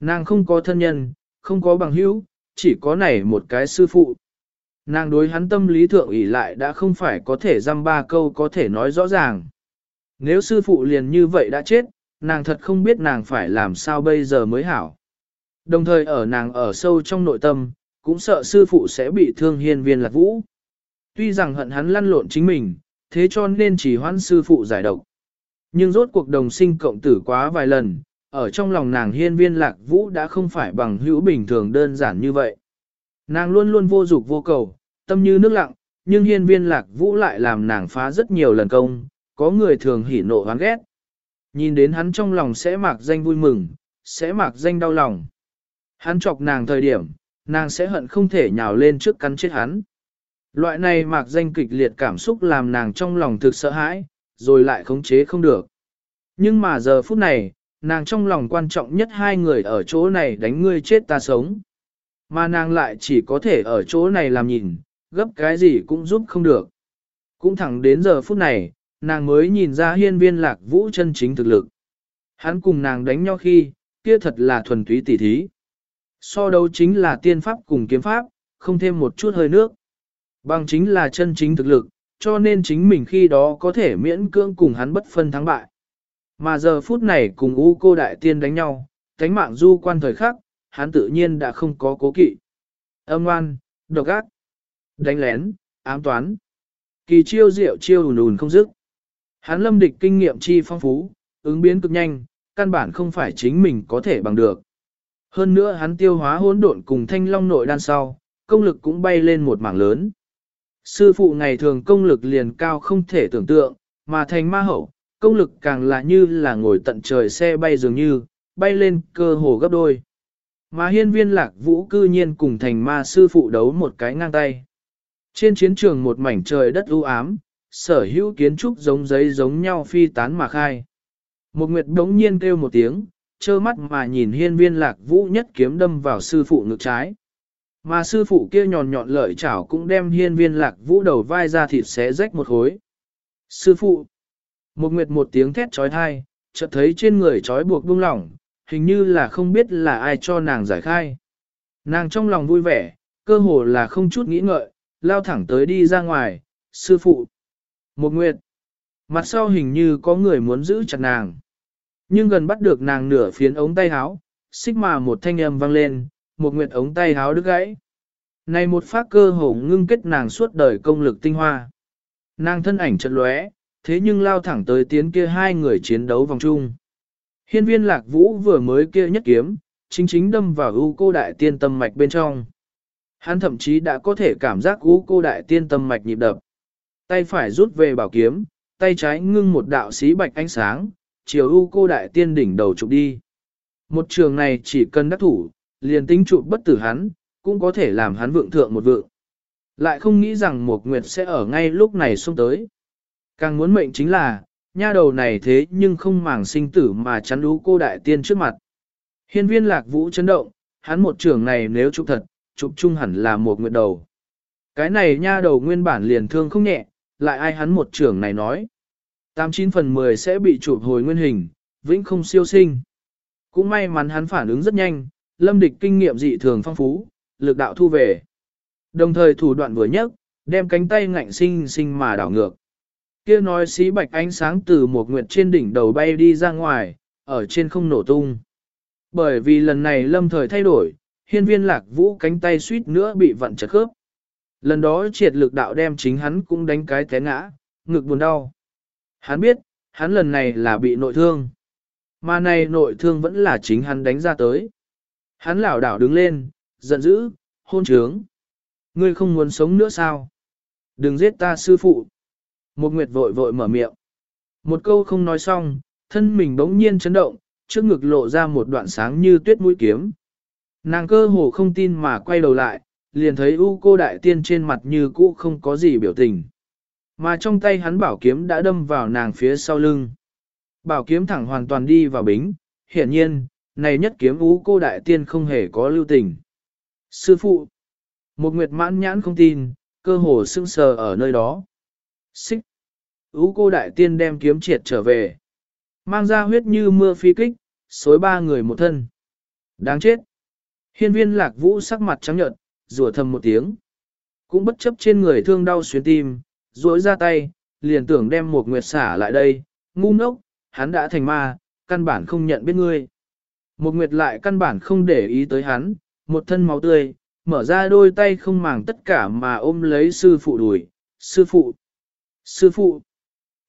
Nàng không có thân nhân, không có bằng hữu, chỉ có này một cái sư phụ. Nàng đối hắn tâm lý thượng ỷ lại đã không phải có thể dăm ba câu có thể nói rõ ràng. Nếu sư phụ liền như vậy đã chết, nàng thật không biết nàng phải làm sao bây giờ mới hảo. Đồng thời ở nàng ở sâu trong nội tâm, cũng sợ sư phụ sẽ bị thương hiên viên lạc vũ. Tuy rằng hận hắn lăn lộn chính mình, thế cho nên chỉ hoãn sư phụ giải độc. Nhưng rốt cuộc đồng sinh cộng tử quá vài lần, ở trong lòng nàng hiên viên lạc vũ đã không phải bằng hữu bình thường đơn giản như vậy. Nàng luôn luôn vô dục vô cầu, tâm như nước lặng, nhưng hiên viên lạc vũ lại làm nàng phá rất nhiều lần công, có người thường hỉ nộ hoán ghét. Nhìn đến hắn trong lòng sẽ mạc danh vui mừng, sẽ mạc danh đau lòng. Hắn chọc nàng thời điểm, nàng sẽ hận không thể nhào lên trước cắn chết hắn. Loại này mạc danh kịch liệt cảm xúc làm nàng trong lòng thực sợ hãi, rồi lại khống chế không được. Nhưng mà giờ phút này, nàng trong lòng quan trọng nhất hai người ở chỗ này đánh ngươi chết ta sống. Mà nàng lại chỉ có thể ở chỗ này làm nhìn, gấp cái gì cũng giúp không được. Cũng thẳng đến giờ phút này, nàng mới nhìn ra hiên viên lạc vũ chân chính thực lực. Hắn cùng nàng đánh nhau khi, kia thật là thuần túy tỉ thí. So đấu chính là tiên pháp cùng kiếm pháp, không thêm một chút hơi nước. Bằng chính là chân chính thực lực, cho nên chính mình khi đó có thể miễn cưỡng cùng hắn bất phân thắng bại. Mà giờ phút này cùng U cô đại tiên đánh nhau, cánh mạng du quan thời khắc, hắn tự nhiên đã không có cố kỵ. Âm ngoan, độc ác, đánh lén, ám toán. Kỳ chiêu diệu chiêu ùn ùn không dứt. Hắn lâm địch kinh nghiệm chi phong phú, ứng biến cực nhanh, căn bản không phải chính mình có thể bằng được. Hơn nữa hắn tiêu hóa hỗn độn cùng thanh long nội đan sau, công lực cũng bay lên một mảng lớn. Sư phụ ngày thường công lực liền cao không thể tưởng tượng, mà thành ma hậu, công lực càng là như là ngồi tận trời xe bay dường như, bay lên cơ hồ gấp đôi. Mà hiên viên lạc vũ cư nhiên cùng thành ma sư phụ đấu một cái ngang tay. Trên chiến trường một mảnh trời đất u ám, sở hữu kiến trúc giống giấy giống nhau phi tán mà khai. Một nguyệt đống nhiên kêu một tiếng, trơ mắt mà nhìn hiên viên lạc vũ nhất kiếm đâm vào sư phụ ngực trái. Mà sư phụ kia nhọn nhọn lợi chảo cũng đem hiên viên lạc vũ đầu vai ra thịt xé rách một khối. Sư phụ! Một nguyệt một tiếng thét trói thai, chợt thấy trên người trói buộc buông lỏng, hình như là không biết là ai cho nàng giải khai. Nàng trong lòng vui vẻ, cơ hồ là không chút nghĩ ngợi, lao thẳng tới đi ra ngoài, sư phụ. Một nguyệt. Mặt sau hình như có người muốn giữ chặt nàng. Nhưng gần bắt được nàng nửa phiến ống tay háo, xích mà một thanh âm vang lên, một nguyệt ống tay háo đứt gãy. Này một phát cơ hồ ngưng kết nàng suốt đời công lực tinh hoa. Nàng thân ảnh chợt lóe, thế nhưng lao thẳng tới tiến kia hai người chiến đấu vòng chung. Hiên viên lạc vũ vừa mới kia nhất kiếm, chính chính đâm vào u cô đại tiên tâm mạch bên trong. Hắn thậm chí đã có thể cảm giác u cô đại tiên tâm mạch nhịp đập. Tay phải rút về bảo kiếm, tay trái ngưng một đạo xí bạch ánh sáng, chiều u cô đại tiên đỉnh đầu chụp đi. Một trường này chỉ cần đắc thủ, liền tính chụp bất tử hắn, cũng có thể làm hắn vượng thượng một vượng. Lại không nghĩ rằng một nguyệt sẽ ở ngay lúc này xông tới. Càng muốn mệnh chính là, nha đầu này thế nhưng không màng sinh tử mà chắn đú cô đại tiên trước mặt. Hiên viên lạc vũ chấn động, hắn một trưởng này nếu chụp thật, chụp chung hẳn là một nguyện đầu. Cái này nha đầu nguyên bản liền thương không nhẹ, lại ai hắn một trưởng này nói. 89 phần 10 sẽ bị chụp hồi nguyên hình, vĩnh không siêu sinh. Cũng may mắn hắn phản ứng rất nhanh, lâm địch kinh nghiệm dị thường phong phú, lực đạo thu về. Đồng thời thủ đoạn vừa nhất, đem cánh tay ngạnh sinh sinh mà đảo ngược. Kia nói xí bạch ánh sáng từ một nguyệt trên đỉnh đầu bay đi ra ngoài, ở trên không nổ tung. Bởi vì lần này lâm thời thay đổi, hiên viên lạc vũ cánh tay suýt nữa bị vặn chật khớp. Lần đó triệt lực đạo đem chính hắn cũng đánh cái té ngã, ngực buồn đau. Hắn biết, hắn lần này là bị nội thương. Mà này nội thương vẫn là chính hắn đánh ra tới. Hắn lảo đảo đứng lên, giận dữ, hôn trướng. Ngươi không muốn sống nữa sao? Đừng giết ta sư phụ. Một nguyệt vội vội mở miệng. Một câu không nói xong, thân mình bỗng nhiên chấn động, trước ngực lộ ra một đoạn sáng như tuyết mũi kiếm. Nàng cơ hồ không tin mà quay đầu lại, liền thấy u cô đại tiên trên mặt như cũ không có gì biểu tình. Mà trong tay hắn bảo kiếm đã đâm vào nàng phía sau lưng. Bảo kiếm thẳng hoàn toàn đi vào bính, hiển nhiên, này nhất kiếm ú cô đại tiên không hề có lưu tình. Sư phụ, một nguyệt mãn nhãn không tin, cơ hồ sưng sờ ở nơi đó. Xích, ú cô đại tiên đem kiếm triệt trở về. Mang ra huyết như mưa phi kích, xối ba người một thân. Đáng chết. Hiên viên lạc vũ sắc mặt trắng nhợt, rủa thầm một tiếng. Cũng bất chấp trên người thương đau xuyên tim, rối ra tay, liền tưởng đem một nguyệt xả lại đây, ngu ngốc, hắn đã thành ma, căn bản không nhận biết ngươi. Một nguyệt lại căn bản không để ý tới hắn, một thân máu tươi, mở ra đôi tay không màng tất cả mà ôm lấy sư phụ đuổi. Sư phụ! Sư phụ!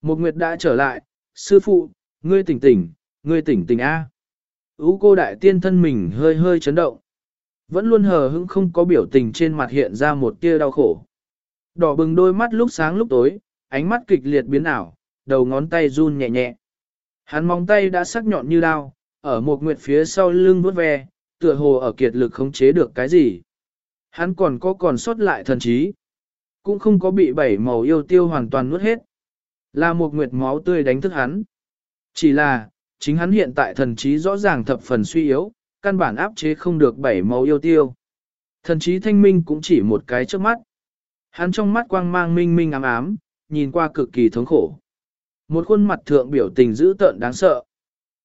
Một nguyệt đã trở lại, sư phụ, ngươi tỉnh tỉnh, ngươi tỉnh tỉnh A. Ú cô đại tiên thân mình hơi hơi chấn động. Vẫn luôn hờ hững không có biểu tình trên mặt hiện ra một tia đau khổ. Đỏ bừng đôi mắt lúc sáng lúc tối, ánh mắt kịch liệt biến ảo, đầu ngón tay run nhẹ nhẹ. Hắn móng tay đã sắc nhọn như đao, ở một nguyệt phía sau lưng vuốt ve, tựa hồ ở kiệt lực khống chế được cái gì. Hắn còn có còn sót lại thần trí. Cũng không có bị bảy màu yêu tiêu hoàn toàn nuốt hết. Là một nguyệt máu tươi đánh thức hắn. Chỉ là, chính hắn hiện tại thần trí rõ ràng thập phần suy yếu, căn bản áp chế không được bảy máu yêu tiêu. Thần trí thanh minh cũng chỉ một cái trước mắt. Hắn trong mắt quang mang minh minh ám ám, nhìn qua cực kỳ thống khổ. Một khuôn mặt thượng biểu tình dữ tợn đáng sợ.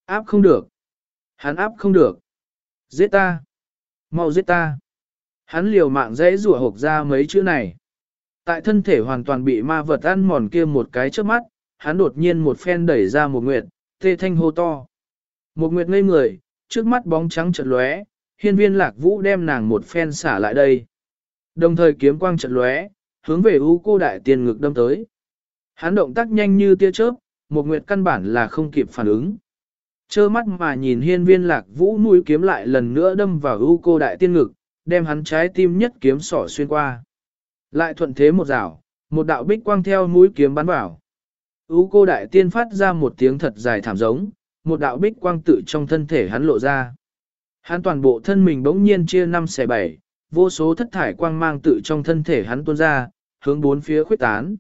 Áp không được. Hắn áp không được. Giết ta. Mau giết ta. Hắn liều mạng dễ rủa hộp ra mấy chữ này. Tại thân thể hoàn toàn bị ma vật ăn mòn kia một cái trước mắt, hắn đột nhiên một phen đẩy ra một nguyệt, tê thanh hô to. Một nguyệt ngây người, trước mắt bóng trắng chợt lóe, hiên viên lạc vũ đem nàng một phen xả lại đây. Đồng thời kiếm quang chợt lóe, hướng về u cô đại tiên ngực đâm tới. Hắn động tác nhanh như tia chớp, một nguyệt căn bản là không kịp phản ứng. Chơ mắt mà nhìn hiên viên lạc vũ mũi kiếm lại lần nữa đâm vào u cô đại tiên ngực, đem hắn trái tim nhất kiếm sỏ xuyên qua. Lại thuận thế một rào, một đạo bích quang theo mũi kiếm bắn vào. U cô đại tiên phát ra một tiếng thật dài thảm giống, một đạo bích quang tự trong thân thể hắn lộ ra. Hắn toàn bộ thân mình bỗng nhiên chia năm xẻ bảy, vô số thất thải quang mang tự trong thân thể hắn tuôn ra, hướng bốn phía khuyết tán.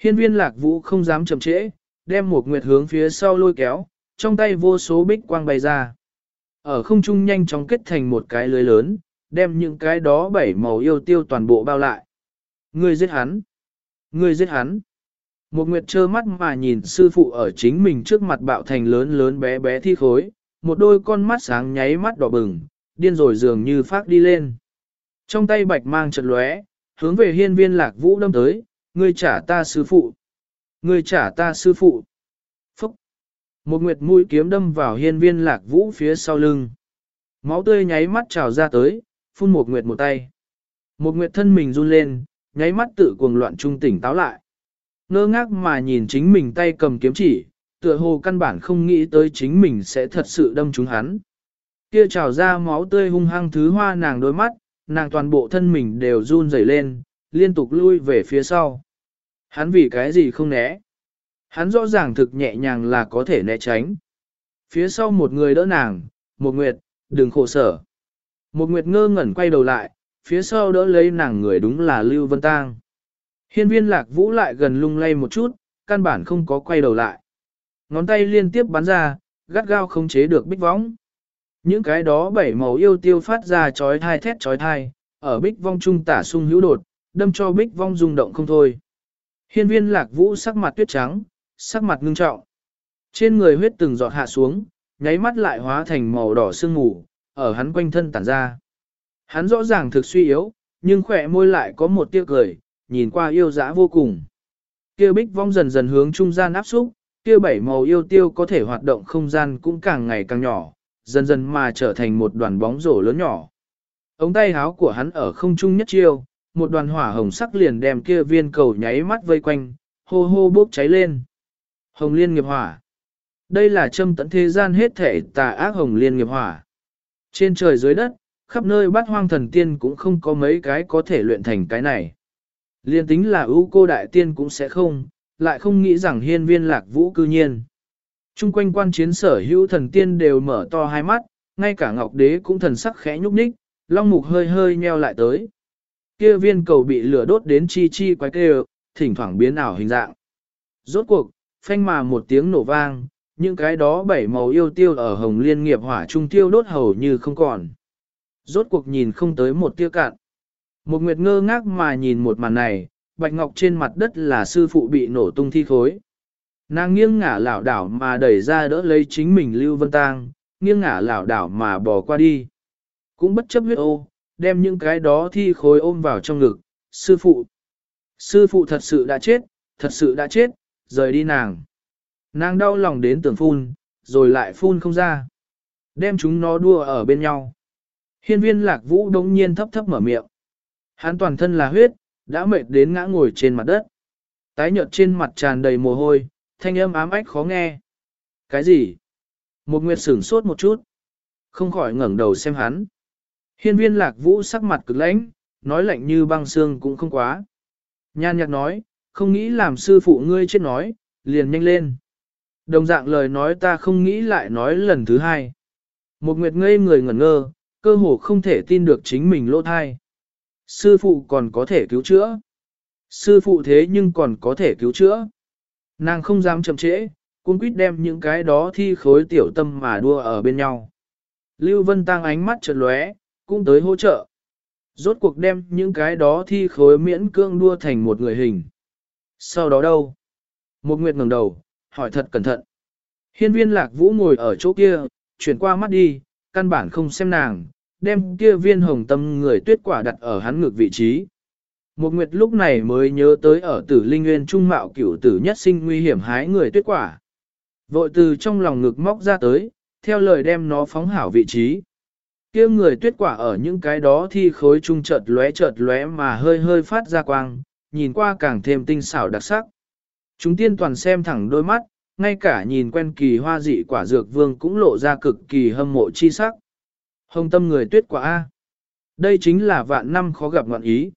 Hiên viên lạc vũ không dám chậm trễ, đem một nguyệt hướng phía sau lôi kéo, trong tay vô số bích quang bay ra. Ở không trung nhanh chóng kết thành một cái lưới lớn, đem những cái đó bảy màu yêu tiêu toàn bộ bao lại. Ngươi giết hắn! Ngươi giết hắn! Một nguyệt trơ mắt mà nhìn sư phụ ở chính mình trước mặt bạo thành lớn lớn bé bé thi khối, một đôi con mắt sáng nháy mắt đỏ bừng, điên rồi dường như phát đi lên. Trong tay bạch mang chật lóe, hướng về hiên viên lạc vũ đâm tới, ngươi trả ta sư phụ. Ngươi trả ta sư phụ. Phúc. Một nguyệt mũi kiếm đâm vào hiên viên lạc vũ phía sau lưng. Máu tươi nháy mắt trào ra tới, phun một nguyệt một tay. Một nguyệt thân mình run lên, nháy mắt tự cuồng loạn trung tỉnh táo lại. Ngơ ngác mà nhìn chính mình tay cầm kiếm chỉ, tựa hồ căn bản không nghĩ tới chính mình sẽ thật sự đâm trúng hắn. Kia trào ra máu tươi hung hăng thứ hoa nàng đôi mắt, nàng toàn bộ thân mình đều run rẩy lên, liên tục lui về phía sau. Hắn vì cái gì không né? Hắn rõ ràng thực nhẹ nhàng là có thể né tránh. Phía sau một người đỡ nàng, một nguyệt, đừng khổ sở. Một nguyệt ngơ ngẩn quay đầu lại, phía sau đỡ lấy nàng người đúng là Lưu Vân Tang. Hiên viên lạc vũ lại gần lung lay một chút, căn bản không có quay đầu lại. Ngón tay liên tiếp bắn ra, gắt gao không chế được bích võng. Những cái đó bảy màu yêu tiêu phát ra chói thai thét chói thai, ở bích vong trung tả sung hữu đột, đâm cho bích vong rung động không thôi. Hiên viên lạc vũ sắc mặt tuyết trắng, sắc mặt ngưng trọng. Trên người huyết từng giọt hạ xuống, nháy mắt lại hóa thành màu đỏ sương mù, ở hắn quanh thân tản ra. Hắn rõ ràng thực suy yếu, nhưng khỏe môi lại có một tia cười, nhìn qua yêu dã vô cùng. Kia bích vong dần dần hướng trung gian áp xúc, kia bảy màu yêu tiêu có thể hoạt động không gian cũng càng ngày càng nhỏ, dần dần mà trở thành một đoàn bóng rổ lớn nhỏ. Ống tay háo của hắn ở không trung nhất chiêu, một đoàn hỏa hồng sắc liền đem kia viên cầu nháy mắt vây quanh, hô hô bốc cháy lên. Hồng liên nghiệp hỏa. Đây là châm tận thế gian hết thể tà ác hồng liên nghiệp hỏa. Trên trời dưới đất, khắp nơi bát hoang thần tiên cũng không có mấy cái có thể luyện thành cái này. Liên tính là ưu cô đại tiên cũng sẽ không, lại không nghĩ rằng hiên viên lạc vũ cư nhiên. Trung quanh quan chiến sở hữu thần tiên đều mở to hai mắt, ngay cả ngọc đế cũng thần sắc khẽ nhúc nhích, long mục hơi hơi nheo lại tới. Kia viên cầu bị lửa đốt đến chi chi quái kêu, thỉnh thoảng biến ảo hình dạng. Rốt cuộc, phanh mà một tiếng nổ vang, những cái đó bảy màu yêu tiêu ở hồng liên nghiệp hỏa trung tiêu đốt hầu như không còn. Rốt cuộc nhìn không tới một tia cạn. Một nguyệt ngơ ngác mà nhìn một màn này, bạch ngọc trên mặt đất là sư phụ bị nổ tung thi khối. Nàng nghiêng ngả lảo đảo mà đẩy ra đỡ lấy chính mình Lưu Vân Tang, nghiêng ngả lảo đảo mà bỏ qua đi. Cũng bất chấp huyết ô, đem những cái đó thi khối ôm vào trong ngực, sư phụ. Sư phụ thật sự đã chết, thật sự đã chết, rời đi nàng. Nàng đau lòng đến tưởng phun, rồi lại phun không ra. Đem chúng nó đua ở bên nhau. Hiên viên lạc vũ đống nhiên thấp thấp mở miệng. Hắn toàn thân là huyết, đã mệt đến ngã ngồi trên mặt đất. Tái nhợt trên mặt tràn đầy mồ hôi, thanh âm ám ách khó nghe. Cái gì? Một nguyệt sửng sốt một chút. Không khỏi ngẩng đầu xem hắn. Hiên viên lạc vũ sắc mặt cực lãnh, nói lạnh như băng xương cũng không quá. Nhan nhạc nói, không nghĩ làm sư phụ ngươi chết nói, liền nhanh lên. Đồng dạng lời nói ta không nghĩ lại nói lần thứ hai. Một nguyệt ngây người ngẩn ngơ, cơ hồ không thể tin được chính mình lỗ thai. Sư phụ còn có thể cứu chữa. Sư phụ thế nhưng còn có thể cứu chữa. Nàng không dám chậm trễ, cũng quýt đem những cái đó thi khối tiểu tâm mà đua ở bên nhau. Lưu Vân Tăng ánh mắt chợt lóe, cũng tới hỗ trợ. Rốt cuộc đem những cái đó thi khối miễn cương đua thành một người hình. Sau đó đâu? Một nguyệt ngẩng đầu, hỏi thật cẩn thận. Hiên viên lạc vũ ngồi ở chỗ kia, chuyển qua mắt đi, căn bản không xem nàng, đem kia viên hồng tâm người tuyết quả đặt ở hắn ngược vị trí. Một nguyệt lúc này mới nhớ tới ở tử linh nguyên trung mạo cửu tử nhất sinh nguy hiểm hái người tuyết quả. Vội từ trong lòng ngực móc ra tới, theo lời đem nó phóng hảo vị trí. kia người tuyết quả ở những cái đó thi khối trung chợt lóe chợt lóe mà hơi hơi phát ra quang, nhìn qua càng thêm tinh xảo đặc sắc. Chúng tiên toàn xem thẳng đôi mắt, ngay cả nhìn quen kỳ hoa dị quả dược vương cũng lộ ra cực kỳ hâm mộ chi sắc. Hồng tâm người tuyết quả A. Đây chính là vạn năm khó gặp ngọn ý.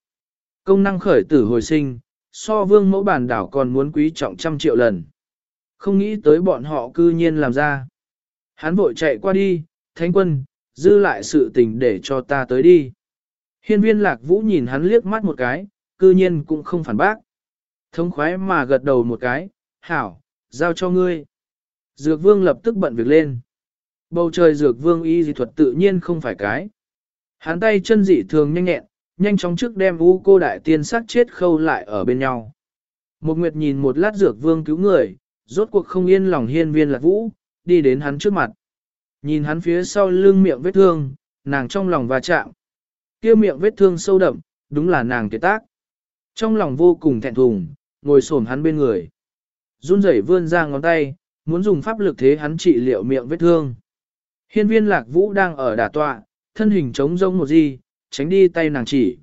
Công năng khởi tử hồi sinh, so vương mẫu bản đảo còn muốn quý trọng trăm triệu lần. Không nghĩ tới bọn họ cư nhiên làm ra. Hắn vội chạy qua đi, thánh quân, dư lại sự tình để cho ta tới đi. Hiên viên lạc vũ nhìn hắn liếc mắt một cái, cư nhiên cũng không phản bác. Thông khoái mà gật đầu một cái, hảo, giao cho ngươi. Dược vương lập tức bận việc lên. Bầu trời dược vương y dị thuật tự nhiên không phải cái. Hắn tay chân dị thường nhanh nhẹn, nhanh chóng trước đem u cô đại tiên sát chết khâu lại ở bên nhau. Một nguyệt nhìn một lát dược vương cứu người, rốt cuộc không yên lòng hiên viên lạc vũ, đi đến hắn trước mặt. Nhìn hắn phía sau lưng miệng vết thương, nàng trong lòng va chạm. kia miệng vết thương sâu đậm, đúng là nàng kiệt tác. Trong lòng vô cùng thẹn thùng, ngồi xổm hắn bên người. Run rẩy vươn ra ngón tay, muốn dùng pháp lực thế hắn trị liệu miệng vết thương. Hiên viên lạc vũ đang ở đả tọa, thân hình trống rông một gì, tránh đi tay nàng chỉ.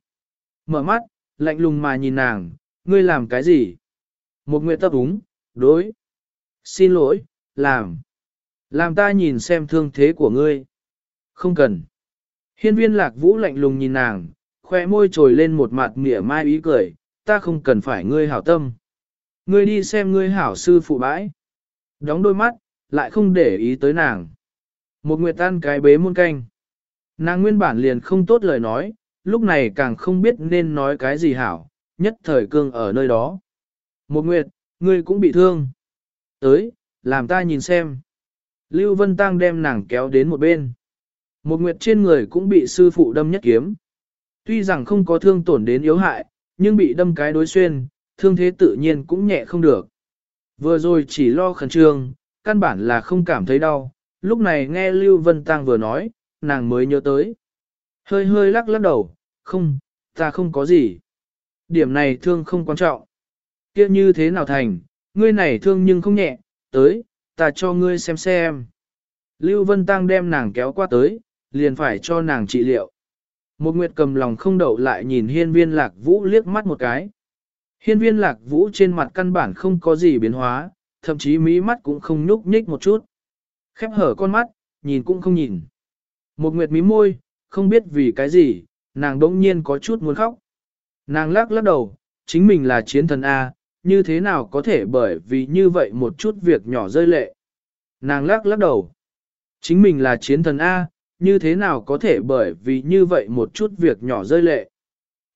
Mở mắt, lạnh lùng mà nhìn nàng, ngươi làm cái gì? Một nguyện tập úng, đối. Xin lỗi, làm. Làm ta nhìn xem thương thế của ngươi. Không cần. Hiên viên lạc vũ lạnh lùng nhìn nàng, khoe môi trồi lên một mặt mỉa mai ý cười, ta không cần phải ngươi hảo tâm. Ngươi đi xem ngươi hảo sư phụ bãi. Đóng đôi mắt, lại không để ý tới nàng. Một nguyệt tan cái bế muôn canh. Nàng nguyên bản liền không tốt lời nói, lúc này càng không biết nên nói cái gì hảo, nhất thời cương ở nơi đó. Một nguyệt, ngươi cũng bị thương. Tới, làm ta nhìn xem. Lưu Vân Tăng đem nàng kéo đến một bên. Một nguyệt trên người cũng bị sư phụ đâm nhất kiếm. Tuy rằng không có thương tổn đến yếu hại, nhưng bị đâm cái đối xuyên, thương thế tự nhiên cũng nhẹ không được. Vừa rồi chỉ lo khẩn trương, căn bản là không cảm thấy đau, lúc này nghe Lưu Vân Tăng vừa nói, nàng mới nhớ tới. Hơi hơi lắc lắc đầu, không, ta không có gì. Điểm này thương không quan trọng. kia như thế nào thành, ngươi này thương nhưng không nhẹ, tới, ta cho ngươi xem xem. Lưu Vân Tăng đem nàng kéo qua tới, liền phải cho nàng trị liệu. Một nguyệt cầm lòng không đậu lại nhìn hiên viên lạc vũ liếc mắt một cái. Hiên viên lạc vũ trên mặt căn bản không có gì biến hóa, thậm chí mí mắt cũng không nhúc nhích một chút. Khép hở con mắt, nhìn cũng không nhìn. Một nguyệt mí môi, không biết vì cái gì, nàng đỗng nhiên có chút muốn khóc. Nàng lắc lắc đầu, chính mình là chiến thần A, như thế nào có thể bởi vì như vậy một chút việc nhỏ rơi lệ. Nàng lắc lắc đầu, chính mình là chiến thần A, như thế nào có thể bởi vì như vậy một chút việc nhỏ rơi lệ.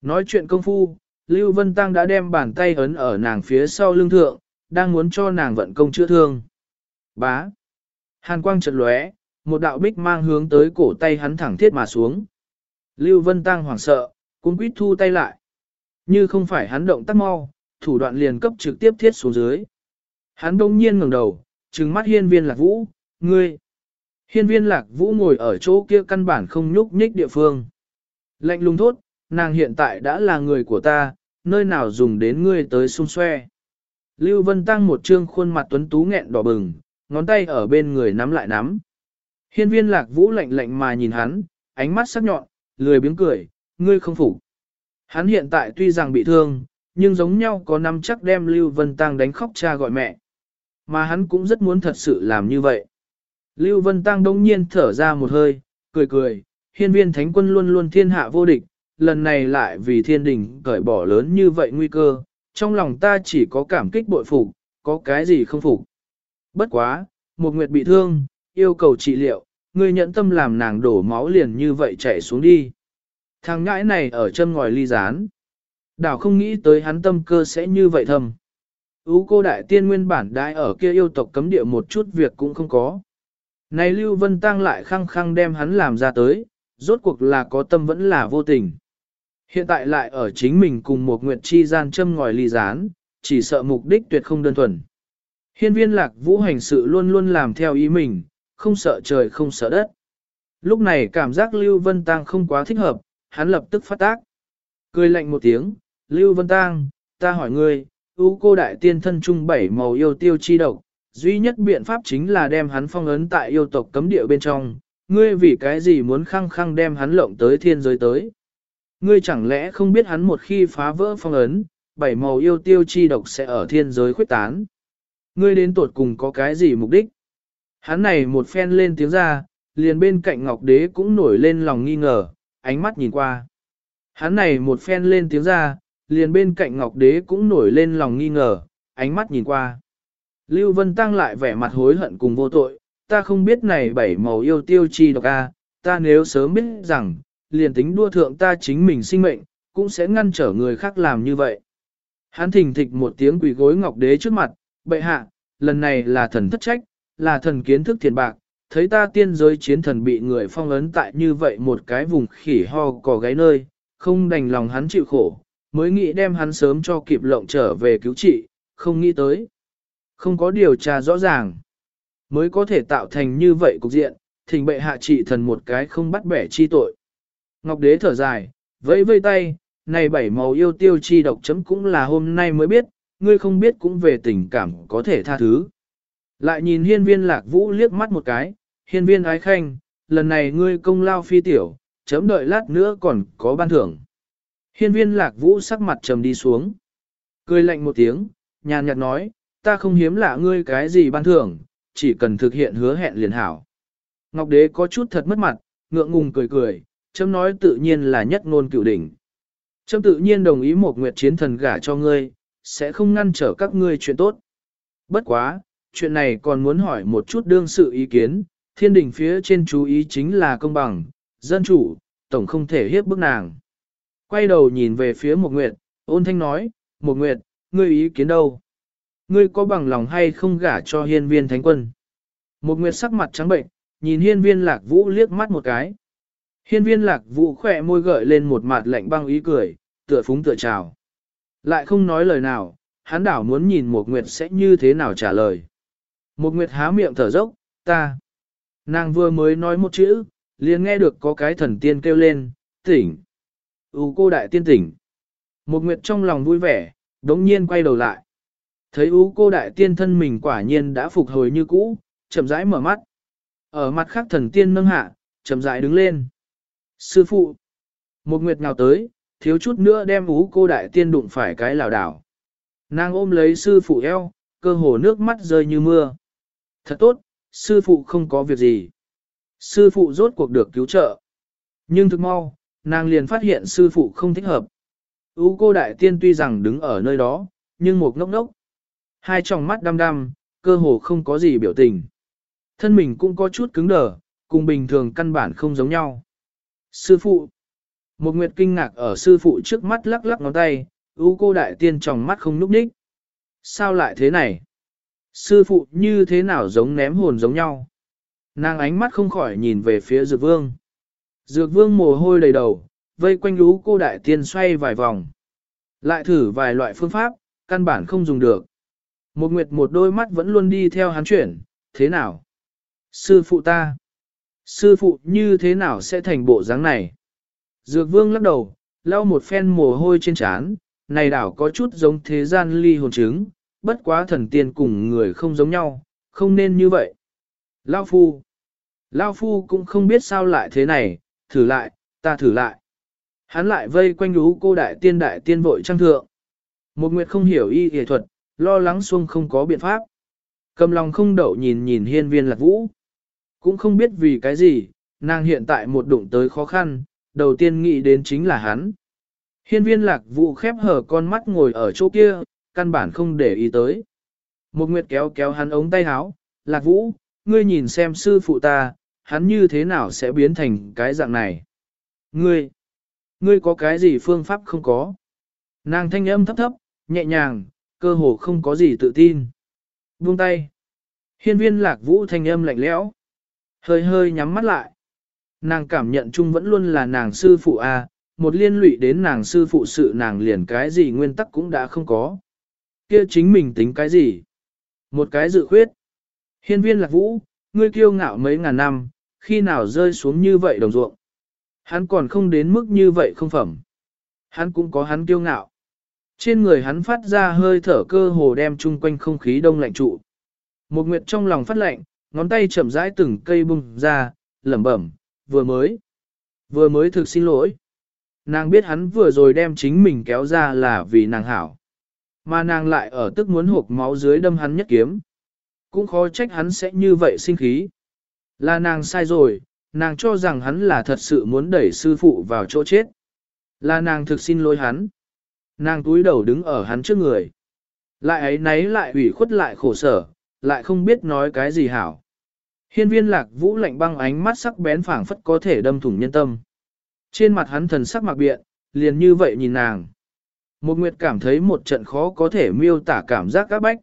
Nói chuyện công phu, Lưu Vân Tăng đã đem bàn tay ấn ở nàng phía sau lưng thượng, đang muốn cho nàng vận công chữa thương. Bá. Hàn quang chợt lóe, một đạo bích mang hướng tới cổ tay hắn thẳng thiết mà xuống. Lưu Vân Tăng hoảng sợ, cuốn quýt thu tay lại. Như không phải hắn động tác mau, thủ đoạn liền cấp trực tiếp thiết xuống dưới. Hắn đông nhiên ngẩng đầu, trừng mắt hiên viên lạc vũ, ngươi. Hiên viên lạc vũ ngồi ở chỗ kia căn bản không nhúc nhích địa phương. Lạnh lùng thốt, nàng hiện tại đã là người của ta, nơi nào dùng đến ngươi tới xung xoe. Lưu Vân Tăng một trương khuôn mặt tuấn tú nghẹn đỏ bừng, ngón tay ở bên người nắm lại nắm. Hiên viên lạc vũ lạnh lạnh mà nhìn hắn, ánh mắt sắc nhọn, lười biếng cười, ngươi không phục. Hắn hiện tại tuy rằng bị thương, nhưng giống nhau có năm chắc đem Lưu Vân Tăng đánh khóc cha gọi mẹ. Mà hắn cũng rất muốn thật sự làm như vậy. Lưu Vân Tăng đông nhiên thở ra một hơi, cười cười, hiên viên thánh quân luôn luôn thiên hạ vô địch, lần này lại vì thiên đình cởi bỏ lớn như vậy nguy cơ, trong lòng ta chỉ có cảm kích bội phục, có cái gì không phục. Bất quá, một nguyệt bị thương, yêu cầu trị liệu, ngươi nhận tâm làm nàng đổ máu liền như vậy chạy xuống đi. Thằng ngãi này ở chân ngòi ly rán. Đảo không nghĩ tới hắn tâm cơ sẽ như vậy thầm. Ú cô đại tiên nguyên bản đại ở kia yêu tộc cấm địa một chút việc cũng không có. Này Lưu Vân Tăng lại khăng khăng đem hắn làm ra tới, rốt cuộc là có tâm vẫn là vô tình. Hiện tại lại ở chính mình cùng một nguyệt chi gian châm ngòi ly rán, chỉ sợ mục đích tuyệt không đơn thuần. Hiên viên lạc vũ hành sự luôn luôn làm theo ý mình, không sợ trời không sợ đất. Lúc này cảm giác Lưu Vân Tăng không quá thích hợp, hắn lập tức phát tác. Cười lạnh một tiếng, Lưu Vân Tăng, ta hỏi ngươi, ưu cô đại tiên thân trung bảy màu yêu tiêu chi độc, duy nhất biện pháp chính là đem hắn phong ấn tại yêu tộc cấm địa bên trong, ngươi vì cái gì muốn khăng khăng đem hắn lộng tới thiên giới tới. Ngươi chẳng lẽ không biết hắn một khi phá vỡ phong ấn, bảy màu yêu tiêu chi độc sẽ ở thiên giới khuyết tán. Ngươi đến tuột cùng có cái gì mục đích? Hắn này một phen lên tiếng ra, liền bên cạnh Ngọc Đế cũng nổi lên lòng nghi ngờ, ánh mắt nhìn qua. Hắn này một phen lên tiếng ra, liền bên cạnh Ngọc Đế cũng nổi lên lòng nghi ngờ, ánh mắt nhìn qua. Lưu Vân Tăng lại vẻ mặt hối hận cùng vô tội, ta không biết này bảy màu yêu tiêu chi độc a, ta nếu sớm biết rằng, liền tính đua thượng ta chính mình sinh mệnh, cũng sẽ ngăn trở người khác làm như vậy. Hắn thình thịch một tiếng quỳ gối Ngọc Đế trước mặt, bệ hạ, lần này là thần thất trách, là thần kiến thức thiền bạc, thấy ta tiên giới chiến thần bị người phong ấn tại như vậy một cái vùng khỉ ho cò gáy nơi, không đành lòng hắn chịu khổ, mới nghĩ đem hắn sớm cho kịp lộng trở về cứu trị, không nghĩ tới. Không có điều tra rõ ràng, mới có thể tạo thành như vậy cục diện, thỉnh bệ hạ trị thần một cái không bắt bẻ chi tội. Ngọc đế thở dài, vẫy vây tay, này bảy màu yêu tiêu chi độc chấm cũng là hôm nay mới biết, ngươi không biết cũng về tình cảm có thể tha thứ. Lại nhìn hiên viên lạc vũ liếc mắt một cái, hiên viên ái khanh, lần này ngươi công lao phi tiểu, chấm đợi lát nữa còn có ban thưởng. Hiên viên lạc vũ sắc mặt trầm đi xuống. Cười lạnh một tiếng, nhàn nhạt nói, ta không hiếm lạ ngươi cái gì ban thưởng, chỉ cần thực hiện hứa hẹn liền hảo. Ngọc đế có chút thật mất mặt, ngượng ngùng cười cười, chấm nói tự nhiên là nhất ngôn cựu đỉnh. Chấm tự nhiên đồng ý một nguyệt chiến thần gả cho ngươi, sẽ không ngăn trở các ngươi chuyện tốt. Bất quá, chuyện này còn muốn hỏi một chút đương sự ý kiến, thiên đình phía trên chú ý chính là công bằng, dân chủ, tổng không thể hiếp bức nàng. Quay đầu nhìn về phía Mộc nguyệt, ôn thanh nói, Mộc nguyệt, ngươi ý kiến đâu? Ngươi có bằng lòng hay không gả cho hiên viên thánh quân? Mộc nguyệt sắc mặt trắng bệnh, nhìn hiên viên lạc vũ liếc mắt một cái. Hiên viên lạc vũ khỏe môi gợi lên một mặt lạnh băng ý cười, tựa phúng tựa chào. Lại không nói lời nào, hắn đảo muốn nhìn một nguyệt sẽ như thế nào trả lời. Một nguyệt há miệng thở dốc, ta. Nàng vừa mới nói một chữ, liền nghe được có cái thần tiên kêu lên, tỉnh. U cô đại tiên tỉnh. Một nguyệt trong lòng vui vẻ, đống nhiên quay đầu lại. Thấy U cô đại tiên thân mình quả nhiên đã phục hồi như cũ, chậm rãi mở mắt. Ở mặt khác thần tiên nâng hạ, chậm rãi đứng lên. Sư phụ. Một nguyệt nào tới, thiếu chút nữa đem ú cô đại tiên đụng phải cái lào đảo. Nàng ôm lấy sư phụ eo, cơ hồ nước mắt rơi như mưa. Thật tốt, sư phụ không có việc gì. Sư phụ rốt cuộc được cứu trợ. Nhưng thực mau, nàng liền phát hiện sư phụ không thích hợp. Ú cô đại tiên tuy rằng đứng ở nơi đó, nhưng một ngốc ngốc. Hai tròng mắt đăm đăm, cơ hồ không có gì biểu tình. Thân mình cũng có chút cứng đờ, cùng bình thường căn bản không giống nhau. Sư phụ. Một nguyệt kinh ngạc ở sư phụ trước mắt lắc lắc ngón tay, ưu cô đại tiên trong mắt không núp đích. Sao lại thế này? Sư phụ như thế nào giống ném hồn giống nhau? Nàng ánh mắt không khỏi nhìn về phía dược vương. Dược vương mồ hôi đầy đầu, vây quanh lú cô đại tiên xoay vài vòng. Lại thử vài loại phương pháp, căn bản không dùng được. Một nguyệt một đôi mắt vẫn luôn đi theo hắn chuyển, thế nào? Sư phụ ta. Sư phụ như thế nào sẽ thành bộ dáng này? Dược vương lắc đầu, lau một phen mồ hôi trên trán, này đảo có chút giống thế gian ly hồn chứng, bất quá thần tiên cùng người không giống nhau, không nên như vậy. Lao phu. Lao phu cũng không biết sao lại thế này, thử lại, ta thử lại. Hắn lại vây quanh đú cô đại tiên đại tiên vội trang thượng. Một nguyệt không hiểu y y thuật, lo lắng xuông không có biện pháp. Cầm lòng không đậu nhìn nhìn hiên viên lạc vũ. Cũng không biết vì cái gì, nàng hiện tại một đụng tới khó khăn, đầu tiên nghĩ đến chính là hắn. Hiên viên lạc vũ khép hở con mắt ngồi ở chỗ kia, căn bản không để ý tới. Một nguyệt kéo kéo hắn ống tay áo, lạc vũ, ngươi nhìn xem sư phụ ta, hắn như thế nào sẽ biến thành cái dạng này. Ngươi, ngươi có cái gì phương pháp không có? Nàng thanh âm thấp thấp, nhẹ nhàng, cơ hồ không có gì tự tin. Buông tay. Hiên viên lạc vũ thanh âm lạnh lẽo, hơi hơi nhắm mắt lại. Nàng cảm nhận chung vẫn luôn là nàng sư phụ a, một liên lụy đến nàng sư phụ sự nàng liền cái gì nguyên tắc cũng đã không có. Kia chính mình tính cái gì? Một cái dự khuyết. Hiên viên lạc vũ, ngươi kiêu ngạo mấy ngàn năm, khi nào rơi xuống như vậy đồng ruộng. Hắn còn không đến mức như vậy không phẩm. Hắn cũng có hắn kiêu ngạo. Trên người hắn phát ra hơi thở cơ hồ đem chung quanh không khí đông lạnh trụ. Một nguyệt trong lòng phát lạnh, ngón tay chậm rãi từng cây bung ra, lẩm bẩm, vừa mới. Vừa mới thực xin lỗi. Nàng biết hắn vừa rồi đem chính mình kéo ra là vì nàng hảo. Mà nàng lại ở tức muốn hộp máu dưới đâm hắn nhất kiếm. Cũng khó trách hắn sẽ như vậy sinh khí. Là nàng sai rồi, nàng cho rằng hắn là thật sự muốn đẩy sư phụ vào chỗ chết. Là nàng thực xin lỗi hắn. Nàng túi đầu đứng ở hắn trước người. Lại ấy nấy lại ủy khuất lại khổ sở, lại không biết nói cái gì hảo. Hiên viên lạc vũ lạnh băng ánh mắt sắc bén phảng phất có thể đâm thủng nhân tâm. Trên mặt hắn thần sắc mạc biện, liền như vậy nhìn nàng. Một nguyệt cảm thấy một trận khó có thể miêu tả cảm giác các bách.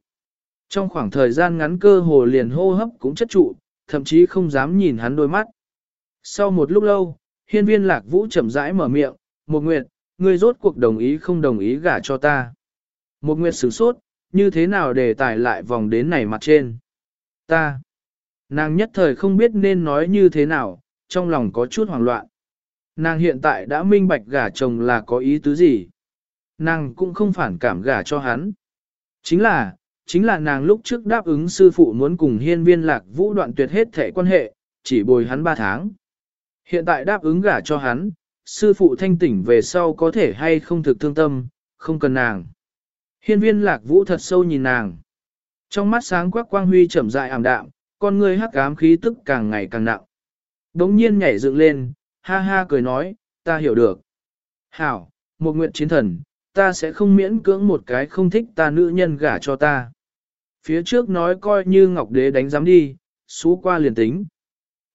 Trong khoảng thời gian ngắn cơ hồ liền hô hấp cũng chất trụ, thậm chí không dám nhìn hắn đôi mắt. Sau một lúc lâu, hiên viên lạc vũ chậm rãi mở miệng, một nguyệt, ngươi rốt cuộc đồng ý không đồng ý gả cho ta. Một nguyệt sửng sốt, như thế nào để tải lại vòng đến này mặt trên. Ta. Nàng nhất thời không biết nên nói như thế nào, trong lòng có chút hoảng loạn. Nàng hiện tại đã minh bạch gả chồng là có ý tứ gì. Nàng cũng không phản cảm gả cho hắn. Chính là, chính là nàng lúc trước đáp ứng sư phụ muốn cùng hiên viên lạc vũ đoạn tuyệt hết thể quan hệ, chỉ bồi hắn 3 tháng. Hiện tại đáp ứng gả cho hắn, sư phụ thanh tỉnh về sau có thể hay không thực thương tâm, không cần nàng. Hiên viên lạc vũ thật sâu nhìn nàng. Trong mắt sáng quắc quang huy chậm dại ảm đạm, con người hắc ám khí tức càng ngày càng nặng. Đống nhiên nhảy dựng lên, ha ha cười nói, ta hiểu được. Hảo, một nguyện chiến thần, ta sẽ không miễn cưỡng một cái không thích ta nữ nhân gả cho ta. Phía trước nói coi như Ngọc Đế đánh giám đi, xú qua liền tính.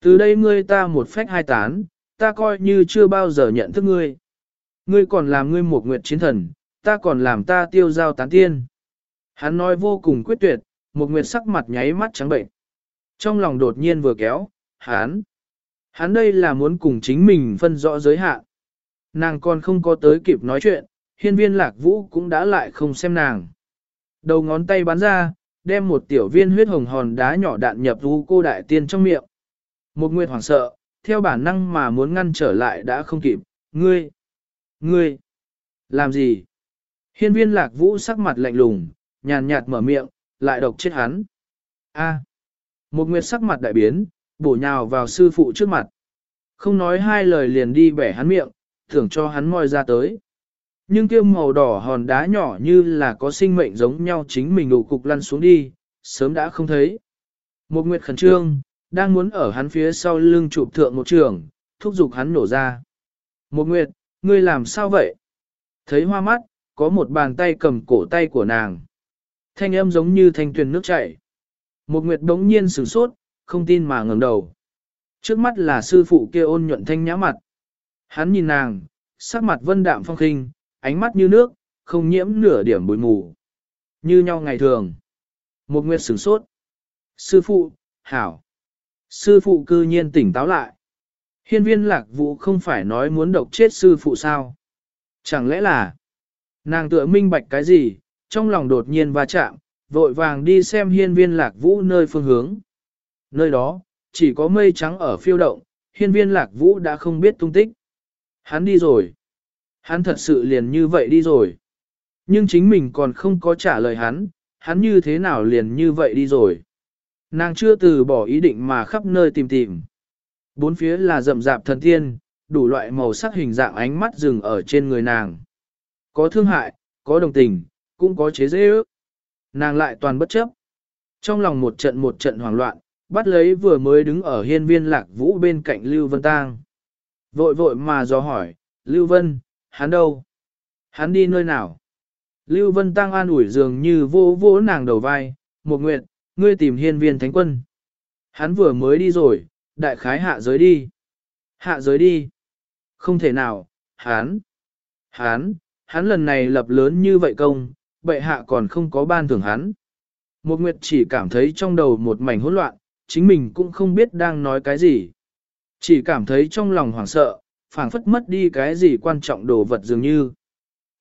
Từ đây ngươi ta một phách hai tán, ta coi như chưa bao giờ nhận thức ngươi. Ngươi còn làm ngươi một nguyệt chiến thần, ta còn làm ta tiêu giao tán tiên. Hắn nói vô cùng quyết tuyệt, một nguyệt sắc mặt nháy mắt trắng bệnh. Trong lòng đột nhiên vừa kéo, hắn. Hắn đây là muốn cùng chính mình phân rõ giới hạn. Nàng còn không có tới kịp nói chuyện, hiên viên lạc vũ cũng đã lại không xem nàng. Đầu ngón tay bắn ra, đem một tiểu viên huyết hồng hòn đá nhỏ đạn nhập u cô đại tiên trong miệng. Một nguyệt hoảng sợ, theo bản năng mà muốn ngăn trở lại đã không kịp. Ngươi! Ngươi! Làm gì? Hiên viên lạc vũ sắc mặt lạnh lùng, nhàn nhạt mở miệng, lại độc chết hắn. A! Một nguyệt sắc mặt đại biến, bổ nhào vào sư phụ trước mặt. Không nói hai lời liền đi bẻ hắn miệng, thưởng cho hắn moi ra tới. Nhưng kia màu đỏ hòn đá nhỏ như là có sinh mệnh giống nhau chính mình đủ cục lăn xuống đi, sớm đã không thấy. Một nguyệt khẩn trương, đang muốn ở hắn phía sau lưng chụp thượng một trường, thúc giục hắn nổ ra. Một nguyệt, ngươi làm sao vậy? Thấy hoa mắt, có một bàn tay cầm cổ tay của nàng. Thanh âm giống như thanh tuyền nước chảy. Một nguyệt đống nhiên sửng sốt, không tin mà ngẩng đầu. Trước mắt là sư phụ kia ôn nhuận thanh nhã mặt. Hắn nhìn nàng, sắc mặt vân đạm phong khinh, ánh mắt như nước, không nhiễm nửa điểm bụi mù. Như nhau ngày thường. Một nguyệt sửng sốt. Sư phụ, hảo. Sư phụ cư nhiên tỉnh táo lại. Hiên viên lạc vụ không phải nói muốn độc chết sư phụ sao. Chẳng lẽ là nàng tựa minh bạch cái gì, trong lòng đột nhiên va chạm, vội vàng đi xem hiên viên lạc vũ nơi phương hướng. Nơi đó, chỉ có mây trắng ở phiêu động, hiên viên lạc vũ đã không biết tung tích. Hắn đi rồi. Hắn thật sự liền như vậy đi rồi. Nhưng chính mình còn không có trả lời hắn, hắn như thế nào liền như vậy đi rồi. Nàng chưa từ bỏ ý định mà khắp nơi tìm tìm. Bốn phía là rậm rạp thần tiên, đủ loại màu sắc hình dạng ánh mắt dừng ở trên người nàng. Có thương hại, có đồng tình, cũng có chế dễ ước. Nàng lại toàn bất chấp. Trong lòng một trận một trận hoảng loạn, bắt lấy vừa mới đứng ở hiên viên lạc vũ bên cạnh Lưu Vân Tang. Vội vội mà dò hỏi, Lưu Vân, hắn đâu? Hắn đi nơi nào? Lưu Vân Tăng an ủi dường như vô vô nàng đầu vai, một nguyện, ngươi tìm hiên viên thánh quân. Hắn vừa mới đi rồi, đại khái hạ giới đi. Hạ giới đi. Không thể nào, hắn. Hắn, hắn lần này lập lớn như vậy công, bệ hạ còn không có ban thưởng hắn. Một nguyệt chỉ cảm thấy trong đầu một mảnh hỗn loạn, chính mình cũng không biết đang nói cái gì. Chỉ cảm thấy trong lòng hoảng sợ, phảng phất mất đi cái gì quan trọng đồ vật dường như.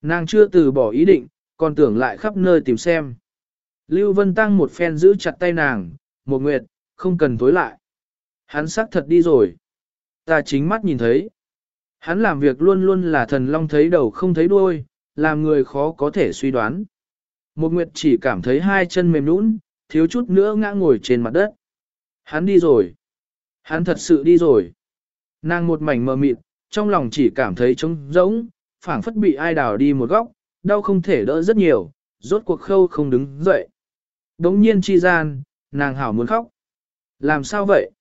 Nàng chưa từ bỏ ý định, còn tưởng lại khắp nơi tìm xem. Lưu Vân Tăng một phen giữ chặt tay nàng, một nguyệt, không cần tối lại. Hắn xác thật đi rồi. Ta chính mắt nhìn thấy. Hắn làm việc luôn luôn là thần long thấy đầu không thấy đuôi, làm người khó có thể suy đoán. Một nguyệt chỉ cảm thấy hai chân mềm nũng, thiếu chút nữa ngã ngồi trên mặt đất. Hắn đi rồi. Hắn thật sự đi rồi. Nàng một mảnh mờ mịt, trong lòng chỉ cảm thấy trống rỗng, phảng phất bị ai đào đi một góc, đau không thể đỡ rất nhiều, rốt cuộc khâu không đứng dậy. Đống nhiên chi gian, nàng hảo muốn khóc. Làm sao vậy?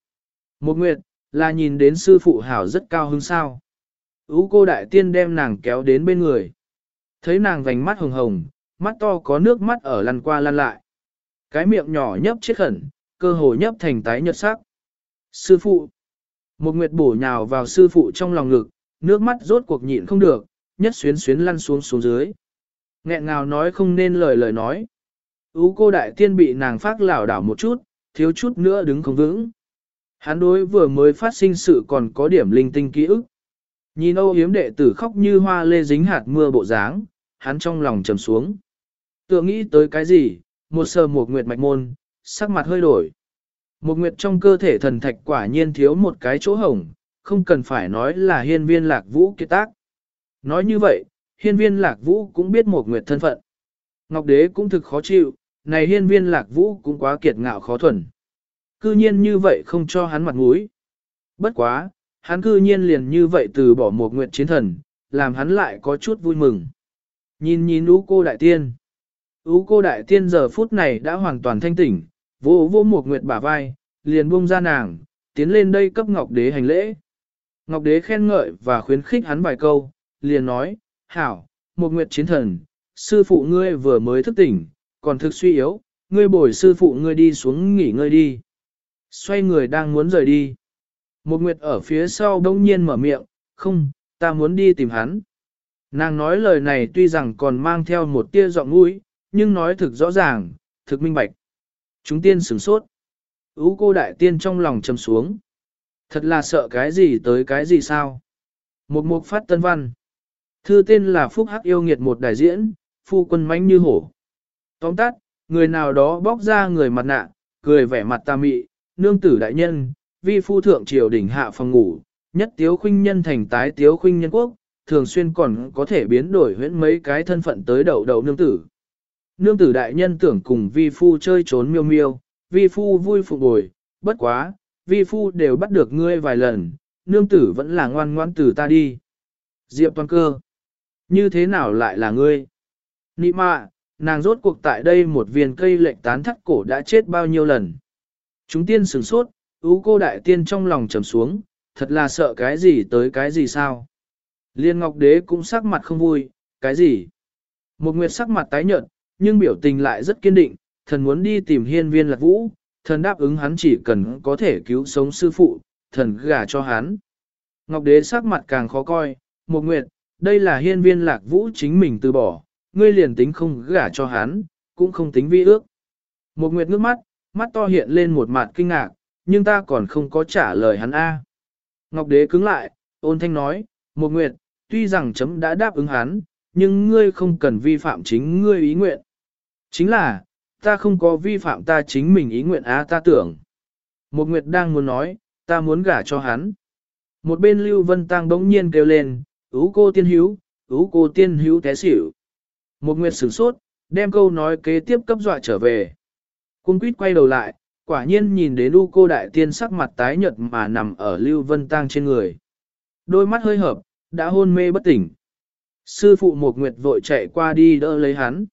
Một nguyệt, là nhìn đến sư phụ hảo rất cao hứng sao. Ú cô đại tiên đem nàng kéo đến bên người. Thấy nàng vành mắt hồng hồng, mắt to có nước mắt ở lăn qua lăn lại. Cái miệng nhỏ nhấp chết khẩn, cơ hồ nhấp thành tái nhợt sắc. Sư phụ. Một nguyệt bổ nhào vào sư phụ trong lòng ngực, nước mắt rốt cuộc nhịn không được, nhất xuyến xuyến lăn xuống xuống dưới. Nghẹn ngào nói không nên lời lời nói. Ú cô đại tiên bị nàng phát lảo đảo một chút, thiếu chút nữa đứng không vững. Hắn đối vừa mới phát sinh sự còn có điểm linh tinh ký ức. Nhìn âu yếm đệ tử khóc như hoa lê dính hạt mưa bộ dáng, hắn trong lòng trầm xuống. Tựa nghĩ tới cái gì, một sờ một nguyệt mạch môn, sắc mặt hơi đổi. Một nguyệt trong cơ thể thần thạch quả nhiên thiếu một cái chỗ hổng, không cần phải nói là hiên viên lạc vũ kiệt tác. Nói như vậy, hiên viên lạc vũ cũng biết một nguyệt thân phận. Ngọc đế cũng thực khó chịu, này hiên viên lạc vũ cũng quá kiệt ngạo khó thuần. Cư nhiên như vậy không cho hắn mặt mũi. Bất quá, hắn cư nhiên liền như vậy từ bỏ một nguyệt chiến thần, làm hắn lại có chút vui mừng. Nhìn nhìn ú cô đại tiên. Ú cô đại tiên giờ phút này đã hoàn toàn thanh tỉnh, vô vô một nguyệt bả vai, liền buông ra nàng, tiến lên đây cấp ngọc đế hành lễ. Ngọc đế khen ngợi và khuyến khích hắn vài câu, liền nói, hảo, một nguyệt chiến thần, sư phụ ngươi vừa mới thức tỉnh, còn thực suy yếu, ngươi bồi sư phụ ngươi đi xuống nghỉ ngơi đi. Xoay người đang muốn rời đi. Một nguyệt ở phía sau đông nhiên mở miệng, không, ta muốn đi tìm hắn. Nàng nói lời này tuy rằng còn mang theo một tia giọng mũi, nhưng nói thực rõ ràng, thực minh bạch. Chúng tiên sửng sốt. Ú cô đại tiên trong lòng trầm xuống. Thật là sợ cái gì tới cái gì sao? Một mục phát tân văn. Thư tên là Phúc Hắc yêu nghiệt một đại diễn, phu quân mãnh như hổ. Tóm tắt, người nào đó bóc ra người mặt nạ, cười vẻ mặt ta mị, nương tử đại nhân, vi phu thượng triều đỉnh hạ phòng ngủ, nhất tiếu khuynh nhân thành tái tiếu khuynh nhân quốc, thường xuyên còn có thể biến đổi huyễn mấy cái thân phận tới đầu đầu nương tử. Nương tử đại nhân tưởng cùng vi phu chơi trốn miêu miêu, vi phu vui phục bồi, bất quá, vi phu đều bắt được ngươi vài lần, nương tử vẫn là ngoan ngoan tử ta đi. Diệp toàn cơ, như thế nào lại là ngươi? Nị mạ, nàng rốt cuộc tại đây một viên cây lệnh tán thắt cổ đã chết bao nhiêu lần. Chúng tiên sửng sốt, ú cô đại tiên trong lòng trầm xuống, thật là sợ cái gì tới cái gì sao. Liên Ngọc Đế cũng sắc mặt không vui, cái gì? Một nguyệt sắc mặt tái nhợt, nhưng biểu tình lại rất kiên định, thần muốn đi tìm hiên viên lạc vũ, thần đáp ứng hắn chỉ cần có thể cứu sống sư phụ, thần gả cho hắn. Ngọc Đế sắc mặt càng khó coi, một nguyệt, đây là hiên viên lạc vũ chính mình từ bỏ, ngươi liền tính không gả cho hắn, cũng không tính vi ước. Một nguyệt ngước mắt, mắt to hiện lên một mặt kinh ngạc, nhưng ta còn không có trả lời hắn A. Ngọc Đế cứng lại, ôn thanh nói, một nguyệt, tuy rằng chấm đã đáp ứng hắn, nhưng ngươi không cần vi phạm chính ngươi ý nguyện. Chính là, ta không có vi phạm ta chính mình ý nguyện á ta tưởng. Một Nguyệt đang muốn nói, ta muốn gả cho hắn. Một bên Lưu Vân Tăng bỗng nhiên kêu lên, ú cô tiên hữu, ú cô tiên hữu té xỉu. Một Nguyệt sửng sốt, đem câu nói kế tiếp cấp dọa trở về. Cung quýt quay đầu lại, quả nhiên nhìn đến u cô đại tiên sắc mặt tái nhợt mà nằm ở Lưu Vân Tăng trên người. Đôi mắt hơi hợp, đã hôn mê bất tỉnh. Sư phụ Mộc nguyệt vội chạy qua đi đỡ lấy hắn.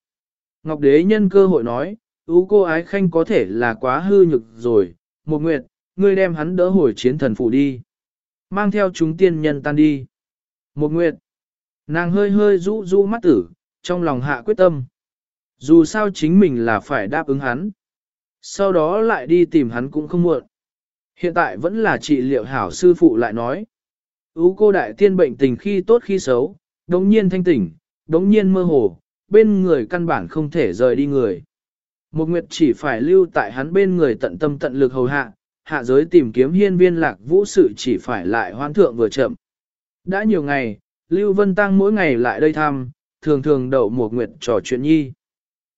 Ngọc đế nhân cơ hội nói, U cô ái khanh có thể là quá hư nhược rồi, Mộc nguyệt, ngươi đem hắn đỡ hồi chiến thần phủ đi. Mang theo chúng tiên nhân tan đi. Mộc nguyệt, nàng hơi hơi rũ rũ mắt tử, trong lòng hạ quyết tâm. Dù sao chính mình là phải đáp ứng hắn. Sau đó lại đi tìm hắn cũng không muộn. Hiện tại vẫn là trị liệu hảo sư phụ lại nói. Ú cô đại tiên bệnh tình khi tốt khi xấu, đống nhiên thanh tỉnh, đống nhiên mơ hồ, bên người căn bản không thể rời đi người. Một nguyệt chỉ phải lưu tại hắn bên người tận tâm tận lực hầu hạ, hạ giới tìm kiếm hiên viên lạc vũ sự chỉ phải lại hoan thượng vừa chậm. Đã nhiều ngày, Lưu Vân Tăng mỗi ngày lại đây thăm, thường thường đậu một nguyệt trò chuyện nhi.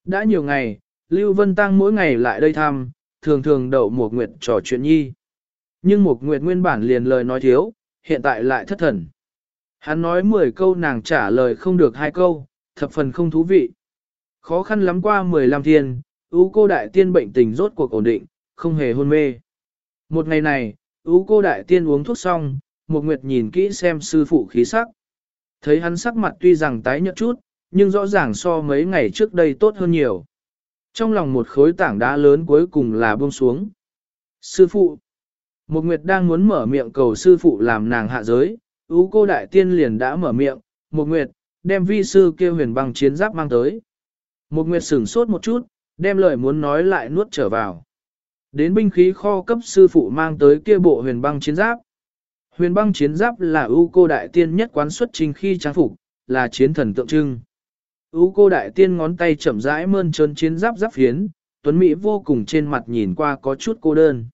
Đã nhiều ngày, Lưu Vân Tăng mỗi ngày lại đây thăm, thường thường đậu Mục nguyệt trò chuyện nhi. Nhưng Mục nguyệt nguyên bản liền lời nói thiếu, hiện tại lại thất thần. Hắn nói 10 câu nàng trả lời không được hai câu, thập phần không thú vị. Khó khăn lắm qua 15 thiên, ú cô đại tiên bệnh tình rốt cuộc ổn định, không hề hôn mê. Một ngày này, ú cô đại tiên uống thuốc xong, Mục nguyệt nhìn kỹ xem sư phụ khí sắc. Thấy hắn sắc mặt tuy rằng tái nhợt chút, nhưng rõ ràng so mấy ngày trước đây tốt hơn nhiều. Trong lòng một khối tảng đá lớn cuối cùng là buông xuống. Sư phụ, một nguyệt đang muốn mở miệng cầu sư phụ làm nàng hạ giới, ú cô đại tiên liền đã mở miệng, một nguyệt, đem vi sư kêu huyền băng chiến giáp mang tới. Một nguyệt sửng sốt một chút, đem lời muốn nói lại nuốt trở vào. Đến binh khí kho cấp sư phụ mang tới kia bộ huyền băng chiến giáp. Huyền băng chiến giáp là ưu cô đại tiên nhất quán xuất trình khi trang phục, là chiến thần tượng trưng. Ú cô đại tiên ngón tay chậm rãi mơn trơn chiến giáp giáp phiến, tuấn Mỹ vô cùng trên mặt nhìn qua có chút cô đơn.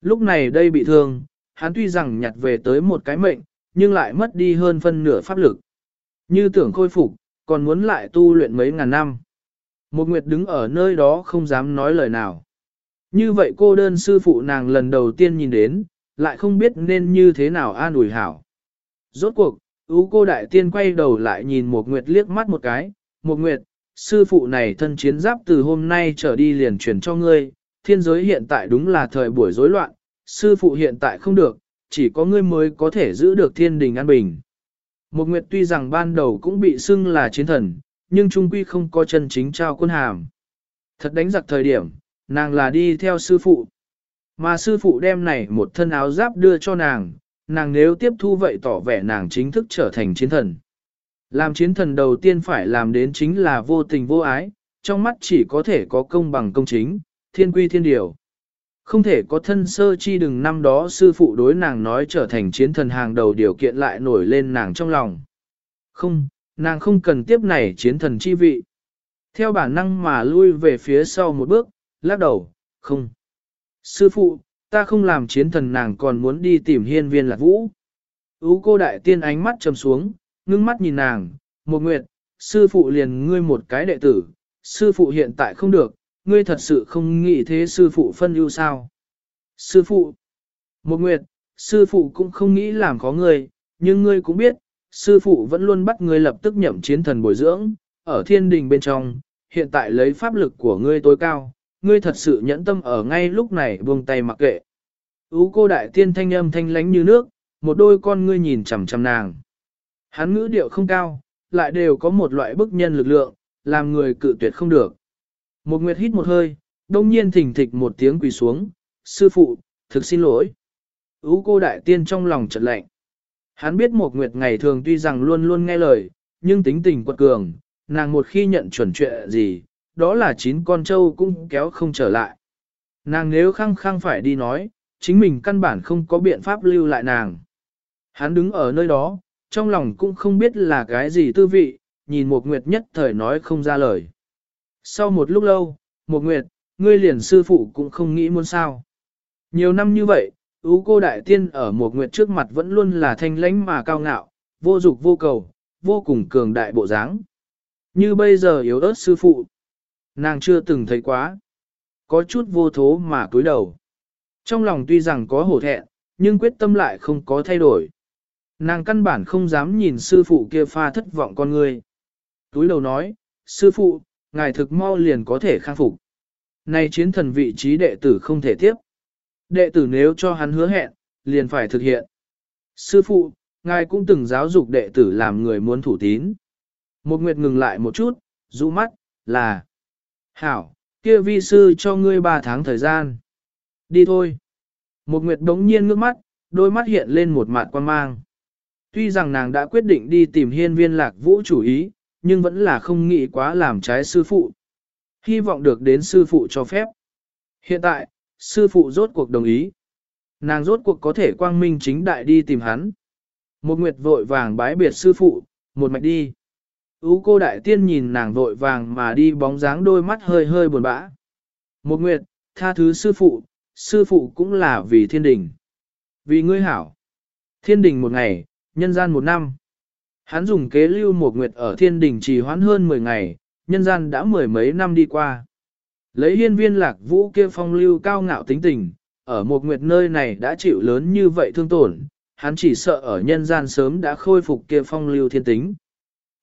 Lúc này đây bị thương, hắn tuy rằng nhặt về tới một cái mệnh, nhưng lại mất đi hơn phân nửa pháp lực. Như tưởng khôi phục, còn muốn lại tu luyện mấy ngàn năm. Một nguyệt đứng ở nơi đó không dám nói lời nào. Như vậy cô đơn sư phụ nàng lần đầu tiên nhìn đến, lại không biết nên như thế nào an ủi hảo. Rốt cuộc, ú cô đại tiên quay đầu lại nhìn một nguyệt liếc mắt một cái, một nguyệt, sư phụ này thân chiến giáp từ hôm nay trở đi liền truyền cho ngươi, thiên giới hiện tại đúng là thời buổi rối loạn, sư phụ hiện tại không được, chỉ có ngươi mới có thể giữ được thiên đình an bình. Một nguyệt tuy rằng ban đầu cũng bị xưng là chiến thần, nhưng trung quy không có chân chính trao quân hàm. Thật đánh giặc thời điểm, nàng là đi theo sư phụ. Mà sư phụ đem này một thân áo giáp đưa cho nàng, nàng nếu tiếp thu vậy tỏ vẻ nàng chính thức trở thành chiến thần. Làm chiến thần đầu tiên phải làm đến chính là vô tình vô ái, trong mắt chỉ có thể có công bằng công chính, thiên quy thiên điều. Không thể có thân sơ chi đừng năm đó sư phụ đối nàng nói trở thành chiến thần hàng đầu điều kiện lại nổi lên nàng trong lòng. Không, nàng không cần tiếp này chiến thần chi vị. Theo bản năng mà lui về phía sau một bước, lắc đầu, không. Sư phụ, ta không làm chiến thần nàng còn muốn đi tìm hiên viên lạc vũ. Ú cô đại tiên ánh mắt trầm xuống, ngưng mắt nhìn nàng, một nguyệt, sư phụ liền ngươi một cái đệ tử, sư phụ hiện tại không được, ngươi thật sự không nghĩ thế sư phụ phân ưu sao. Sư phụ, một nguyệt, sư phụ cũng không nghĩ làm khó ngươi, nhưng ngươi cũng biết, sư phụ vẫn luôn bắt ngươi lập tức nhậm chiến thần bồi dưỡng, ở thiên đình bên trong, hiện tại lấy pháp lực của ngươi tối cao, ngươi thật sự nhẫn tâm ở ngay lúc này buông tay mặc kệ. Ú cô đại tiên thanh âm thanh lánh như nước, một đôi con ngươi nhìn chằm chằm nàng. Hắn ngữ điệu không cao, lại đều có một loại bức nhân lực lượng, làm người cự tuyệt không được. Một nguyệt hít một hơi, đông nhiên thỉnh thịch một tiếng quỳ xuống, sư phụ, thực xin lỗi. Ú cô đại tiên trong lòng chợt lạnh. Hắn biết một nguyệt ngày thường tuy rằng luôn luôn nghe lời, nhưng tính tình quật cường, nàng một khi nhận chuẩn chuyện gì, đó là chín con trâu cũng kéo không trở lại. Nàng nếu khăng khăng phải đi nói, chính mình căn bản không có biện pháp lưu lại nàng. Hắn đứng ở nơi đó, trong lòng cũng không biết là cái gì tư vị, nhìn một nguyệt nhất thời nói không ra lời. Sau một lúc lâu, một nguyệt, ngươi liền sư phụ cũng không nghĩ muốn sao. Nhiều năm như vậy, ú cô đại tiên ở một nguyệt trước mặt vẫn luôn là thanh lãnh mà cao ngạo, vô dục vô cầu, vô cùng cường đại bộ dáng. Như bây giờ yếu ớt sư phụ. Nàng chưa từng thấy quá. Có chút vô thố mà cúi đầu. Trong lòng tuy rằng có hổ thẹn, nhưng quyết tâm lại không có thay đổi. Nàng căn bản không dám nhìn sư phụ kia pha thất vọng con người. Túi đầu nói, sư phụ, ngài thực mau liền có thể khang phục. Này chiến thần vị trí đệ tử không thể tiếp. Đệ tử nếu cho hắn hứa hẹn, liền phải thực hiện. Sư phụ, ngài cũng từng giáo dục đệ tử làm người muốn thủ tín. Một nguyệt ngừng lại một chút, rũ mắt, là Hảo, kia vi sư cho ngươi ba tháng thời gian. Đi thôi. Một nguyệt đống nhiên ngước mắt, đôi mắt hiện lên một mặt quan mang. Tuy rằng nàng đã quyết định đi tìm hiên viên lạc vũ chủ ý, nhưng vẫn là không nghĩ quá làm trái sư phụ. Hy vọng được đến sư phụ cho phép. Hiện tại, sư phụ rốt cuộc đồng ý. Nàng rốt cuộc có thể quang minh chính đại đi tìm hắn. Một nguyệt vội vàng bái biệt sư phụ, một mạch đi. Ú cô đại tiên nhìn nàng vội vàng mà đi bóng dáng đôi mắt hơi hơi buồn bã. Một nguyệt, tha thứ sư phụ, sư phụ cũng là vì thiên đình. Vì ngươi hảo. Thiên đình một ngày, nhân gian một năm. Hắn dùng kế lưu một nguyệt ở thiên đình trì hoãn hơn 10 ngày, nhân gian đã mười mấy năm đi qua. Lấy hiên viên lạc vũ kia phong lưu cao ngạo tính tình, ở một nguyệt nơi này đã chịu lớn như vậy thương tổn, hắn chỉ sợ ở nhân gian sớm đã khôi phục kia phong lưu thiên tính.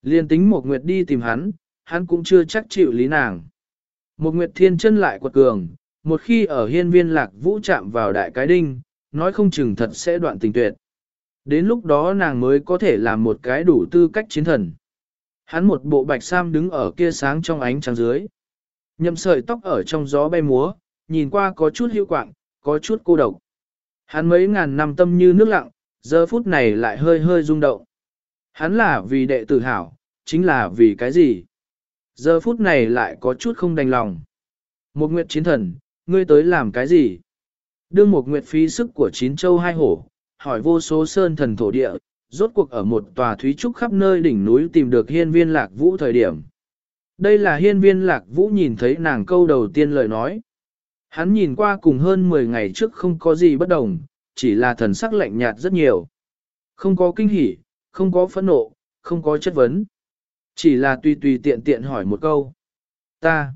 Liên tính một nguyệt đi tìm hắn, hắn cũng chưa chắc chịu lý nàng. Một nguyệt thiên chân lại quật cường, một khi ở hiên viên lạc vũ chạm vào đại cái đinh, nói không chừng thật sẽ đoạn tình tuyệt. Đến lúc đó nàng mới có thể làm một cái đủ tư cách chiến thần. Hắn một bộ bạch sam đứng ở kia sáng trong ánh trăng dưới. Nhậm sợi tóc ở trong gió bay múa, nhìn qua có chút hữu quạng, có chút cô độc. Hắn mấy ngàn năm tâm như nước lặng, giờ phút này lại hơi hơi rung động. Hắn là vì đệ tử hảo, chính là vì cái gì? Giờ phút này lại có chút không đành lòng. Một nguyệt chiến thần, ngươi tới làm cái gì? Đương một nguyệt phí sức của chín châu hai hổ, hỏi vô số sơn thần thổ địa, rốt cuộc ở một tòa thúy trúc khắp nơi đỉnh núi tìm được hiên viên lạc vũ thời điểm. Đây là hiên viên lạc vũ nhìn thấy nàng câu đầu tiên lời nói. Hắn nhìn qua cùng hơn 10 ngày trước không có gì bất đồng, chỉ là thần sắc lạnh nhạt rất nhiều. Không có kinh hỉ, không có phẫn nộ, không có chất vấn. Chỉ là tùy tùy tiện tiện hỏi một câu. Ta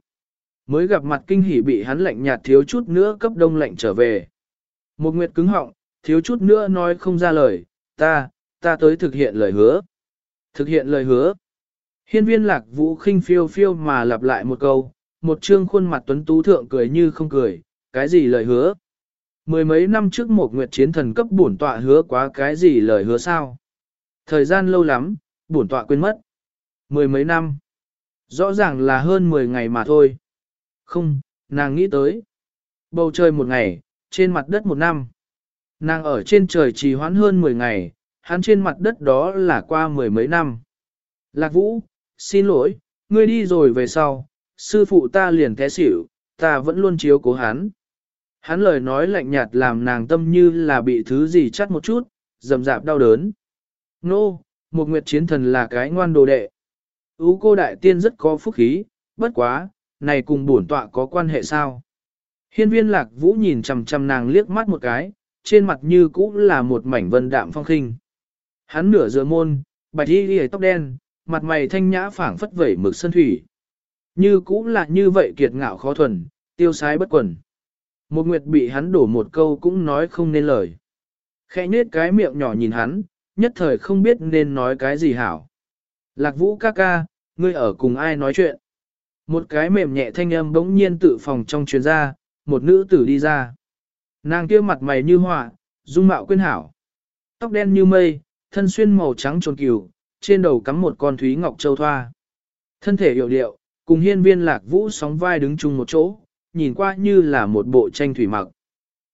mới gặp mặt kinh hỉ bị hắn lạnh nhạt thiếu chút nữa cấp đông lạnh trở về. Một nguyệt cứng họng, thiếu chút nữa nói không ra lời, ta, ta tới thực hiện lời hứa. Thực hiện lời hứa. Hiên viên lạc vũ khinh phiêu phiêu mà lặp lại một câu, một trương khuôn mặt tuấn tú thượng cười như không cười, cái gì lời hứa. Mười mấy năm trước một nguyệt chiến thần cấp bổn tọa hứa quá cái gì lời hứa sao. Thời gian lâu lắm, bổn tọa quên mất. Mười mấy năm. Rõ ràng là hơn mười ngày mà thôi. Không, nàng nghĩ tới. Bầu trời một ngày, trên mặt đất một năm. Nàng ở trên trời trì hoãn hơn mười ngày, hắn trên mặt đất đó là qua mười mấy năm. Lạc Vũ, xin lỗi, ngươi đi rồi về sau, sư phụ ta liền té xỉu, ta vẫn luôn chiếu cố hắn. Hắn lời nói lạnh nhạt làm nàng tâm như là bị thứ gì chắt một chút, dầm dạp đau đớn. Nô, no, một nguyệt chiến thần là cái ngoan đồ đệ. Ú cô đại tiên rất có phúc khí, bất quá, này cùng bổn tọa có quan hệ sao? Hiên viên lạc vũ nhìn chằm chằm nàng liếc mắt một cái, trên mặt như cũ là một mảnh vân đạm phong khinh. Hắn nửa dựa môn, bạch y ghi tóc đen, mặt mày thanh nhã phảng phất vẩy mực sân thủy. Như cũ là như vậy kiệt ngạo khó thuần, tiêu sái bất quần. Một nguyệt bị hắn đổ một câu cũng nói không nên lời. Khẽ nết cái miệng nhỏ nhìn hắn, nhất thời không biết nên nói cái gì hảo. Lạc vũ ca ca, ngươi ở cùng ai nói chuyện? Một cái mềm nhẹ thanh âm bỗng nhiên tự phòng trong chuyên ra, một nữ tử đi ra. Nàng kia mặt mày như họa, dung mạo quyên hảo. Tóc đen như mây, thân xuyên màu trắng trồn cừu, trên đầu cắm một con thúy ngọc châu thoa. Thân thể hiệu điệu, cùng hiên viên lạc vũ sóng vai đứng chung một chỗ, nhìn qua như là một bộ tranh thủy mặc.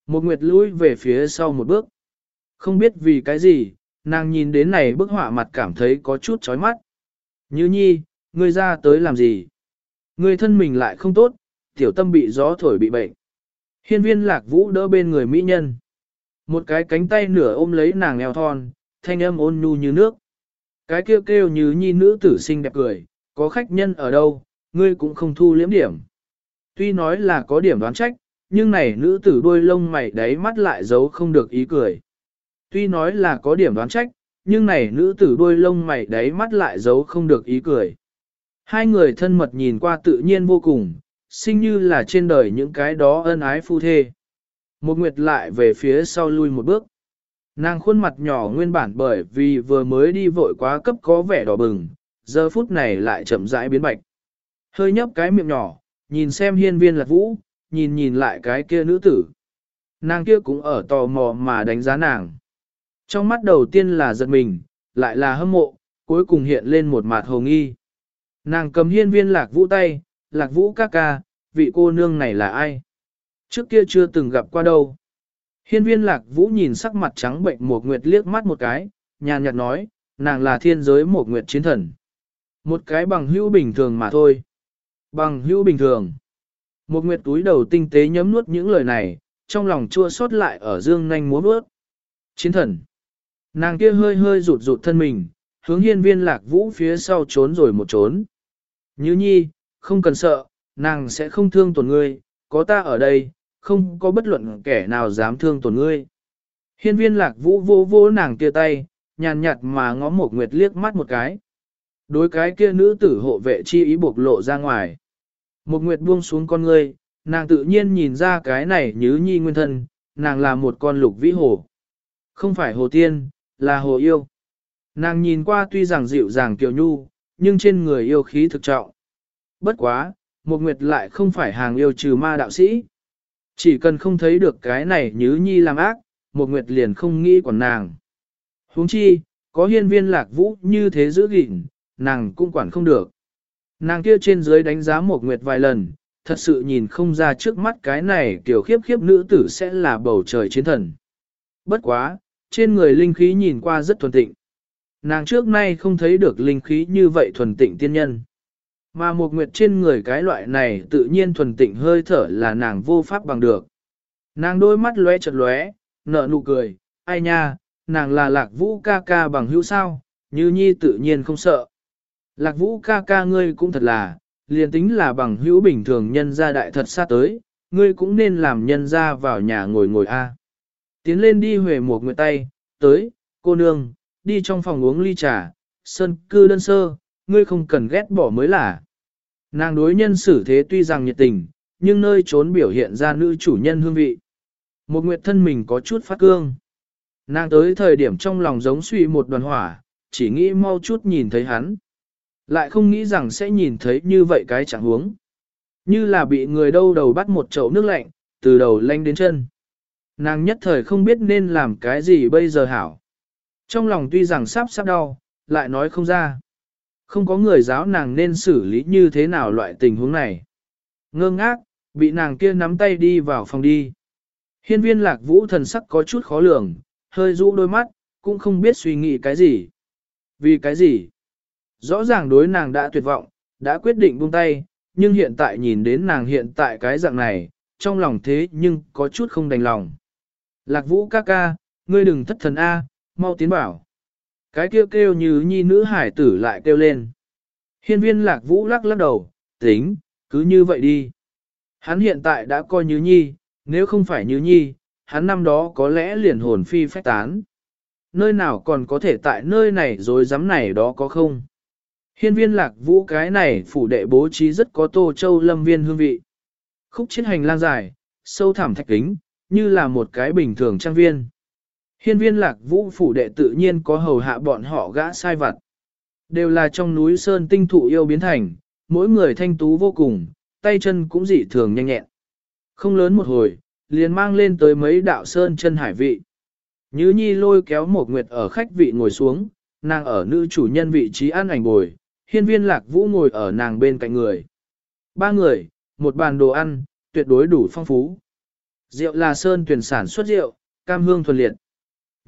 Một nguyệt lùi về phía sau một bước. Không biết vì cái gì, nàng nhìn đến này bức họa mặt cảm thấy có chút chói mắt. Như nhi, ngươi ra tới làm gì? Ngươi thân mình lại không tốt, tiểu tâm bị gió thổi bị bệnh. Hiên viên lạc vũ đỡ bên người mỹ nhân. Một cái cánh tay nửa ôm lấy nàng eo thon, thanh âm ôn nhu như nước. Cái kêu kêu như nhi nữ tử sinh đẹp cười, có khách nhân ở đâu, ngươi cũng không thu liếm điểm. Tuy nói là có điểm đoán trách, nhưng này nữ tử đuôi lông mày đáy mắt lại giấu không được ý cười. Tuy nói là có điểm đoán trách, nhưng này nữ tử đuôi lông mày đáy mắt lại giấu không được ý cười. Hai người thân mật nhìn qua tự nhiên vô cùng, sinh như là trên đời những cái đó ân ái phu thê. Một nguyệt lại về phía sau lui một bước. Nàng khuôn mặt nhỏ nguyên bản bởi vì vừa mới đi vội quá cấp có vẻ đỏ bừng, giờ phút này lại chậm rãi biến bạch. Hơi nhấp cái miệng nhỏ, nhìn xem hiên viên lạc vũ, nhìn nhìn lại cái kia nữ tử. Nàng kia cũng ở tò mò mà đánh giá nàng. Trong mắt đầu tiên là giật mình, lại là hâm mộ, cuối cùng hiện lên một mặt hồng nghi. Nàng cầm hiên viên lạc vũ tay, lạc vũ ca ca, vị cô nương này là ai? Trước kia chưa từng gặp qua đâu. Hiên viên lạc vũ nhìn sắc mặt trắng bệnh một nguyệt liếc mắt một cái, nhàn nhạt nói, nàng là thiên giới một nguyệt chiến thần. Một cái bằng hữu bình thường mà thôi. Bằng hữu bình thường. Một nguyệt túi đầu tinh tế nhấm nuốt những lời này, trong lòng chua xót lại ở dương nanh múa bước. Chiến thần. Nàng kia hơi hơi rụt rụt thân mình, hướng hiên viên lạc vũ phía sau trốn rồi một trốn. Như nhi, không cần sợ, nàng sẽ không thương tổn ngươi, có ta ở đây, không có bất luận kẻ nào dám thương tổn ngươi. Hiên viên lạc vũ vô vô nàng kia tay, nhàn nhạt mà ngó một nguyệt liếc mắt một cái. Đối cái kia nữ tử hộ vệ chi ý bộc lộ ra ngoài. Một nguyệt buông xuống con ngươi, nàng tự nhiên nhìn ra cái này như nhi nguyên thân, nàng là một con lục vĩ hồ. Không phải hồ tiên, là hồ yêu. Nàng nhìn qua tuy rằng dịu dàng kiều nhu, nhưng trên người yêu khí thực trọng. Bất quá, một nguyệt lại không phải hàng yêu trừ ma đạo sĩ. Chỉ cần không thấy được cái này như nhi làm ác, một nguyệt liền không nghĩ quản nàng. huống chi, có hiên viên lạc vũ như thế giữ gìn, nàng cũng quản không được. Nàng kia trên dưới đánh giá một nguyệt vài lần, thật sự nhìn không ra trước mắt cái này kiểu khiếp khiếp nữ tử sẽ là bầu trời chiến thần. Bất quá, trên người linh khí nhìn qua rất thuần tịnh. Nàng trước nay không thấy được linh khí như vậy thuần tịnh tiên nhân. Mà một nguyệt trên người cái loại này tự nhiên thuần tịnh hơi thở là nàng vô pháp bằng được. Nàng đôi mắt lóe chật lóe, nở nụ cười, ai nha, nàng là lạc vũ ca ca bằng hữu sao, như nhi tự nhiên không sợ. Lạc vũ ca ca ngươi cũng thật là, liền tính là bằng hữu bình thường nhân gia đại thật xa tới, ngươi cũng nên làm nhân gia vào nhà ngồi ngồi a. Tiến lên đi huề một nguyệt tay, tới, cô nương, đi trong phòng uống ly trà, sơn cư đơn sơ, ngươi không cần ghét bỏ mới là. Nàng đối nhân xử thế tuy rằng nhiệt tình, nhưng nơi trốn biểu hiện ra nữ chủ nhân hương vị. Một nguyệt thân mình có chút phát cương. Nàng tới thời điểm trong lòng giống suy một đoàn hỏa, chỉ nghĩ mau chút nhìn thấy hắn. Lại không nghĩ rằng sẽ nhìn thấy như vậy cái chẳng huống. Như là bị người đâu đầu bắt một chậu nước lạnh, từ đầu lanh đến chân. Nàng nhất thời không biết nên làm cái gì bây giờ hảo. Trong lòng tuy rằng sắp sắp đau, lại nói không ra. Không có người giáo nàng nên xử lý như thế nào loại tình huống này. Ngơ ngác, bị nàng kia nắm tay đi vào phòng đi. Hiên viên lạc vũ thần sắc có chút khó lường, hơi rũ đôi mắt, cũng không biết suy nghĩ cái gì. Vì cái gì? Rõ ràng đối nàng đã tuyệt vọng, đã quyết định buông tay, nhưng hiện tại nhìn đến nàng hiện tại cái dạng này, trong lòng thế nhưng có chút không đành lòng. Lạc vũ ca ca, ngươi đừng thất thần A, mau tiến bảo. Cái kêu kêu như nhi nữ hải tử lại kêu lên. Hiên viên lạc vũ lắc lắc đầu, tính, cứ như vậy đi. Hắn hiện tại đã coi như nhi, nếu không phải như nhi, hắn năm đó có lẽ liền hồn phi phách tán. Nơi nào còn có thể tại nơi này rồi dám này đó có không? Hiên viên lạc vũ cái này phủ đệ bố trí rất có tô châu lâm viên hương vị. Khúc chiến hành lang dài, sâu thẳm thạch kính, như là một cái bình thường trang viên. Hiên viên lạc vũ phủ đệ tự nhiên có hầu hạ bọn họ gã sai vặt. Đều là trong núi sơn tinh thụ yêu biến thành, mỗi người thanh tú vô cùng, tay chân cũng dị thường nhanh nhẹn. Không lớn một hồi, liền mang lên tới mấy đạo sơn chân hải vị. Nhứ nhi lôi kéo một nguyệt ở khách vị ngồi xuống, nàng ở nữ chủ nhân vị trí ăn ảnh bồi, hiên viên lạc vũ ngồi ở nàng bên cạnh người. Ba người, một bàn đồ ăn, tuyệt đối đủ phong phú. Rượu là sơn tuyển sản xuất rượu, cam hương thuần liệt.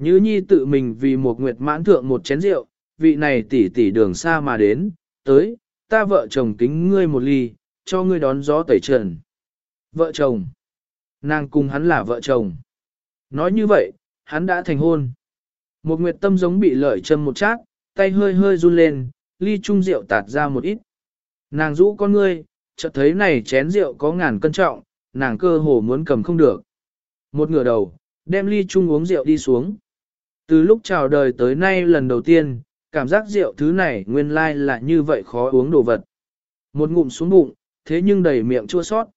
Như nhi tự mình vì một nguyệt mãn thượng một chén rượu, vị này tỉ tỉ đường xa mà đến, tới, ta vợ chồng kính ngươi một ly, cho ngươi đón gió tẩy trần. Vợ chồng. Nàng cùng hắn là vợ chồng. Nói như vậy, hắn đã thành hôn. Một nguyệt tâm giống bị lợi châm một chát, tay hơi hơi run lên, ly chung rượu tạt ra một ít. Nàng rũ con ngươi, chợt thấy này chén rượu có ngàn cân trọng, nàng cơ hồ muốn cầm không được. Một ngửa đầu, đem ly chung uống rượu đi xuống. Từ lúc chào đời tới nay lần đầu tiên, cảm giác rượu thứ này nguyên lai là như vậy khó uống đồ vật. Một ngụm xuống bụng, thế nhưng đầy miệng chua sót.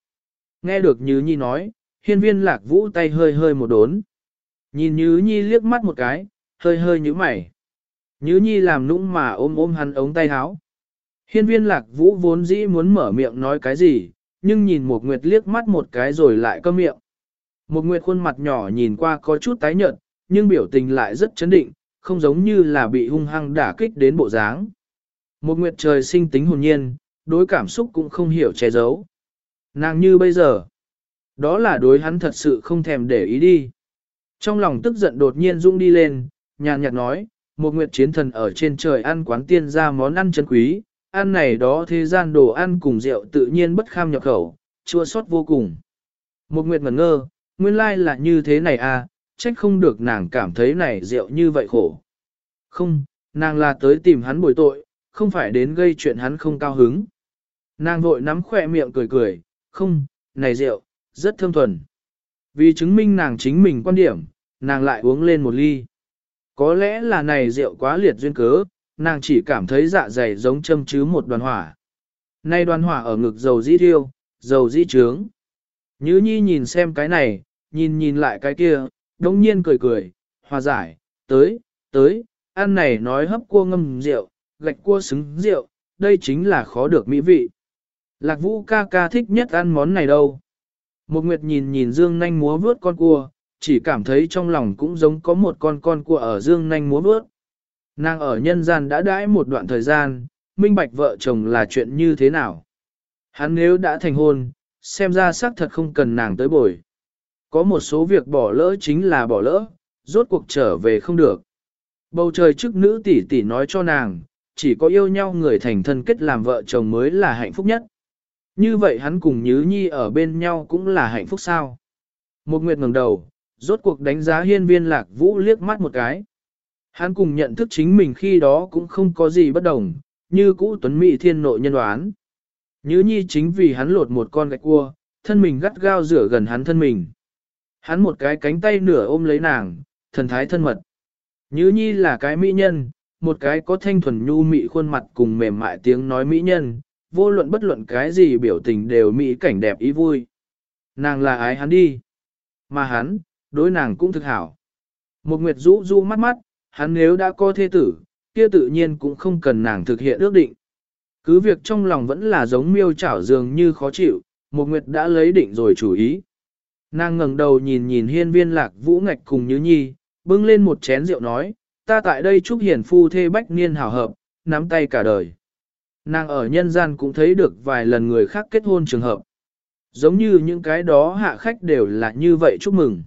Nghe được Như Nhi nói, hiên viên lạc vũ tay hơi hơi một đốn. Nhìn Như Nhi liếc mắt một cái, hơi hơi như mày. Như Nhi làm nũng mà ôm ôm hắn ống tay háo Hiên viên lạc vũ vốn dĩ muốn mở miệng nói cái gì, nhưng nhìn một nguyệt liếc mắt một cái rồi lại câm miệng. Một nguyệt khuôn mặt nhỏ nhìn qua có chút tái nhợt, nhưng biểu tình lại rất chấn định, không giống như là bị hung hăng đả kích đến bộ dáng. Một nguyệt trời sinh tính hồn nhiên, đối cảm xúc cũng không hiểu che giấu. Nàng như bây giờ, đó là đối hắn thật sự không thèm để ý đi. Trong lòng tức giận đột nhiên rung đi lên, nhàn nhạt nói, một nguyệt chiến thần ở trên trời ăn quán tiên ra món ăn chân quý, ăn này đó thế gian đồ ăn cùng rượu tự nhiên bất kham nhập khẩu, chua sót vô cùng. Một nguyệt ngẩn ngơ, nguyên lai là như thế này à, trách không được nàng cảm thấy này rượu như vậy khổ. Không, nàng là tới tìm hắn bồi tội, không phải đến gây chuyện hắn không cao hứng. Nàng vội nắm khỏe miệng cười cười, không, này rượu, rất thơm thuần. Vì chứng minh nàng chính mình quan điểm, nàng lại uống lên một ly. Có lẽ là này rượu quá liệt duyên cớ, nàng chỉ cảm thấy dạ dày giống châm chứ một đoàn hỏa. Nay đoàn hỏa ở ngực dầu di thiêu, dầu di trướng. Nhứ nhi nhìn xem cái này, nhìn nhìn lại cái kia, đông nhiên cười cười, hòa giải, tới, tới, ăn này nói hấp cua ngâm rượu, gạch cua xứng rượu, đây chính là khó được mỹ vị. Lạc vũ ca ca thích nhất ăn món này đâu. Một nguyệt nhìn nhìn dương nanh múa vướt con cua, chỉ cảm thấy trong lòng cũng giống có một con con cua ở dương nanh múa vướt. Nàng ở nhân gian đã đãi một đoạn thời gian, minh bạch vợ chồng là chuyện như thế nào. Hắn nếu đã thành hôn, xem ra xác thật không cần nàng tới bồi. Có một số việc bỏ lỡ chính là bỏ lỡ, rốt cuộc trở về không được. Bầu trời trước nữ tỷ tỷ nói cho nàng, chỉ có yêu nhau người thành thân kết làm vợ chồng mới là hạnh phúc nhất. Như vậy hắn cùng Nhứ Nhi ở bên nhau cũng là hạnh phúc sao. Một nguyệt ngẩng đầu, rốt cuộc đánh giá hiên viên lạc vũ liếc mắt một cái. Hắn cùng nhận thức chính mình khi đó cũng không có gì bất đồng, như cũ tuấn mỹ thiên nội nhân đoán. Nhứ Nhi chính vì hắn lột một con gạch cua, thân mình gắt gao rửa gần hắn thân mình. Hắn một cái cánh tay nửa ôm lấy nàng, thần thái thân mật. Nhứ Nhi là cái mỹ nhân, một cái có thanh thuần nhu mị khuôn mặt cùng mềm mại tiếng nói mỹ nhân, vô luận bất luận cái gì biểu tình đều mỹ cảnh đẹp ý vui. Nàng là ái hắn đi. Mà hắn, đối nàng cũng thực hảo. Một nguyệt rũ rũ mắt mắt, hắn nếu đã có thê tử, kia tự nhiên cũng không cần nàng thực hiện ước định. Cứ việc trong lòng vẫn là giống miêu chảo dường như khó chịu, một nguyệt đã lấy định rồi chủ ý. Nàng ngẩng đầu nhìn nhìn hiên viên lạc vũ ngạch cùng như nhi, bưng lên một chén rượu nói, ta tại đây chúc hiển phu thê bách niên hảo hợp, nắm tay cả đời. Nàng ở nhân gian cũng thấy được vài lần người khác kết hôn trường hợp. Giống như những cái đó hạ khách đều là như vậy chúc mừng.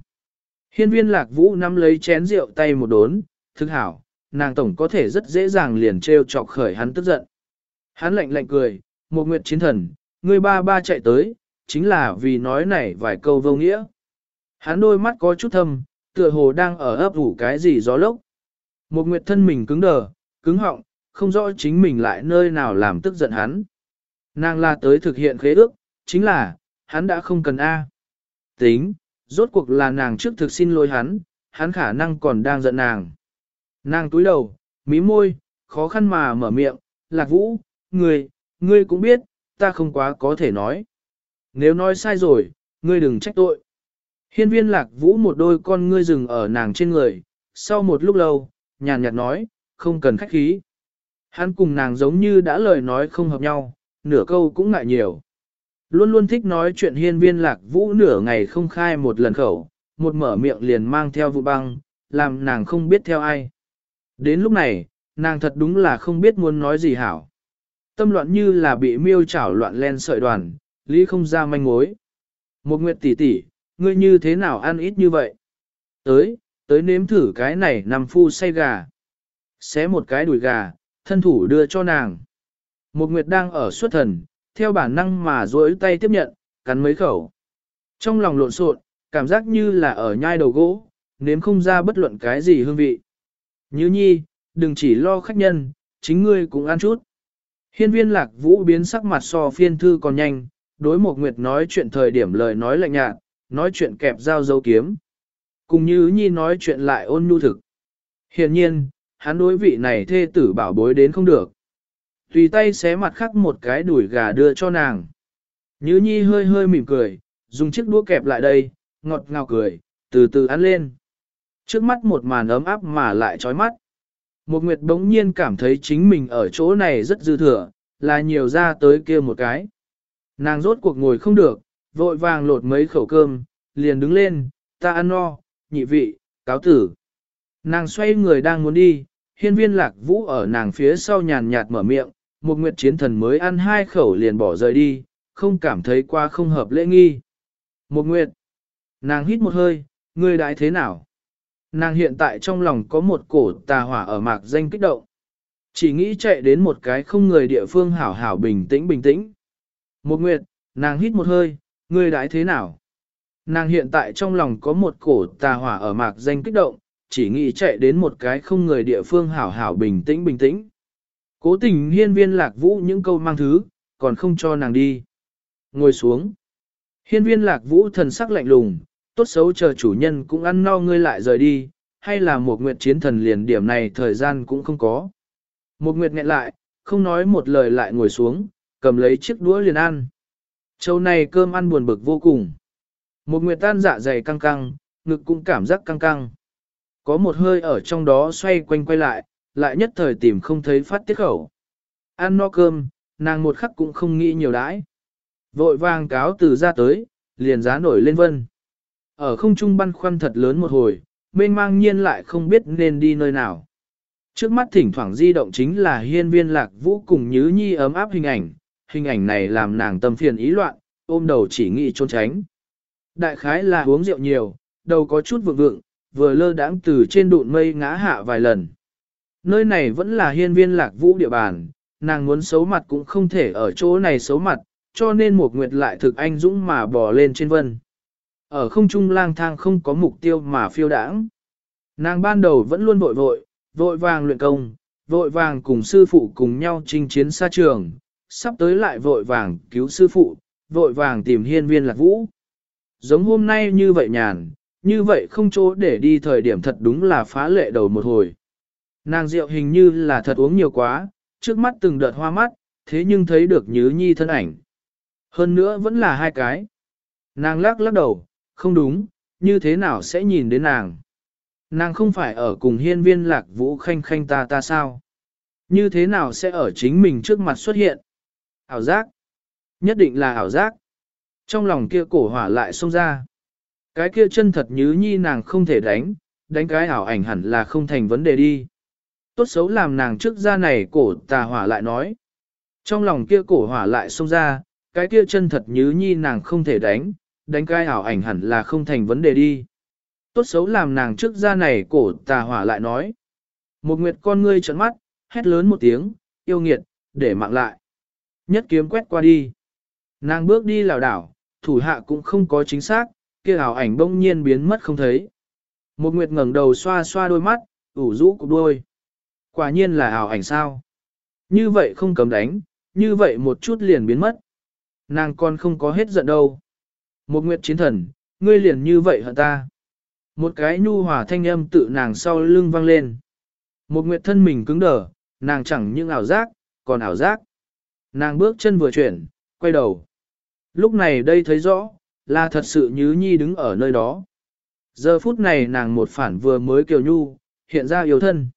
Hiên viên lạc vũ nắm lấy chén rượu tay một đốn, thức hảo, nàng tổng có thể rất dễ dàng liền treo chọc khởi hắn tức giận. Hắn lạnh lạnh cười, một nguyệt chiến thần, người ba ba chạy tới, chính là vì nói này vài câu vô nghĩa. Hắn đôi mắt có chút thâm, tựa hồ đang ở ấp ủ cái gì gió lốc. Một nguyệt thân mình cứng đờ, cứng họng, không rõ chính mình lại nơi nào làm tức giận hắn. Nàng la tới thực hiện khế ước, chính là, hắn đã không cần A. Tính, rốt cuộc là nàng trước thực xin lỗi hắn, hắn khả năng còn đang giận nàng. Nàng túi đầu, mí môi, khó khăn mà mở miệng, lạc vũ, ngươi, ngươi cũng biết, ta không quá có thể nói. Nếu nói sai rồi, ngươi đừng trách tội. Hiên viên lạc vũ một đôi con ngươi rừng ở nàng trên người, sau một lúc lâu, nhàn nhạt nói, không cần khách khí. Hắn cùng nàng giống như đã lời nói không hợp nhau, nửa câu cũng ngại nhiều. Luôn luôn thích nói chuyện hiên viên lạc vũ nửa ngày không khai một lần khẩu, một mở miệng liền mang theo vụ băng, làm nàng không biết theo ai. Đến lúc này, nàng thật đúng là không biết muốn nói gì hảo. Tâm loạn như là bị miêu chảo loạn len sợi đoàn, lý không ra manh mối. Một nguyệt tỷ tỷ, ngươi như thế nào ăn ít như vậy? Tới, tới nếm thử cái này nằm phu say gà. Xé một cái đùi gà, thân thủ đưa cho nàng. Một nguyệt đang ở xuất thần, theo bản năng mà duỗi tay tiếp nhận, cắn mấy khẩu. Trong lòng lộn xộn, cảm giác như là ở nhai đầu gỗ, nếm không ra bất luận cái gì hương vị. Như nhi, đừng chỉ lo khách nhân, chính ngươi cũng ăn chút. Hiên viên lạc vũ biến sắc mặt so phiên thư còn nhanh, đối một nguyệt nói chuyện thời điểm lời nói lạnh nhạt, nói chuyện kẹp dao dấu kiếm. Cùng như nhi nói chuyện lại ôn nhu thực. Hiện nhiên, hắn đối vị này thê tử bảo bối đến không được. Tùy tay xé mặt khắc một cái đùi gà đưa cho nàng. Như nhi hơi hơi mỉm cười, dùng chiếc đũa kẹp lại đây, ngọt ngào cười, từ từ ăn lên. Trước mắt một màn ấm áp mà lại chói mắt. Một nguyệt bỗng nhiên cảm thấy chính mình ở chỗ này rất dư thừa, là nhiều ra tới kia một cái. Nàng rốt cuộc ngồi không được, vội vàng lột mấy khẩu cơm, liền đứng lên, ta ăn no, nhị vị, cáo tử. Nàng xoay người đang muốn đi, hiên viên lạc vũ ở nàng phía sau nhàn nhạt mở miệng, một nguyệt chiến thần mới ăn hai khẩu liền bỏ rời đi, không cảm thấy qua không hợp lễ nghi. Một nguyệt, nàng hít một hơi, ngươi đại thế nào? Nàng hiện tại trong lòng có một cổ tà hỏa ở mạc danh kích động. Chỉ nghĩ chạy đến một cái không người địa phương hảo hảo bình tĩnh bình tĩnh. Một nguyệt, nàng hít một hơi, ngươi đãi thế nào? Nàng hiện tại trong lòng có một cổ tà hỏa ở mạc danh kích động, chỉ nghĩ chạy đến một cái không người địa phương hảo hảo bình tĩnh bình tĩnh. Cố tình hiên viên lạc vũ những câu mang thứ, còn không cho nàng đi. Ngồi xuống. Hiên viên lạc vũ thần sắc lạnh lùng, tốt xấu chờ chủ nhân cũng ăn no ngươi lại rời đi, hay là một nguyệt chiến thần liền điểm này thời gian cũng không có. Một nguyệt nghẹn lại, không nói một lời lại ngồi xuống, cầm lấy chiếc đũa liền ăn. Châu này cơm ăn buồn bực vô cùng. Một nguyệt tan dạ dày căng căng, ngực cũng cảm giác căng căng. Có một hơi ở trong đó xoay quanh quay lại, lại nhất thời tìm không thấy phát tiết khẩu. Ăn no cơm, nàng một khắc cũng không nghĩ nhiều đãi. Vội vàng cáo từ ra tới, liền giá nổi lên vân. Ở không trung băn khoăn thật lớn một hồi, mênh mang nhiên lại không biết nên đi nơi nào. Trước mắt thỉnh thoảng di động chính là hiên viên lạc vũ cùng nhứ nhi ấm áp hình ảnh, hình ảnh này làm nàng tâm phiền ý loạn, ôm đầu chỉ nghĩ trốn tránh. Đại khái là uống rượu nhiều, đầu có chút vượng vượng, vừa lơ đãng từ trên đụn mây ngã hạ vài lần. Nơi này vẫn là hiên viên lạc vũ địa bàn, nàng muốn xấu mặt cũng không thể ở chỗ này xấu mặt, cho nên một nguyệt lại thực anh dũng mà bò lên trên vân. Ở không trung lang thang không có mục tiêu mà phiêu đãng. Nàng ban đầu vẫn luôn vội vội, vội vàng luyện công, vội vàng cùng sư phụ cùng nhau chinh chiến xa trường, sắp tới lại vội vàng cứu sư phụ, vội vàng tìm hiên viên lạc vũ. Giống hôm nay như vậy nhàn, như vậy không chỗ để đi thời điểm thật đúng là phá lệ đầu một hồi. Nàng rượu hình như là thật uống nhiều quá, trước mắt từng đợt hoa mắt, thế nhưng thấy được nhứ nhi thân ảnh. Hơn nữa vẫn là hai cái. Nàng lắc lắc đầu, không đúng, như thế nào sẽ nhìn đến nàng. Nàng không phải ở cùng hiên viên lạc vũ khanh khanh ta ta sao? Như thế nào sẽ ở chính mình trước mặt xuất hiện? Ảo giác. Nhất định là ảo giác. Trong lòng kia cổ hỏa lại xông ra. Cái kia chân thật như nhi nàng không thể đánh, đánh cái ảo ảnh hẳn là không thành vấn đề đi. Tốt xấu làm nàng trước ra này cổ tà hỏa lại nói. Trong lòng kia cổ hỏa lại xông ra, cái kia chân thật như nhi nàng không thể đánh, đánh cái ảo ảnh hẳn là không thành vấn đề đi. Tốt xấu làm nàng trước ra này cổ tà hỏa lại nói. Một nguyệt con ngươi trợn mắt, hét lớn một tiếng, yêu nghiệt, để mạng lại. Nhất kiếm quét qua đi. Nàng bước đi lảo đảo, thủ hạ cũng không có chính xác, kia ảo ảnh bỗng nhiên biến mất không thấy. Một nguyệt ngẩng đầu xoa xoa đôi mắt, ủ rũ cục đôi. Quả nhiên là ảo ảnh sao. Như vậy không cấm đánh, như vậy một chút liền biến mất. Nàng còn không có hết giận đâu. Một nguyệt chiến thần, ngươi liền như vậy hả ta. Một cái nhu hòa thanh âm tự nàng sau lưng vang lên. Một nguyệt thân mình cứng đờ, nàng chẳng những ảo giác, còn ảo giác. Nàng bước chân vừa chuyển, quay đầu. Lúc này đây thấy rõ, là thật sự như nhi đứng ở nơi đó. Giờ phút này nàng một phản vừa mới kiều nhu, hiện ra yếu thân.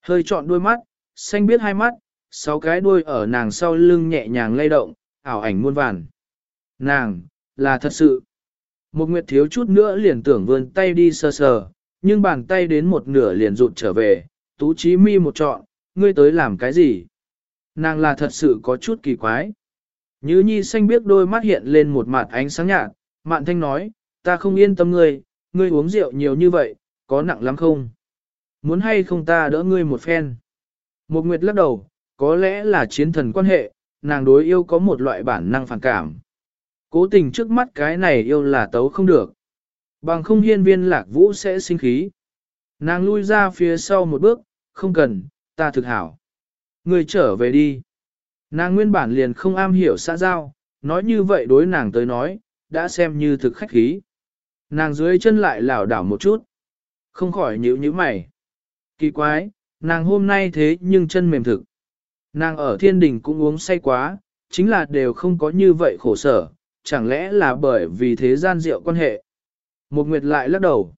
Hơi trọn đôi mắt, xanh biết hai mắt, sáu cái đuôi ở nàng sau lưng nhẹ nhàng lay động, ảo ảnh muôn vàn. Nàng, là thật sự. Một nguyệt thiếu chút nữa liền tưởng vươn tay đi sờ sờ, nhưng bàn tay đến một nửa liền rụt trở về, tú trí mi một trọn, ngươi tới làm cái gì? Nàng là thật sự có chút kỳ quái. Như nhi xanh biết đôi mắt hiện lên một mặt ánh sáng nhạt, mạn thanh nói, ta không yên tâm ngươi, ngươi uống rượu nhiều như vậy, có nặng lắm không? Muốn hay không ta đỡ ngươi một phen? Một nguyệt lắc đầu, có lẽ là chiến thần quan hệ, nàng đối yêu có một loại bản năng phản cảm. Cố tình trước mắt cái này yêu là tấu không được. Bằng không hiên viên lạc vũ sẽ sinh khí. Nàng lui ra phía sau một bước, không cần, ta thực hảo. Người trở về đi. Nàng nguyên bản liền không am hiểu xã giao, nói như vậy đối nàng tới nói, đã xem như thực khách khí. Nàng dưới chân lại lảo đảo một chút. Không khỏi nhíu nhíu mày. Kỳ quái, nàng hôm nay thế nhưng chân mềm thực. Nàng ở thiên đình cũng uống say quá, chính là đều không có như vậy khổ sở, chẳng lẽ là bởi vì thế gian rượu quan hệ. Một nguyệt lại lắc đầu.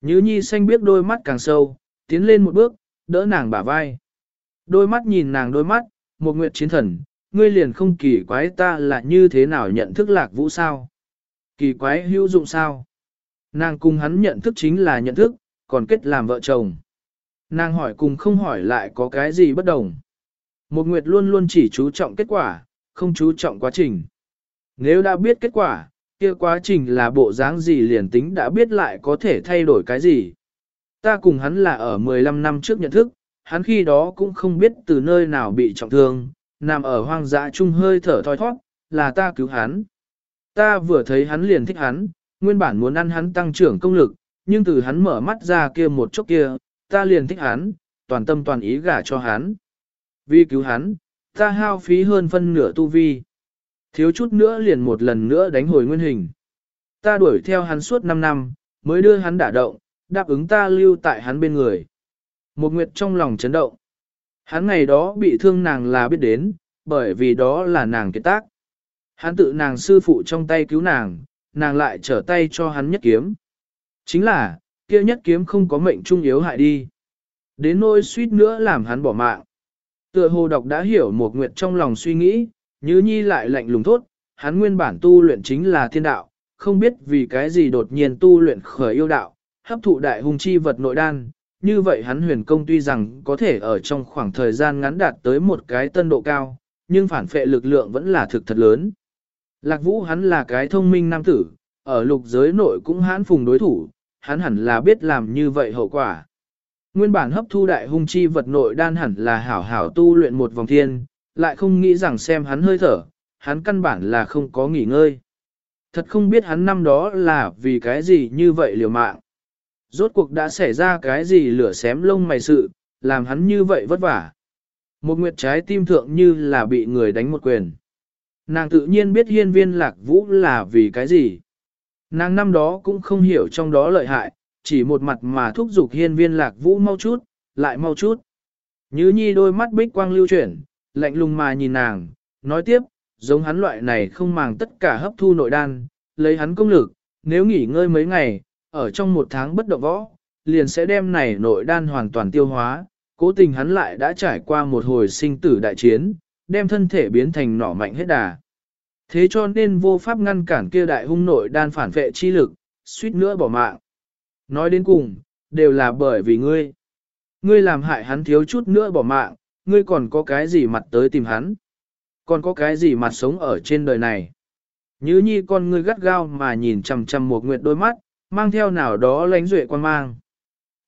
Nhứ nhi xanh biết đôi mắt càng sâu, tiến lên một bước, đỡ nàng bả vai. Đôi mắt nhìn nàng đôi mắt, một nguyệt chiến thần, ngươi liền không kỳ quái ta là như thế nào nhận thức lạc vũ sao? Kỳ quái hữu dụng sao? Nàng cùng hắn nhận thức chính là nhận thức, còn kết làm vợ chồng. Nàng hỏi cùng không hỏi lại có cái gì bất đồng. Một nguyệt luôn luôn chỉ chú trọng kết quả, không chú trọng quá trình. Nếu đã biết kết quả, kia quá trình là bộ dáng gì liền tính đã biết lại có thể thay đổi cái gì. Ta cùng hắn là ở 15 năm trước nhận thức, hắn khi đó cũng không biết từ nơi nào bị trọng thương, nằm ở hoang dã chung hơi thở thoi thoát, là ta cứu hắn. Ta vừa thấy hắn liền thích hắn, nguyên bản muốn ăn hắn tăng trưởng công lực, nhưng từ hắn mở mắt ra kia một chốc kia, ta liền thích hắn, toàn tâm toàn ý gả cho hắn. Vì cứu hắn, ta hao phí hơn phân nửa tu vi. Thiếu chút nữa liền một lần nữa đánh hồi nguyên hình. Ta đuổi theo hắn suốt 5 năm, mới đưa hắn đả động, đáp ứng ta lưu tại hắn bên người. Một nguyệt trong lòng chấn động. Hắn ngày đó bị thương nàng là biết đến, bởi vì đó là nàng kết tác. Hắn tự nàng sư phụ trong tay cứu nàng, nàng lại trở tay cho hắn nhất kiếm. Chính là, kia nhất kiếm không có mệnh trung yếu hại đi. Đến nỗi suýt nữa làm hắn bỏ mạng. Tựa hồ đọc đã hiểu một nguyệt trong lòng suy nghĩ, như nhi lại lạnh lùng thốt, hắn nguyên bản tu luyện chính là thiên đạo, không biết vì cái gì đột nhiên tu luyện khởi yêu đạo, hấp thụ đại hung chi vật nội đan. Như vậy hắn huyền công tuy rằng có thể ở trong khoảng thời gian ngắn đạt tới một cái tân độ cao, nhưng phản phệ lực lượng vẫn là thực thật lớn. Lạc vũ hắn là cái thông minh nam tử, ở lục giới nội cũng hãn phùng đối thủ, hắn hẳn là biết làm như vậy hậu quả. Nguyên bản hấp thu đại hung chi vật nội đan hẳn là hảo hảo tu luyện một vòng thiên, lại không nghĩ rằng xem hắn hơi thở, hắn căn bản là không có nghỉ ngơi. Thật không biết hắn năm đó là vì cái gì như vậy liều mạng. Rốt cuộc đã xảy ra cái gì lửa xém lông mày sự, làm hắn như vậy vất vả. Một nguyệt trái tim thượng như là bị người đánh một quyền. Nàng tự nhiên biết hiên viên lạc vũ là vì cái gì. Nàng năm đó cũng không hiểu trong đó lợi hại, chỉ một mặt mà thúc giục hiên viên lạc vũ mau chút, lại mau chút. Như nhi đôi mắt bích quang lưu chuyển, lạnh lùng mà nhìn nàng, nói tiếp, giống hắn loại này không màng tất cả hấp thu nội đan, lấy hắn công lực, nếu nghỉ ngơi mấy ngày, ở trong một tháng bất động võ, liền sẽ đem này nội đan hoàn toàn tiêu hóa, cố tình hắn lại đã trải qua một hồi sinh tử đại chiến, đem thân thể biến thành nỏ mạnh hết đà. Thế cho nên vô pháp ngăn cản kia đại hung nội đan phản vệ chi lực, suýt nữa bỏ mạng. Nói đến cùng, đều là bởi vì ngươi. Ngươi làm hại hắn thiếu chút nữa bỏ mạng, ngươi còn có cái gì mặt tới tìm hắn? Còn có cái gì mặt sống ở trên đời này? Như nhi con ngươi gắt gao mà nhìn chằm chằm một nguyệt đôi mắt, mang theo nào đó lánh duệ quan mang.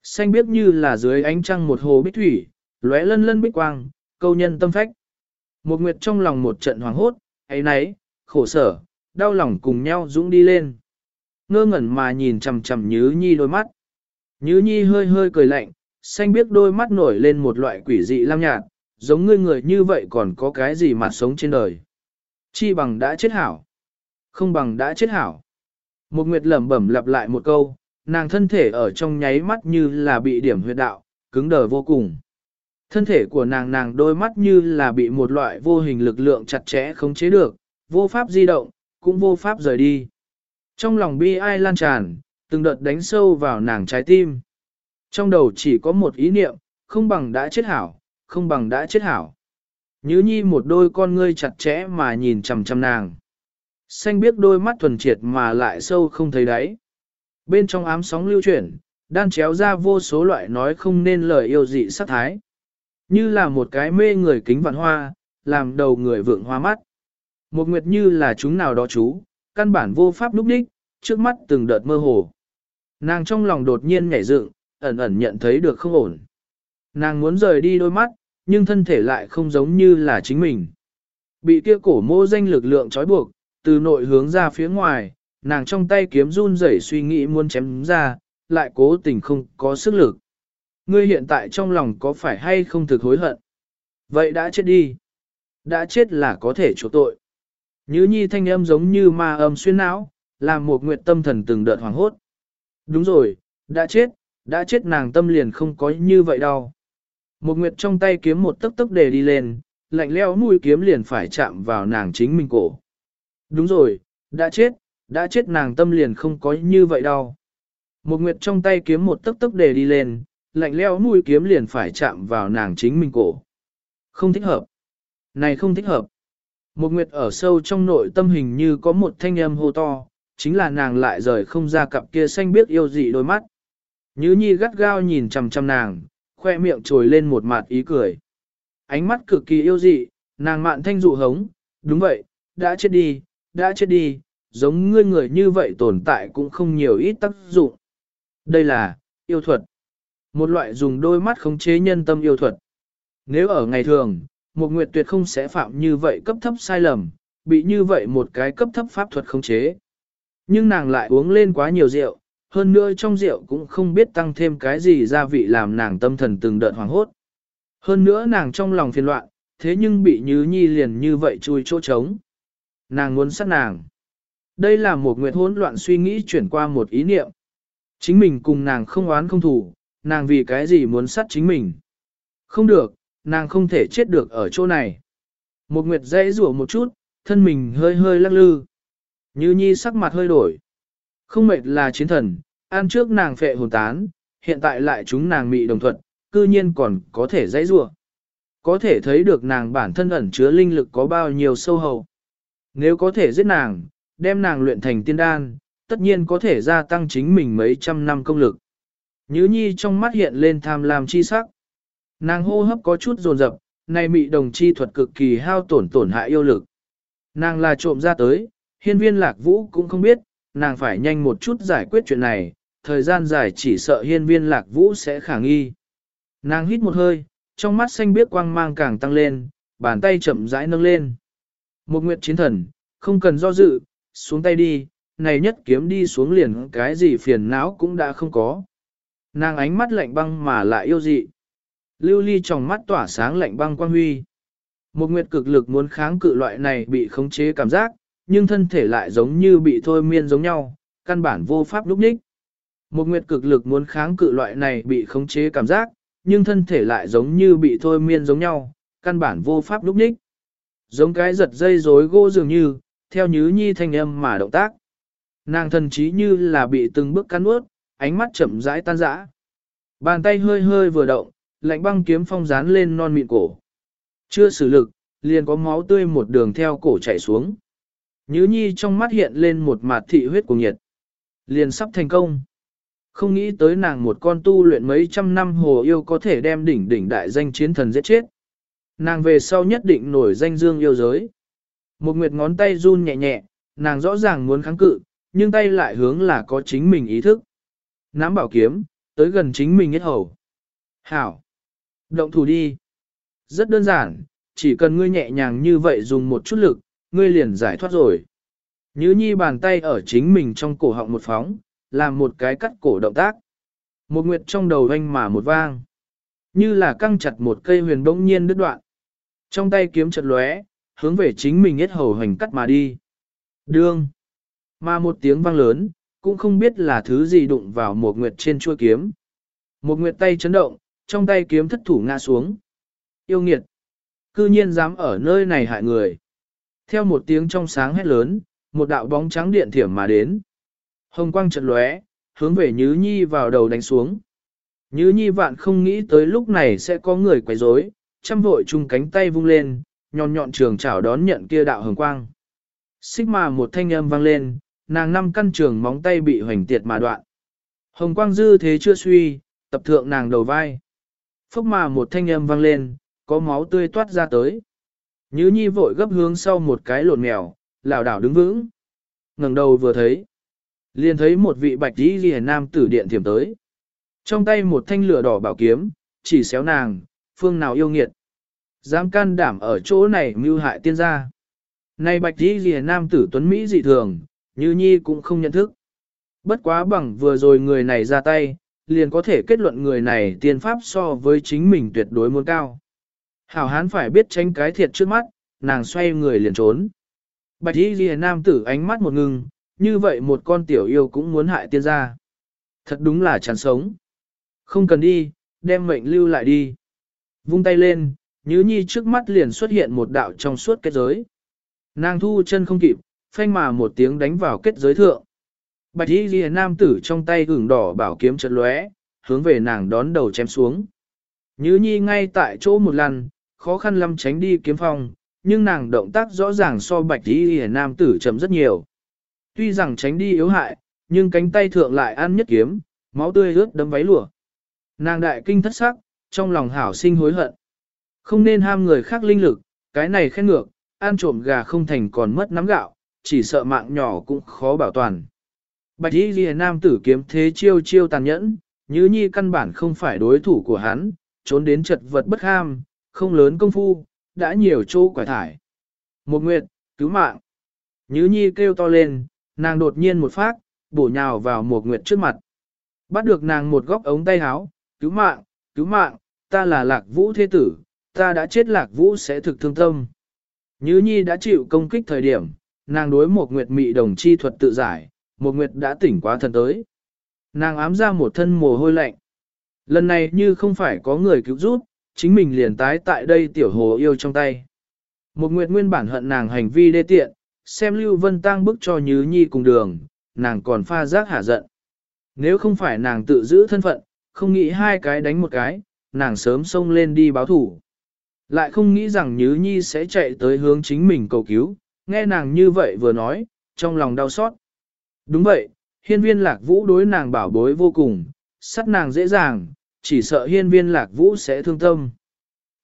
Xanh biết như là dưới ánh trăng một hồ bích thủy, lóe lân lân bích quang, câu nhân tâm phách. Một nguyệt trong lòng một trận hoàng hốt, ấy nấy, khổ sở, đau lòng cùng nhau dũng đi lên. Ngơ ngẩn mà nhìn chầm chầm Nhứ Nhi đôi mắt. Nhứ Nhi hơi hơi cười lạnh, xanh biết đôi mắt nổi lên một loại quỷ dị lam nhạt, giống ngươi người như vậy còn có cái gì mà sống trên đời. Chi bằng đã chết hảo. Không bằng đã chết hảo. Một nguyệt lẩm bẩm lặp lại một câu, nàng thân thể ở trong nháy mắt như là bị điểm huyệt đạo, cứng đờ vô cùng. Thân thể của nàng nàng đôi mắt như là bị một loại vô hình lực lượng chặt chẽ không chế được, vô pháp di động, cũng vô pháp rời đi. Trong lòng bi ai lan tràn, từng đợt đánh sâu vào nàng trái tim. Trong đầu chỉ có một ý niệm, không bằng đã chết hảo, không bằng đã chết hảo. Nhứ nhi một đôi con ngươi chặt chẽ mà nhìn chằm chằm nàng. Xanh biết đôi mắt thuần triệt mà lại sâu không thấy đáy. Bên trong ám sóng lưu chuyển, đan chéo ra vô số loại nói không nên lời yêu dị sắc thái. Như là một cái mê người kính vạn hoa, làm đầu người vượng hoa mắt. Một nguyệt như là chúng nào đó chú, căn bản vô pháp lúc đích, trước mắt từng đợt mơ hồ. Nàng trong lòng đột nhiên nhảy dựng, ẩn ẩn nhận thấy được không ổn. Nàng muốn rời đi đôi mắt, nhưng thân thể lại không giống như là chính mình. Bị kia cổ mô danh lực lượng trói buộc, từ nội hướng ra phía ngoài, nàng trong tay kiếm run rẩy suy nghĩ muốn chém ra, lại cố tình không có sức lực. Ngươi hiện tại trong lòng có phải hay không thực hối hận? Vậy đã chết đi. Đã chết là có thể chỗ tội. Như nhi thanh âm giống như ma âm xuyên não, làm một nguyệt tâm thần từng đợt hoảng hốt. Đúng rồi, đã chết, đã chết nàng tâm liền không có như vậy đâu. Một nguyệt trong tay kiếm một tấc tấc để đi lên, lạnh leo mũi kiếm liền phải chạm vào nàng chính mình cổ. Đúng rồi, đã chết, đã chết nàng tâm liền không có như vậy đâu. Một nguyệt trong tay kiếm một tấc tấc để đi lên, lạnh leo mũi kiếm liền phải chạm vào nàng chính mình cổ. Không thích hợp. Này không thích hợp. Một nguyệt ở sâu trong nội tâm hình như có một thanh âm hô to, chính là nàng lại rời không ra cặp kia xanh biết yêu dị đôi mắt. Như nhi gắt gao nhìn chằm chằm nàng, khoe miệng trồi lên một mặt ý cười. Ánh mắt cực kỳ yêu dị, nàng mạn thanh dụ hống, đúng vậy, đã chết đi, đã chết đi, giống ngươi người như vậy tồn tại cũng không nhiều ít tác dụng. Đây là, yêu thuật. Một loại dùng đôi mắt khống chế nhân tâm yêu thuật. Nếu ở ngày thường, một nguyệt tuyệt không sẽ phạm như vậy cấp thấp sai lầm, bị như vậy một cái cấp thấp pháp thuật khống chế. Nhưng nàng lại uống lên quá nhiều rượu, hơn nữa trong rượu cũng không biết tăng thêm cái gì gia vị làm nàng tâm thần từng đợt hoảng hốt. Hơn nữa nàng trong lòng phiền loạn, thế nhưng bị Như Nhi liền như vậy chui chỗ trống. Nàng muốn sát nàng. Đây là một nguyệt hỗn loạn suy nghĩ chuyển qua một ý niệm. Chính mình cùng nàng không oán không thù, nàng vì cái gì muốn sát chính mình. Không được, nàng không thể chết được ở chỗ này. Một nguyệt dãy rủa một chút, thân mình hơi hơi lắc lư. Như nhi sắc mặt hơi đổi. Không mệt là chiến thần, ăn trước nàng phệ hồn tán, hiện tại lại chúng nàng mị đồng thuận, cư nhiên còn có thể dãy rủa. Có thể thấy được nàng bản thân ẩn chứa linh lực có bao nhiêu sâu hậu. Nếu có thể giết nàng, đem nàng luyện thành tiên đan, tất nhiên có thể gia tăng chính mình mấy trăm năm công lực. Nhứ nhi trong mắt hiện lên tham lam chi sắc. Nàng hô hấp có chút dồn dập, nay mị đồng chi thuật cực kỳ hao tổn tổn hại yêu lực. Nàng là trộm ra tới, hiên viên lạc vũ cũng không biết, nàng phải nhanh một chút giải quyết chuyện này, thời gian dài chỉ sợ hiên viên lạc vũ sẽ khả nghi. Nàng hít một hơi, trong mắt xanh biếc quang mang càng tăng lên, bàn tay chậm rãi nâng lên. Một nguyệt chiến thần, không cần do dự, xuống tay đi, này nhất kiếm đi xuống liền cái gì phiền não cũng đã không có. Nàng ánh mắt lạnh băng mà lại yêu dị. Lưu ly trong mắt tỏa sáng lạnh băng quang huy. Một nguyệt cực lực muốn kháng cự loại này bị khống chế cảm giác, nhưng thân thể lại giống như bị thôi miên giống nhau, căn bản vô pháp lúc ních. Một nguyệt cực lực muốn kháng cự loại này bị khống chế cảm giác, nhưng thân thể lại giống như bị thôi miên giống nhau, căn bản vô pháp lúc ních. Giống cái giật dây rối gỗ dường như, theo nhứ nhi thanh âm mà động tác. Nàng thần trí như là bị từng bước cắn ướt, ánh mắt chậm rãi tan rã. Bàn tay hơi hơi vừa động, lạnh băng kiếm phong dán lên non mịn cổ. Chưa sử lực, liền có máu tươi một đường theo cổ chảy xuống. Nhứ nhi trong mắt hiện lên một mặt thị huyết của nhiệt. Liền sắp thành công. Không nghĩ tới nàng một con tu luyện mấy trăm năm hồ yêu có thể đem đỉnh đỉnh đại danh chiến thần giết chết. Nàng về sau nhất định nổi danh dương yêu giới. Một nguyệt ngón tay run nhẹ nhẹ, nàng rõ ràng muốn kháng cự, nhưng tay lại hướng là có chính mình ý thức. Nắm bảo kiếm, tới gần chính mình hết hầu. Hảo! Động thủ đi! Rất đơn giản, chỉ cần ngươi nhẹ nhàng như vậy dùng một chút lực, ngươi liền giải thoát rồi. Nhứ nhi bàn tay ở chính mình trong cổ họng một phóng, làm một cái cắt cổ động tác. Một nguyệt trong đầu anh mà một vang. Như là căng chặt một cây huyền bỗng nhiên đứt đoạn. Trong tay kiếm chật lóe, hướng về chính mình hết hầu hành cắt mà đi. Đương. Mà một tiếng vang lớn, cũng không biết là thứ gì đụng vào một nguyệt trên chuôi kiếm. Một nguyệt tay chấn động, trong tay kiếm thất thủ ngã xuống. Yêu nghiệt. Cư nhiên dám ở nơi này hại người. Theo một tiếng trong sáng hét lớn, một đạo bóng trắng điện thiểm mà đến. Hồng quang chật lóe, hướng về Nhứ Nhi vào đầu đánh xuống. Nhứ Nhi vạn không nghĩ tới lúc này sẽ có người quấy rối, chăm vội chung cánh tay vung lên, nhọn nhọn trường chảo đón nhận kia đạo hồng quang. Xích mà một thanh âm vang lên, nàng năm căn trường móng tay bị hoành tiệt mà đoạn. Hồng quang dư thế chưa suy, tập thượng nàng đầu vai. Phốc mà một thanh âm vang lên, có máu tươi toát ra tới. Nhứ nhi vội gấp hướng sau một cái lộn mèo, lảo đảo đứng vững. ngẩng đầu vừa thấy. Liền thấy một vị bạch y ghi nam tử điện thiểm tới. Trong tay một thanh lửa đỏ bảo kiếm, chỉ xéo nàng, phương nào yêu nghiệt. Dám can đảm ở chỗ này mưu hại tiên gia. Này bạch đi ghi nam tử tuấn Mỹ dị thường, như nhi cũng không nhận thức. Bất quá bằng vừa rồi người này ra tay, liền có thể kết luận người này tiên pháp so với chính mình tuyệt đối muốn cao. Hảo hán phải biết tránh cái thiệt trước mắt, nàng xoay người liền trốn. Bạch y ghi nam tử ánh mắt một ngừng, như vậy một con tiểu yêu cũng muốn hại tiên gia. Thật đúng là chán sống. Không cần đi, đem mệnh lưu lại đi. Vung tay lên, nhứ nhi trước mắt liền xuất hiện một đạo trong suốt kết giới. Nàng thu chân không kịp, phanh mà một tiếng đánh vào kết giới thượng. Bạch y ghi nam tử trong tay ửng đỏ bảo kiếm trận lóe, hướng về nàng đón đầu chém xuống. Nhứ nhi ngay tại chỗ một lần, khó khăn lắm tránh đi kiếm phong, nhưng nàng động tác rõ ràng so bạch y ghi nam tử chậm rất nhiều. Tuy rằng tránh đi yếu hại, nhưng cánh tay thượng lại ăn nhất kiếm, máu tươi ướt đấm váy lụa. Nàng đại kinh thất sắc, trong lòng hảo sinh hối hận. Không nên ham người khác linh lực, cái này khen ngược, ăn trộm gà không thành còn mất nắm gạo, chỉ sợ mạng nhỏ cũng khó bảo toàn. Bạch y ghi nam tử kiếm thế chiêu chiêu tàn nhẫn, như nhi căn bản không phải đối thủ của hắn, trốn đến chật vật bất ham, không lớn công phu, đã nhiều chỗ quải thải. Một nguyệt, cứu mạng. Như nhi kêu to lên, nàng đột nhiên một phát, bổ nhào vào một nguyệt trước mặt. Bắt được nàng một góc ống tay áo, cứu mạng, cứu mạng, ta là lạc vũ thế tử, ta đã chết lạc vũ sẽ thực thương tâm. Như nhi đã chịu công kích thời điểm, nàng đối một nguyệt mị đồng chi thuật tự giải, một nguyệt đã tỉnh quá thần tới. Nàng ám ra một thân mồ hôi lạnh. Lần này như không phải có người cứu giúp, chính mình liền tái tại đây tiểu hồ yêu trong tay. Một nguyệt nguyên bản hận nàng hành vi đê tiện, xem Lưu Vân Tăng bức cho Nhứ Nhi cùng đường, nàng còn pha giác hả giận. Nếu không phải nàng tự giữ thân phận, không nghĩ hai cái đánh một cái, nàng sớm xông lên đi báo thủ. Lại không nghĩ rằng Nhứ Nhi sẽ chạy tới hướng chính mình cầu cứu, nghe nàng như vậy vừa nói, trong lòng đau xót. Đúng vậy, hiên viên lạc vũ đối nàng bảo bối vô cùng, sắt nàng dễ dàng, chỉ sợ hiên viên lạc vũ sẽ thương tâm.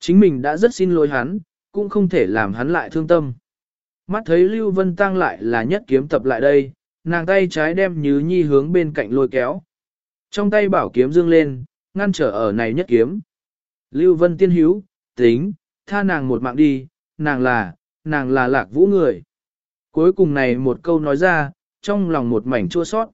Chính mình đã rất xin lỗi hắn, cũng không thể làm hắn lại thương tâm. Mắt thấy Lưu Vân Tăng lại là nhất kiếm tập lại đây, nàng tay trái đem Nhứ Nhi hướng bên cạnh lôi kéo. Trong tay bảo kiếm dương lên, ngăn trở ở này nhất kiếm. Lưu Vân tiên hiếu, tính, tha nàng một mạng đi, nàng là, nàng là lạc vũ người. Cuối cùng này một câu nói ra, trong lòng một mảnh chua sót.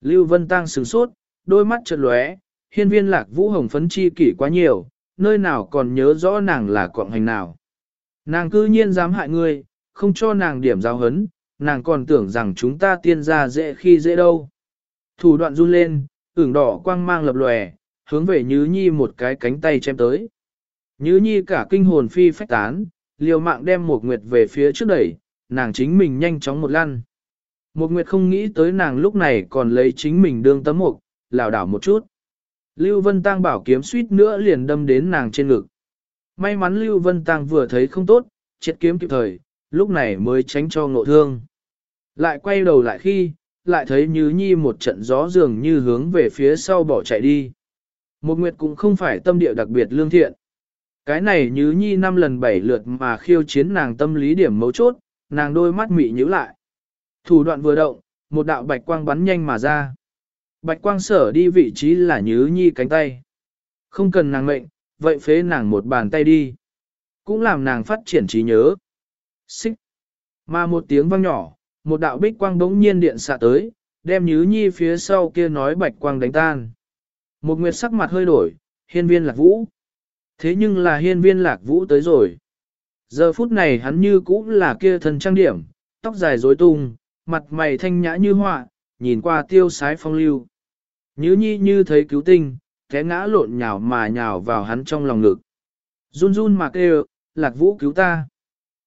Lưu Vân Tăng sửng sốt, đôi mắt chợt lóe, hiên viên lạc vũ hồng phấn chi kỷ quá nhiều, nơi nào còn nhớ rõ nàng là quạng hành nào. Nàng cư nhiên dám hại ngươi, không cho nàng điểm giao hấn, nàng còn tưởng rằng chúng ta tiên ra dễ khi dễ đâu. Thủ đoạn run lên, ửng đỏ quang mang lập lòe, hướng về Nhứ Nhi một cái cánh tay chém tới. Nhứ Nhi cả kinh hồn phi phách tán, liều mạng đem một nguyệt về phía trước đẩy, nàng chính mình nhanh chóng một lăn. Một nguyệt không nghĩ tới nàng lúc này còn lấy chính mình đương tấm mục, lảo đảo một chút. Lưu Vân Tăng bảo kiếm suýt nữa liền đâm đến nàng trên ngực. May mắn Lưu Vân Tăng vừa thấy không tốt, triệt kiếm kịp thời, lúc này mới tránh cho ngộ thương. Lại quay đầu lại khi, lại thấy Như Nhi một trận gió dường như hướng về phía sau bỏ chạy đi. Một nguyệt cũng không phải tâm địa đặc biệt lương thiện. Cái này Như Nhi năm lần bảy lượt mà khiêu chiến nàng tâm lý điểm mấu chốt, nàng đôi mắt mị nhíu lại. Thủ đoạn vừa động, một đạo bạch quang bắn nhanh mà ra. Bạch quang sở đi vị trí là Như Nhi cánh tay. Không cần nàng mệnh, vậy phế nàng một bàn tay đi. Cũng làm nàng phát triển trí nhớ. Xích. Mà một tiếng vang nhỏ, một đạo bích quang bỗng nhiên điện xạ tới, đem Nhứ Nhi phía sau kia nói bạch quang đánh tan. Một nguyệt sắc mặt hơi đổi, hiên viên lạc vũ. Thế nhưng là hiên viên lạc vũ tới rồi. Giờ phút này hắn như cũ là kia thần trang điểm, tóc dài rối tung, mặt mày thanh nhã như họa, nhìn qua tiêu sái phong lưu. Nhứ Nhi như thấy cứu tinh, té ngã lộn nhào mà nhào vào hắn trong lòng ngực. Run run mà kêu, lạc vũ cứu ta.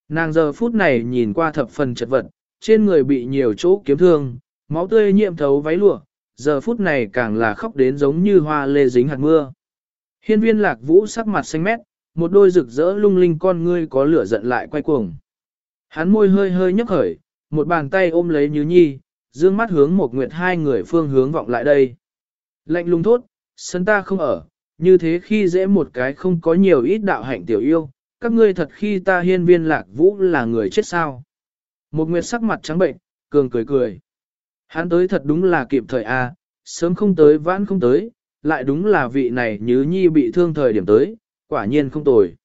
Nàng giờ phút này nhìn qua thập phần chật vật, trên người bị nhiều chỗ kiếm thương, máu tươi nhiễm thấu váy lụa, giờ phút này càng là khóc đến giống như hoa lê dính hạt mưa. Hiên viên lạc vũ sắc mặt xanh mét, một đôi rực rỡ lung linh con ngươi có lửa giận lại quay cuồng. Hắn môi hơi hơi nhấc khởi, một bàn tay ôm lấy Như Nhi, dương mắt hướng một nguyệt hai người phương hướng vọng lại đây. Lạnh lùng thốt, sân ta không ở, như thế khi dễ một cái không có nhiều ít đạo hạnh tiểu yêu, các ngươi thật khi ta hiên viên lạc vũ là người chết sao. Một nguyệt sắc mặt trắng bệnh, cường cười cười. Hắn tới thật đúng là kịp thời a, à, sớm không tới vãn không tới, lại đúng là vị này như nhi bị thương thời điểm tới, quả nhiên không tồi.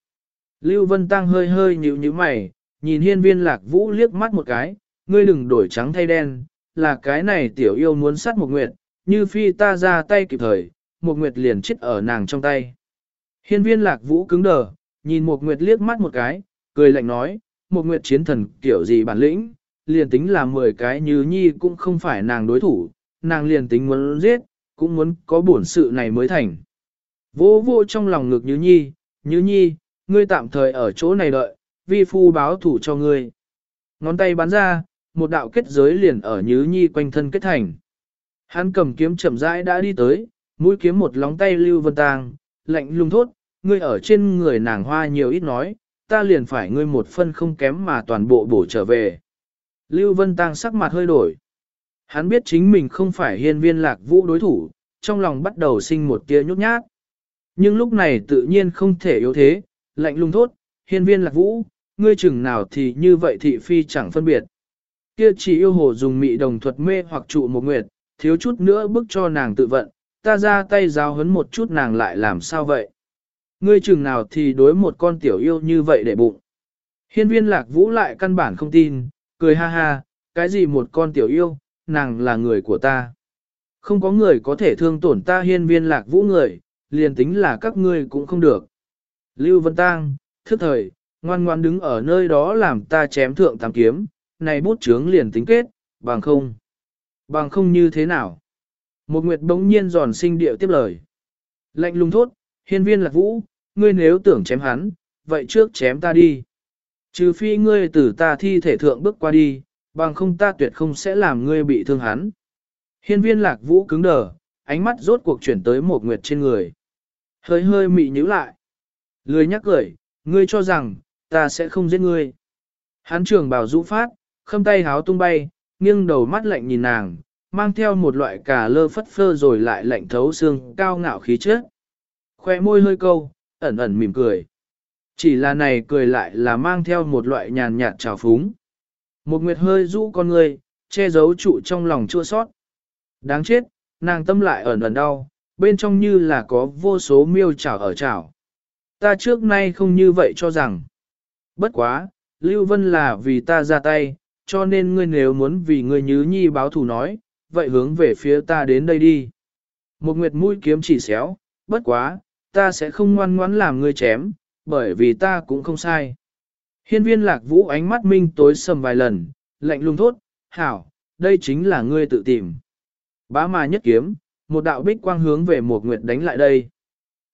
Lưu Vân Tăng hơi hơi nhíu nhíu mày, nhìn hiên viên lạc vũ liếc mắt một cái, ngươi đừng đổi trắng thay đen, là cái này tiểu yêu muốn sát một nguyệt, như phi ta ra tay kịp thời, một nguyệt liền chết ở nàng trong tay. Hiên viên lạc vũ cứng đờ, nhìn một nguyệt liếc mắt một cái, cười lạnh nói, một nguyệt chiến thần kiểu gì bản lĩnh, liền tính là 10 cái như nhi cũng không phải nàng đối thủ, nàng liền tính muốn giết, cũng muốn có bổn sự này mới thành. Vô vô trong lòng ngực như nhi, như nhi, ngươi tạm thời ở chỗ này đợi, vi phu báo thủ cho ngươi. Ngón tay bắn ra, một đạo kết giới liền ở như Nhi quanh thân kết thành. Hắn cầm kiếm chậm rãi đã đi tới, mũi kiếm một lóng tay Lưu Vân tàng, lạnh lùng thốt, ngươi ở trên người nàng hoa nhiều ít nói, ta liền phải ngươi một phân không kém mà toàn bộ bổ trở về. Lưu Vân Tăng sắc mặt hơi đổi. Hắn biết chính mình không phải hiên viên lạc vũ đối thủ, trong lòng bắt đầu sinh một tia nhút nhát. Nhưng lúc này tự nhiên không thể yếu thế, lạnh lùng thốt, hiên viên lạc vũ, ngươi chừng nào thì như vậy thị phi chẳng phân biệt. Kia chỉ yêu hồ dùng mị đồng thuật mê hoặc trụ một nguyệt, thiếu chút nữa bức cho nàng tự vận, ta ra tay giáo hấn một chút nàng lại làm sao vậy. Ngươi chừng nào thì đối một con tiểu yêu như vậy để bụng. Hiên viên lạc vũ lại căn bản không tin, cười ha ha, cái gì một con tiểu yêu, nàng là người của ta. Không có người có thể thương tổn ta hiên viên lạc vũ người, liền tính là các ngươi cũng không được. Lưu Vân Tăng, thức thời, ngoan ngoan đứng ở nơi đó làm ta chém thượng tám kiếm, này bút chướng liền tính kết, bằng không. Bằng không như thế nào? Một nguyệt bỗng nhiên giòn sinh điệu tiếp lời. Lạnh lùng thốt, hiên viên lạc vũ, ngươi nếu tưởng chém hắn, vậy trước chém ta đi. Trừ phi ngươi từ ta thi thể thượng bước qua đi, bằng không ta tuyệt không sẽ làm ngươi bị thương hắn. Hiên viên lạc vũ cứng đờ, ánh mắt rốt cuộc chuyển tới một nguyệt trên người. Hơi hơi mị nhíu lại. Lười nhắc cười, ngươi cho rằng, ta sẽ không giết ngươi. Hắn trường bảo rũ phát, khâm tay háo tung bay, nghiêng đầu mắt lạnh nhìn nàng, mang theo một loại cà lơ phất phơ rồi lại lạnh thấu xương cao ngạo khí chất. Khoe môi hơi câu, ẩn ẩn mỉm cười. Chỉ là này cười lại là mang theo một loại nhàn nhạt trào phúng. Một nguyệt hơi rũ con người, che giấu trụ trong lòng chua sót. Đáng chết, nàng tâm lại ẩn ẩn đau, bên trong như là có vô số miêu trào ở trào. Ta trước nay không như vậy cho rằng. Bất quá, Lưu Vân là vì ta ra tay, cho nên ngươi nếu muốn vì ngươi nhứ nhi báo thù nói, vậy hướng về phía ta đến đây đi. Một nguyệt mũi kiếm chỉ xéo, bất quá, ta sẽ không ngoan ngoãn làm ngươi chém, bởi vì ta cũng không sai. Hiên viên lạc vũ ánh mắt minh tối sầm vài lần, lạnh lùng thốt, hảo, đây chính là ngươi tự tìm. Bá mà nhất kiếm, một đạo bích quang hướng về một nguyệt đánh lại đây.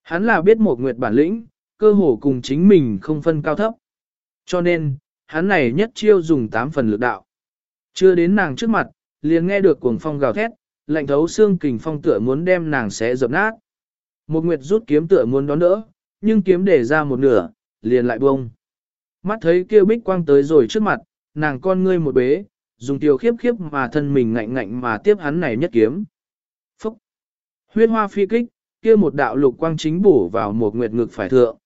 Hắn là biết một nguyệt bản lĩnh, cơ hồ cùng chính mình không phân cao thấp. Cho nên, hắn này nhất chiêu dùng tám phần lực đạo. Chưa đến nàng trước mặt, liền nghe được cuồng phong gào thét, lạnh thấu xương kình phong tựa muốn đem nàng xé dập nát. Một nguyệt rút kiếm tựa muốn đón đỡ, nhưng kiếm để ra một nửa, liền lại buông. Mắt thấy kia bích quang tới rồi trước mặt, nàng con ngươi một bế, dùng tiểu khiếp khiếp mà thân mình ngạnh ngạnh mà tiếp hắn này nhất kiếm. Phúc! Huyết hoa phi kích, kia một đạo lục quang chính bổ vào một nguyệt ngực phải thượng.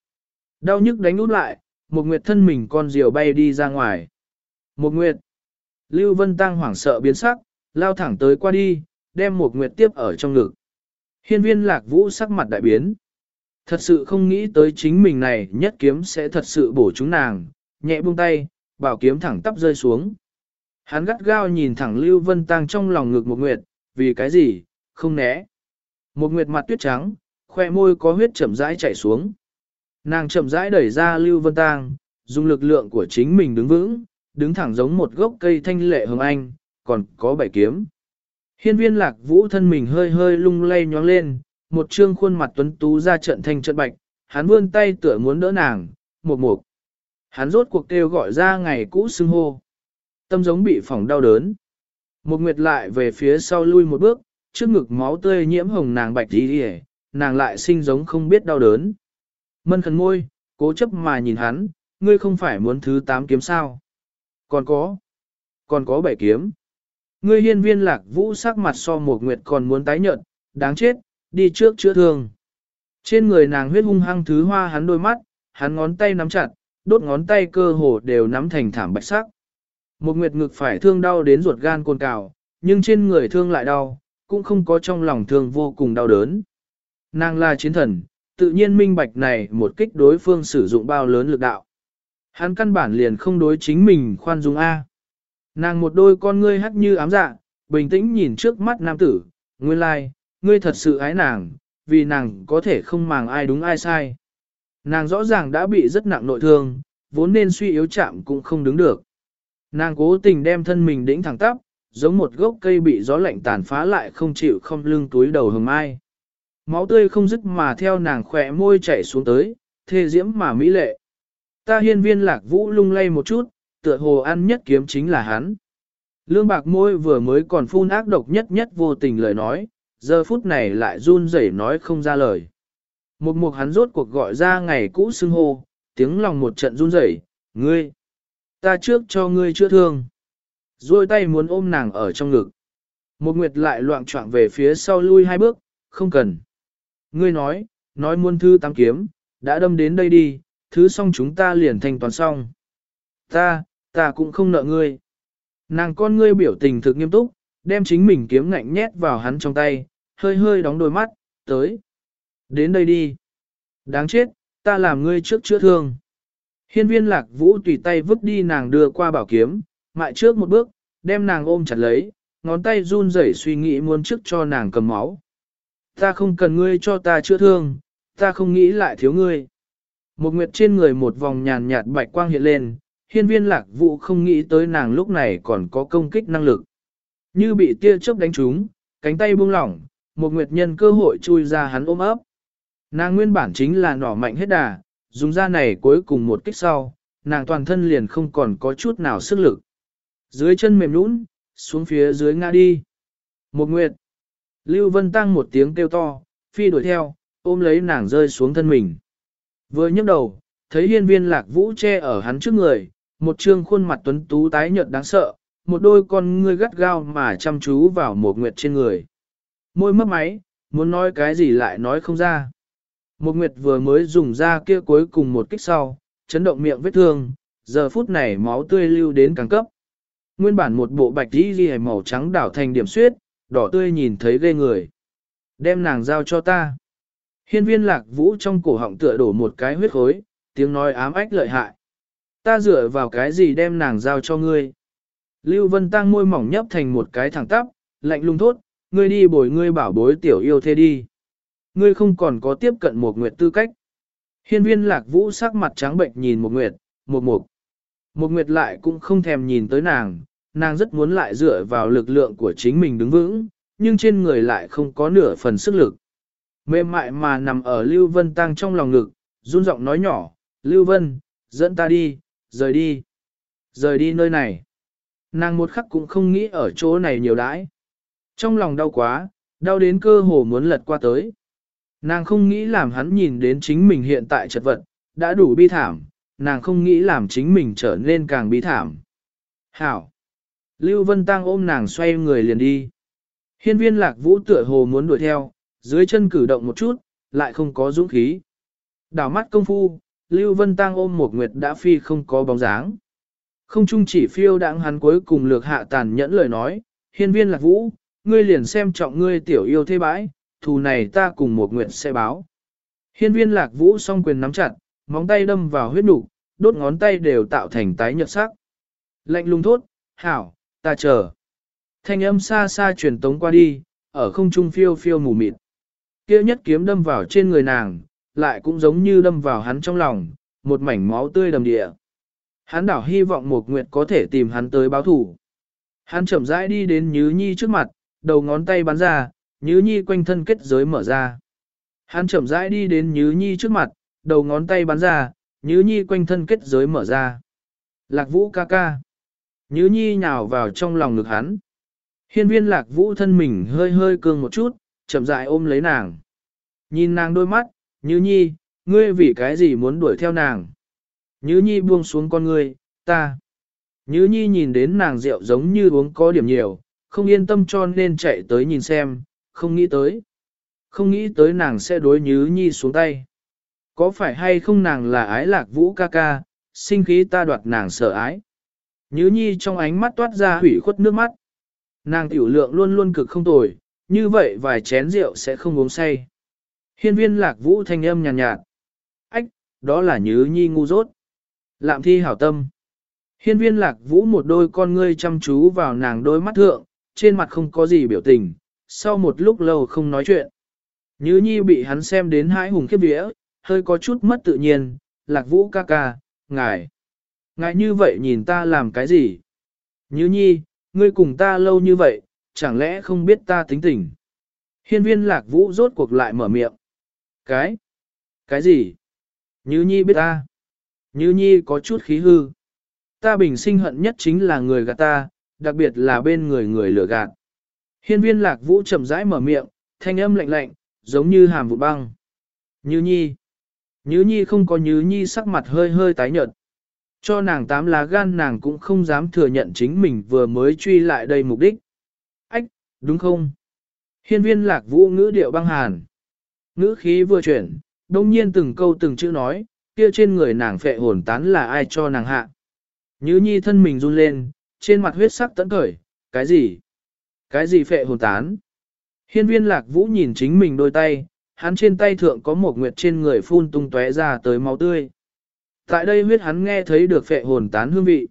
Đau nhức đánh út lại, một nguyệt thân mình con diều bay đi ra ngoài. Một nguyệt! Lưu Vân Tăng hoảng sợ biến sắc, lao thẳng tới qua đi, đem một nguyệt tiếp ở trong ngực. Hiên viên lạc vũ sắc mặt đại biến. Thật sự không nghĩ tới chính mình này nhất kiếm sẽ thật sự bổ chúng nàng, nhẹ buông tay, bảo kiếm thẳng tắp rơi xuống. Hắn gắt gao nhìn thẳng Lưu Vân Tăng trong lòng ngực một nguyệt, vì cái gì, không né. Một nguyệt mặt tuyết trắng, khoe môi có huyết chậm rãi chảy xuống. Nàng chậm rãi đẩy ra Lưu Vân Tăng, dùng lực lượng của chính mình đứng vững, đứng thẳng giống một gốc cây thanh lệ hồng anh, còn có bảy kiếm. Hiên viên lạc vũ thân mình hơi hơi lung lay nhóng lên, một trương khuôn mặt tuấn tú ra trận thanh trận bạch, hắn vươn tay tựa muốn đỡ nàng, một mục. Hắn rốt cuộc kêu gọi ra ngày cũ xưng hô. Tâm giống bị phỏng đau đớn. Một nguyệt lại về phía sau lui một bước, trước ngực máu tươi nhiễm hồng nàng bạch đi đi nàng lại sinh giống không biết đau đớn. Mân khẩn môi, cố chấp mà nhìn hắn, ngươi không phải muốn thứ tám kiếm sao. Còn có, còn có bảy kiếm. Ngươi hiên viên lạc vũ sắc mặt so một nguyệt còn muốn tái nhợt, đáng chết, đi trước chữa thương. Trên người nàng huyết hung hăng thứ hoa hắn đôi mắt, hắn ngón tay nắm chặt, đốt ngón tay cơ hồ đều nắm thành thảm bạch sắc. Một nguyệt ngực phải thương đau đến ruột gan cồn cào, nhưng trên người thương lại đau, cũng không có trong lòng thương vô cùng đau đớn. Nàng là chiến thần, tự nhiên minh bạch này một kích đối phương sử dụng bao lớn lực đạo. Hắn căn bản liền không đối chính mình khoan dung A. Nàng một đôi con ngươi hắt như ám dạ, bình tĩnh nhìn trước mắt nam tử, nguyên lai, like, ngươi thật sự ái nàng, vì nàng có thể không màng ai đúng ai sai. Nàng rõ ràng đã bị rất nặng nội thương, vốn nên suy yếu chạm cũng không đứng được. Nàng cố tình đem thân mình đĩnh thẳng tắp, giống một gốc cây bị gió lạnh tàn phá lại không chịu không lưng túi đầu hồng ai. Máu tươi không dứt mà theo nàng khỏe môi chảy xuống tới, thê diễm mà mỹ lệ. Ta hiên viên lạc vũ lung lay một chút, tựa hồ ăn nhất kiếm chính là hắn. Lương bạc môi vừa mới còn phun ác độc nhất nhất vô tình lời nói, giờ phút này lại run rẩy nói không ra lời. Một mục hắn rốt cuộc gọi ra ngày cũ xưng hô, tiếng lòng một trận run rẩy, ngươi, ta trước cho ngươi chữa thương. Rồi tay muốn ôm nàng ở trong ngực. Một nguyệt lại loạn trọng về phía sau lui hai bước, không cần. Ngươi nói, nói muôn thư tám kiếm, đã đâm đến đây đi, thứ xong chúng ta liền thành toàn xong. Ta, ta cũng không nợ ngươi. Nàng con ngươi biểu tình thực nghiêm túc, đem chính mình kiếm ngạnh nhét vào hắn trong tay, hơi hơi đóng đôi mắt, tới. Đến đây đi. Đáng chết, ta làm ngươi trước chữa thương. Hiên viên lạc vũ tùy tay vứt đi nàng đưa qua bảo kiếm, mại trước một bước, đem nàng ôm chặt lấy, ngón tay run rẩy suy nghĩ muốn trước cho nàng cầm máu. Ta không cần ngươi cho ta chữa thương, ta không nghĩ lại thiếu ngươi. Một nguyệt trên người một vòng nhàn nhạt bạch quang hiện lên, hiên viên lạc vũ không nghĩ tới nàng lúc này còn có công kích năng lực. Như bị tia chớp đánh trúng, cánh tay buông lỏng, một nguyệt nhân cơ hội chui ra hắn ôm ấp. Nàng nguyên bản chính là nỏ mạnh hết đà, dùng ra này cuối cùng một kích sau, nàng toàn thân liền không còn có chút nào sức lực. Dưới chân mềm nhũn, xuống phía dưới ngã đi. Một nguyệt. Lưu Vân Tăng một tiếng kêu to, phi đuổi theo, ôm lấy nàng rơi xuống thân mình. Vừa nhấc đầu, thấy hiên viên lạc vũ che ở hắn trước người, một trương khuôn mặt tuấn tú tái nhợt đáng sợ, một đôi con ngươi gắt gao mà chăm chú vào một nguyệt trên người. Môi mấp máy, muốn nói cái gì lại nói không ra. Một nguyệt vừa mới dùng ra kia cuối cùng một kích sau, chấn động miệng vết thương, giờ phút này máu tươi lưu đến càng cấp. Nguyên bản một bộ bạch đi ghi màu trắng đảo thành điểm suyết, đỏ tươi nhìn thấy ghê người. Đem nàng giao cho ta. Hiên viên lạc vũ trong cổ họng tựa đổ một cái huyết khối, tiếng nói ám ách lợi hại. Ta dựa vào cái gì đem nàng giao cho ngươi. Lưu Vân Tăng môi mỏng nhấp thành một cái thẳng tắp, lạnh lùng thốt, ngươi đi bồi ngươi bảo bối tiểu yêu thế đi. Ngươi không còn có tiếp cận một nguyệt tư cách. Hiên viên lạc vũ sắc mặt trắng bệnh nhìn một nguyệt, một mục. Một nguyệt lại cũng không thèm nhìn tới nàng, nàng rất muốn lại dựa vào lực lượng của chính mình đứng vững, nhưng trên người lại không có nửa phần sức lực. Mềm mại mà nằm ở Lưu Vân Tăng trong lòng ngực, run giọng nói nhỏ, Lưu Vân, dẫn ta đi, rời đi, rời đi nơi này. Nàng một khắc cũng không nghĩ ở chỗ này nhiều đãi. Trong lòng đau quá, đau đến cơ hồ muốn lật qua tới. Nàng không nghĩ làm hắn nhìn đến chính mình hiện tại chật vật, đã đủ bi thảm, nàng không nghĩ làm chính mình trở nên càng bi thảm. Hảo! Lưu Vân Tăng ôm nàng xoay người liền đi. Hiên viên lạc vũ tựa hồ muốn đuổi theo, dưới chân cử động một chút, lại không có dũng khí. Đảo mắt công phu, Lưu Vân Tăng ôm một nguyệt đã phi không có bóng dáng. Không chung chỉ phiêu đãng hắn cuối cùng lược hạ tàn nhẫn lời nói, hiên viên lạc vũ, ngươi liền xem trọng ngươi tiểu yêu thế bãi, thù này ta cùng một nguyệt sẽ báo. Hiên viên lạc vũ song quyền nắm chặt, móng tay đâm vào huyết nục, đốt ngón tay đều tạo thành tái nhợt sắc. Lạnh lùng thốt, hảo, ta chờ. Thanh âm xa xa truyền tống qua đi, ở không trung phiêu phiêu mù mịt. Kia nhất kiếm đâm vào trên người nàng, lại cũng giống như đâm vào hắn trong lòng, một mảnh máu tươi đầm địa. Hắn đảo hy vọng một nguyệt có thể tìm hắn tới báo thủ. Hắn chậm rãi đi đến Nhứ Nhi trước mặt, đầu ngón tay bắn ra, Nhứ Nhi quanh thân kết giới mở ra. Hắn chậm rãi đi đến Nhứ Nhi trước mặt, đầu ngón tay bắn ra, Nhứ Nhi quanh thân kết giới mở ra. Lạc Vũ ca ca. Nhứ Nhi nhào vào trong lòng ngực hắn. Hiên viên Lạc Vũ thân mình hơi hơi cương một chút, chậm rãi ôm lấy nàng. Nhìn nàng đôi mắt, như Nhi, ngươi vì cái gì muốn đuổi theo nàng? Như Nhi buông xuống con ngươi, ta. Như Nhi nhìn đến nàng rượu giống như uống có điểm nhiều, không yên tâm cho nên chạy tới nhìn xem, không nghĩ tới. Không nghĩ tới nàng sẽ đối Như Nhi xuống tay. Có phải hay không nàng là ái lạc vũ ca ca, sinh khí ta đoạt nàng sợ ái. Như Nhi trong ánh mắt toát ra hủy khuất nước mắt. Nàng tiểu lượng luôn luôn cực không tồi, như vậy vài chén rượu sẽ không uống say. Hiên viên lạc vũ thanh âm nhàn nhạt, nhạt. Ách, đó là Nhứ Nhi ngu dốt. Lạm thi hảo tâm. Hiên viên lạc vũ một đôi con ngươi chăm chú vào nàng đôi mắt thượng, trên mặt không có gì biểu tình, sau một lúc lâu không nói chuyện. Như nhi bị hắn xem đến hãi hùng khiếp vía, hơi có chút mất tự nhiên, lạc vũ ca ca, ngài. Ngài như vậy nhìn ta làm cái gì? Như nhi, ngươi cùng ta lâu như vậy, chẳng lẽ không biết ta tính tình? Hiên viên lạc vũ rốt cuộc lại mở miệng. Cái? Cái gì? Như nhi biết ta. Như nhi có chút khí hư. Ta bình sinh hận nhất chính là người gạt ta, đặc biệt là bên người người lừa gạt. Hiên viên lạc vũ chậm rãi mở miệng, thanh âm lạnh lạnh, giống như hàm vụ băng. Như nhi. Như nhi không có như nhi sắc mặt hơi hơi tái nhợt. Cho nàng tám lá gan nàng cũng không dám thừa nhận chính mình vừa mới truy lại đây mục đích. Ách, đúng không? Hiên viên lạc vũ ngữ điệu băng hàn. Ngữ khí vừa chuyển, đông nhiên từng câu từng chữ nói, kia trên người nàng phệ hồn tán là ai cho nàng hạ. Như nhi thân mình run lên, trên mặt huyết sắc tẫn cởi, cái gì? Cái gì phệ hồn tán? Hiên viên lạc vũ nhìn chính mình đôi tay, hắn trên tay thượng có một nguyệt trên người phun tung tóe ra tới máu tươi. Tại đây huyết hắn nghe thấy được phệ hồn tán hương vị.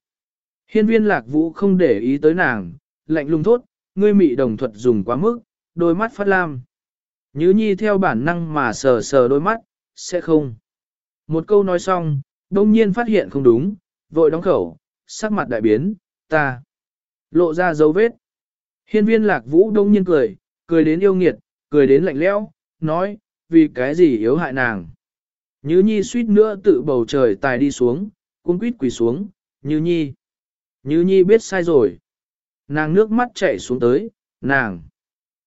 Hiên viên lạc vũ không để ý tới nàng, lạnh lùng thốt, ngươi mị đồng thuật dùng quá mức, đôi mắt phát lam. Nhứ nhi theo bản năng mà sờ sờ đôi mắt, sẽ không. Một câu nói xong, đông nhiên phát hiện không đúng, vội đóng khẩu, sắc mặt đại biến, ta. Lộ ra dấu vết. Hiên viên lạc vũ đông nhiên cười, cười đến yêu nghiệt, cười đến lạnh lẽo, nói, vì cái gì yếu hại nàng. Như nhi suýt nữa tự bầu trời tài đi xuống, cuống quýt quỳ xuống, như nhi. Như nhi biết sai rồi. Nàng nước mắt chảy xuống tới, nàng.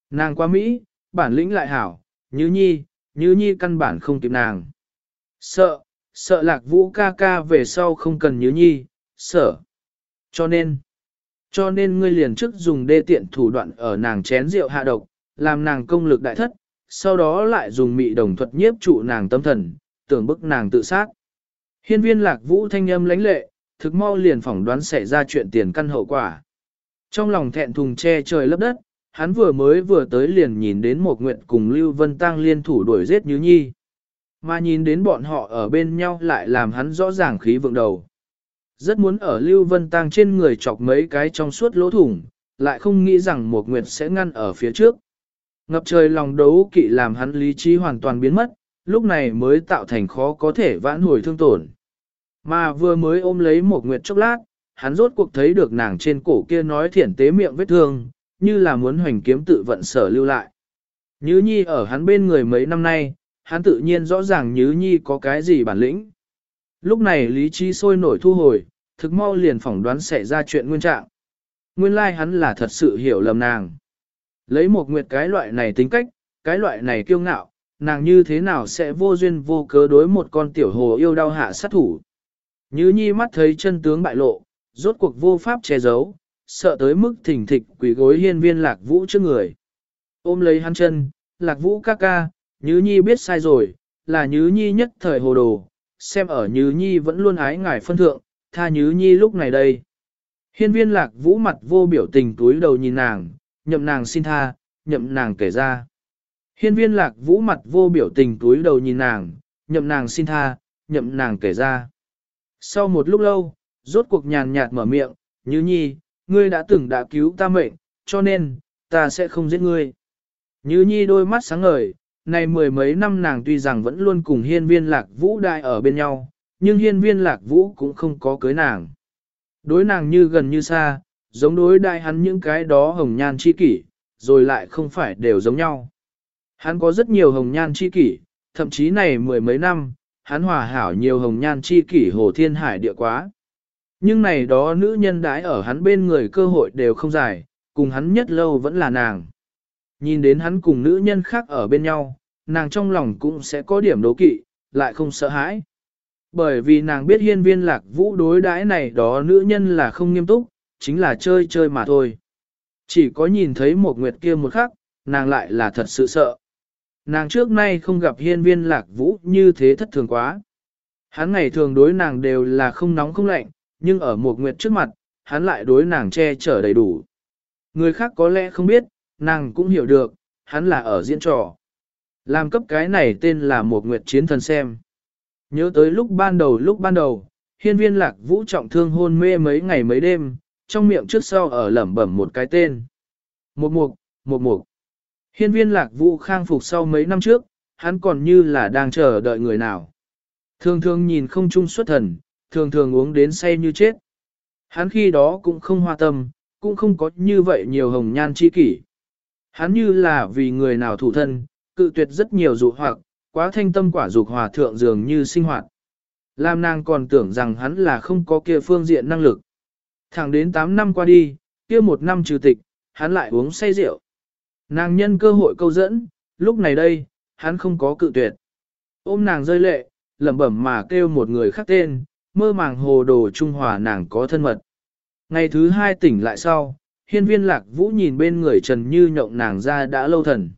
Nàng qua Mỹ, bản lĩnh lại hảo, như nhi, như nhi căn bản không kịp nàng. Sợ, sợ lạc vũ ca ca về sau không cần như nhi, sợ. Cho nên, cho nên ngươi liền trước dùng đê tiện thủ đoạn ở nàng chén rượu hạ độc, làm nàng công lực đại thất, sau đó lại dùng mị đồng thuật nhiếp trụ nàng tâm thần, tưởng bức nàng tự sát. Hiên viên lạc vũ thanh âm lãnh lệ, thực mau liền phỏng đoán xảy ra chuyện tiền căn hậu quả. Trong lòng thẹn thùng che trời lấp đất, hắn vừa mới vừa tới liền nhìn đến một nguyện cùng Lưu Vân Tăng liên thủ đuổi giết Như Nhi. Mà nhìn đến bọn họ ở bên nhau lại làm hắn rõ ràng khí vượng đầu. Rất muốn ở Lưu Vân Tăng trên người chọc mấy cái trong suốt lỗ thủng, lại không nghĩ rằng một nguyệt sẽ ngăn ở phía trước. Ngập trời lòng đấu kỵ làm hắn lý trí hoàn toàn biến mất, lúc này mới tạo thành khó có thể vãn hồi thương tổn. Mà vừa mới ôm lấy một nguyệt chốc lát, hắn rốt cuộc thấy được nàng trên cổ kia nói thiển tế miệng vết thương, như là muốn hoành kiếm tự vận sở lưu lại. Nhứ nhi ở hắn bên người mấy năm nay, hắn tự nhiên rõ ràng Nhứ nhi có cái gì bản lĩnh. Lúc này lý trí sôi nổi thu hồi, thực mau liền phỏng đoán xảy ra chuyện nguyên trạng. Nguyên lai like hắn là thật sự hiểu lầm nàng. Lấy một nguyệt cái loại này tính cách, cái loại này kiêu ngạo, nàng như thế nào sẽ vô duyên vô cớ đối một con tiểu hồ yêu đau hạ sát thủ. Như nhi mắt thấy chân tướng bại lộ, rốt cuộc vô pháp che giấu, sợ tới mức thỉnh thịch quỷ gối hiên viên lạc vũ trước người. Ôm lấy hắn chân, lạc vũ ca ca, Nhứ Nhi biết sai rồi, là Nhứ Nhi nhất thời hồ đồ, xem ở Nhứ Nhi vẫn luôn ái ngài phân thượng, tha Nhứ Nhi lúc này đây. Hiên viên lạc vũ mặt vô biểu tình túi đầu nhìn nàng, nhậm nàng xin tha, nhậm nàng kể ra. Hiên viên lạc vũ mặt vô biểu tình túi đầu nhìn nàng, nhậm nàng xin tha, nhậm nàng kể ra. Sau một lúc lâu, rốt cuộc nhàn nhạt mở miệng, như nhi, ngươi đã từng đã cứu ta mệnh, cho nên, ta sẽ không giết ngươi. Như nhi đôi mắt sáng ngời, này mười mấy năm nàng tuy rằng vẫn luôn cùng hiên viên lạc vũ đại ở bên nhau, nhưng hiên viên lạc vũ cũng không có cưới nàng. Đối nàng như gần như xa, giống đối đại hắn những cái đó hồng nhan chi kỷ, rồi lại không phải đều giống nhau. Hắn có rất nhiều hồng nhan chi kỷ, thậm chí này mười mấy năm, hắn hòa hảo nhiều hồng nhan chi kỷ hồ thiên hải địa quá. Nhưng này đó nữ nhân đãi ở hắn bên người cơ hội đều không dài, cùng hắn nhất lâu vẫn là nàng. Nhìn đến hắn cùng nữ nhân khác ở bên nhau, nàng trong lòng cũng sẽ có điểm đố kỵ, lại không sợ hãi. Bởi vì nàng biết hiên viên lạc vũ đối đãi này đó nữ nhân là không nghiêm túc, chính là chơi chơi mà thôi. Chỉ có nhìn thấy một nguyệt kia một khắc, nàng lại là thật sự sợ. Nàng trước nay không gặp hiên viên lạc vũ như thế thất thường quá. Hắn ngày thường đối nàng đều là không nóng không lạnh, nhưng ở một nguyệt trước mặt, hắn lại đối nàng che chở đầy đủ. Người khác có lẽ không biết, nàng cũng hiểu được, hắn là ở diễn trò. Làm cấp cái này tên là một nguyệt chiến thần xem. Nhớ tới lúc ban đầu lúc ban đầu, hiên viên lạc vũ trọng thương hôn mê mấy ngày mấy đêm, trong miệng trước sau ở lẩm bẩm một cái tên. Một mục, một mục. Hiên viên lạc vũ khang phục sau mấy năm trước, hắn còn như là đang chờ đợi người nào. Thường thường nhìn không chung xuất thần, thường thường uống đến say như chết. Hắn khi đó cũng không hoa tâm, cũng không có như vậy nhiều hồng nhan chi kỷ. Hắn như là vì người nào thủ thân, cự tuyệt rất nhiều dụ hoặc, quá thanh tâm quả dục hòa thượng dường như sinh hoạt. Lam nàng còn tưởng rằng hắn là không có kia phương diện năng lực. Thẳng đến 8 năm qua đi, kia một năm trừ tịch, hắn lại uống say rượu. Nàng nhân cơ hội câu dẫn, lúc này đây, hắn không có cự tuyệt. Ôm nàng rơi lệ, lẩm bẩm mà kêu một người khác tên, mơ màng hồ đồ Trung Hòa nàng có thân mật. Ngày thứ hai tỉnh lại sau, hiên viên lạc vũ nhìn bên người Trần Như nhộng nàng ra đã lâu thần.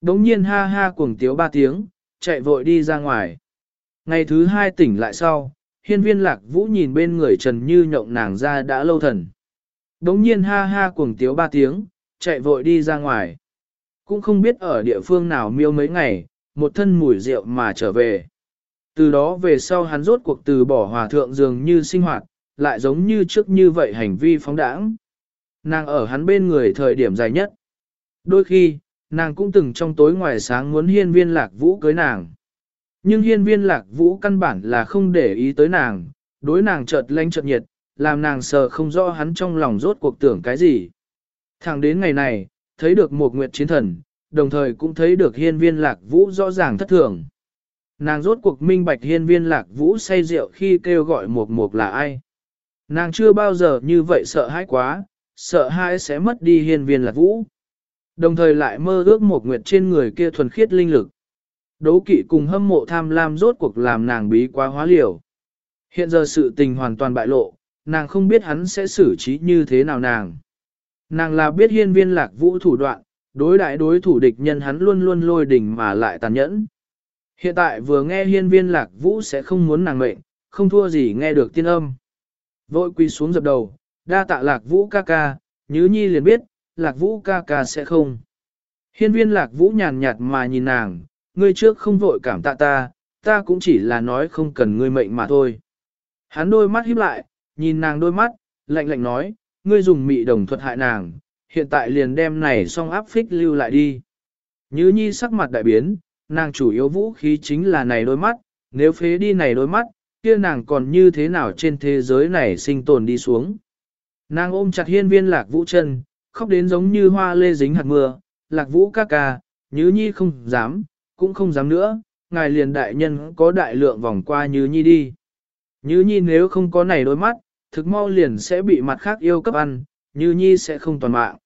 Đống nhiên ha ha cuồng tiếu ba tiếng, chạy vội đi ra ngoài. Ngày thứ hai tỉnh lại sau, hiên viên lạc vũ nhìn bên người Trần Như nhộng nàng ra đã lâu thần. Đống nhiên ha ha cuồng tiếu ba tiếng, chạy vội đi ra ngoài. Cũng không biết ở địa phương nào miêu mấy ngày, một thân mùi rượu mà trở về. Từ đó về sau hắn rốt cuộc từ bỏ hòa thượng dường như sinh hoạt, lại giống như trước như vậy hành vi phóng đãng. Nàng ở hắn bên người thời điểm dài nhất. Đôi khi, nàng cũng từng trong tối ngoài sáng muốn hiên viên lạc vũ cưới nàng. Nhưng hiên viên lạc vũ căn bản là không để ý tới nàng, đối nàng chợt lanh chợt nhiệt, làm nàng sợ không rõ hắn trong lòng rốt cuộc tưởng cái gì. Thẳng đến ngày này, thấy được một nguyệt chiến thần, đồng thời cũng thấy được hiên viên lạc vũ rõ ràng thất thường. Nàng rốt cuộc minh bạch hiên viên lạc vũ say rượu khi kêu gọi một một là ai. Nàng chưa bao giờ như vậy sợ hãi quá, sợ hãi sẽ mất đi hiên viên lạc vũ. Đồng thời lại mơ ước một nguyệt trên người kia thuần khiết linh lực. Đấu kỵ cùng hâm mộ tham lam rốt cuộc làm nàng bí quá hóa liều. Hiện giờ sự tình hoàn toàn bại lộ, nàng không biết hắn sẽ xử trí như thế nào nàng. Nàng là biết hiên viên lạc vũ thủ đoạn, đối đại đối thủ địch nhân hắn luôn luôn lôi đỉnh mà lại tàn nhẫn. Hiện tại vừa nghe hiên viên lạc vũ sẽ không muốn nàng mệnh, không thua gì nghe được tiên âm. Vội quỳ xuống dập đầu, đa tạ lạc vũ ca ca, nhứ nhi liền biết, lạc vũ ca ca sẽ không. Hiên viên lạc vũ nhàn nhạt mà nhìn nàng, ngươi trước không vội cảm tạ ta, ta cũng chỉ là nói không cần ngươi mệnh mà thôi. Hắn đôi mắt híp lại, nhìn nàng đôi mắt, lạnh lạnh nói, ngươi dùng mị đồng thuật hại nàng, hiện tại liền đem này xong áp phích lưu lại đi. Như nhi sắc mặt đại biến, nàng chủ yếu vũ khí chính là này đôi mắt, nếu phế đi này đôi mắt, kia nàng còn như thế nào trên thế giới này sinh tồn đi xuống. Nàng ôm chặt hiên viên lạc vũ chân, khóc đến giống như hoa lê dính hạt mưa, lạc vũ ca ca, như nhi không dám, cũng không dám nữa, ngài liền đại nhân có đại lượng vòng qua như nhi đi. Như nhi nếu không có này đôi mắt, thực mau liền sẽ bị mặt khác yêu cấp ăn, như nhi sẽ không toàn mạng.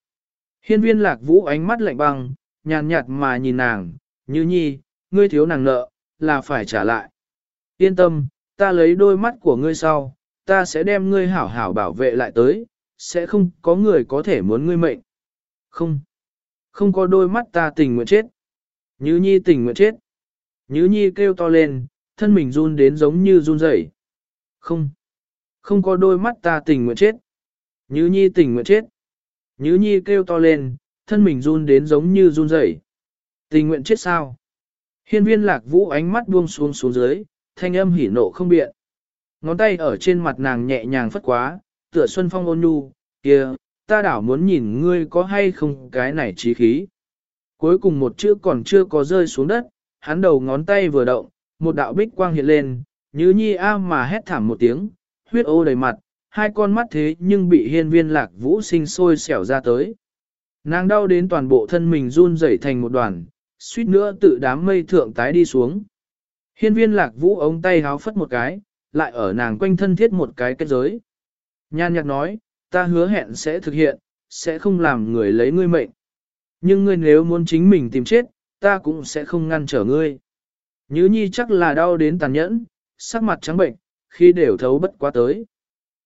Hiên viên lạc vũ ánh mắt lạnh băng, nhàn nhạt mà nhìn nàng, như nhi, ngươi thiếu nàng nợ, là phải trả lại. Yên tâm, ta lấy đôi mắt của ngươi sau, ta sẽ đem ngươi hảo hảo bảo vệ lại tới, sẽ không có người có thể muốn ngươi mệnh. Không, không có đôi mắt ta tình nguyện chết. Như nhi tình nguyện chết. Như nhi kêu to lên, thân mình run đến giống như run rẩy. Không, không có đôi mắt ta tình nguyện chết. Như nhi tình nguyện chết. Như nhi kêu to lên, thân mình run đến giống như run rẩy. Tình nguyện chết sao? Hiên viên lạc vũ ánh mắt buông xuống xuống dưới, thanh âm hỉ nộ không biện. Ngón tay ở trên mặt nàng nhẹ nhàng phất quá, tựa xuân phong ôn nhu, kia, ta đảo muốn nhìn ngươi có hay không cái này trí khí. Cuối cùng một chữ còn chưa có rơi xuống đất, hắn đầu ngón tay vừa động, một đạo bích quang hiện lên, như nhi a mà hét thảm một tiếng, huyết ô đầy mặt, hai con mắt thế nhưng bị hiên viên lạc vũ sinh sôi xẻo ra tới. Nàng đau đến toàn bộ thân mình run rẩy thành một đoàn, suýt nữa tự đám mây thượng tái đi xuống. Hiên viên lạc vũ ống tay háo phất một cái, lại ở nàng quanh thân thiết một cái kết giới. Nhan nhạc nói, ta hứa hẹn sẽ thực hiện, sẽ không làm người lấy ngươi mệnh. Nhưng ngươi nếu muốn chính mình tìm chết, ta cũng sẽ không ngăn trở ngươi. Nhứ nhi chắc là đau đến tàn nhẫn, sắc mặt trắng bệnh, khi đều thấu bất quá tới.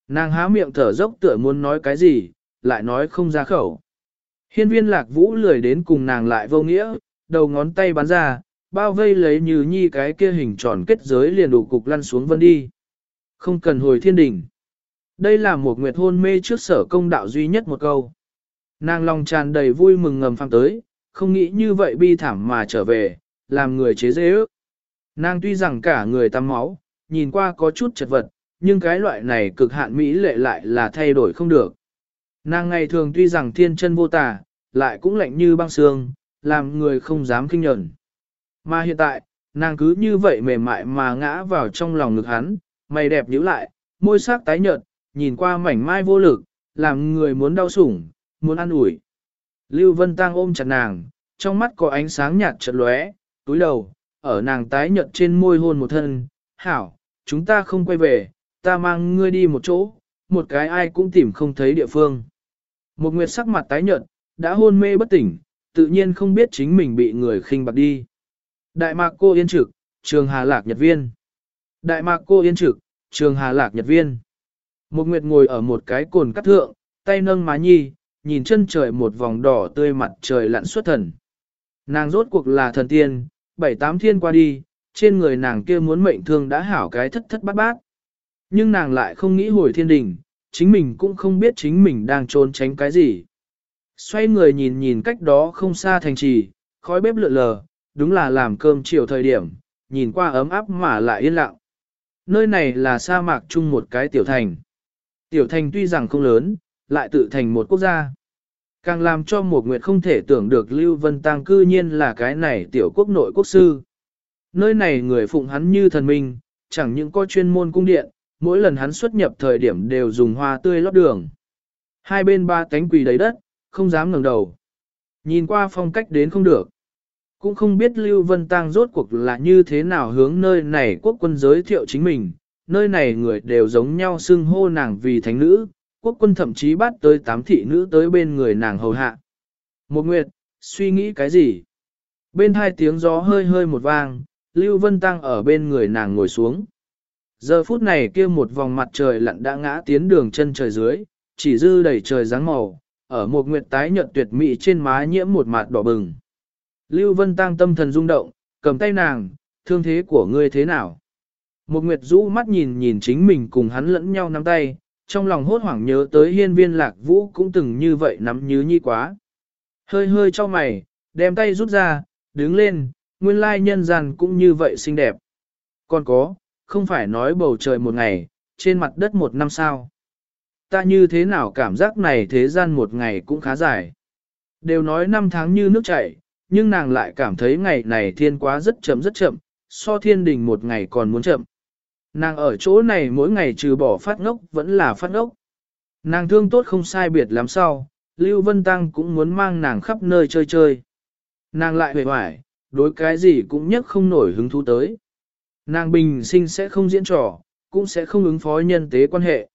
Nàng há miệng thở dốc tựa muốn nói cái gì, lại nói không ra khẩu. Hiên viên lạc vũ lười đến cùng nàng lại vô nghĩa, đầu ngón tay bắn ra, bao vây lấy như nhi cái kia hình tròn kết giới liền đủ cục lăn xuống vân đi. Không cần hồi thiên đỉnh. Đây là một nguyệt hôn mê trước sở công đạo duy nhất một câu. Nàng lòng tràn đầy vui mừng ngầm phang tới, không nghĩ như vậy bi thảm mà trở về, làm người chế dễ ước. Nàng tuy rằng cả người tắm máu, nhìn qua có chút chật vật, nhưng cái loại này cực hạn mỹ lệ lại là thay đổi không được. Nàng ngày thường tuy rằng thiên chân vô tà, lại cũng lạnh như băng xương, làm người không dám kinh nhận. Mà hiện tại, nàng cứ như vậy mềm mại mà ngã vào trong lòng ngực hắn, mày đẹp nhíu lại, môi sắc tái nhợt, nhìn qua mảnh mai vô lực, làm người muốn đau sủng, muốn ăn ủi. Lưu Vân Tăng ôm chặt nàng, trong mắt có ánh sáng nhạt chợt lóe, túi đầu, ở nàng tái nhợt trên môi hôn một thân, hảo, chúng ta không quay về, ta mang ngươi đi một chỗ, một cái ai cũng tìm không thấy địa phương. Một nguyệt sắc mặt tái nhợt, đã hôn mê bất tỉnh, tự nhiên không biết chính mình bị người khinh bạc đi. Đại mạc cô yên trực, trường Hà Lạc Nhật Viên. Đại mạc cô yên trực, trường Hà Lạc Nhật Viên. Một nguyệt ngồi ở một cái cồn cắt thượng, tay nâng má nhi, nhìn chân trời một vòng đỏ tươi mặt trời lặn xuất thần. Nàng rốt cuộc là thần tiên, bảy tám thiên qua đi, trên người nàng kia muốn mệnh thương đã hảo cái thất thất bát bát. Nhưng nàng lại không nghĩ hồi thiên đình, chính mình cũng không biết chính mình đang trốn tránh cái gì. Xoay người nhìn nhìn cách đó không xa thành trì, khói bếp lượn lờ, đúng là làm cơm chiều thời điểm, nhìn qua ấm áp mà lại yên lặng. Nơi này là sa mạc chung một cái tiểu thành. Tiểu thành tuy rằng không lớn, lại tự thành một quốc gia. Càng làm cho một nguyệt không thể tưởng được Lưu Vân Tăng cư nhiên là cái này tiểu quốc nội quốc sư. Nơi này người phụng hắn như thần minh, chẳng những có chuyên môn cung điện, mỗi lần hắn xuất nhập thời điểm đều dùng hoa tươi lót đường. Hai bên ba cánh quỳ đầy đất, không dám ngẩng đầu. Nhìn qua phong cách đến không được. Cũng không biết Lưu Vân Tăng rốt cuộc là như thế nào hướng nơi này quốc quân giới thiệu chính mình, nơi này người đều giống nhau xưng hô nàng vì thánh nữ, quốc quân thậm chí bắt tới tám thị nữ tới bên người nàng hầu hạ. Một nguyệt, suy nghĩ cái gì? Bên hai tiếng gió hơi hơi một vang, Lưu Vân Tăng ở bên người nàng ngồi xuống. Giờ phút này kia một vòng mặt trời lặn đã ngã tiến đường chân trời dưới, chỉ dư đầy trời dáng màu, ở một nguyệt tái nhợt tuyệt mỹ trên má nhiễm một mạt đỏ bừng. Lưu Vân Tăng tâm thần rung động, cầm tay nàng, thương thế của ngươi thế nào? Một nguyệt rũ mắt nhìn nhìn chính mình cùng hắn lẫn nhau nắm tay, trong lòng hốt hoảng nhớ tới hiên viên lạc vũ cũng từng như vậy nắm như nhi quá. Hơi hơi cho mày, đem tay rút ra, đứng lên, nguyên lai nhân gian cũng như vậy xinh đẹp. Còn có, không phải nói bầu trời một ngày, trên mặt đất một năm sao. Ta như thế nào cảm giác này thế gian một ngày cũng khá dài. Đều nói năm tháng như nước chảy, nhưng nàng lại cảm thấy ngày này thiên quá rất chậm rất chậm, so thiên đình một ngày còn muốn chậm. Nàng ở chỗ này mỗi ngày trừ bỏ phát ngốc vẫn là phát ngốc. Nàng thương tốt không sai biệt lắm sau, Lưu Vân Tăng cũng muốn mang nàng khắp nơi chơi chơi. Nàng lại hề hoài, đối cái gì cũng nhất không nổi hứng thú tới. Nàng bình sinh sẽ không diễn trò, cũng sẽ không ứng phó nhân tế quan hệ.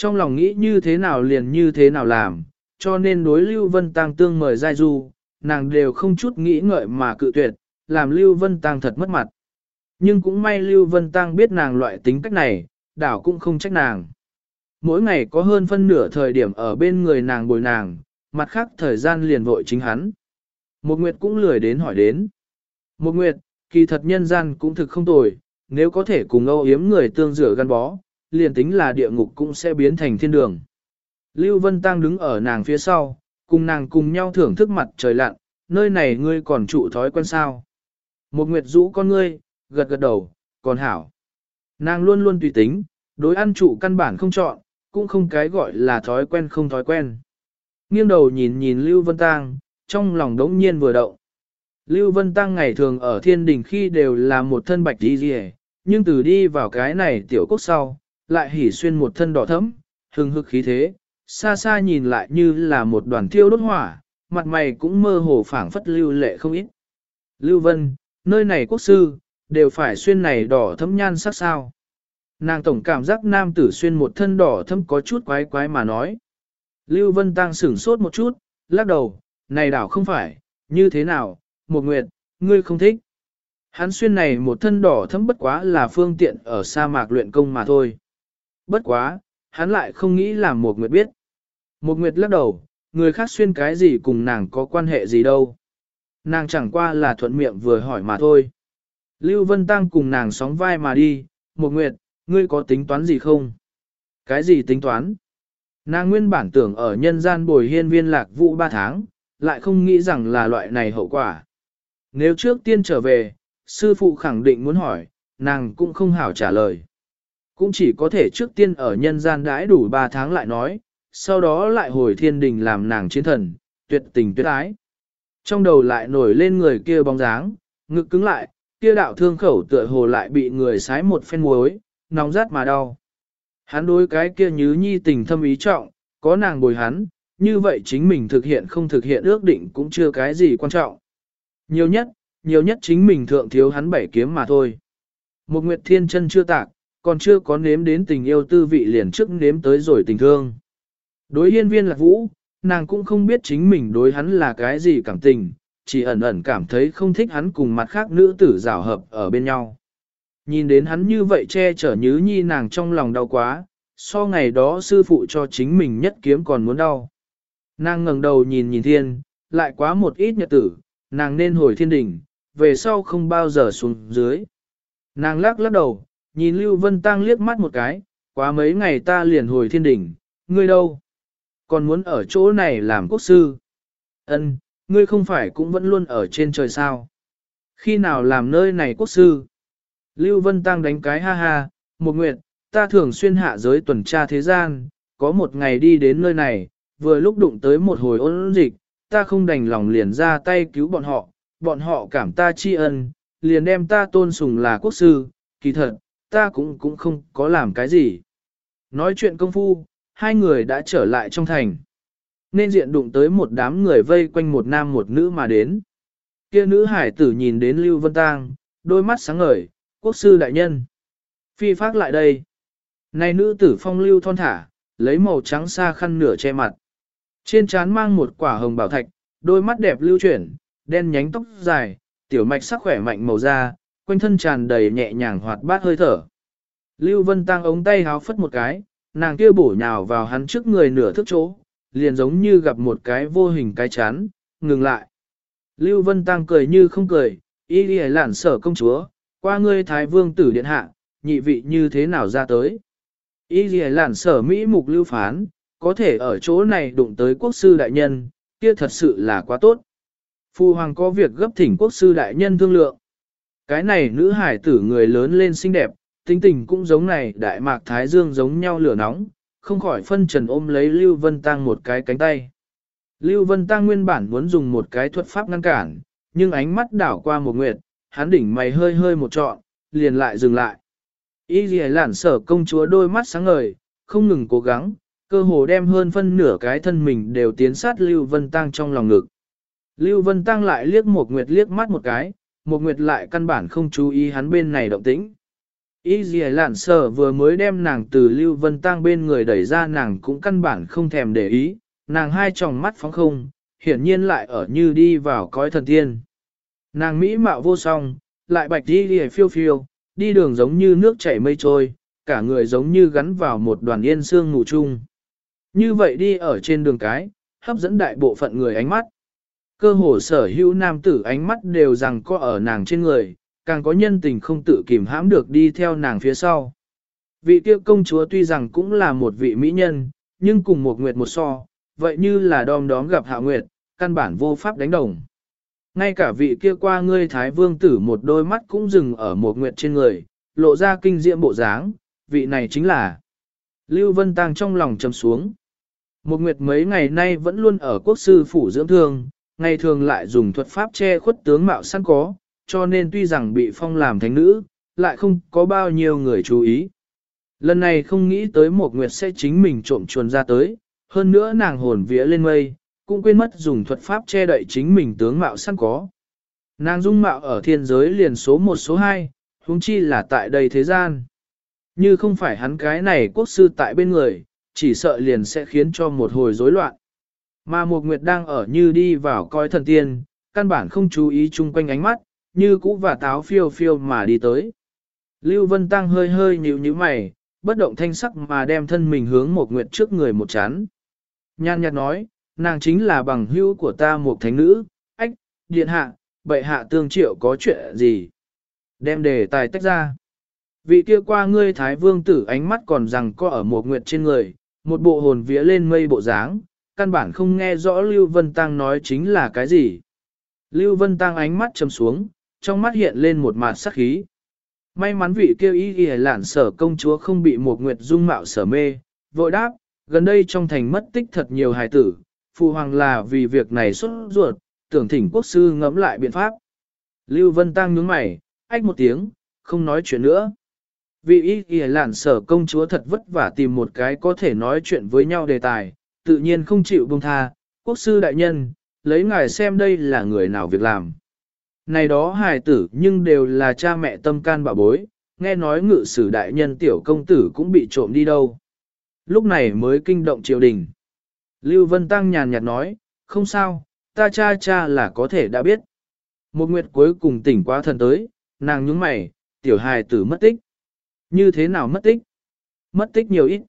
Trong lòng nghĩ như thế nào liền như thế nào làm, cho nên đối Lưu Vân Tăng tương mời giai du, nàng đều không chút nghĩ ngợi mà cự tuyệt, làm Lưu Vân Tăng thật mất mặt. Nhưng cũng may Lưu Vân Tăng biết nàng loại tính cách này, đảo cũng không trách nàng. Mỗi ngày có hơn phân nửa thời điểm ở bên người nàng bồi nàng, mặt khác thời gian liền vội chính hắn. Một Nguyệt cũng lười đến hỏi đến. Một Nguyệt, kỳ thật nhân gian cũng thực không tồi, nếu có thể cùng âu yếm người tương rửa gắn bó, liền tính là địa ngục cũng sẽ biến thành thiên đường. Lưu Vân Tăng đứng ở nàng phía sau, cùng nàng cùng nhau thưởng thức mặt trời lặn, nơi này ngươi còn trụ thói quen sao. Một Nguyệt rũ con ngươi, gật gật đầu, còn hảo. Nàng luôn luôn tùy tính, đối ăn trụ căn bản không chọn, cũng không cái gọi là thói quen không thói quen. Nghiêng đầu nhìn nhìn Lưu Vân Tăng, trong lòng đống nhiên vừa động. Lưu Vân Tăng ngày thường ở thiên đình khi đều là một thân bạch đi rìa, nhưng từ đi vào cái này tiểu quốc sau, lại hỉ xuyên một thân đỏ thẫm, hừng hực khí thế, xa xa nhìn lại như là một đoàn thiêu đốt hỏa, mặt mày cũng mơ hồ phảng phất lưu lệ không ít. Lưu Vân, nơi này quốc sư, đều phải xuyên này đỏ thấm nhan sắc sao. Nàng tổng cảm giác nam tử xuyên một thân đỏ thấm có chút quái quái mà nói. Lưu Vân Tăng sửng sốt một chút, lắc đầu, này đảo không phải, như thế nào, một nguyệt, ngươi không thích. Hắn xuyên này một thân đỏ thấm bất quá là phương tiện ở sa mạc luyện công mà thôi. Bất quá, hắn lại không nghĩ làm một nguyệt biết. Một nguyệt lắc đầu, người khác xuyên cái gì cùng nàng có quan hệ gì đâu. Nàng chẳng qua là thuận miệng vừa hỏi mà thôi. Lưu Vân Tăng cùng nàng sóng vai mà đi, một nguyệt, ngươi có tính toán gì không? Cái gì tính toán? Nàng nguyên bản tưởng ở nhân gian bồi hiên viên lạc vụ ba tháng, lại không nghĩ rằng là loại này hậu quả. Nếu trước tiên trở về, sư phụ khẳng định muốn hỏi, nàng cũng không hảo trả lời. Cũng chỉ có thể trước tiên ở nhân gian đãi đủ ba tháng lại nói, sau đó lại hồi thiên đình làm nàng chiến thần, tuyệt tình tuyệt ái. Trong đầu lại nổi lên người kia bóng dáng, ngực cứng lại, kia đạo thương khẩu tựa hồ lại bị người sái một phen muối, nóng rát mà đau. Hắn đối cái kia nhứ nhi tình thâm ý trọng, có nàng bồi hắn, như vậy chính mình thực hiện không thực hiện ước định cũng chưa cái gì quan trọng. Nhiều nhất, nhiều nhất chính mình thượng thiếu hắn bảy kiếm mà thôi. Một nguyệt thiên chân chưa tạc, còn chưa có nếm đến tình yêu tư vị liền trước nếm tới rồi tình thương. Đối hiên viên lạc vũ, nàng cũng không biết chính mình đối hắn là cái gì cảm tình, chỉ ẩn ẩn cảm thấy không thích hắn cùng mặt khác nữ tử rào hợp ở bên nhau. Nhìn đến hắn như vậy che chở nhứ nhi nàng trong lòng đau quá, so ngày đó sư phụ cho chính mình nhất kiếm còn muốn đau. Nàng ngẩng đầu nhìn nhìn thiên, lại quá một ít nhật tử, nàng nên hồi thiên đỉnh, về sau không bao giờ xuống dưới. Nàng lắc lắc đầu, nhìn Lưu Vân Tăng liếc mắt một cái, quá mấy ngày ta liền hồi thiên đỉnh, ngươi đâu? Còn muốn ở chỗ này làm quốc sư? Ân, ngươi không phải cũng vẫn luôn ở trên trời sao? Khi nào làm nơi này quốc sư? Lưu Vân Tăng đánh cái ha ha, một nguyện, ta thường xuyên hạ giới tuần tra thế gian, có một ngày đi đến nơi này, vừa lúc đụng tới một hồi ôn dịch, ta không đành lòng liền ra tay cứu bọn họ, bọn họ cảm ta tri ân, liền đem ta tôn sùng là quốc sư, kỳ thật, ta cũng cũng không có làm cái gì. Nói chuyện công phu, hai người đã trở lại trong thành. Nên diện đụng tới một đám người vây quanh một nam một nữ mà đến. Kia nữ hải tử nhìn đến Lưu Vân Tang, đôi mắt sáng ngời, quốc sư đại nhân. Phi phát lại đây. Này nữ tử phong lưu thon thả, lấy màu trắng xa khăn nửa che mặt. Trên trán mang một quả hồng bảo thạch, đôi mắt đẹp lưu chuyển, đen nhánh tóc dài, tiểu mạch sắc khỏe mạnh màu da, quanh thân tràn đầy nhẹ nhàng hoạt bát hơi thở. Lưu Vân Tăng ống tay háo phất một cái, nàng kia bổ nhào vào hắn trước người nửa thước chỗ, liền giống như gặp một cái vô hình cái chán, ngừng lại. Lưu Vân Tăng cười như không cười, y đi lản sở công chúa, qua ngươi thái vương tử điện hạ, nhị vị như thế nào ra tới. Y đi lản sở Mỹ mục lưu phán, có thể ở chỗ này đụng tới quốc sư đại nhân, kia thật sự là quá tốt. Phu hoàng có việc gấp thỉnh quốc sư đại nhân thương lượng. Cái này nữ hải tử người lớn lên xinh đẹp, tính tình cũng giống này đại mạc thái dương giống nhau lửa nóng, không khỏi phân trần ôm lấy Lưu Vân Tăng một cái cánh tay. Lưu Vân Tăng nguyên bản muốn dùng một cái thuật pháp ngăn cản, nhưng ánh mắt đảo qua một nguyệt, hắn đỉnh mày hơi hơi một trọn, liền lại dừng lại. Y dì lản sở công chúa đôi mắt sáng ngời, không ngừng cố gắng, cơ hồ đem hơn phân nửa cái thân mình đều tiến sát Lưu Vân Tăng trong lòng ngực. Lưu Vân Tăng lại liếc một nguyệt liếc mắt một cái, một nguyệt lại căn bản không chú ý hắn bên này động tĩnh. Ý gì lạn sở vừa mới đem nàng từ Lưu Vân Tăng bên người đẩy ra nàng cũng căn bản không thèm để ý, nàng hai tròng mắt phóng không, hiển nhiên lại ở như đi vào cõi thần tiên. Nàng mỹ mạo vô song, lại bạch đi đi phiêu phiêu, đi đường giống như nước chảy mây trôi, cả người giống như gắn vào một đoàn yên sương ngủ chung. Như vậy đi ở trên đường cái, hấp dẫn đại bộ phận người ánh mắt. Cơ hồ sở hữu nam tử ánh mắt đều rằng có ở nàng trên người, càng có nhân tình không tự kìm hãm được đi theo nàng phía sau. Vị tiêu công chúa tuy rằng cũng là một vị mỹ nhân, nhưng cùng một nguyệt một so, vậy như là đom đóm gặp hạ nguyệt, căn bản vô pháp đánh đồng. Ngay cả vị kia qua ngươi thái vương tử một đôi mắt cũng dừng ở một nguyệt trên người, lộ ra kinh diệm bộ dáng, vị này chính là Lưu Vân Tăng trong lòng trầm xuống. Một nguyệt mấy ngày nay vẫn luôn ở quốc sư phủ dưỡng thương, ngày thường lại dùng thuật pháp che khuất tướng mạo sẵn có, cho nên tuy rằng bị phong làm thánh nữ, lại không có bao nhiêu người chú ý. Lần này không nghĩ tới một nguyệt sẽ chính mình trộm chuồn ra tới, hơn nữa nàng hồn vía lên mây, cũng quên mất dùng thuật pháp che đậy chính mình tướng mạo sẵn có. Nàng dung mạo ở thiên giới liền số 1 số 2, huống chi là tại đây thế gian. Như không phải hắn cái này quốc sư tại bên người, chỉ sợ liền sẽ khiến cho một hồi rối loạn. Mà một nguyệt đang ở như đi vào coi thần tiên, căn bản không chú ý chung quanh ánh mắt, như cũ và táo phiêu phiêu mà đi tới. Lưu Vân Tăng hơi hơi nhíu nhíu mày, bất động thanh sắc mà đem thân mình hướng một nguyệt trước người một chán. Nhan nhạt nói, nàng chính là bằng hữu của ta một thánh nữ, ách, điện hạ, bệ hạ tương triệu có chuyện gì? Đem đề tài tách ra. Vị kia qua ngươi thái vương tử ánh mắt còn rằng có ở một nguyệt trên người, một bộ hồn vía lên mây bộ dáng, căn bản không nghe rõ Lưu Vân Tăng nói chính là cái gì. Lưu Vân Tăng ánh mắt trầm xuống, trong mắt hiện lên một mạt sắc khí. May mắn vị kêu ý ghi lản sở công chúa không bị một nguyệt dung mạo sở mê, vội đáp, gần đây trong thành mất tích thật nhiều hài tử, phụ hoàng là vì việc này xuất ruột, tưởng thỉnh quốc sư ngẫm lại biện pháp. Lưu Vân Tăng nhướng mày, ách một tiếng, không nói chuyện nữa. Vị ý ghi lản sở công chúa thật vất vả tìm một cái có thể nói chuyện với nhau đề tài, tự nhiên không chịu buông tha, quốc sư đại nhân, lấy ngài xem đây là người nào việc làm. Này đó hài tử nhưng đều là cha mẹ tâm can bảo bối, nghe nói ngự sử đại nhân tiểu công tử cũng bị trộm đi đâu. Lúc này mới kinh động triều đình. Lưu Vân Tăng nhàn nhạt nói, không sao, ta cha cha là có thể đã biết. Một nguyệt cuối cùng tỉnh quá thần tới, nàng nhướng mày, tiểu hài tử mất tích. Như thế nào mất tích? Mất tích nhiều ít.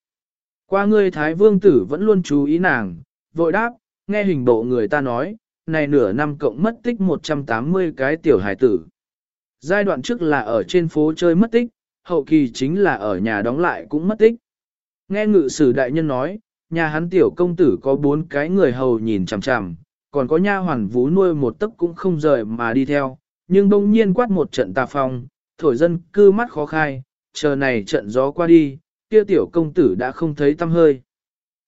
Qua ngươi Thái Vương tử vẫn luôn chú ý nàng, vội đáp, nghe hình bộ người ta nói, này nửa năm cộng mất tích 180 cái tiểu hải tử. Giai đoạn trước là ở trên phố chơi mất tích, hậu kỳ chính là ở nhà đóng lại cũng mất tích. Nghe ngự sử đại nhân nói, nhà hắn tiểu công tử có bốn cái người hầu nhìn chằm chằm, còn có nha hoàn vú nuôi một tấc cũng không rời mà đi theo, nhưng đông nhiên quát một trận tà phong, thổi dân cư mắt khó khai, chờ này trận gió qua đi, kia tiểu công tử đã không thấy tâm hơi.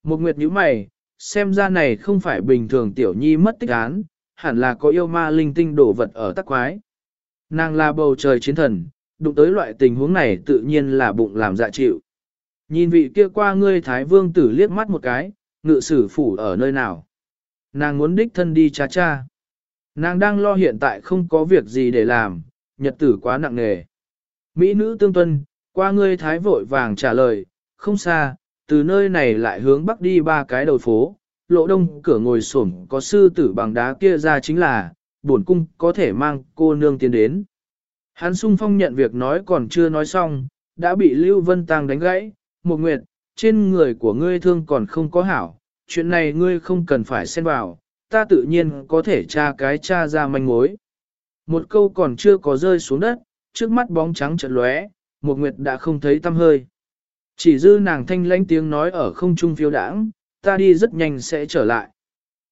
Một nguyệt nhíu mày, xem ra này không phải bình thường tiểu nhi mất tích án, hẳn là có yêu ma linh tinh đổ vật ở tắc quái. Nàng là bầu trời chiến thần, đụng tới loại tình huống này tự nhiên là bụng làm dạ chịu. Nhìn vị kia qua ngươi Thái Vương tử liếc mắt một cái, ngự sử phủ ở nơi nào. Nàng muốn đích thân đi cha cha. Nàng đang lo hiện tại không có việc gì để làm, nhật tử quá nặng nề. Mỹ nữ tương tuân, qua ngươi Thái vội vàng trả lời, không xa, từ nơi này lại hướng bắc đi ba cái đầu phố, lộ đông cửa ngồi xổm có sư tử bằng đá kia ra chính là, bổn cung có thể mang cô nương tiến đến. Hắn sung phong nhận việc nói còn chưa nói xong, đã bị Lưu Vân Tăng đánh gãy, một nguyệt, trên người của ngươi thương còn không có hảo, chuyện này ngươi không cần phải xen vào, ta tự nhiên có thể tra cái tra ra manh mối. Một câu còn chưa có rơi xuống đất, trước mắt bóng trắng chợt lóe, một nguyệt đã không thấy tâm hơi. Chỉ dư nàng thanh lãnh tiếng nói ở không trung phiêu đãng, ta đi rất nhanh sẽ trở lại.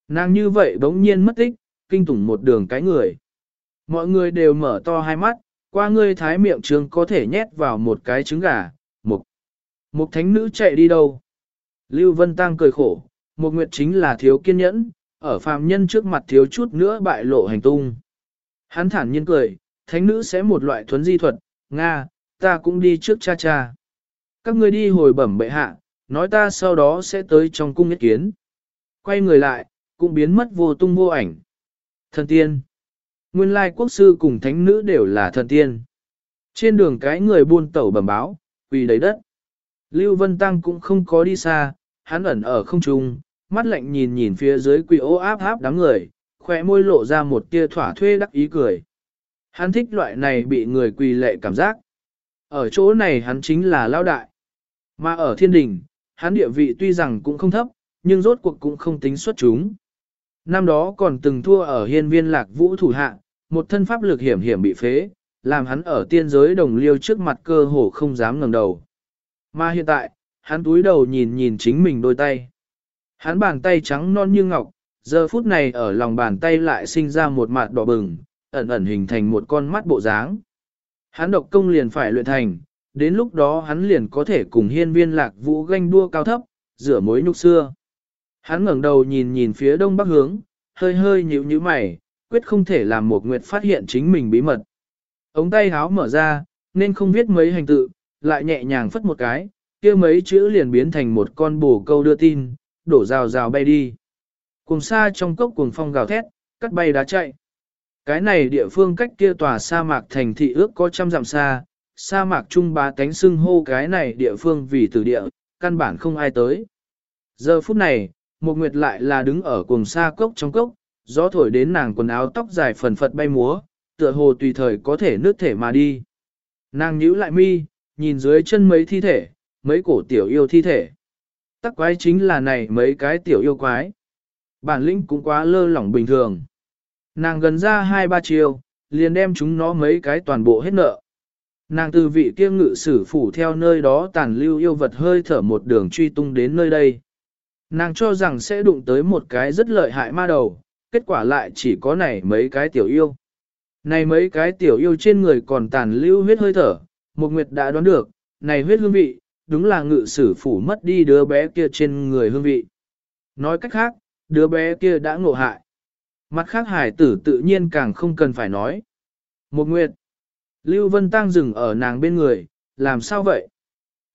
Nàng như vậy bỗng nhiên mất tích, kinh tủng một đường cái người. Mọi người đều mở to hai mắt, qua ngươi thái miệng trường có thể nhét vào một cái trứng gà, mục. Mục thánh nữ chạy đi đâu? Lưu Vân Tăng cười khổ, một nguyệt chính là thiếu kiên nhẫn, ở phàm nhân trước mặt thiếu chút nữa bại lộ hành tung. Hắn thản nhiên cười, thánh nữ sẽ một loại thuấn di thuật, Nga, ta cũng đi trước cha cha. Các ngươi đi hồi bẩm bệ hạ, nói ta sau đó sẽ tới trong cung nhất kiến. Quay người lại, cũng biến mất vô tung vô ảnh. Thần tiên. Nguyên lai quốc sư cùng thánh nữ đều là thần tiên. Trên đường cái người buôn tẩu bẩm báo, quỳ đầy đất. Lưu Vân Tăng cũng không có đi xa, hắn ẩn ở không trung, mắt lạnh nhìn nhìn phía dưới quỳ ô áp áp đám người, khỏe môi lộ ra một tia thỏa thuê đắc ý cười. Hắn thích loại này bị người quỳ lệ cảm giác. Ở chỗ này hắn chính là lao đại. Mà ở thiên đình, hắn địa vị tuy rằng cũng không thấp, nhưng rốt cuộc cũng không tính xuất chúng. Năm đó còn từng thua ở hiên viên lạc vũ thủ hạ, một thân pháp lực hiểm hiểm bị phế, làm hắn ở tiên giới đồng liêu trước mặt cơ hồ không dám ngẩng đầu. Mà hiện tại, hắn túi đầu nhìn nhìn chính mình đôi tay. Hắn bàn tay trắng non như ngọc, giờ phút này ở lòng bàn tay lại sinh ra một mặt đỏ bừng, ẩn ẩn hình thành một con mắt bộ dáng. Hắn độc công liền phải luyện thành, đến lúc đó hắn liền có thể cùng hiên viên lạc vũ ganh đua cao thấp, rửa mối nhục xưa. Hắn ngẩng đầu nhìn nhìn phía đông bắc hướng, hơi hơi nhíu nhíu mày, quyết không thể làm một nguyệt phát hiện chính mình bí mật. Ống tay háo mở ra, nên không viết mấy hành tự, lại nhẹ nhàng phất một cái, kia mấy chữ liền biến thành một con bồ câu đưa tin, đổ rào rào bay đi. Cùng xa trong cốc cuồng phong gào thét, cắt bay đá chạy. Cái này địa phương cách kia tòa sa mạc thành thị ước có trăm dặm xa, sa mạc trung bá tánh xưng hô cái này địa phương vì từ địa, căn bản không ai tới. Giờ phút này, một nguyệt lại là đứng ở cuồng sa cốc trong cốc, gió thổi đến nàng quần áo tóc dài phần phật bay múa, tựa hồ tùy thời có thể nước thể mà đi. Nàng nhíu lại mi, nhìn dưới chân mấy thi thể, mấy cổ tiểu yêu thi thể. Tắc quái chính là này mấy cái tiểu yêu quái. Bản lĩnh cũng quá lơ lỏng bình thường. Nàng gần ra hai ba chiều, liền đem chúng nó mấy cái toàn bộ hết nợ. Nàng từ vị kia ngự sử phủ theo nơi đó tàn lưu yêu vật hơi thở một đường truy tung đến nơi đây. Nàng cho rằng sẽ đụng tới một cái rất lợi hại ma đầu, kết quả lại chỉ có này mấy cái tiểu yêu. Này mấy cái tiểu yêu trên người còn tàn lưu huyết hơi thở, một nguyệt đã đoán được, này huyết hương vị, đúng là ngự sử phủ mất đi đứa bé kia trên người hương vị. Nói cách khác, đứa bé kia đã ngộ hại. Mặt khác hải tử tự nhiên càng không cần phải nói. Một nguyệt, Lưu Vân Tăng dừng ở nàng bên người, làm sao vậy?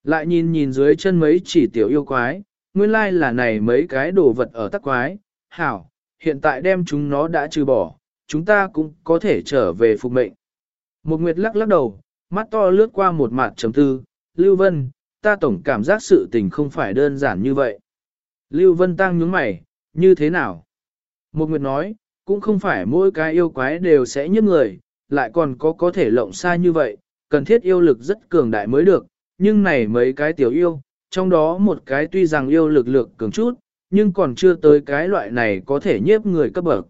Lại nhìn nhìn dưới chân mấy chỉ tiểu yêu quái, nguyên lai là này mấy cái đồ vật ở tắc quái, hảo, hiện tại đem chúng nó đã trừ bỏ, chúng ta cũng có thể trở về phục mệnh. Một nguyệt lắc lắc đầu, mắt to lướt qua một mặt chấm tư, Lưu Vân, ta tổng cảm giác sự tình không phải đơn giản như vậy. Lưu Vân Tăng nhướng mày, như thế nào? Một Nguyệt nói, cũng không phải mỗi cái yêu quái đều sẽ nhức người, lại còn có có thể lộng xa như vậy, cần thiết yêu lực rất cường đại mới được, nhưng này mấy cái tiểu yêu, trong đó một cái tuy rằng yêu lực lượng cường chút, nhưng còn chưa tới cái loại này có thể nhiếp người cấp bậc.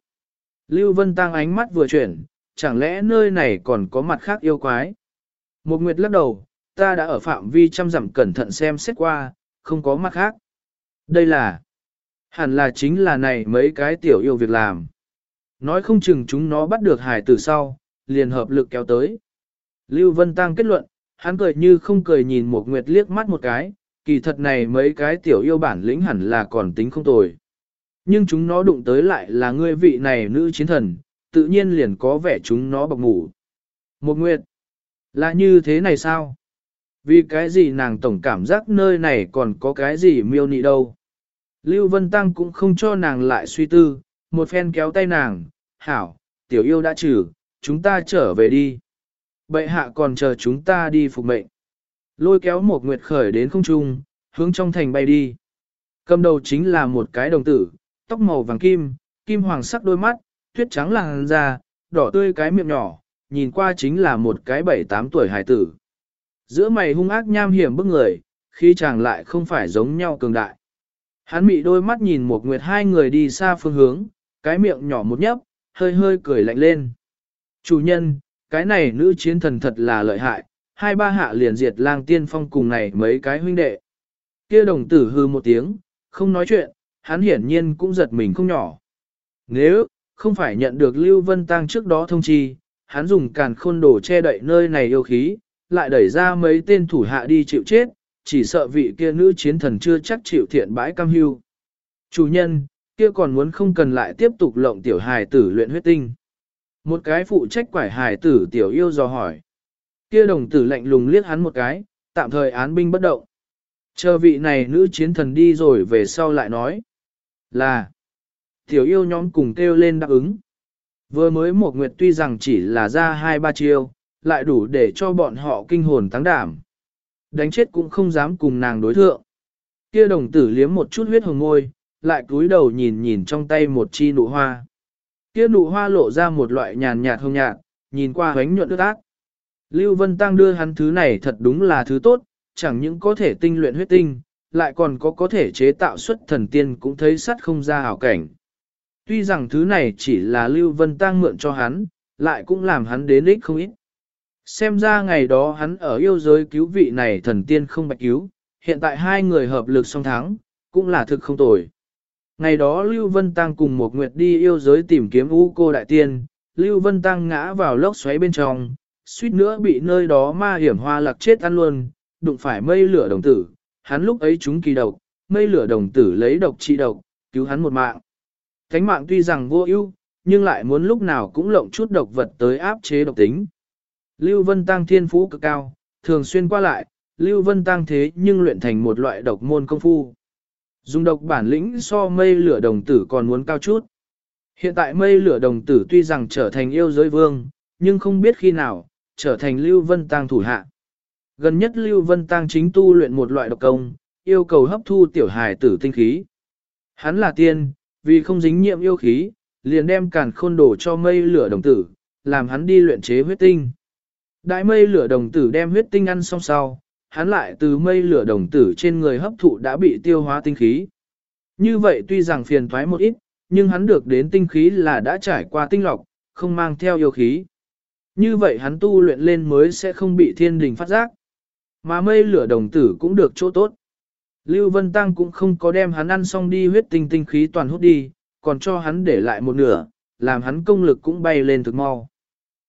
Lưu Vân Tăng ánh mắt vừa chuyển, chẳng lẽ nơi này còn có mặt khác yêu quái? Một Nguyệt lắc đầu, ta đã ở phạm vi chăm dặm cẩn thận xem xét qua, không có mặt khác. Đây là, hẳn là chính là này mấy cái tiểu yêu việc làm. Nói không chừng chúng nó bắt được hải từ sau, liền hợp lực kéo tới. Lưu Vân Tăng kết luận, hắn cười như không cười nhìn một nguyệt liếc mắt một cái, kỳ thật này mấy cái tiểu yêu bản lĩnh hẳn là còn tính không tồi. Nhưng chúng nó đụng tới lại là ngươi vị này nữ chiến thần, tự nhiên liền có vẻ chúng nó bọc ngủ. Một nguyệt, là như thế này sao? Vì cái gì nàng tổng cảm giác nơi này còn có cái gì miêu nị đâu? Lưu Vân Tăng cũng không cho nàng lại suy tư, một phen kéo tay nàng, hảo, tiểu yêu đã trừ, chúng ta trở về đi. Bệ hạ còn chờ chúng ta đi phục mệnh. Lôi kéo một nguyệt khởi đến không trung, hướng trong thành bay đi. Cầm đầu chính là một cái đồng tử, tóc màu vàng kim, kim hoàng sắc đôi mắt, tuyết trắng làn da, đỏ tươi cái miệng nhỏ, nhìn qua chính là một cái bảy tám tuổi hải tử. Giữa mày hung ác nham hiểm bức người, khi chàng lại không phải giống nhau cường đại. Hắn mị đôi mắt nhìn một nguyệt hai người đi xa phương hướng, cái miệng nhỏ một nhấp, hơi hơi cười lạnh lên. Chủ nhân, cái này nữ chiến thần thật là lợi hại, hai ba hạ liền diệt lang tiên phong cùng này mấy cái huynh đệ. Kia đồng tử hư một tiếng, không nói chuyện, hắn hiển nhiên cũng giật mình không nhỏ. Nếu, không phải nhận được Lưu Vân Tăng trước đó thông chi, hắn dùng càn khôn đồ che đậy nơi này yêu khí, lại đẩy ra mấy tên thủ hạ đi chịu chết, chỉ sợ vị kia nữ chiến thần chưa chắc chịu thiện bãi cam hưu. Chủ nhân, kia còn muốn không cần lại tiếp tục lộng tiểu hài tử luyện huyết tinh. Một cái phụ trách quải hài tử tiểu yêu dò hỏi. Kia đồng tử lạnh lùng liếc hắn một cái, tạm thời án binh bất động. Chờ vị này nữ chiến thần đi rồi về sau lại nói. Là, tiểu yêu nhóm cùng kêu lên đáp ứng. Vừa mới một nguyệt tuy rằng chỉ là ra hai ba chiêu, lại đủ để cho bọn họ kinh hồn tăng đảm. Đánh chết cũng không dám cùng nàng đối thượng. Kia đồng tử liếm một chút huyết hồng ngôi, lại cúi đầu nhìn nhìn trong tay một chi nụ hoa. Kia nụ hoa lộ ra một loại nhàn nhạt hồng nhạt, nhìn qua hoánh nhuận ước ác. Lưu Vân Tăng đưa hắn thứ này thật đúng là thứ tốt, chẳng những có thể tinh luyện huyết tinh, lại còn có có thể chế tạo xuất thần tiên cũng thấy sắt không ra hảo cảnh. Tuy rằng thứ này chỉ là Lưu Vân Tăng mượn cho hắn, lại cũng làm hắn đến ích không ít. Xem ra ngày đó hắn ở yêu giới cứu vị này thần tiên không bạch cứu, hiện tại hai người hợp lực song thắng, cũng là thực không tồi. Ngày đó Lưu Vân Tăng cùng một nguyệt đi yêu giới tìm kiếm U cô đại tiên, Lưu Vân Tăng ngã vào lốc xoáy bên trong, suýt nữa bị nơi đó ma hiểm hoa lạc chết ăn luôn, đụng phải mây lửa đồng tử, hắn lúc ấy chúng kỳ độc, mây lửa đồng tử lấy độc trị độc, cứu hắn một mạng. Cánh mạng tuy rằng vô ưu, nhưng lại muốn lúc nào cũng lộng chút độc vật tới áp chế độc tính. Lưu Vân Tăng thiên phú cực cao, thường xuyên qua lại, Lưu Vân Tăng thế nhưng luyện thành một loại độc môn công phu. Dùng độc bản lĩnh so mây lửa đồng tử còn muốn cao chút. Hiện tại mây lửa đồng tử tuy rằng trở thành yêu giới vương, nhưng không biết khi nào, trở thành Lưu Vân Tăng thủ hạ. Gần nhất Lưu Vân Tăng chính tu luyện một loại độc công, yêu cầu hấp thu tiểu hài tử tinh khí. Hắn là tiên, vì không dính nhiệm yêu khí, liền đem càn khôn đổ cho mây lửa đồng tử, làm hắn đi luyện chế huyết tinh. Đại mây lửa đồng tử đem huyết tinh ăn xong sau, hắn lại từ mây lửa đồng tử trên người hấp thụ đã bị tiêu hóa tinh khí. Như vậy tuy rằng phiền thoái một ít, nhưng hắn được đến tinh khí là đã trải qua tinh lọc, không mang theo yêu khí. Như vậy hắn tu luyện lên mới sẽ không bị thiên đình phát giác. Mà mây lửa đồng tử cũng được chỗ tốt. Lưu Vân Tăng cũng không có đem hắn ăn xong đi huyết tinh tinh khí toàn hút đi, còn cho hắn để lại một nửa, làm hắn công lực cũng bay lên thực mau.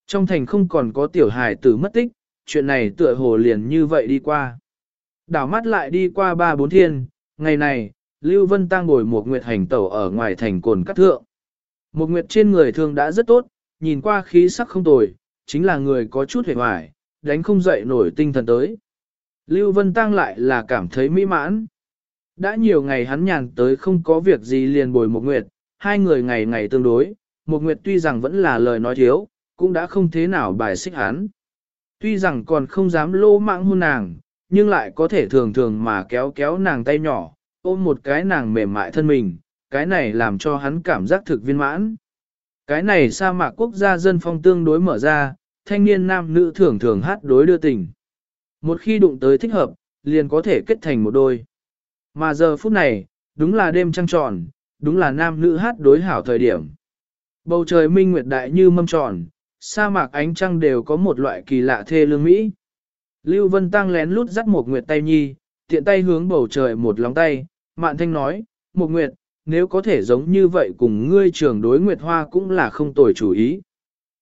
Trong thành không còn có tiểu hài tử mất tích, chuyện này tựa hồ liền như vậy đi qua. Đảo mắt lại đi qua ba bốn thiên, ngày này, Lưu Vân Tăng ngồi một nguyệt hành tẩu ở ngoài thành cồn cắt thượng. Một nguyệt trên người thường đã rất tốt, nhìn qua khí sắc không tồi, chính là người có chút hề hoài, đánh không dậy nổi tinh thần tới. Lưu Vân Tăng lại là cảm thấy mỹ mãn. Đã nhiều ngày hắn nhàn tới không có việc gì liền bồi một nguyệt, hai người ngày ngày tương đối, một nguyệt tuy rằng vẫn là lời nói thiếu, cũng đã không thế nào bài xích hắn. Tuy rằng còn không dám lô mạng hôn nàng, nhưng lại có thể thường thường mà kéo kéo nàng tay nhỏ, ôm một cái nàng mềm mại thân mình, cái này làm cho hắn cảm giác thực viên mãn. Cái này sa mạc quốc gia dân phong tương đối mở ra, thanh niên nam nữ thường thường hát đối đưa tình. Một khi đụng tới thích hợp, liền có thể kết thành một đôi. Mà giờ phút này, đúng là đêm trăng tròn, đúng là nam nữ hát đối hảo thời điểm. Bầu trời minh nguyệt đại như mâm tròn, sa mạc ánh trăng đều có một loại kỳ lạ thê lương mỹ. Lưu Vân Tăng lén lút dắt một nguyệt tay nhi, tiện tay hướng bầu trời một lóng tay, mạn thanh nói, một nguyệt, nếu có thể giống như vậy cùng ngươi trưởng đối nguyệt hoa cũng là không tồi chủ ý.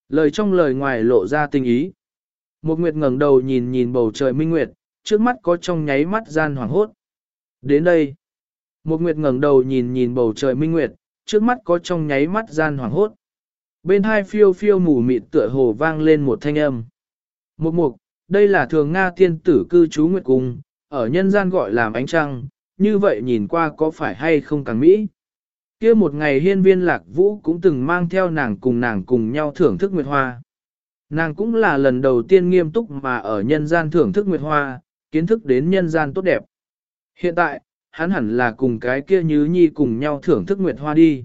Lời trong lời ngoài lộ ra tình ý. Một nguyệt ngẩng đầu nhìn nhìn bầu trời minh nguyệt, trước mắt có trong nháy mắt gian hoàng hốt. Đến đây, một nguyệt ngẩng đầu nhìn nhìn bầu trời minh nguyệt, trước mắt có trong nháy mắt gian hoàng hốt. Bên hai phiêu phiêu mù mịt tựa hồ vang lên một thanh âm. Một mục, đây là thường Nga tiên tử cư trú nguyệt cung, ở nhân gian gọi làm ánh trăng, như vậy nhìn qua có phải hay không càng mỹ. kia một ngày hiên viên lạc vũ cũng từng mang theo nàng cùng nàng cùng nhau thưởng thức nguyệt hoa. Nàng cũng là lần đầu tiên nghiêm túc mà ở nhân gian thưởng thức nguyệt hoa, kiến thức đến nhân gian tốt đẹp. Hiện tại, hắn hẳn là cùng cái kia như nhi cùng nhau thưởng thức nguyệt hoa đi.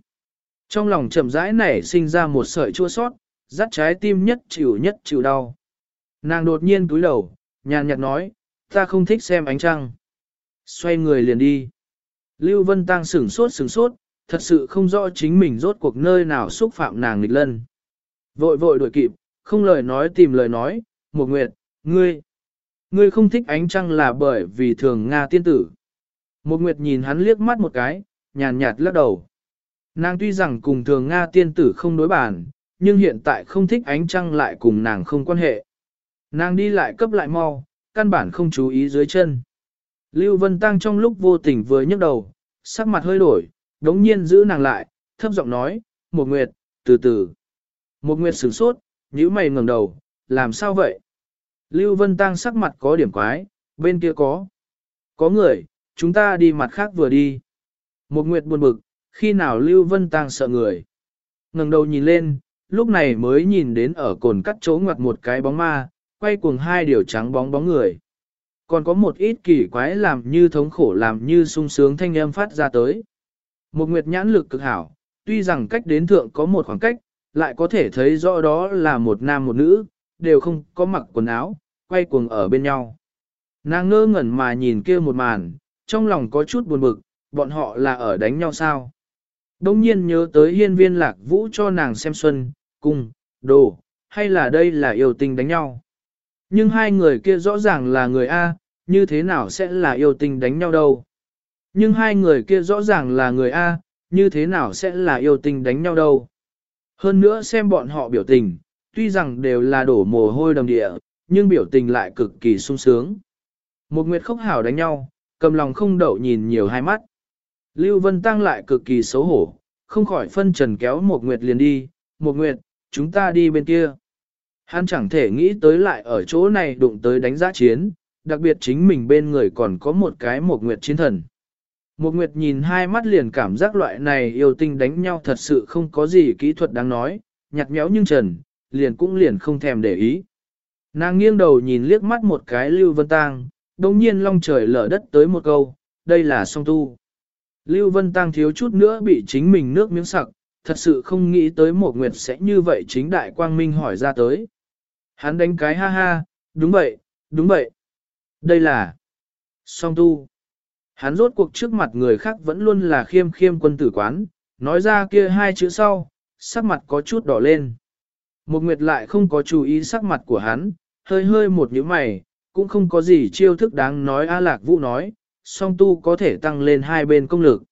Trong lòng chậm rãi nảy sinh ra một sợi chua sót, dắt trái tim nhất chịu nhất chịu đau. Nàng đột nhiên túi đầu, nhàn nhạt nói, ta không thích xem ánh trăng. Xoay người liền đi. Lưu Vân Tăng sửng sốt sửng sốt, thật sự không rõ chính mình rốt cuộc nơi nào xúc phạm nàng nghịch lân. Vội vội đuổi kịp, không lời nói tìm lời nói, một nguyệt, ngươi. Ngươi không thích ánh trăng là bởi vì thường Nga tiên tử. Một nguyệt nhìn hắn liếc mắt một cái, nhàn nhạt lắc đầu. Nàng tuy rằng cùng thường Nga tiên tử không đối bản, nhưng hiện tại không thích ánh trăng lại cùng nàng không quan hệ. Nàng đi lại cấp lại mau, căn bản không chú ý dưới chân. Lưu Vân Tăng trong lúc vô tình vừa nhấc đầu, sắc mặt hơi đổi, đống nhiên giữ nàng lại, thấp giọng nói, một nguyệt, từ từ. Một nguyệt sửng sốt, nhíu mày ngẩng đầu, làm sao vậy? Lưu Vân Tăng sắc mặt có điểm quái, bên kia có. Có người, chúng ta đi mặt khác vừa đi. Một nguyệt buồn bực, khi nào Lưu Vân Tăng sợ người. ngẩng đầu nhìn lên, lúc này mới nhìn đến ở cồn cắt chỗ ngoặt một cái bóng ma, quay cuồng hai điều trắng bóng bóng người. Còn có một ít kỳ quái làm như thống khổ làm như sung sướng thanh âm phát ra tới. Một nguyệt nhãn lực cực hảo, tuy rằng cách đến thượng có một khoảng cách, lại có thể thấy rõ đó là một nam một nữ, đều không có mặc quần áo, quay cuồng ở bên nhau. Nàng ngơ ngẩn mà nhìn kia một màn, trong lòng có chút buồn bực, bọn họ là ở đánh nhau sao? Đông nhiên nhớ tới hiên viên lạc vũ cho nàng xem xuân, cung, đồ, hay là đây là yêu tình đánh nhau? Nhưng hai người kia rõ ràng là người A, như thế nào sẽ là yêu tình đánh nhau đâu? Nhưng hai người kia rõ ràng là người A, như thế nào sẽ là yêu tình đánh nhau đâu? Hơn nữa xem bọn họ biểu tình, tuy rằng đều là đổ mồ hôi đầm địa, nhưng biểu tình lại cực kỳ sung sướng. Một nguyệt khóc hảo đánh nhau, cầm lòng không đậu nhìn nhiều hai mắt. Lưu Vân Tăng lại cực kỳ xấu hổ, không khỏi phân trần kéo một nguyệt liền đi, một nguyệt, chúng ta đi bên kia. Hắn chẳng thể nghĩ tới lại ở chỗ này đụng tới đánh giá chiến, đặc biệt chính mình bên người còn có một cái một nguyệt chiến thần. Một nguyệt nhìn hai mắt liền cảm giác loại này yêu tinh đánh nhau thật sự không có gì kỹ thuật đáng nói, nhặt nhẽo nhưng trần, liền cũng liền không thèm để ý. Nàng nghiêng đầu nhìn liếc mắt một cái Lưu Vân Tăng, đồng nhiên long trời lở đất tới một câu, đây là song tu. Lưu Vân Tăng thiếu chút nữa bị chính mình nước miếng sặc, thật sự không nghĩ tới một nguyệt sẽ như vậy chính đại quang minh hỏi ra tới. Hắn đánh cái ha ha, đúng vậy, đúng vậy. Đây là song tu. Hắn rốt cuộc trước mặt người khác vẫn luôn là khiêm khiêm quân tử quán, nói ra kia hai chữ sau, sắc mặt có chút đỏ lên. Một nguyệt lại không có chú ý sắc mặt của hắn, hơi hơi một nhíu mày, cũng không có gì chiêu thức đáng nói A Lạc Vũ nói, song tu có thể tăng lên hai bên công lực.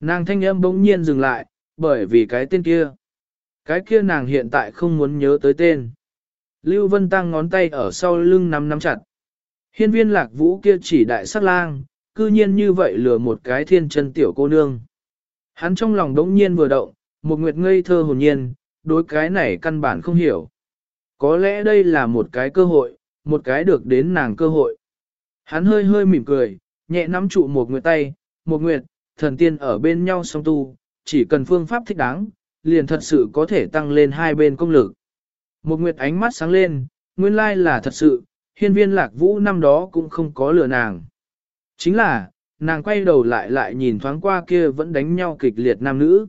Nàng thanh âm bỗng nhiên dừng lại, bởi vì cái tên kia. Cái kia nàng hiện tại không muốn nhớ tới tên. Lưu Vân Tăng ngón tay ở sau lưng nắm nắm chặt. Hiên viên lạc vũ kia chỉ đại sát lang, cư nhiên như vậy lừa một cái thiên chân tiểu cô nương. Hắn trong lòng đống nhiên vừa động, một nguyệt ngây thơ hồn nhiên, đối cái này căn bản không hiểu. Có lẽ đây là một cái cơ hội, một cái được đến nàng cơ hội. Hắn hơi hơi mỉm cười, nhẹ nắm trụ một nguyệt tay, một nguyệt, thần tiên ở bên nhau song tu, chỉ cần phương pháp thích đáng, liền thật sự có thể tăng lên hai bên công lực. Một nguyệt ánh mắt sáng lên, nguyên lai là thật sự, hiên viên lạc vũ năm đó cũng không có lừa nàng. Chính là, nàng quay đầu lại lại nhìn thoáng qua kia vẫn đánh nhau kịch liệt nam nữ.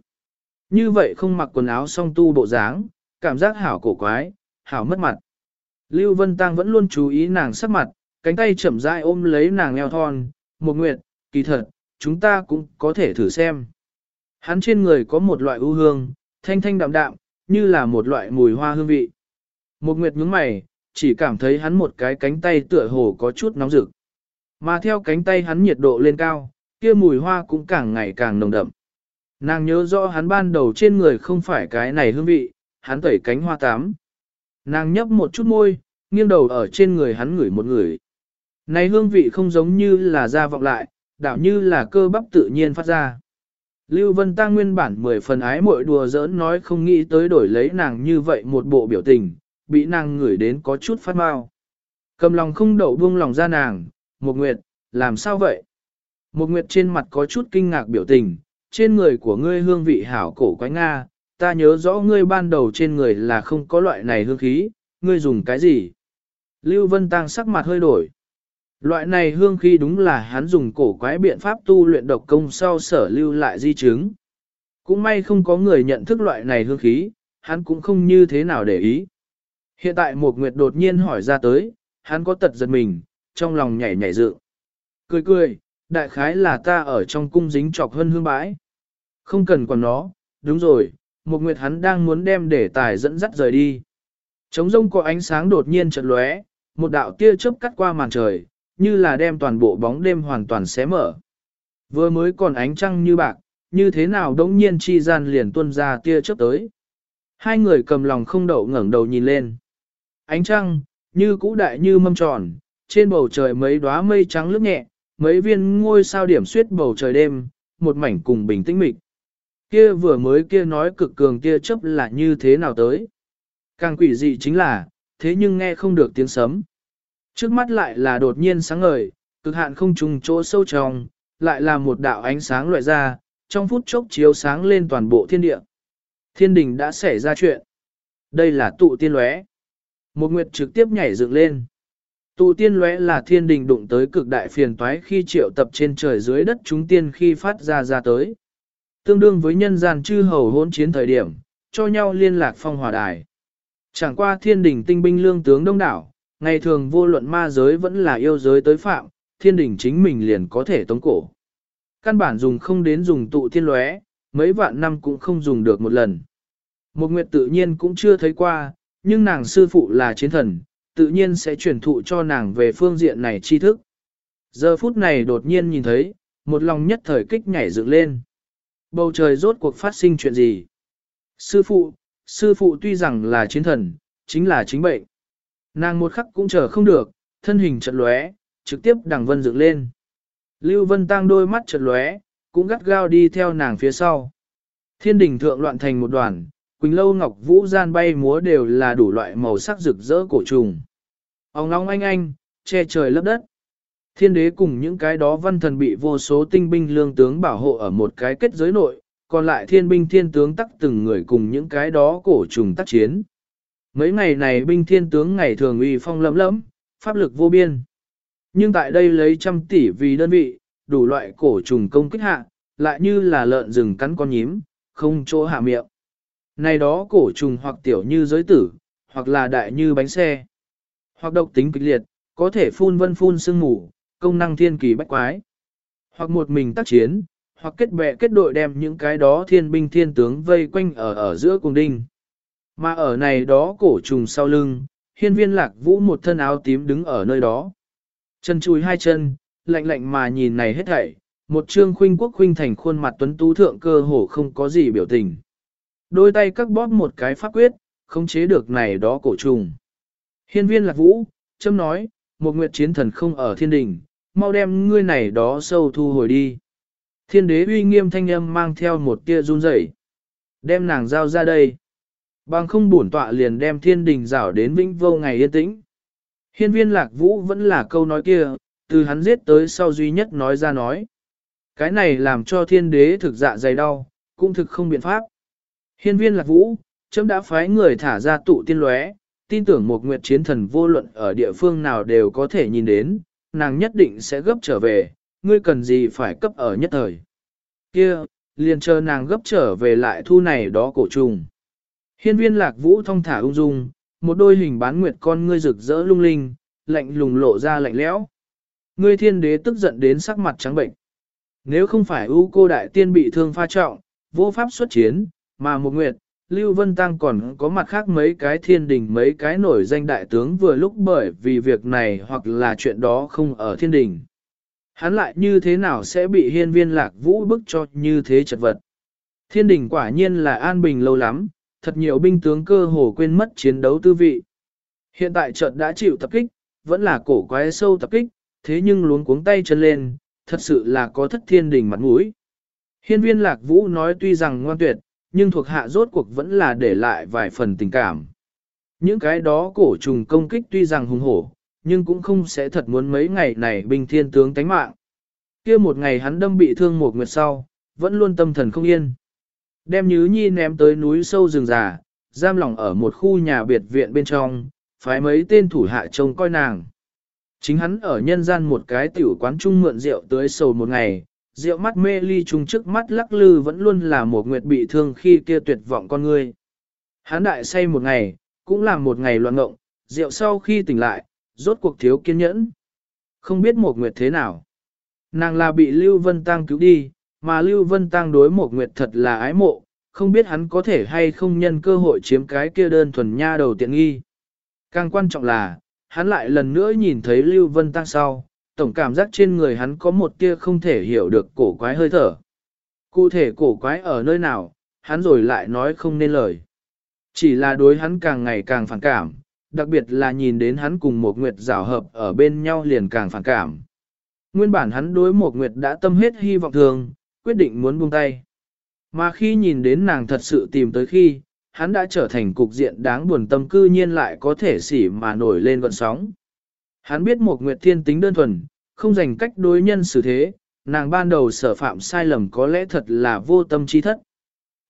Như vậy không mặc quần áo song tu bộ dáng, cảm giác hảo cổ quái, hảo mất mặt. Lưu Vân Tăng vẫn luôn chú ý nàng sắc mặt, cánh tay chậm rãi ôm lấy nàng eo thon, một nguyệt, kỳ thật, chúng ta cũng có thể thử xem. Hắn trên người có một loại ưu hương, thanh thanh đạm đạm, như là một loại mùi hoa hương vị. Một nguyệt nhướng mày, chỉ cảm thấy hắn một cái cánh tay tựa hồ có chút nóng rực. Mà theo cánh tay hắn nhiệt độ lên cao, kia mùi hoa cũng càng ngày càng nồng đậm. Nàng nhớ rõ hắn ban đầu trên người không phải cái này hương vị, hắn tẩy cánh hoa tám. Nàng nhấp một chút môi, nghiêng đầu ở trên người hắn ngửi một người. Này hương vị không giống như là da vọng lại, đạo như là cơ bắp tự nhiên phát ra. Lưu Vân Tăng nguyên bản mười phần ái muội đùa giỡn nói không nghĩ tới đổi lấy nàng như vậy một bộ biểu tình, bị nàng ngửi đến có chút phát mau. Cầm lòng không đậu buông lòng ra nàng, một nguyệt, làm sao vậy? Một nguyệt trên mặt có chút kinh ngạc biểu tình, trên người của ngươi hương vị hảo cổ quái Nga, ta nhớ rõ ngươi ban đầu trên người là không có loại này hương khí, ngươi dùng cái gì? Lưu Vân Tăng sắc mặt hơi đổi. Loại này hương khí đúng là hắn dùng cổ quái biện pháp tu luyện độc công sau sở lưu lại di chứng. Cũng may không có người nhận thức loại này hương khí, hắn cũng không như thế nào để ý. Hiện tại một nguyệt đột nhiên hỏi ra tới, hắn có tật giật mình, trong lòng nhảy nhảy dự. Cười cười, đại khái là ta ở trong cung dính trọc hơn hương bãi. Không cần còn nó, đúng rồi, một nguyệt hắn đang muốn đem để tài dẫn dắt rời đi. Trống rông có ánh sáng đột nhiên chợt lóe, một đạo tia chớp cắt qua màn trời, như là đem toàn bộ bóng đêm hoàn toàn xé mở. Vừa mới còn ánh trăng như bạc, như thế nào đống nhiên chi gian liền tuôn ra tia chớp tới. Hai người cầm lòng không đậu ngẩng đầu nhìn lên. Ánh trăng, như cũ đại như mâm tròn, trên bầu trời mấy đóa mây trắng lướt nhẹ, mấy viên ngôi sao điểm xuyết bầu trời đêm, một mảnh cùng bình tĩnh mịch. Kia vừa mới kia nói cực cường kia chấp là như thế nào tới. Càng quỷ dị chính là, thế nhưng nghe không được tiếng sấm. Trước mắt lại là đột nhiên sáng ngời, cực hạn không trùng chỗ sâu trong, lại là một đạo ánh sáng loại ra, trong phút chốc chiếu sáng lên toàn bộ thiên địa. Thiên đình đã xảy ra chuyện. Đây là tụ tiên lóe. Một nguyệt trực tiếp nhảy dựng lên. Tụ tiên lóe là thiên đình đụng tới cực đại phiền toái khi triệu tập trên trời dưới đất chúng tiên khi phát ra ra tới. Tương đương với nhân gian chư hầu hỗn chiến thời điểm, cho nhau liên lạc phong hòa đài. Chẳng qua thiên đình tinh binh lương tướng đông đảo, ngày thường vô luận ma giới vẫn là yêu giới tới phạm, thiên đình chính mình liền có thể tống cổ. Căn bản dùng không đến dùng tụ thiên lóe, mấy vạn năm cũng không dùng được một lần. Một nguyệt tự nhiên cũng chưa thấy qua, nhưng nàng sư phụ là chiến thần, tự nhiên sẽ truyền thụ cho nàng về phương diện này tri thức. Giờ phút này đột nhiên nhìn thấy, một lòng nhất thời kích nhảy dựng lên. Bầu trời rốt cuộc phát sinh chuyện gì? Sư phụ, sư phụ tuy rằng là chiến thần, chính là chính bệnh. Nàng một khắc cũng chờ không được, thân hình chật lóe, trực tiếp đằng vân dựng lên. Lưu Vân Tăng đôi mắt chật lóe, cũng gắt gao đi theo nàng phía sau. Thiên đình thượng loạn thành một đoàn, Quỳnh Lâu Ngọc Vũ gian bay múa đều là đủ loại màu sắc rực rỡ cổ trùng. Ông long anh anh, che trời lấp đất. Thiên đế cùng những cái đó văn thần bị vô số tinh binh lương tướng bảo hộ ở một cái kết giới nội, còn lại thiên binh thiên tướng tắc từng người cùng những cái đó cổ trùng tác chiến. Mấy ngày này binh thiên tướng ngày thường uy phong lẫm lẫm, pháp lực vô biên. Nhưng tại đây lấy trăm tỷ vì đơn vị, đủ loại cổ trùng công kích hạ, lại như là lợn rừng cắn con nhím, không chỗ hạ miệng. Này đó cổ trùng hoặc tiểu như giới tử, hoặc là đại như bánh xe, hoặc độc tính kịch liệt, có thể phun vân phun sương mù, công năng thiên kỳ bách quái. Hoặc một mình tác chiến, hoặc kết bè kết đội đem những cái đó thiên binh thiên tướng vây quanh ở ở giữa cùng đinh. Mà ở này đó cổ trùng sau lưng, hiên viên lạc vũ một thân áo tím đứng ở nơi đó. Chân chùi hai chân, lạnh lạnh mà nhìn này hết thảy, một trương khuynh quốc khuynh thành khuôn mặt tuấn tú thượng cơ hồ không có gì biểu tình. Đôi tay các bóp một cái pháp quyết, không chế được này đó cổ trùng. Hiên viên lạc vũ, châm nói, một nguyệt chiến thần không ở thiên đình, mau đem ngươi này đó sâu thu hồi đi. Thiên đế uy nghiêm thanh âm mang theo một tia run rẩy, Đem nàng giao ra đây. Bằng không bổn tọa liền đem thiên đình rảo đến vĩnh vô ngày yên tĩnh. Hiên viên lạc vũ vẫn là câu nói kia, từ hắn giết tới sau duy nhất nói ra nói. Cái này làm cho thiên đế thực dạ dày đau, cũng thực không biện pháp. Hiên viên lạc vũ, chấm đã phái người thả ra tụ tiên lóe, tin tưởng một nguyệt chiến thần vô luận ở địa phương nào đều có thể nhìn đến, nàng nhất định sẽ gấp trở về, ngươi cần gì phải cấp ở nhất thời. Kia, liền chờ nàng gấp trở về lại thu này đó cổ trùng. Hiên viên lạc vũ thong thả ung dung, một đôi hình bán nguyệt con ngươi rực rỡ lung linh, lạnh lùng lộ ra lạnh lẽo. Ngươi thiên đế tức giận đến sắc mặt trắng bệnh. Nếu không phải ưu cô đại tiên bị thương pha trọng, vô pháp xuất chiến, mà một nguyệt, Lưu Vân Tăng còn có mặt khác mấy cái thiên đình mấy cái nổi danh đại tướng vừa lúc bởi vì việc này hoặc là chuyện đó không ở thiên đình. Hắn lại như thế nào sẽ bị hiên viên lạc vũ bức cho như thế chật vật. Thiên đình quả nhiên là an bình lâu lắm, thật nhiều binh tướng cơ hồ quên mất chiến đấu tư vị. Hiện tại trận đã chịu tập kích, vẫn là cổ quái sâu tập kích, thế nhưng luống cuống tay chân lên, thật sự là có thất thiên đình mặt mũi. Hiên viên lạc vũ nói tuy rằng ngoan tuyệt, nhưng thuộc hạ rốt cuộc vẫn là để lại vài phần tình cảm. Những cái đó cổ trùng công kích tuy rằng hùng hổ, nhưng cũng không sẽ thật muốn mấy ngày này binh thiên tướng tánh mạng. kia một ngày hắn đâm bị thương một nguyệt sau, vẫn luôn tâm thần không yên. Đem Nhứ Nhi ném tới núi sâu rừng già, giam lỏng ở một khu nhà biệt viện bên trong, phái mấy tên thủ hạ trông coi nàng. Chính hắn ở nhân gian một cái tiểu quán trung mượn rượu tới sầu một ngày, rượu mắt mê ly chung trước mắt lắc lư vẫn luôn là một nguyệt bị thương khi kia tuyệt vọng con người. Hắn đại say một ngày, cũng là một ngày loạn ngộng, rượu sau khi tỉnh lại, rốt cuộc thiếu kiên nhẫn. Không biết một nguyệt thế nào. Nàng là bị Lưu Vân Tăng cứu đi, mà Lưu Vân Tăng đối một nguyệt thật là ái mộ, không biết hắn có thể hay không nhân cơ hội chiếm cái kia đơn thuần nha đầu tiện nghi. Càng quan trọng là, hắn lại lần nữa nhìn thấy Lưu Vân Tăng sau, tổng cảm giác trên người hắn có một tia không thể hiểu được cổ quái hơi thở. Cụ thể cổ quái ở nơi nào, hắn rồi lại nói không nên lời. Chỉ là đối hắn càng ngày càng phản cảm, đặc biệt là nhìn đến hắn cùng một nguyệt rào hợp ở bên nhau liền càng phản cảm. Nguyên bản hắn đối một nguyệt đã tâm hết hy vọng thường, quyết định muốn buông tay. Mà khi nhìn đến nàng thật sự tìm tới khi, hắn đã trở thành cục diện đáng buồn tâm cư nhiên lại có thể xỉ mà nổi lên gọn sóng. Hắn biết một nguyệt thiên tính đơn thuần, không dành cách đối nhân xử thế, nàng ban đầu sở phạm sai lầm có lẽ thật là vô tâm trí thất.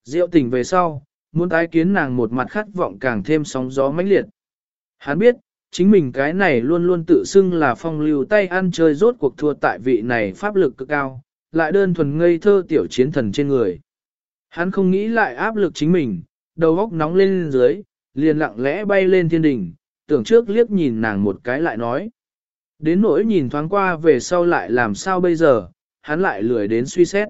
Diệu tình về sau, muốn tái kiến nàng một mặt khát vọng càng thêm sóng gió mãnh liệt. Hắn biết, chính mình cái này luôn luôn tự xưng là phong lưu tay ăn chơi rốt cuộc thua tại vị này pháp lực cực cao, lại đơn thuần ngây thơ tiểu chiến thần trên người. Hắn không nghĩ lại áp lực chính mình, đầu óc nóng lên dưới, liền lặng lẽ bay lên thiên đỉnh, tưởng trước liếc nhìn nàng một cái lại nói. Đến nỗi nhìn thoáng qua về sau lại làm sao bây giờ, hắn lại lười đến suy xét.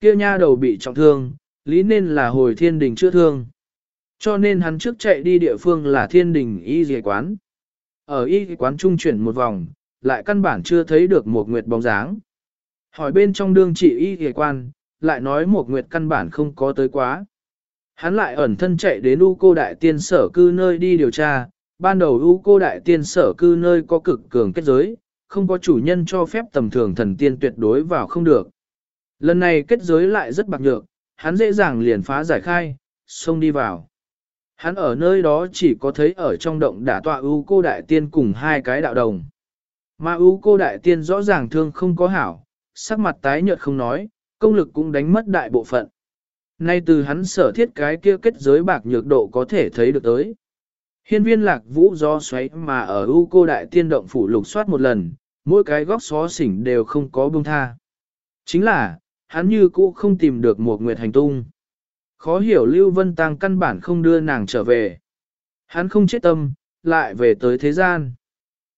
Kia nha đầu bị trọng thương, lý nên là hồi thiên đình chưa thương. Cho nên hắn trước chạy đi địa phương là thiên đình y dì quán. Ở y quán trung chuyển một vòng, lại căn bản chưa thấy được một nguyệt bóng dáng. Hỏi bên trong đương trị y kỳ quan, lại nói một nguyệt căn bản không có tới quá. Hắn lại ẩn thân chạy đến U cô đại tiên sở cư nơi đi điều tra, ban đầu U cô đại tiên sở cư nơi có cực cường kết giới, không có chủ nhân cho phép tầm thường thần tiên tuyệt đối vào không được. Lần này kết giới lại rất bạc nhược, hắn dễ dàng liền phá giải khai, xông đi vào. Hắn ở nơi đó chỉ có thấy ở trong động đả tọa U cô đại tiên cùng hai cái đạo đồng. Mà U cô đại tiên rõ ràng thương không có hảo, sắc mặt tái nhợt không nói, công lực cũng đánh mất đại bộ phận. Nay từ hắn sở thiết cái kia kết giới bạc nhược độ có thể thấy được tới. Hiên viên lạc vũ do xoáy mà ở U cô đại tiên động phủ lục soát một lần, mỗi cái góc xó xỉnh đều không có bông tha. Chính là, hắn như cũ không tìm được một nguyệt hành tung. Khó hiểu Lưu Vân Tăng căn bản không đưa nàng trở về. Hắn không chết tâm, lại về tới thế gian.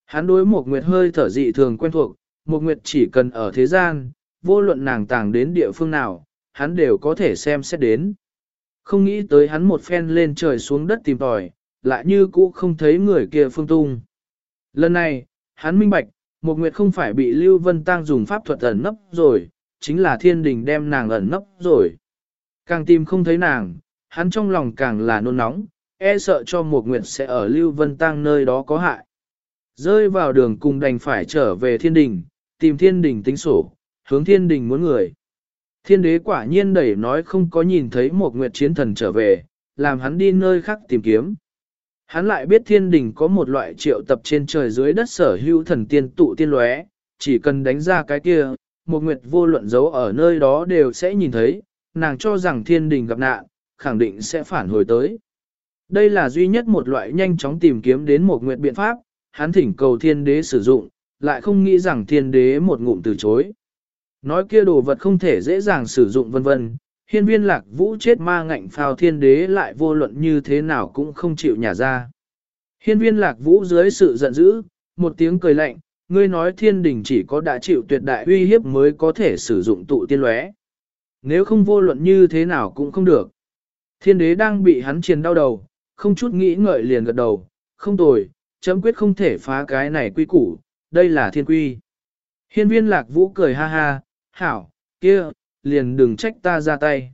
Hắn đối một nguyệt hơi thở dị thường quen thuộc, một nguyệt chỉ cần ở thế gian, vô luận nàng tàng đến địa phương nào, hắn đều có thể xem xét đến. Không nghĩ tới hắn một phen lên trời xuống đất tìm tòi, lại như cũ không thấy người kia phương tung. Lần này, hắn minh bạch, một nguyệt không phải bị Lưu Vân Tăng dùng pháp thuật ẩn nấp rồi, chính là thiên đình đem nàng ẩn nấp rồi. Càng tìm không thấy nàng, hắn trong lòng càng là nôn nóng, e sợ cho một nguyệt sẽ ở Lưu Vân Tăng nơi đó có hại. Rơi vào đường cùng đành phải trở về thiên đình, tìm thiên đình tính sổ, hướng thiên đình muốn người. Thiên đế quả nhiên đẩy nói không có nhìn thấy một nguyệt chiến thần trở về, làm hắn đi nơi khác tìm kiếm. Hắn lại biết thiên đình có một loại triệu tập trên trời dưới đất sở hữu thần tiên tụ tiên lóe, chỉ cần đánh ra cái kia, một nguyệt vô luận giấu ở nơi đó đều sẽ nhìn thấy, nàng cho rằng thiên đình gặp nạn, khẳng định sẽ phản hồi tới. Đây là duy nhất một loại nhanh chóng tìm kiếm đến một nguyệt biện pháp, hắn thỉnh cầu thiên đế sử dụng, lại không nghĩ rằng thiên đế một ngụm từ chối. Nói kia đồ vật không thể dễ dàng sử dụng vân vân, hiên viên lạc vũ chết ma ngạnh phao thiên đế lại vô luận như thế nào cũng không chịu nhả ra. Hiên viên lạc vũ dưới sự giận dữ, một tiếng cười lạnh, ngươi nói thiên đình chỉ có đã chịu tuyệt đại uy hiếp mới có thể sử dụng tụ tiên lóe. Nếu không vô luận như thế nào cũng không được. Thiên đế đang bị hắn triền đau đầu, không chút nghĩ ngợi liền gật đầu, không tồi, chấm quyết không thể phá cái này quy củ, đây là thiên quy. Hiên viên lạc vũ cười ha ha, hảo, kia, liền đừng trách ta ra tay.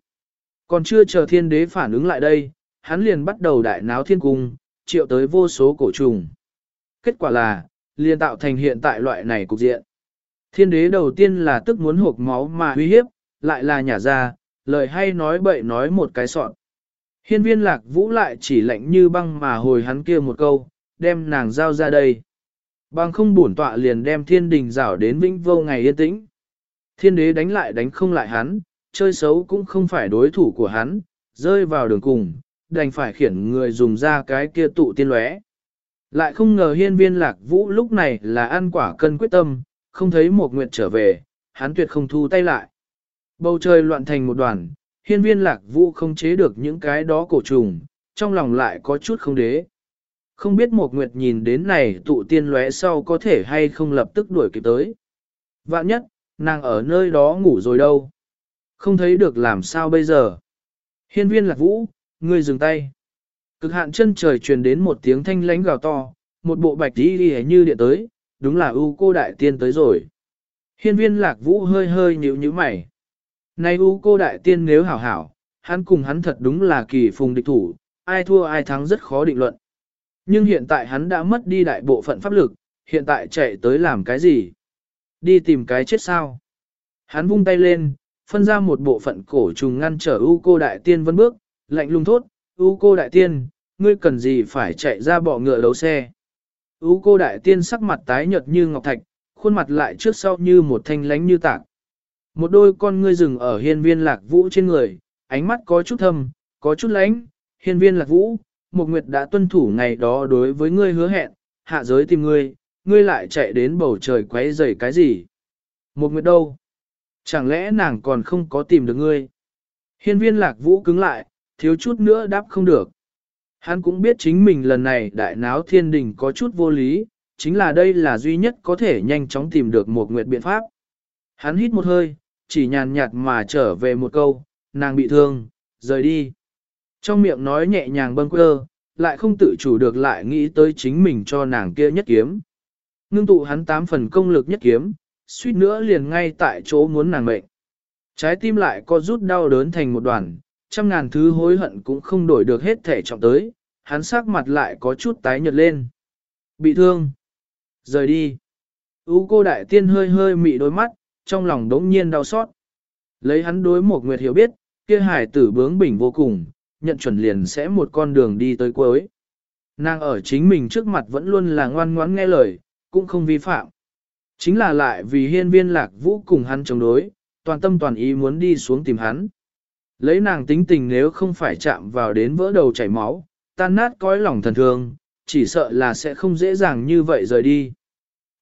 Còn chưa chờ thiên đế phản ứng lại đây, hắn liền bắt đầu đại náo thiên cung, triệu tới vô số cổ trùng. Kết quả là, liền tạo thành hiện tại loại này cục diện. Thiên đế đầu tiên là tức muốn hộp máu mà uy hiếp, lại là nhả ra, lời hay nói bậy nói một cái sọn. Hiên viên lạc vũ lại chỉ lạnh như băng mà hồi hắn kia một câu, đem nàng giao ra đây. Bằng không bổn tọa liền đem thiên đình rảo đến vĩnh vô ngày yên tĩnh. Thiên đế đánh lại đánh không lại hắn, chơi xấu cũng không phải đối thủ của hắn, rơi vào đường cùng, đành phải khiển người dùng ra cái kia tụ tiên lóe. Lại không ngờ hiên viên lạc vũ lúc này là ăn quả cân quyết tâm, không thấy một nguyệt trở về, hắn tuyệt không thu tay lại. Bầu trời loạn thành một đoàn, hiên viên lạc vũ không chế được những cái đó cổ trùng, trong lòng lại có chút không đế. Không biết một nguyệt nhìn đến này tụ tiên lóe sau có thể hay không lập tức đuổi kịp tới. Vạn nhất, nàng ở nơi đó ngủ rồi đâu. Không thấy được làm sao bây giờ. Hiên viên lạc vũ, ngươi dừng tay. Cực hạn chân trời truyền đến một tiếng thanh lánh gào to, một bộ bạch đi đi như điện tới, đúng là ưu cô đại tiên tới rồi. Hiên viên lạc vũ hơi hơi nhíu nhíu mày. Này ưu cô đại tiên nếu hảo hảo, hắn cùng hắn thật đúng là kỳ phùng địch thủ, ai thua ai thắng rất khó định luận. Nhưng hiện tại hắn đã mất đi đại bộ phận pháp lực, hiện tại chạy tới làm cái gì? Đi tìm cái chết sao? Hắn vung tay lên, phân ra một bộ phận cổ trùng ngăn trở u cô đại tiên vân bước, lạnh lùng thốt, u cô đại tiên, ngươi cần gì phải chạy ra bỏ ngựa đấu xe? u cô đại tiên sắc mặt tái nhợt như ngọc thạch, khuôn mặt lại trước sau như một thanh lánh như tạc. Một đôi con ngươi rừng ở hiên viên lạc vũ trên người, ánh mắt có chút thâm, có chút lánh, hiên viên lạc vũ, Mục nguyệt đã tuân thủ ngày đó đối với ngươi hứa hẹn, hạ giới tìm ngươi, ngươi lại chạy đến bầu trời quấy rầy cái gì? Mục nguyệt đâu? Chẳng lẽ nàng còn không có tìm được ngươi? Hiên viên lạc vũ cứng lại, thiếu chút nữa đáp không được. Hắn cũng biết chính mình lần này đại náo thiên đình có chút vô lý, chính là đây là duy nhất có thể nhanh chóng tìm được một nguyệt biện pháp. Hắn hít một hơi, chỉ nhàn nhạt mà trở về một câu, nàng bị thương, rời đi. Trong miệng nói nhẹ nhàng bâng quơ, lại không tự chủ được lại nghĩ tới chính mình cho nàng kia nhất kiếm. Ngưng tụ hắn tám phần công lực nhất kiếm, suýt nữa liền ngay tại chỗ muốn nàng mệnh. Trái tim lại có rút đau đớn thành một đoàn, trăm ngàn thứ hối hận cũng không đổi được hết thể trọng tới, hắn sắc mặt lại có chút tái nhợt lên. Bị thương. Rời đi. Ú cô đại tiên hơi hơi mị đôi mắt, trong lòng đống nhiên đau xót. Lấy hắn đối một nguyệt hiểu biết, kia hải tử bướng bỉnh vô cùng, nhận chuẩn liền sẽ một con đường đi tới cuối. Nàng ở chính mình trước mặt vẫn luôn là ngoan ngoãn nghe lời, cũng không vi phạm. Chính là lại vì hiên viên lạc vũ cùng hắn chống đối, toàn tâm toàn ý muốn đi xuống tìm hắn. Lấy nàng tính tình nếu không phải chạm vào đến vỡ đầu chảy máu, tan nát cõi lòng thần thương, chỉ sợ là sẽ không dễ dàng như vậy rời đi.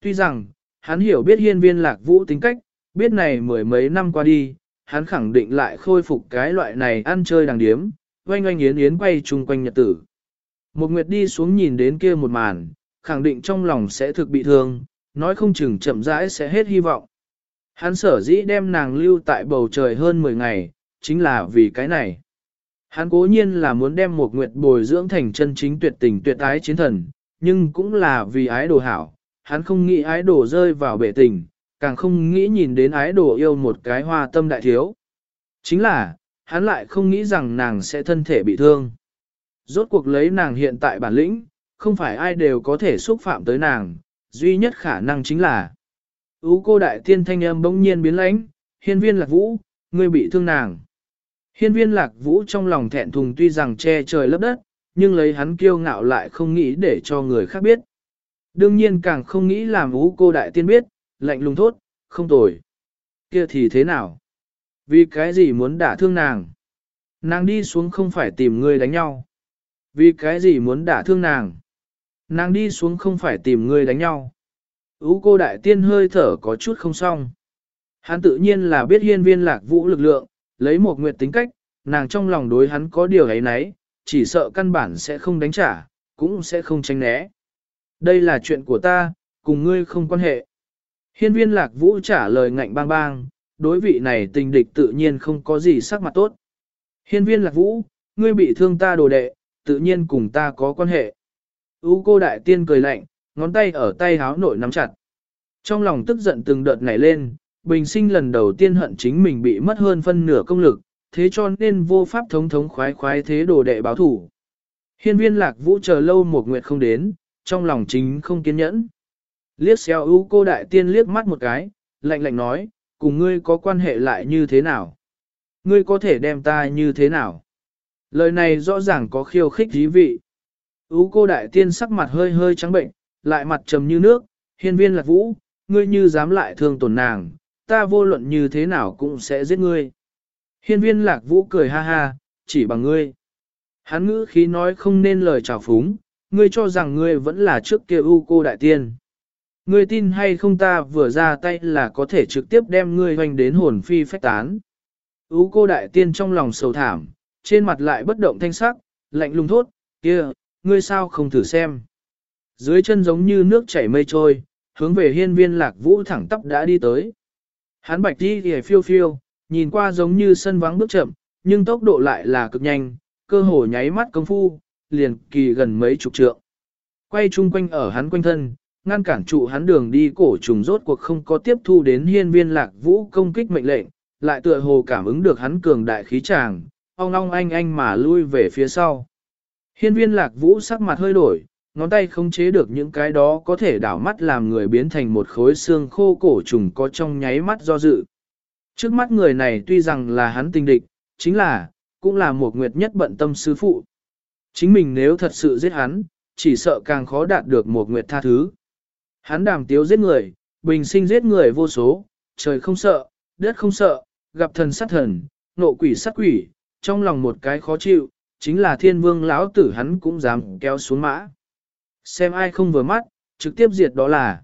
Tuy rằng, hắn hiểu biết hiên viên lạc vũ tính cách, biết này mười mấy năm qua đi, hắn khẳng định lại khôi phục cái loại này ăn chơi đàng điếm, oanh oanh yến yến quay chung quanh nhật tử. Một nguyệt đi xuống nhìn đến kia một màn, khẳng định trong lòng sẽ thực bị thương, nói không chừng chậm rãi sẽ hết hy vọng. Hắn sở dĩ đem nàng lưu tại bầu trời hơn 10 ngày, chính là vì cái này. Hắn cố nhiên là muốn đem một nguyệt bồi dưỡng thành chân chính tuyệt tình tuyệt ái chiến thần, nhưng cũng là vì ái đồ hảo, hắn không nghĩ ái đồ rơi vào bể tình, càng không nghĩ nhìn đến ái đồ yêu một cái hoa tâm đại thiếu. Chính là, hắn lại không nghĩ rằng nàng sẽ thân thể bị thương. Rốt cuộc lấy nàng hiện tại bản lĩnh, không phải ai đều có thể xúc phạm tới nàng, duy nhất khả năng chính là Ú cô đại tiên thanh âm bỗng nhiên biến lãnh, hiên viên lạc vũ, ngươi bị thương nàng. Hiên viên lạc vũ trong lòng thẹn thùng tuy rằng che trời lấp đất, nhưng lấy hắn kiêu ngạo lại không nghĩ để cho người khác biết. Đương nhiên càng không nghĩ làm ú cô đại tiên biết, lạnh lùng thốt, không tồi. Kia thì thế nào? Vì cái gì muốn đả thương nàng? Nàng đi xuống không phải tìm ngươi đánh nhau. Vì cái gì muốn đả thương nàng? Nàng đi xuống không phải tìm ngươi đánh nhau. Ú cô đại tiên hơi thở có chút không xong. Hắn tự nhiên là biết hiên viên lạc vũ lực lượng, lấy một nguyệt tính cách, nàng trong lòng đối hắn có điều ấy nấy, chỉ sợ căn bản sẽ không đánh trả, cũng sẽ không tránh né. Đây là chuyện của ta, cùng ngươi không quan hệ. Hiên viên lạc vũ trả lời ngạnh bang bang, đối vị này tình địch tự nhiên không có gì sắc mặt tốt. Hiên viên lạc vũ, ngươi bị thương ta đồ đệ, tự nhiên cùng ta có quan hệ. U cô đại tiên cười lạnh, ngón tay ở tay háo nội nắm chặt. Trong lòng tức giận từng đợt nảy lên, bình sinh lần đầu tiên hận chính mình bị mất hơn phân nửa công lực, thế cho nên vô pháp thống thống khoái khoái thế đồ đệ báo thủ. Hiên viên lạc vũ chờ lâu một nguyệt không đến, trong lòng chính không kiên nhẫn. Liếc xéo ưu cô đại tiên liếc mắt một cái, lạnh lạnh nói, cùng ngươi có quan hệ lại như thế nào? Ngươi có thể đem ta như thế nào? Lời này rõ ràng có khiêu khích dí vị. Ú cô đại tiên sắc mặt hơi hơi trắng bệnh, lại mặt trầm như nước, hiên viên lạc vũ, ngươi như dám lại thương tổn nàng, ta vô luận như thế nào cũng sẽ giết ngươi. Hiên viên lạc vũ cười ha ha, chỉ bằng ngươi. Hắn ngữ khí nói không nên lời trào phúng, ngươi cho rằng ngươi vẫn là trước kia u cô đại tiên. Ngươi tin hay không ta vừa ra tay là có thể trực tiếp đem ngươi hoành đến hồn phi phách tán. Ú cô đại tiên trong lòng sầu thảm, trên mặt lại bất động thanh sắc, lạnh lùng thốt, kia, ngươi sao không thử xem. Dưới chân giống như nước chảy mây trôi, hướng về hiên viên lạc vũ thẳng tắp đã đi tới. Hắn bạch đi thì phiêu phiêu, nhìn qua giống như sân vắng bước chậm, nhưng tốc độ lại là cực nhanh, cơ hồ nháy mắt công phu, liền kỳ gần mấy chục trượng. Quay chung quanh ở hắn quanh thân, ngăn cản trụ hắn đường đi cổ trùng rốt cuộc không có tiếp thu đến hiên viên lạc vũ công kích mệnh lệnh, lại tựa hồ cảm ứng được hắn cường đại khí tràng, ong ong anh anh mà lui về phía sau. Hiên viên lạc vũ sắc mặt hơi đổi, ngón tay không chế được những cái đó có thể đảo mắt làm người biến thành một khối xương khô cổ trùng có trong nháy mắt do dự. Trước mắt người này tuy rằng là hắn tình địch, chính là, cũng là một nguyệt nhất bận tâm sư phụ. Chính mình nếu thật sự giết hắn, chỉ sợ càng khó đạt được một nguyệt tha thứ. Hắn đàm tiếu giết người, bình sinh giết người vô số, trời không sợ, đất không sợ, gặp thần sát thần, nộ quỷ sát quỷ, trong lòng một cái khó chịu, chính là thiên vương lão tử hắn cũng dám kéo xuống mã. Xem ai không vừa mắt, trực tiếp diệt đó là.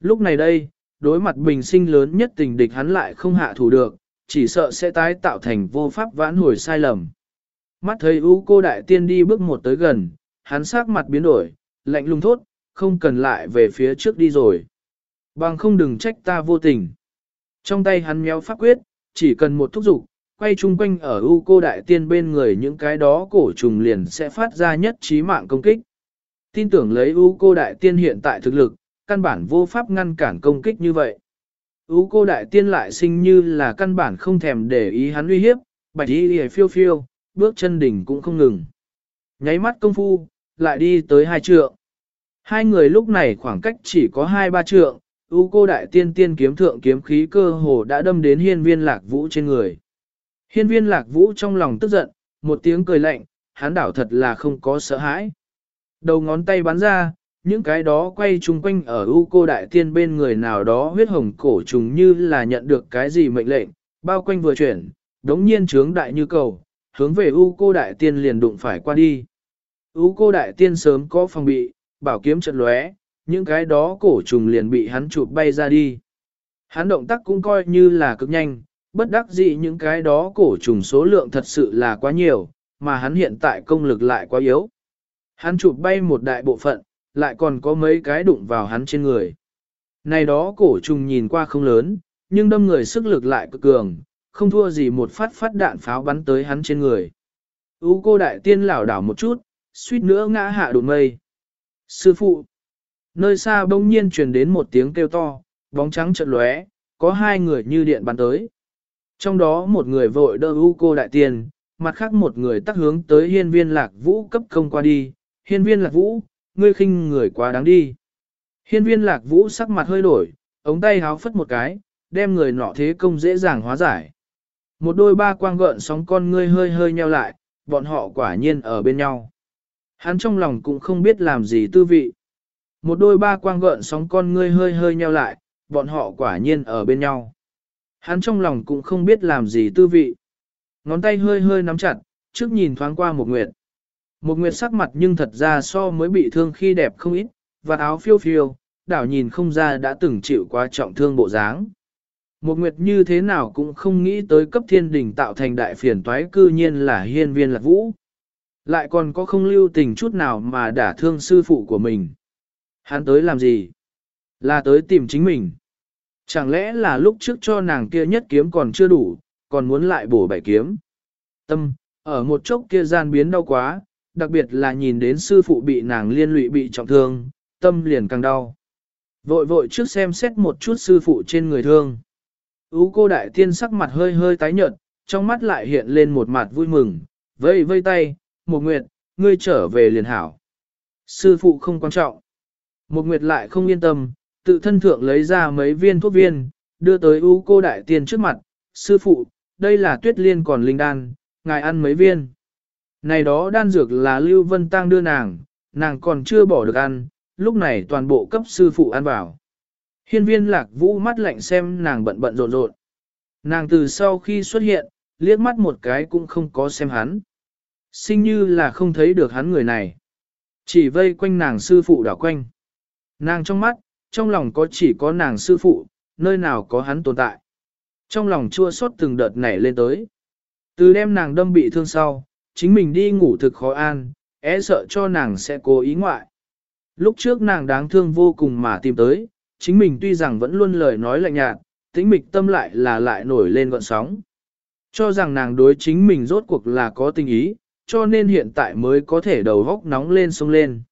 Lúc này đây, đối mặt bình sinh lớn nhất tình địch hắn lại không hạ thủ được, chỉ sợ sẽ tái tạo thành vô pháp vãn hồi sai lầm. Mắt thấy U cô đại tiên đi bước một tới gần, hắn sắc mặt biến đổi, lạnh lùng thốt, không cần lại về phía trước đi rồi. Bằng không đừng trách ta vô tình. Trong tay hắn méo pháp quyết, chỉ cần một thúc dục quay chung quanh ở U cô đại tiên bên người những cái đó cổ trùng liền sẽ phát ra nhất trí mạng công kích. Tin tưởng lấy U cô đại tiên hiện tại thực lực, căn bản vô pháp ngăn cản công kích như vậy. U cô đại tiên lại sinh như là căn bản không thèm để ý hắn uy hiếp, bạch y hề phiêu phiêu, bước chân đỉnh cũng không ngừng. Nháy mắt công phu, lại đi tới hai trượng. Hai người lúc này khoảng cách chỉ có hai ba trượng, U cô đại tiên tiên kiếm thượng kiếm khí cơ hồ đã đâm đến hiên viên lạc vũ trên người. Hiên viên lạc vũ trong lòng tức giận, một tiếng cười lạnh, hắn đảo thật là không có sợ hãi. Đầu ngón tay bắn ra, những cái đó quay chung quanh ở u cô đại tiên bên người nào đó huyết hồng cổ trùng như là nhận được cái gì mệnh lệnh, bao quanh vừa chuyển, đống nhiên trướng đại như cầu, hướng về u cô đại tiên liền đụng phải qua đi. U cô đại tiên sớm có phòng bị, bảo kiếm trận lóe, những cái đó cổ trùng liền bị hắn chụp bay ra đi. Hắn động tác cũng coi như là cực nhanh, bất đắc dĩ những cái đó cổ trùng số lượng thật sự là quá nhiều, mà hắn hiện tại công lực lại quá yếu. Hắn chụp bay một đại bộ phận, lại còn có mấy cái đụng vào hắn trên người. Này đó cổ trùng nhìn qua không lớn, nhưng đâm người sức lực lại cực cường, không thua gì một phát phát đạn pháo bắn tới hắn trên người. U cô đại tiên lảo đảo một chút, suýt nữa ngã hạ đụng mây. Sư phụ! Nơi xa bỗng nhiên truyền đến một tiếng kêu to, bóng trắng chợt lóe, có hai người như điện bắn tới. Trong đó một người vội đỡ U cô đại tiền, mặt khác một người tắc hướng tới hiên viên lạc vũ cấp công qua đi. Hiên viên lạc vũ, ngươi khinh người quá đáng đi. Hiên viên lạc vũ sắc mặt hơi đổi, ống tay háo phất một cái, đem người nọ thế công dễ dàng hóa giải. Một đôi ba quang gợn sóng con ngươi hơi hơi nheo lại, bọn họ quả nhiên ở bên nhau. Hắn trong lòng cũng không biết làm gì tư vị. Một đôi ba quang gợn sóng con ngươi hơi hơi nheo lại, bọn họ quả nhiên ở bên nhau. Hắn trong lòng cũng không biết làm gì tư vị. Ngón tay hơi hơi nắm chặt, trước nhìn thoáng qua một nguyệt. Một nguyệt sắc mặt nhưng thật ra so mới bị thương khi đẹp không ít, và áo phiêu phiêu, đảo nhìn không ra đã từng chịu quá trọng thương bộ dáng. Một nguyệt như thế nào cũng không nghĩ tới cấp thiên đỉnh tạo thành đại phiền toái cư nhiên là hiên viên lạc vũ. Lại còn có không lưu tình chút nào mà đả thương sư phụ của mình. Hắn tới làm gì? Là tới tìm chính mình. Chẳng lẽ là lúc trước cho nàng kia nhất kiếm còn chưa đủ, còn muốn lại bổ bảy kiếm. Tâm, ở một chốc kia gian biến đau quá, đặc biệt là nhìn đến sư phụ bị nàng liên lụy bị trọng thương, tâm liền càng đau. Vội vội trước xem xét một chút sư phụ trên người thương. Ú cô đại tiên sắc mặt hơi hơi tái nhợt, trong mắt lại hiện lên một mặt vui mừng, vây vây tay, một nguyệt, ngươi trở về liền hảo. Sư phụ không quan trọng. Một nguyệt lại không yên tâm, tự thân thượng lấy ra mấy viên thuốc viên, đưa tới U cô đại tiên trước mặt, sư phụ, đây là tuyết liên còn linh đan, ngài ăn mấy viên. Này đó đan dược là Lưu Vân Tăng đưa nàng, nàng còn chưa bỏ được ăn, lúc này toàn bộ cấp sư phụ ăn vào. Hiên viên lạc vũ mắt lạnh xem nàng bận bận rộn rộn. Nàng từ sau khi xuất hiện, liếc mắt một cái cũng không có xem hắn. Sinh như là không thấy được hắn người này. Chỉ vây quanh nàng sư phụ đảo quanh. Nàng trong mắt, trong lòng có chỉ có nàng sư phụ, nơi nào có hắn tồn tại. Trong lòng chua xót từng đợt nảy lên tới. Từ đêm nàng đâm bị thương sau, chính mình đi ngủ thực khó an, é sợ cho nàng sẽ cố ý ngoại. Lúc trước nàng đáng thương vô cùng mà tìm tới, chính mình tuy rằng vẫn luôn lời nói lạnh nhạt, tĩnh mịch tâm lại là lại nổi lên gọn sóng. Cho rằng nàng đối chính mình rốt cuộc là có tình ý, cho nên hiện tại mới có thể đầu góc nóng lên sông lên.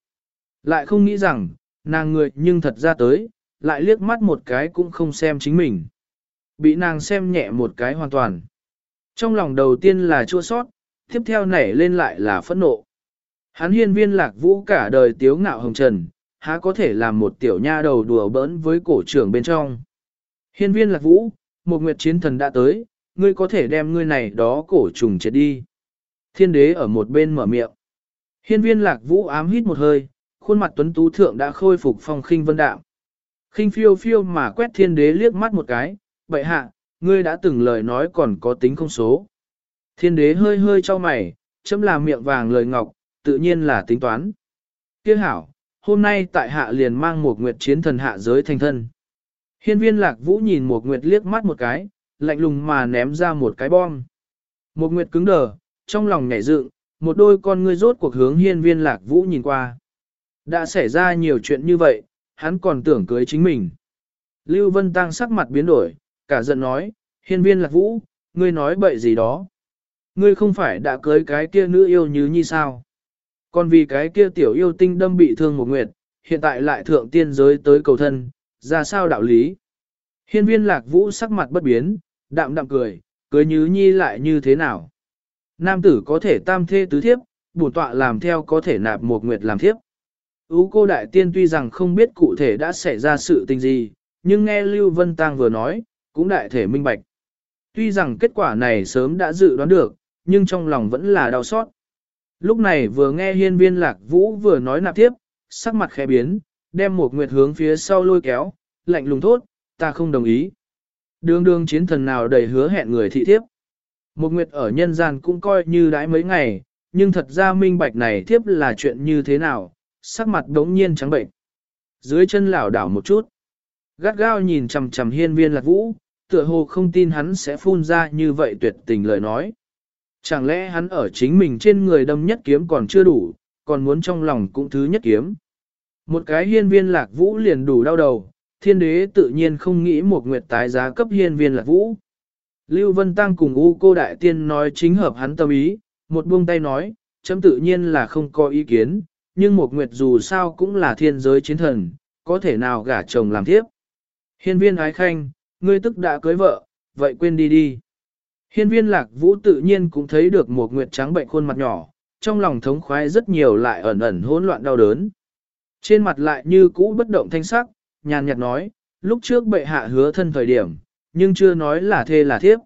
Lại không nghĩ rằng, nàng người nhưng thật ra tới, lại liếc mắt một cái cũng không xem chính mình. Bị nàng xem nhẹ một cái hoàn toàn. Trong lòng đầu tiên là chua sót, tiếp theo nảy lên lại là phẫn nộ. Hắn hiên viên lạc vũ cả đời tiếu ngạo hồng trần, há có thể làm một tiểu nha đầu đùa bỡn với cổ trưởng bên trong. Hiên viên lạc vũ, một nguyệt chiến thần đã tới, ngươi có thể đem ngươi này đó cổ trùng chết đi. Thiên đế ở một bên mở miệng. Hiên viên lạc vũ ám hít một hơi, khuôn mặt tuấn tú thượng đã khôi phục phong khinh vân đạm. Khinh phiêu phiêu mà quét thiên đế liếc mắt một cái, vậy hạ, ngươi đã từng lời nói còn có tính không số. Thiên đế hơi hơi cho mày, chấm là miệng vàng lời ngọc, tự nhiên là tính toán. Tiếc hảo, hôm nay tại hạ liền mang một nguyệt chiến thần hạ giới thành thân. Hiên viên lạc vũ nhìn một nguyệt liếc mắt một cái, lạnh lùng mà ném ra một cái bom. Một nguyệt cứng đờ, trong lòng nhảy dựng, một đôi con ngươi rốt cuộc hướng hiên viên lạc vũ nhìn qua. Đã xảy ra nhiều chuyện như vậy, hắn còn tưởng cưới chính mình. Lưu Vân Tăng sắc mặt biến đổi, cả giận nói, hiên viên lạc vũ, ngươi nói bậy gì đó. Ngươi không phải đã cưới cái kia nữ yêu như nhi sao? Còn vì cái kia tiểu yêu tinh đâm bị thương một nguyệt, hiện tại lại thượng tiên giới tới cầu thân, ra sao đạo lý? Hiên viên lạc vũ sắc mặt bất biến, đạm đạm cười, cưới như nhi lại như thế nào? Nam tử có thể tam thê tứ thiếp, bổn tọa làm theo có thể nạp một nguyệt làm thiếp. Ú cô đại tiên tuy rằng không biết cụ thể đã xảy ra sự tình gì, nhưng nghe Lưu Vân Tăng vừa nói, cũng đại thể minh bạch. Tuy rằng kết quả này sớm đã dự đoán được, nhưng trong lòng vẫn là đau xót. Lúc này vừa nghe hiên viên lạc vũ vừa nói nạp tiếp, sắc mặt khẽ biến, đem một nguyệt hướng phía sau lôi kéo, lạnh lùng thốt, ta không đồng ý. Đường đường chiến thần nào đầy hứa hẹn người thị thiếp. Một nguyệt ở nhân gian cũng coi như đãi mấy ngày, nhưng thật ra minh bạch này thiếp là chuyện như thế nào, sắc mặt đống nhiên trắng bệnh. Dưới chân lảo đảo một chút. Gắt gao nhìn chằm chằm hiên viên lạc vũ, tựa hồ không tin hắn sẽ phun ra như vậy tuyệt tình lời nói. Chẳng lẽ hắn ở chính mình trên người đâm nhất kiếm còn chưa đủ, còn muốn trong lòng cũng thứ nhất kiếm. Một cái hiên viên lạc vũ liền đủ đau đầu, thiên đế tự nhiên không nghĩ một nguyệt tái giá cấp hiên viên lạc vũ. Lưu Vân Tăng cùng U cô đại tiên nói chính hợp hắn tâm ý, một buông tay nói, chấm tự nhiên là không có ý kiến, nhưng một nguyệt dù sao cũng là thiên giới chiến thần, có thể nào gả chồng làm thiếp?" Hiên viên ái khanh, ngươi tức đã cưới vợ, vậy quên đi đi. Hiên viên lạc vũ tự nhiên cũng thấy được một nguyệt trắng bệnh khuôn mặt nhỏ, trong lòng thống khoái rất nhiều lại ẩn ẩn hỗn loạn đau đớn. Trên mặt lại như cũ bất động thanh sắc, nhàn nhạt nói, lúc trước bệ hạ hứa thân thời điểm, nhưng chưa nói là thê là thiếp.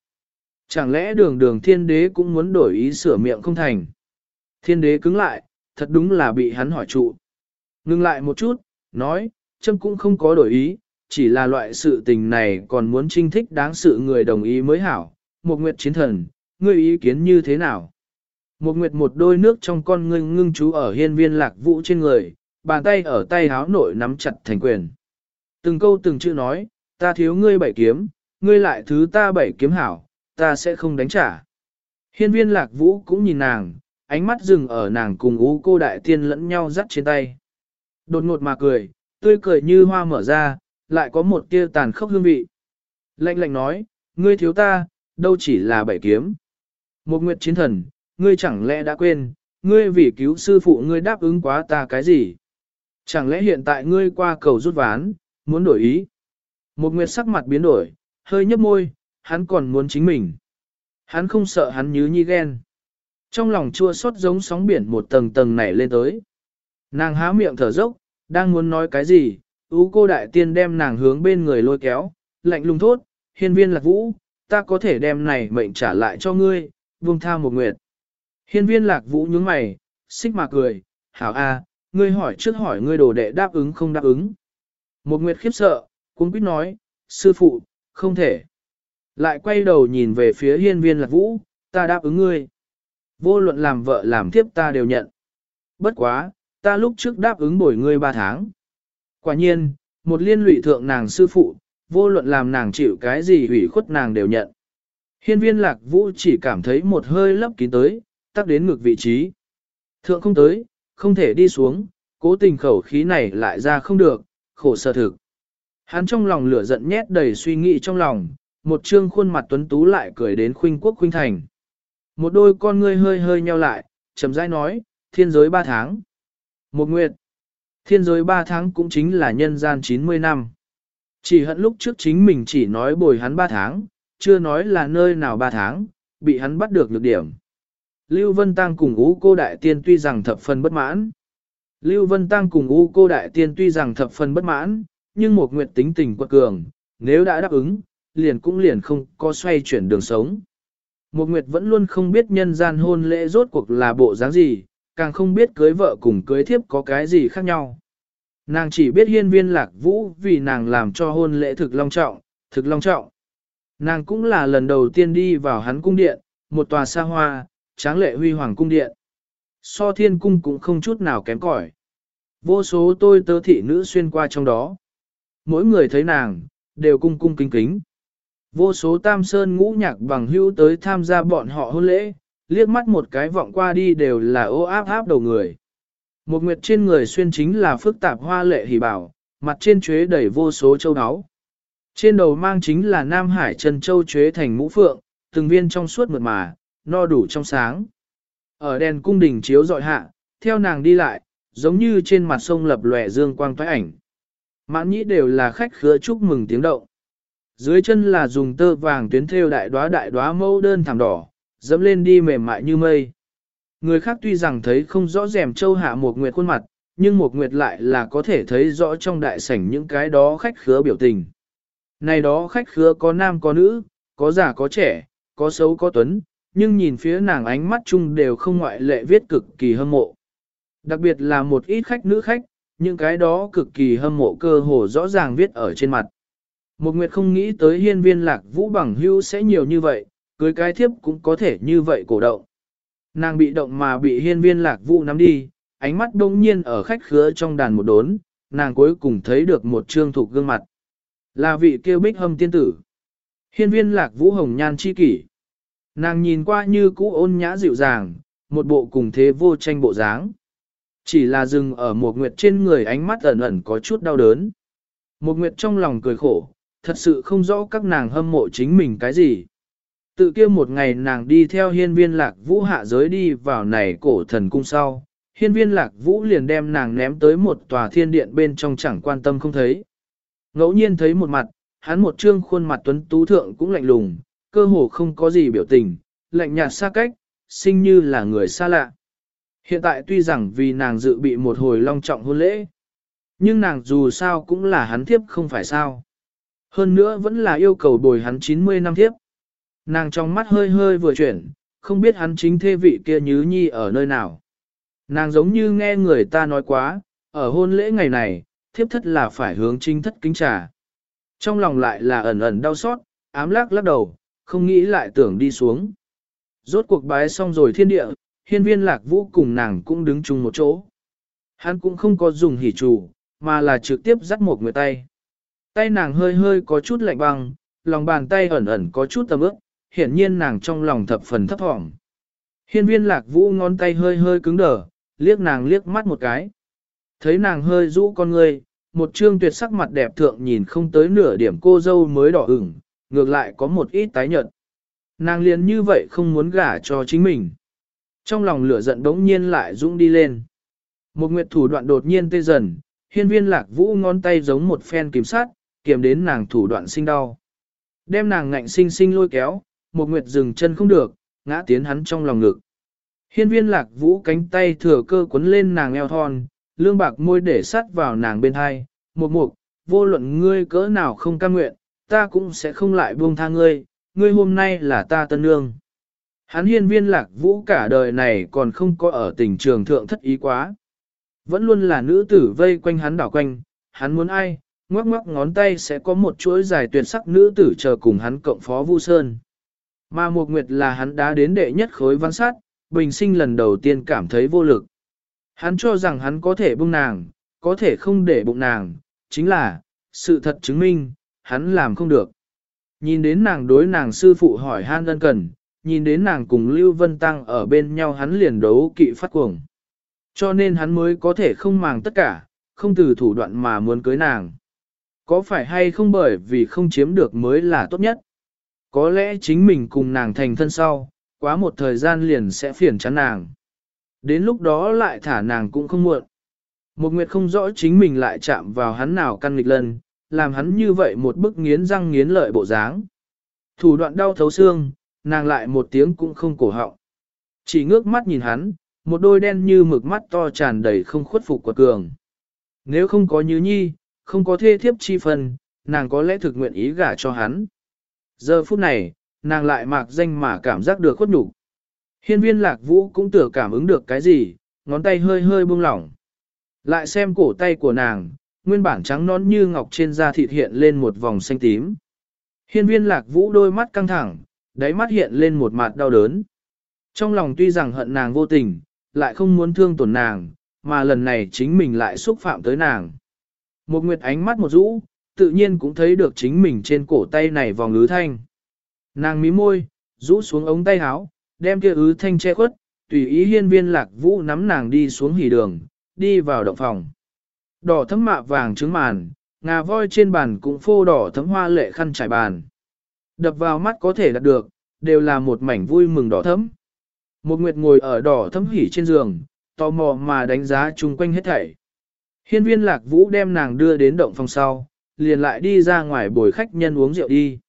Chẳng lẽ đường đường thiên đế cũng muốn đổi ý sửa miệng không thành. Thiên đế cứng lại, thật đúng là bị hắn hỏi trụ. Ngưng lại một chút, nói, châm cũng không có đổi ý, chỉ là loại sự tình này còn muốn trinh thích đáng sự người đồng ý mới hảo. Một nguyệt chiến thần, ngươi ý kiến như thế nào? Một nguyệt một đôi nước trong con ngươi ngưng chú ở hiên viên lạc vũ trên người, bàn tay ở tay háo nội nắm chặt thành quyền. Từng câu từng chữ nói, ta thiếu ngươi bảy kiếm, ngươi lại thứ ta bảy kiếm hảo, ta sẽ không đánh trả. Hiên viên lạc vũ cũng nhìn nàng, ánh mắt dừng ở nàng cùng ú cô đại tiên lẫn nhau dắt trên tay. Đột ngột mà cười, tươi cười như hoa mở ra, lại có một tia tàn khốc hương vị. Lạnh lạnh nói, ngươi thiếu ta, đâu chỉ là bảy kiếm. Một nguyệt chiến thần, ngươi chẳng lẽ đã quên, ngươi vì cứu sư phụ ngươi đáp ứng quá ta cái gì? Chẳng lẽ hiện tại ngươi qua cầu rút ván, muốn đổi ý? Một nguyệt sắc mặt biến đổi, hơi nhấp môi, hắn còn muốn chính mình. Hắn không sợ hắn nhứ nhi ghen. Trong lòng chua xót giống sóng biển một tầng tầng nảy lên tới. Nàng há miệng thở dốc, đang muốn nói cái gì, ú cô đại tiên đem nàng hướng bên người lôi kéo, lạnh lùng thốt, hiên viên lạc vũ, ta có thể đem này mệnh trả lại cho ngươi, vương tha một nguyệt. Hiên viên lạc vũ nhướng mày, xích mà cười, hảo a, ngươi hỏi trước hỏi ngươi đồ đệ đáp ứng không đáp ứng. Một nguyệt khiếp sợ, cũng biết nói, sư phụ, không thể. Lại quay đầu nhìn về phía hiên viên lạc vũ, ta đáp ứng ngươi. Vô luận làm vợ làm tiếp ta đều nhận. Bất quá, ta lúc trước đáp ứng bồi ngươi ba tháng. Quả nhiên, một liên lụy thượng nàng sư phụ, vô luận làm nàng chịu cái gì hủy khuất nàng đều nhận. Hiên viên lạc vũ chỉ cảm thấy một hơi lấp kín tới, tắc đến ngược vị trí. Thượng không tới, không thể đi xuống, cố tình khẩu khí này lại ra không được, khổ sở thực. Hắn trong lòng lửa giận nhét đầy suy nghĩ trong lòng, một trương khuôn mặt tuấn tú lại cười đến khuynh quốc khuynh thành. Một đôi con ngươi hơi hơi nheo lại, chậm rãi nói, thiên giới ba tháng. Một nguyệt, thiên giới ba tháng cũng chính là nhân gian 90 năm. Chỉ hận lúc trước chính mình chỉ nói bồi hắn ba tháng, chưa nói là nơi nào ba tháng, bị hắn bắt được lược điểm. Lưu Vân Tăng cùng Ú cô đại tiên tuy rằng thập phần bất mãn. Lưu Vân Tăng cùng Ú cô đại tiên tuy rằng thập phần bất mãn, nhưng một nguyệt tính tình quật cường, nếu đã đáp ứng, liền cũng liền không có xoay chuyển đường sống. Một nguyệt vẫn luôn không biết nhân gian hôn lễ rốt cuộc là bộ dáng gì, càng không biết cưới vợ cùng cưới thiếp có cái gì khác nhau. Nàng chỉ biết hiên viên lạc vũ vì nàng làm cho hôn lễ thực long trọng, thực long trọng. Nàng cũng là lần đầu tiên đi vào hắn cung điện, một tòa xa hoa, tráng lệ huy hoàng cung điện. So thiên cung cũng không chút nào kém cỏi. Vô số tôi tớ thị nữ xuyên qua trong đó. Mỗi người thấy nàng, đều cung cung kính kính. Vô số tam sơn ngũ nhạc bằng hữu tới tham gia bọn họ hôn lễ, liếc mắt một cái vọng qua đi đều là ô áp áp đầu người. Một nguyệt trên người xuyên chính là phức tạp hoa lệ hỉ bảo, mặt trên chuế đầy vô số châu áo. Trên đầu mang chính là Nam Hải Trần Châu chuế thành mũ phượng, từng viên trong suốt mượt mà, no đủ trong sáng. Ở đèn cung đình chiếu dọi hạ, theo nàng đi lại, giống như trên mặt sông lập lòe dương quang toái ảnh. Mãn nhĩ đều là khách khứa chúc mừng tiếng động. Dưới chân là dùng tơ vàng tuyến thêu đại đóa đại đóa mẫu đơn thảm đỏ, dẫm lên đi mềm mại như mây. Người khác tuy rằng thấy không rõ rèm châu hạ một nguyệt khuôn mặt, nhưng một nguyệt lại là có thể thấy rõ trong đại sảnh những cái đó khách khứa biểu tình. Này đó khách khứa có nam có nữ, có già có trẻ, có xấu có tuấn, nhưng nhìn phía nàng ánh mắt chung đều không ngoại lệ viết cực kỳ hâm mộ. Đặc biệt là một ít khách nữ khách, những cái đó cực kỳ hâm mộ cơ hồ rõ ràng viết ở trên mặt. Một nguyệt không nghĩ tới hiên viên lạc vũ bằng hưu sẽ nhiều như vậy, cưới cái thiếp cũng có thể như vậy cổ động. Nàng bị động mà bị hiên viên lạc vũ nắm đi, ánh mắt đông nhiên ở khách khứa trong đàn một đốn, nàng cuối cùng thấy được một trương thuộc gương mặt. Là vị kêu bích hâm tiên tử. Hiên viên lạc vũ hồng nhan chi kỷ. Nàng nhìn qua như cũ ôn nhã dịu dàng, một bộ cùng thế vô tranh bộ dáng. Chỉ là dừng ở một nguyệt trên người ánh mắt ẩn ẩn có chút đau đớn. Một nguyệt trong lòng cười khổ, thật sự không rõ các nàng hâm mộ chính mình cái gì. Tự kia một ngày nàng đi theo hiên viên lạc vũ hạ giới đi vào này cổ thần cung sau, hiên viên lạc vũ liền đem nàng ném tới một tòa thiên điện bên trong chẳng quan tâm không thấy. Ngẫu nhiên thấy một mặt, hắn một trương khuôn mặt tuấn tú thượng cũng lạnh lùng, cơ hồ không có gì biểu tình, lạnh nhạt xa cách, sinh như là người xa lạ. Hiện tại tuy rằng vì nàng dự bị một hồi long trọng hôn lễ, nhưng nàng dù sao cũng là hắn thiếp không phải sao. Hơn nữa vẫn là yêu cầu bồi hắn 90 năm thiếp. Nàng trong mắt hơi hơi vừa chuyển, không biết hắn chính thê vị kia nhứ nhi ở nơi nào. Nàng giống như nghe người ta nói quá, ở hôn lễ ngày này, thiếp thất là phải hướng chính thất kính trà. Trong lòng lại là ẩn ẩn đau xót, ám lắc lắc đầu, không nghĩ lại tưởng đi xuống. Rốt cuộc bái xong rồi thiên địa, hiên viên lạc vũ cùng nàng cũng đứng chung một chỗ. Hắn cũng không có dùng hỉ chủ, mà là trực tiếp dắt một người tay. Tay nàng hơi hơi có chút lạnh băng, lòng bàn tay ẩn ẩn có chút tầm ướp, hiển nhiên nàng trong lòng thập phần thấp thỏm. Hiên viên lạc vũ ngón tay hơi hơi cứng đờ, liếc nàng liếc mắt một cái. Thấy nàng hơi rũ con người, một trương tuyệt sắc mặt đẹp thượng nhìn không tới nửa điểm cô dâu mới đỏ ửng, ngược lại có một ít tái nhợt. Nàng liền như vậy không muốn gả cho chính mình. Trong lòng lửa giận đống nhiên lại dũng đi lên. Một nguyệt thủ đoạn đột nhiên tê dần, hiên viên lạc vũ ngón tay giống một phen kiểm sát, kiếm đến nàng thủ đoạn sinh đau. Đem nàng ngạnh sinh sinh lôi kéo, một nguyệt dừng chân không được, ngã tiến hắn trong lòng ngực. Hiên viên lạc vũ cánh tay thừa cơ quấn lên nàng eo thon, lương bạc môi để sát vào nàng bên hai, một mục, vô luận ngươi cỡ nào không cam nguyện, ta cũng sẽ không lại buông tha ngươi, ngươi hôm nay là ta tân nương. Hắn hiên viên lạc vũ cả đời này còn không có ở tình trường thượng thất ý quá. Vẫn luôn là nữ tử vây quanh hắn đảo quanh, hắn muốn ai, ngoắc ngoắc ngón tay sẽ có một chuỗi dài tuyệt sắc nữ tử chờ cùng hắn cộng phó Vu Sơn. Mà một nguyệt là hắn đã đến đệ nhất khối văn sát, bình sinh lần đầu tiên cảm thấy vô lực. Hắn cho rằng hắn có thể bung nàng, có thể không để bụng nàng, chính là, sự thật chứng minh, hắn làm không được. Nhìn đến nàng đối nàng sư phụ hỏi han ân cần, nhìn đến nàng cùng Lưu Vân Tăng ở bên nhau hắn liền đấu kỵ phát cuồng. Cho nên hắn mới có thể không màng tất cả, không từ thủ đoạn mà muốn cưới nàng. Có phải hay không bởi vì không chiếm được mới là tốt nhất? Có lẽ chính mình cùng nàng thành thân sau, quá một thời gian liền sẽ phiền chán nàng. Đến lúc đó lại thả nàng cũng không muộn. Một nguyệt không rõ chính mình lại chạm vào hắn nào căn nghịch lần, làm hắn như vậy một bức nghiến răng nghiến lợi bộ dáng. Thủ đoạn đau thấu xương, nàng lại một tiếng cũng không cổ họng. Chỉ ngước mắt nhìn hắn, một đôi đen như mực mắt to tràn đầy không khuất phục của cường. Nếu không có như nhi, không có thê thiếp chi phần, nàng có lẽ thực nguyện ý gả cho hắn. Giờ phút này, nàng lại mạc danh mà cảm giác được khuất nhục. Hiên viên lạc vũ cũng tưởng cảm ứng được cái gì, ngón tay hơi hơi buông lỏng. Lại xem cổ tay của nàng, nguyên bản trắng nón như ngọc trên da thịt hiện lên một vòng xanh tím. Hiên viên lạc vũ đôi mắt căng thẳng, đáy mắt hiện lên một mặt đau đớn. Trong lòng tuy rằng hận nàng vô tình, lại không muốn thương tổn nàng, mà lần này chính mình lại xúc phạm tới nàng. Một nguyệt ánh mắt một rũ, tự nhiên cũng thấy được chính mình trên cổ tay này vòng ứ thanh. Nàng mí môi, rũ xuống ống tay áo, đem kia ứ thanh che khuất, tùy ý hiên viên lạc vũ nắm nàng đi xuống hỉ đường, đi vào động phòng. Đỏ thấm mạ vàng trứng màn, ngà voi trên bàn cũng phô đỏ thấm hoa lệ khăn trải bàn. Đập vào mắt có thể đạt được, đều là một mảnh vui mừng đỏ thấm. Một nguyệt ngồi ở đỏ thấm hỉ trên giường, tò mò mà đánh giá chung quanh hết thảy. Hiên viên lạc vũ đem nàng đưa đến động phòng sau, liền lại đi ra ngoài bồi khách nhân uống rượu đi.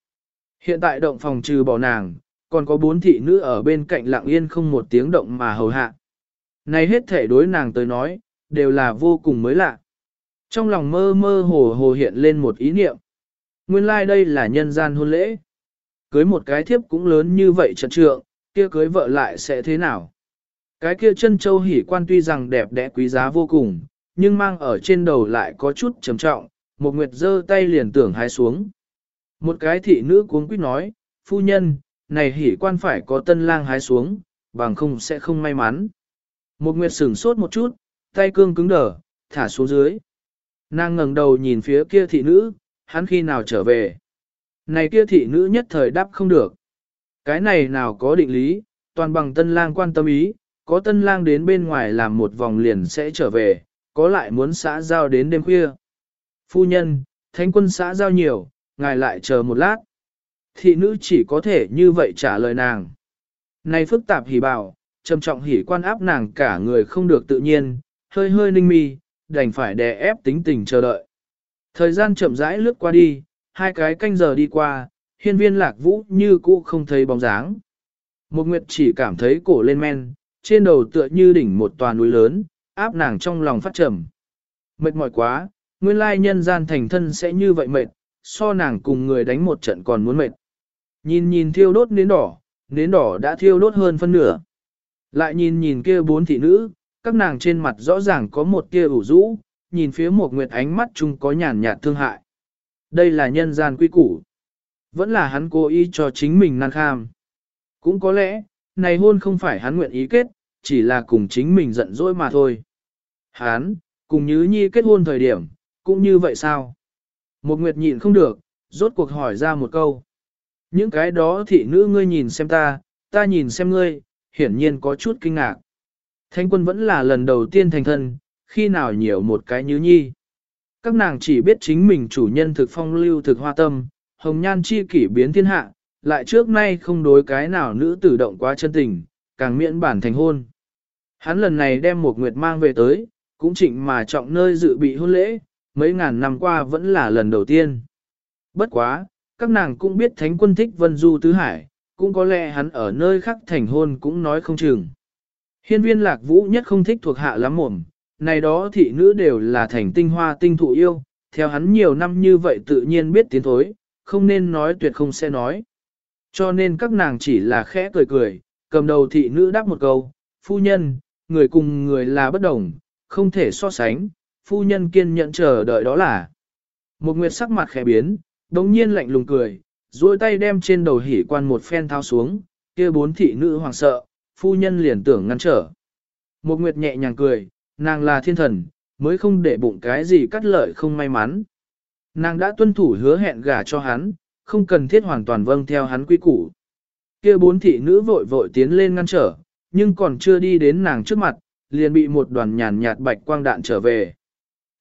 Hiện tại động phòng trừ bỏ nàng, còn có bốn thị nữ ở bên cạnh lặng yên không một tiếng động mà hầu hạ. Này hết thể đối nàng tới nói, đều là vô cùng mới lạ. Trong lòng mơ mơ hồ hồ hiện lên một ý niệm. Nguyên lai like đây là nhân gian hôn lễ. Cưới một cái thiếp cũng lớn như vậy trận trượng, kia cưới vợ lại sẽ thế nào? Cái kia chân châu hỉ quan tuy rằng đẹp đẽ quý giá vô cùng, nhưng mang ở trên đầu lại có chút trầm trọng, một nguyệt giơ tay liền tưởng hái xuống. Một cái thị nữ cuống quýt nói, phu nhân, này hỉ quan phải có tân lang hái xuống, bằng không sẽ không may mắn. Một nguyệt sửng sốt một chút, tay cương cứng đờ, thả xuống dưới. Nàng ngẩng đầu nhìn phía kia thị nữ, hắn khi nào trở về. Này kia thị nữ nhất thời đáp không được. Cái này nào có định lý, toàn bằng tân lang quan tâm ý, có tân lang đến bên ngoài làm một vòng liền sẽ trở về, có lại muốn xã giao đến đêm khuya. Phu nhân, thánh quân xã giao nhiều, ngài lại chờ một lát. Thị nữ chỉ có thể như vậy trả lời nàng. Này phức tạp hỉ bảo, trầm trọng hỉ quan áp nàng cả người không được tự nhiên, hơi hơi ninh mi, đành phải đè ép tính tình chờ đợi. Thời gian chậm rãi lướt qua đi, hai cái canh giờ đi qua, hiên viên lạc vũ như cũ không thấy bóng dáng. Một nguyệt chỉ cảm thấy cổ lên men, trên đầu tựa như đỉnh một tòa núi lớn, áp nàng trong lòng phát trầm. Mệt mỏi quá, nguyên lai nhân gian thành thân sẽ như vậy mệt, so nàng cùng người đánh một trận còn muốn mệt. Nhìn nhìn thiêu đốt nến đỏ, nến đỏ đã thiêu đốt hơn phân nửa. Lại nhìn nhìn kia bốn thị nữ, các nàng trên mặt rõ ràng có một tia ủ rũ, nhìn phía một nguyệt ánh mắt chung có nhàn nhạt thương hại. Đây là nhân gian quy củ. Vẫn là hắn cố ý cho chính mình nan kham. Cũng có lẽ, này hôn không phải hắn nguyện ý kết, chỉ là cùng chính mình giận dỗi mà thôi. Hắn, cùng Nhứ Nhi kết hôn thời điểm, cũng như vậy sao? Một nguyệt nhịn không được, rốt cuộc hỏi ra một câu. Những cái đó thị nữ ngươi nhìn xem ta, ta nhìn xem ngươi, hiển nhiên có chút kinh ngạc. Thanh quân vẫn là lần đầu tiên thành thân, khi nào nhiều một cái như nhi. Các nàng chỉ biết chính mình chủ nhân thực phong lưu thực hoa tâm, hồng nhan chi kỷ biến thiên hạ, lại trước nay không đối cái nào nữ tử động quá chân tình, càng miễn bản thành hôn. Hắn lần này đem một nguyệt mang về tới, cũng chỉnh mà trọng nơi dự bị hôn lễ, mấy ngàn năm qua vẫn là lần đầu tiên. Bất quá, các nàng cũng biết thánh quân thích vân du tứ hải, cũng có lẽ hắn ở nơi khác thành hôn cũng nói không chừng. Hiên viên lạc vũ nhất không thích thuộc hạ lắm mồm, này đó thị nữ đều là thành tinh hoa tinh thụ yêu, theo hắn nhiều năm như vậy tự nhiên biết tiến thối, không nên nói tuyệt không sẽ nói. Cho nên các nàng chỉ là khẽ cười cười, cầm đầu thị nữ đáp một câu, phu nhân, người cùng người là bất đồng, không thể so sánh, phu nhân kiên nhẫn chờ đợi đó là. Một nguyệt sắc mặt khẽ biến, đồng nhiên lạnh lùng cười, duỗi tay đem trên đầu hỉ quan một phen thao xuống, kia bốn thị nữ hoàng sợ, phu nhân liền tưởng ngăn trở. Một nguyệt nhẹ nhàng cười, nàng là thiên thần, mới không để bụng cái gì cắt lợi không may mắn. Nàng đã tuân thủ hứa hẹn gả cho hắn, không cần thiết hoàn toàn vâng theo hắn quy củ. Kia bốn thị nữ vội vội tiến lên ngăn trở, nhưng còn chưa đi đến nàng trước mặt, liền bị một đoàn nhàn nhạt bạch quang đạn trở về.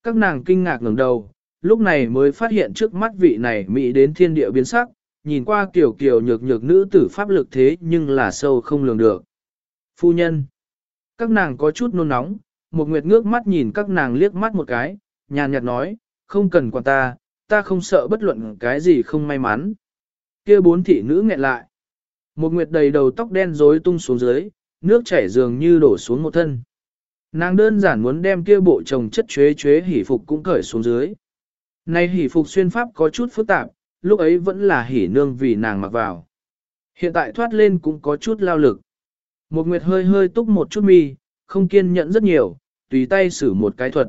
Các nàng kinh ngạc ngẩng đầu, lúc này mới phát hiện trước mắt vị này mỹ đến thiên địa biến sắc, nhìn qua kiểu kiểu nhược nhược nữ tử pháp lực thế nhưng là sâu không lường được. Phu nhân. Các nàng có chút nôn nóng, một nguyệt ngước mắt nhìn các nàng liếc mắt một cái, nhàn nhạt nói, không cần quan ta, ta không sợ bất luận cái gì không may mắn. kia bốn thị nữ nghẹn lại. Một nguyệt đầy đầu tóc đen rối tung xuống dưới, nước chảy dường như đổ xuống một thân. Nàng đơn giản muốn đem kia bộ chồng chất chuế chuế hỉ phục cũng cởi xuống dưới. Nay hỉ phục xuyên pháp có chút phức tạp, lúc ấy vẫn là hỉ nương vì nàng mặc vào. Hiện tại thoát lên cũng có chút lao lực. Một nguyệt hơi hơi túc một chút mi, không kiên nhẫn rất nhiều, tùy tay xử một cái thuật.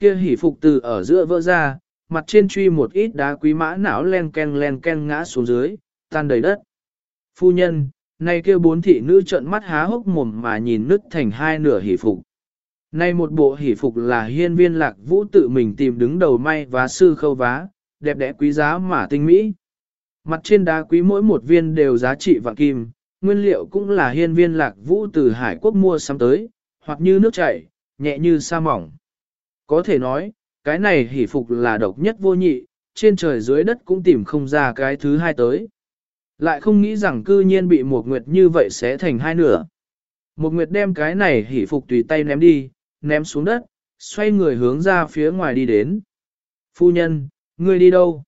Kia hỉ phục từ ở giữa vỡ ra, mặt trên truy một ít đá quý mã não len ken len ken ngã xuống dưới, tan đầy đất. Phu nhân, nay kia bốn thị nữ trợn mắt há hốc mồm mà nhìn nứt thành hai nửa hỉ phục. Nay một bộ hỉ phục là hiên viên lạc vũ tự mình tìm đứng đầu may và sư khâu vá, đẹp đẽ quý giá mà tinh mỹ. Mặt trên đá quý mỗi một viên đều giá trị vạn kim, nguyên liệu cũng là hiên viên lạc vũ từ Hải Quốc mua sắm tới, hoặc như nước chảy, nhẹ như sa mỏng. Có thể nói, cái này hỉ phục là độc nhất vô nhị, trên trời dưới đất cũng tìm không ra cái thứ hai tới. Lại không nghĩ rằng cư nhiên bị một nguyệt như vậy sẽ thành hai nửa. Một nguyệt đem cái này hỉ phục tùy tay ném đi, ném xuống đất, xoay người hướng ra phía ngoài đi đến. Phu nhân, ngươi đi đâu?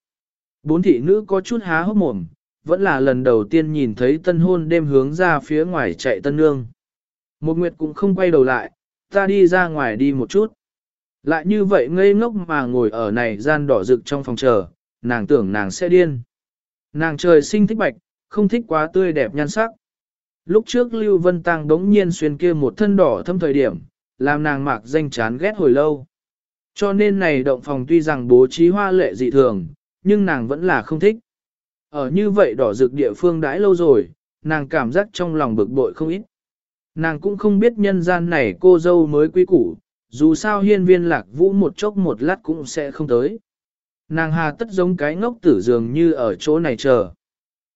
Bốn thị nữ có chút há hốc mồm, vẫn là lần đầu tiên nhìn thấy tân hôn đêm hướng ra phía ngoài chạy tân nương. Một nguyệt cũng không quay đầu lại, ta đi ra ngoài đi một chút. Lại như vậy ngây ngốc mà ngồi ở này gian đỏ rực trong phòng chờ, nàng tưởng nàng sẽ điên. Nàng trời sinh thích bạch, không thích quá tươi đẹp nhan sắc. Lúc trước Lưu Vân Tăng đống nhiên xuyên kia một thân đỏ thâm thời điểm, làm nàng mạc danh chán ghét hồi lâu. Cho nên này động phòng tuy rằng bố trí hoa lệ dị thường, nhưng nàng vẫn là không thích. Ở như vậy đỏ rực địa phương đãi lâu rồi, nàng cảm giác trong lòng bực bội không ít. Nàng cũng không biết nhân gian này cô dâu mới quý củ, dù sao hiên viên lạc vũ một chốc một lát cũng sẽ không tới. Nàng hà tất giống cái ngốc tử dường như ở chỗ này chờ.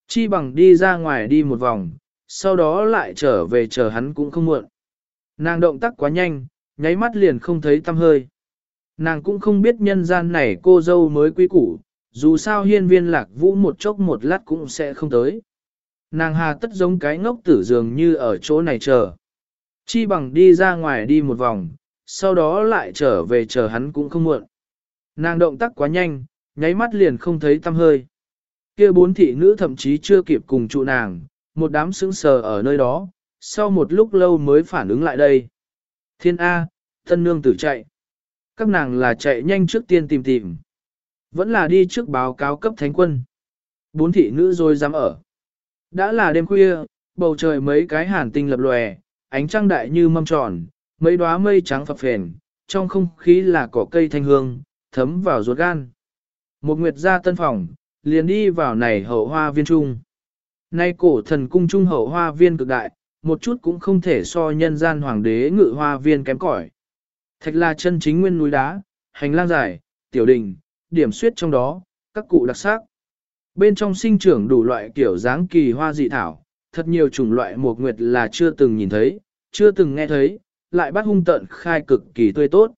Chi bằng đi ra ngoài đi một vòng, sau đó lại trở về chờ hắn cũng không muộn. Nàng động tác quá nhanh, nháy mắt liền không thấy tâm hơi. Nàng cũng không biết nhân gian này cô dâu mới quý củ, dù sao hiên viên lạc vũ một chốc một lát cũng sẽ không tới. Nàng hà tất giống cái ngốc tử dường như ở chỗ này chờ. Chi bằng đi ra ngoài đi một vòng, sau đó lại trở về chờ hắn cũng không muộn. Nàng động tác quá nhanh, nháy mắt liền không thấy tâm hơi. kia bốn thị nữ thậm chí chưa kịp cùng trụ nàng, một đám sững sờ ở nơi đó, sau một lúc lâu mới phản ứng lại đây. Thiên A, thân nương tử chạy. Các nàng là chạy nhanh trước tiên tìm tìm. Vẫn là đi trước báo cáo cấp thánh quân. Bốn thị nữ rồi dám ở. Đã là đêm khuya, bầu trời mấy cái hàn tinh lập lòe, ánh trăng đại như mâm tròn, mấy đóa mây trắng phập phền, trong không khí là cỏ cây thanh hương, thấm vào ruột gan. Một nguyệt ra tân phòng, liền đi vào này hậu hoa viên trung. Nay cổ thần cung trung hậu hoa viên cực đại, một chút cũng không thể so nhân gian hoàng đế ngự hoa viên kém cỏi. Thạch là chân chính nguyên núi đá, hành lang dài, tiểu đình, điểm suyết trong đó, các cụ đặc sắc. Bên trong sinh trưởng đủ loại kiểu dáng kỳ hoa dị thảo, thật nhiều chủng loại mộc nguyệt là chưa từng nhìn thấy, chưa từng nghe thấy, lại bắt hung tận khai cực kỳ tươi tốt.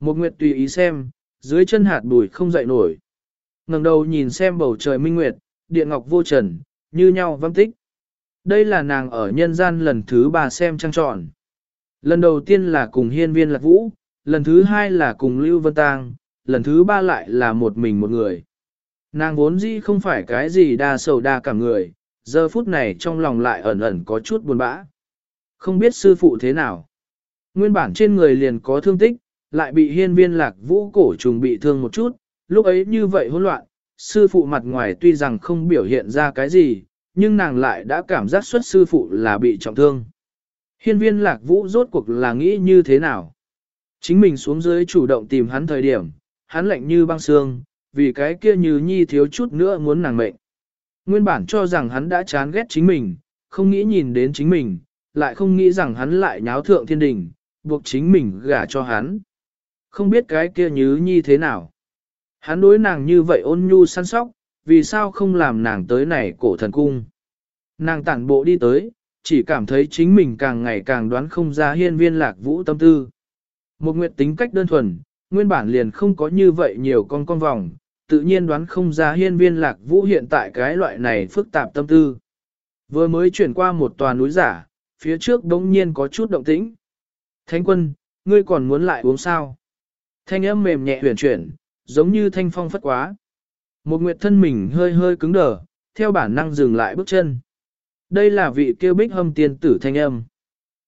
Mộc nguyệt tùy ý xem, dưới chân hạt bùi không dậy nổi. ngẩng đầu nhìn xem bầu trời minh nguyệt, điện ngọc vô trần, như nhau văng tích. Đây là nàng ở nhân gian lần thứ ba xem trăng tròn. Lần đầu tiên là cùng hiên viên lạc vũ, lần thứ hai là cùng Lưu Vân Tang, lần thứ ba lại là một mình một người. Nàng vốn dĩ không phải cái gì đa sầu đa cả người, giờ phút này trong lòng lại ẩn ẩn có chút buồn bã. Không biết sư phụ thế nào. Nguyên bản trên người liền có thương tích, lại bị hiên viên lạc vũ cổ trùng bị thương một chút, lúc ấy như vậy hỗn loạn, sư phụ mặt ngoài tuy rằng không biểu hiện ra cái gì, nhưng nàng lại đã cảm giác xuất sư phụ là bị trọng thương. Hiên viên lạc vũ rốt cuộc là nghĩ như thế nào? Chính mình xuống dưới chủ động tìm hắn thời điểm, hắn lạnh như băng xương, vì cái kia như nhi thiếu chút nữa muốn nàng mệnh. Nguyên bản cho rằng hắn đã chán ghét chính mình, không nghĩ nhìn đến chính mình, lại không nghĩ rằng hắn lại nháo thượng thiên đình, buộc chính mình gả cho hắn. Không biết cái kia như nhi thế nào. Hắn đối nàng như vậy ôn nhu săn sóc, vì sao không làm nàng tới này cổ thần cung. Nàng tản bộ đi tới, chỉ cảm thấy chính mình càng ngày càng đoán không ra hiên viên lạc vũ tâm tư. Một nguyệt tính cách đơn thuần, nguyên bản liền không có như vậy nhiều con con vòng, tự nhiên đoán không ra hiên viên lạc vũ hiện tại cái loại này phức tạp tâm tư. Vừa mới chuyển qua một tòa núi giả, phía trước đống nhiên có chút động tĩnh. Thánh quân, ngươi còn muốn lại uống sao? Thanh âm mềm nhẹ huyền chuyển, giống như thanh phong phất quá. Một nguyệt thân mình hơi hơi cứng đờ, theo bản năng dừng lại bước chân. Đây là vị kêu bích hâm tiên tử thanh âm.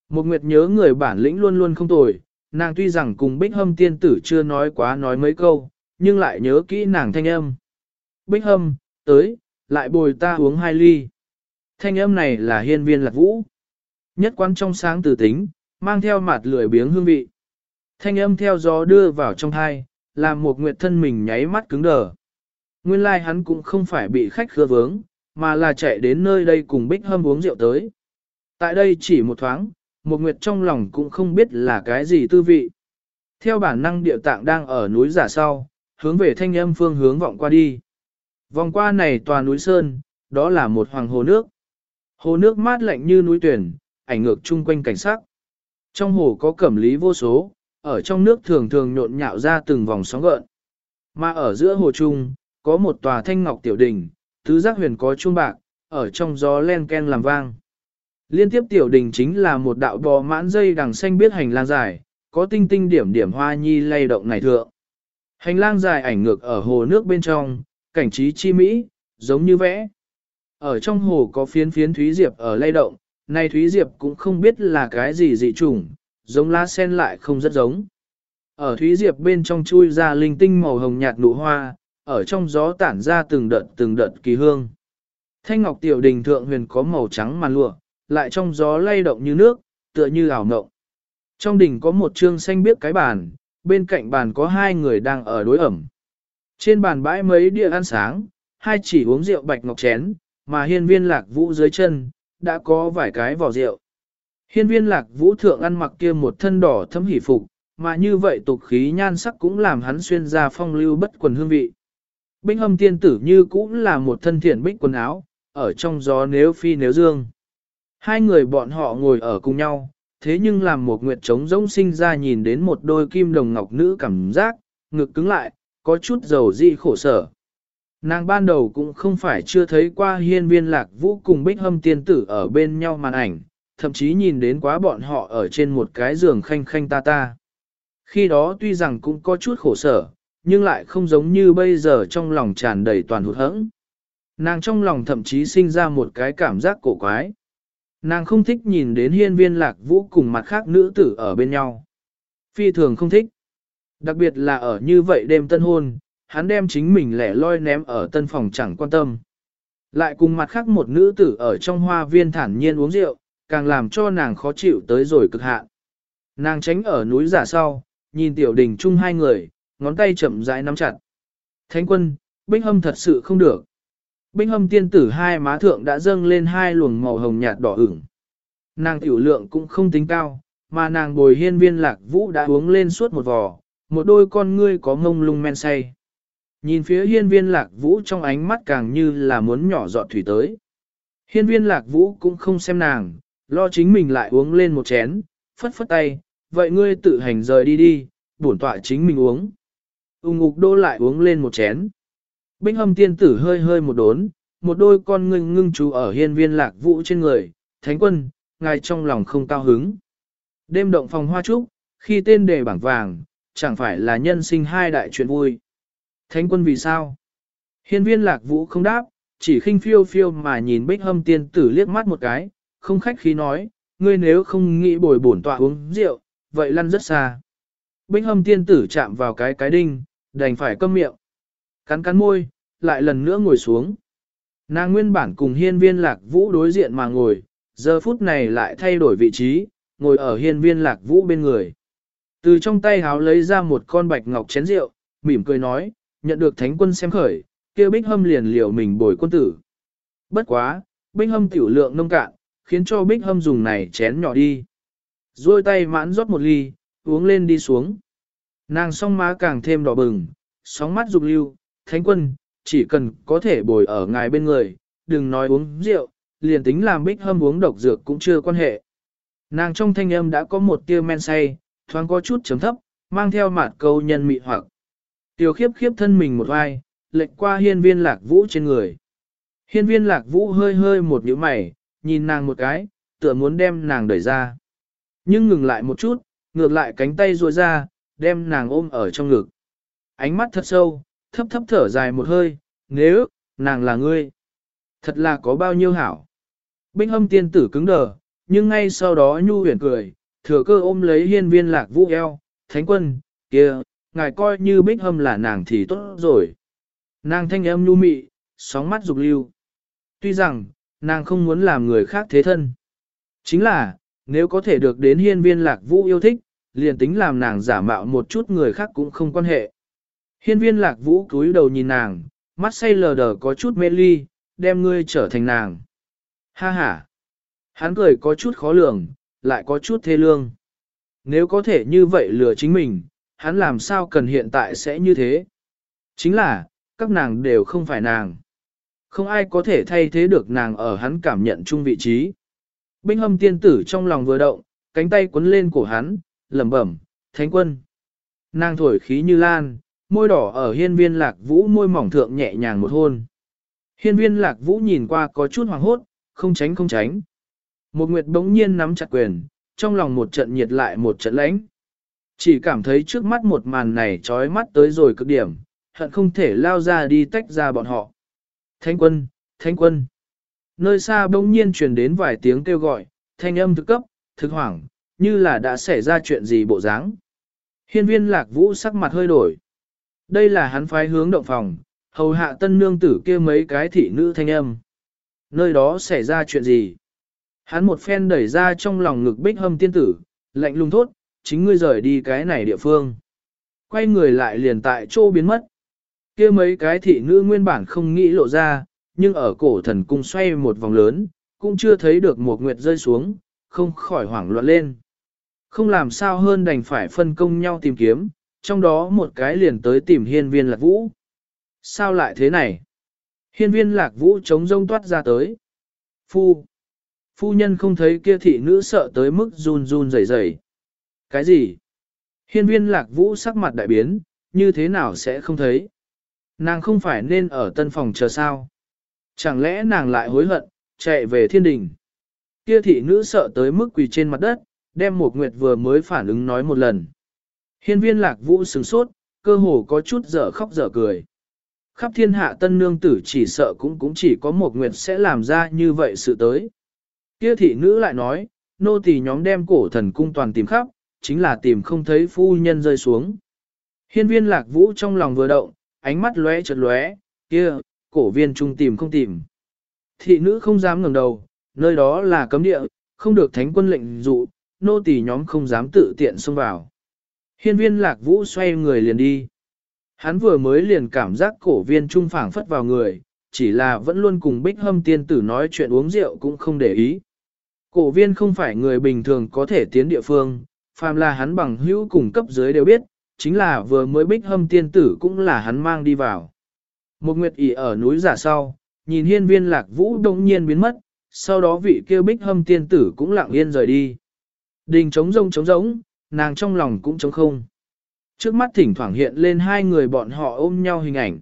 Một nguyệt nhớ người bản lĩnh luôn luôn không tồi, nàng tuy rằng cùng bích hâm tiên tử chưa nói quá nói mấy câu, nhưng lại nhớ kỹ nàng thanh âm. Bích hâm, tới, lại bồi ta uống hai ly. Thanh âm này là hiên viên lạc vũ. Nhất quan trong sáng từ tính, mang theo mặt lười biếng hương vị. Thanh âm theo gió đưa vào trong thai, làm một nguyệt thân mình nháy mắt cứng đờ. Nguyên lai like hắn cũng không phải bị khách khứa vướng, mà là chạy đến nơi đây cùng Bích Hâm uống rượu tới. Tại đây chỉ một thoáng, một nguyệt trong lòng cũng không biết là cái gì tư vị. Theo bản năng địa tạng đang ở núi giả sau, hướng về thanh âm phương hướng vọng qua đi. Vòng qua này tòa núi sơn, đó là một hoàng hồ nước. Hồ nước mát lạnh như núi tuyển, ảnh ngược chung quanh cảnh sắc. Trong hồ có cẩm lý vô số, ở trong nước thường thường nhộn nhạo ra từng vòng sóng gợn. Mà ở giữa hồ trung, có một tòa thanh ngọc tiểu đình, tứ giác huyền có chuông bạc, ở trong gió len ken làm vang. Liên tiếp tiểu đình chính là một đạo bò mãn dây đằng xanh biết hành lang dài, có tinh tinh điểm điểm hoa nhi lay động này thượng. Hành lang dài ảnh ngược ở hồ nước bên trong, cảnh trí chi mỹ, giống như vẽ. Ở trong hồ có phiến phiến thúy diệp ở lay động, nay thúy diệp cũng không biết là cái gì dị trùng, giống lá sen lại không rất giống. Ở thúy diệp bên trong chui ra linh tinh màu hồng nhạt nụ hoa, ở trong gió tản ra từng đợt từng đợt kỳ hương. Thanh ngọc tiểu đình thượng huyền có màu trắng màn lụa, lại trong gió lay động như nước, tựa như ảo ngộng. Trong đình có một trương xanh biếc cái bàn, bên cạnh bàn có hai người đang ở đối ẩm. Trên bàn bãi mấy đĩa ăn sáng, hai chỉ uống rượu bạch ngọc chén, mà hiên viên lạc vũ dưới chân, đã có vài cái vỏ rượu. Hiên viên lạc vũ thượng ăn mặc kia một thân đỏ thấm hỉ phục, mà như vậy tục khí nhan sắc cũng làm hắn xuyên ra phong lưu bất quần hương vị. binh hâm tiên tử như cũng là một thân thiện bích quần áo, ở trong gió nếu phi nếu dương. Hai người bọn họ ngồi ở cùng nhau, thế nhưng làm một nguyệt trống rỗng sinh ra nhìn đến một đôi kim đồng ngọc nữ cảm giác, ngực cứng lại, có chút dầu dị khổ sở. Nàng ban đầu cũng không phải chưa thấy qua hiên viên lạc vũ cùng bích hâm tiên tử ở bên nhau màn ảnh, thậm chí nhìn đến quá bọn họ ở trên một cái giường khanh khanh ta ta. Khi đó tuy rằng cũng có chút khổ sở, nhưng lại không giống như bây giờ trong lòng tràn đầy toàn hụt hẫng. Nàng trong lòng thậm chí sinh ra một cái cảm giác cổ quái. Nàng không thích nhìn đến hiên viên lạc vũ cùng mặt khác nữ tử ở bên nhau. Phi thường không thích. Đặc biệt là ở như vậy đêm tân hôn, hắn đem chính mình lẻ loi ném ở tân phòng chẳng quan tâm. Lại cùng mặt khác một nữ tử ở trong hoa viên thản nhiên uống rượu, càng làm cho nàng khó chịu tới rồi cực hạn. Nàng tránh ở núi giả sau, nhìn tiểu đình chung hai người, ngón tay chậm rãi nắm chặt. Thánh quân, bích hâm thật sự không được. Bích hâm tiên tử hai má thượng đã dâng lên hai luồng màu hồng nhạt đỏ ửng. Nàng tiểu lượng cũng không tính cao, mà nàng bồi hiên viên lạc vũ đã uống lên suốt một vò, một đôi con ngươi có ngông lung men say. Nhìn phía hiên viên lạc vũ trong ánh mắt càng như là muốn nhỏ giọt thủy tới. Hiên viên lạc vũ cũng không xem nàng, lo chính mình lại uống lên một chén, phất phất tay, vậy ngươi tự hành rời đi đi, bổn tọa chính mình uống. Úng ngục đô lại uống lên một chén. Binh hâm tiên tử hơi hơi một đốn, một đôi con ngưng ngưng chú ở hiên viên lạc vũ trên người, thánh quân, ngài trong lòng không cao hứng. Đêm động phòng hoa trúc, khi tên đề bảng vàng, chẳng phải là nhân sinh hai đại chuyện vui. Thánh quân vì sao? Hiên viên lạc vũ không đáp, chỉ khinh phiêu phiêu mà nhìn bích hâm tiên tử liếc mắt một cái, không khách khí nói, ngươi nếu không nghĩ bồi bổn tọa uống rượu, vậy lăn rất xa. Bích hâm tiên tử chạm vào cái cái đinh, đành phải câm miệng. Cắn cắn môi, lại lần nữa ngồi xuống. Nàng nguyên bản cùng hiên viên lạc vũ đối diện mà ngồi, giờ phút này lại thay đổi vị trí, ngồi ở hiên viên lạc vũ bên người. Từ trong tay háo lấy ra một con bạch ngọc chén rượu, mỉm cười nói, nhận được thánh quân xem khởi, kia bích hâm liền liều mình bồi quân tử. Bất quá, bích hâm tiểu lượng nông cạn, khiến cho bích hâm dùng này chén nhỏ đi. Rồi tay mãn rót một ly, uống lên đi xuống. Nàng song má càng thêm đỏ bừng, sóng mắt dục lưu, thánh quân, chỉ cần có thể bồi ở ngài bên người, đừng nói uống rượu, liền tính làm bích hâm uống độc dược cũng chưa quan hệ. Nàng trong thanh âm đã có một tia men say, thoáng có chút chấm thấp, mang theo mạt câu nhân mị hoặc. Tiểu khiếp khiếp thân mình một vai, lệch qua hiên viên lạc vũ trên người. Hiên viên lạc vũ hơi hơi một nhíu mày, nhìn nàng một cái, tựa muốn đem nàng đẩy ra. Nhưng ngừng lại một chút, ngược lại cánh tay ruôi ra, đem nàng ôm ở trong ngực. Ánh mắt thật sâu, thấp thấp thở dài một hơi, nếu, nàng là ngươi. Thật là có bao nhiêu hảo. Binh hâm tiên tử cứng đờ, nhưng ngay sau đó nhu huyền cười, thừa cơ ôm lấy hiên viên lạc vũ eo, thánh quân, kia, ngài coi như bích hâm là nàng thì tốt rồi. Nàng thanh âm nhu mị, sóng mắt dục lưu. Tuy rằng, nàng không muốn làm người khác thế thân. Chính là, nếu có thể được đến hiên viên lạc vũ yêu thích, liền tính làm nàng giả mạo một chút người khác cũng không quan hệ. Hiên viên lạc vũ cúi đầu nhìn nàng, mắt say lờ đờ có chút mê ly, đem ngươi trở thành nàng. Ha ha! Hắn cười có chút khó lường, lại có chút thê lương. Nếu có thể như vậy lừa chính mình, hắn làm sao cần hiện tại sẽ như thế? Chính là, các nàng đều không phải nàng. Không ai có thể thay thế được nàng ở hắn cảm nhận chung vị trí. Binh hâm tiên tử trong lòng vừa động, cánh tay quấn lên cổ hắn, lẩm bẩm, thánh quân. Nàng thổi khí như lan, môi đỏ ở hiên viên lạc vũ môi mỏng thượng nhẹ nhàng một hôn. Hiên viên lạc vũ nhìn qua có chút hoàng hốt, không tránh không tránh. Một nguyệt bỗng nhiên nắm chặt quyền, trong lòng một trận nhiệt lại một trận lãnh. Chỉ cảm thấy trước mắt một màn này trói mắt tới rồi cực điểm, hận không thể lao ra đi tách ra bọn họ. Thánh quân, thánh quân. Nơi xa bỗng nhiên truyền đến vài tiếng kêu gọi, thanh âm thực cấp, thực hoảng, như là đã xảy ra chuyện gì bộ dáng. Hiên viên lạc vũ sắc mặt hơi đổi. Đây là hắn phái hướng động phòng, hầu hạ tân nương tử kia mấy cái thị nữ thanh âm. Nơi đó xảy ra chuyện gì? Hắn một phen đẩy ra trong lòng ngực bích hâm tiên tử, lạnh lùng thốt, chính ngươi rời đi cái này địa phương. Quay người lại liền tại chỗ biến mất. kia mấy cái thị nữ nguyên bản không nghĩ lộ ra, nhưng ở cổ thần cung xoay một vòng lớn, cũng chưa thấy được một nguyệt rơi xuống, không khỏi hoảng loạn lên. Không làm sao hơn đành phải phân công nhau tìm kiếm, trong đó một cái liền tới tìm hiên viên lạc vũ. Sao lại thế này? Hiên viên lạc vũ chống rông toát ra tới. Phu! Phu nhân không thấy kia thị nữ sợ tới mức run run rẩy rẩy. Cái gì? Hiên viên lạc vũ sắc mặt đại biến, như thế nào sẽ không thấy? Nàng không phải nên ở tân phòng chờ sao? Chẳng lẽ nàng lại hối hận, chạy về thiên đình? Kia thị nữ sợ tới mức quỳ trên mặt đất, đem một nguyệt vừa mới phản ứng nói một lần. Hiên viên lạc vũ sừng sốt, cơ hồ có chút dở khóc dở cười. Khắp thiên hạ tân nương tử chỉ sợ cũng cũng chỉ có một nguyệt sẽ làm ra như vậy sự tới. Kia thị nữ lại nói, nô tỳ nhóm đem cổ thần cung toàn tìm khắp, chính là tìm không thấy phu nhân rơi xuống. Hiên viên lạc vũ trong lòng vừa động, ánh mắt lóe chợt lóe, kia, cổ viên trung tìm không tìm. Thị nữ không dám ngẩng đầu, nơi đó là cấm địa, không được thánh quân lệnh dụ, nô tỳ nhóm không dám tự tiện xông vào. Hiên viên lạc vũ xoay người liền đi. Hắn vừa mới liền cảm giác cổ viên trung phảng phất vào người, chỉ là vẫn luôn cùng bích hâm tiên tử nói chuyện uống rượu cũng không để ý. Cổ viên không phải người bình thường có thể tiến địa phương, phàm là hắn bằng hữu cùng cấp dưới đều biết, chính là vừa mới bích hâm tiên tử cũng là hắn mang đi vào. Một nguyệt ỉ ở núi giả sau, nhìn hiên viên lạc vũ đông nhiên biến mất, sau đó vị kêu bích hâm tiên tử cũng lặng yên rời đi. Đình trống rông trống rỗng, nàng trong lòng cũng trống không. Trước mắt thỉnh thoảng hiện lên hai người bọn họ ôm nhau hình ảnh.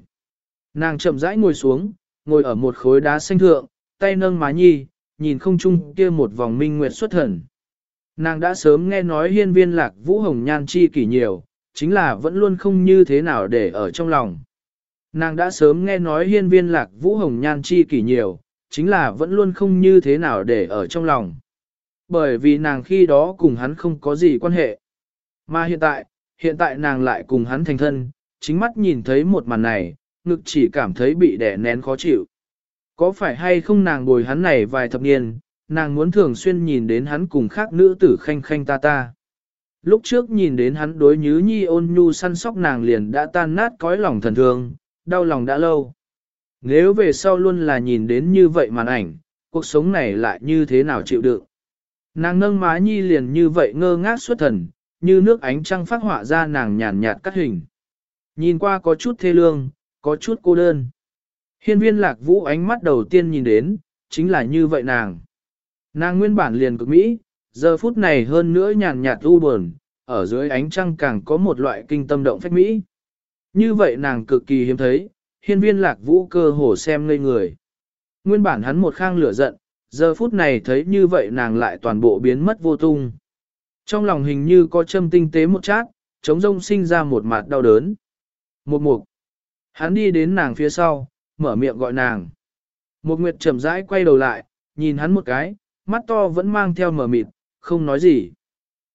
Nàng chậm rãi ngồi xuống, ngồi ở một khối đá xanh thượng, tay nâng má nhi, nhìn không chung kia một vòng minh nguyệt xuất thần. Nàng đã sớm nghe nói hiên viên lạc vũ hồng nhan chi kỷ nhiều, chính là vẫn luôn không như thế nào để ở trong lòng. Nàng đã sớm nghe nói hiên viên lạc vũ hồng nhan chi kỷ nhiều, chính là vẫn luôn không như thế nào để ở trong lòng. Bởi vì nàng khi đó cùng hắn không có gì quan hệ. Mà hiện tại, hiện tại nàng lại cùng hắn thành thân, chính mắt nhìn thấy một màn này, ngực chỉ cảm thấy bị đè nén khó chịu. Có phải hay không nàng bồi hắn này vài thập niên, nàng muốn thường xuyên nhìn đến hắn cùng khác nữ tử khanh khanh ta ta. Lúc trước nhìn đến hắn đối nhứ nhi ôn nhu săn sóc nàng liền đã tan nát cõi lòng thần thương, đau lòng đã lâu. Nếu về sau luôn là nhìn đến như vậy màn ảnh, cuộc sống này lại như thế nào chịu đựng. Nàng nâng má nhi liền như vậy ngơ ngác xuất thần, như nước ánh trăng phát họa ra nàng nhàn nhạt cắt hình. Nhìn qua có chút thê lương, có chút cô đơn. Hiên viên lạc vũ ánh mắt đầu tiên nhìn đến, chính là như vậy nàng. Nàng nguyên bản liền cực mỹ, giờ phút này hơn nữa nhàn nhạt u buồn, ở dưới ánh trăng càng có một loại kinh tâm động phách mỹ. Như vậy nàng cực kỳ hiếm thấy, hiên viên lạc vũ cơ hồ xem ngây người. Nguyên bản hắn một khang lửa giận, giờ phút này thấy như vậy nàng lại toàn bộ biến mất vô tung. Trong lòng hình như có châm tinh tế một chát, chống rông sinh ra một mặt đau đớn. Một mục. Hắn đi đến nàng phía sau, mở miệng gọi nàng. Một nguyệt chậm rãi quay đầu lại, nhìn hắn một cái, mắt to vẫn mang theo mở mịt, không nói gì.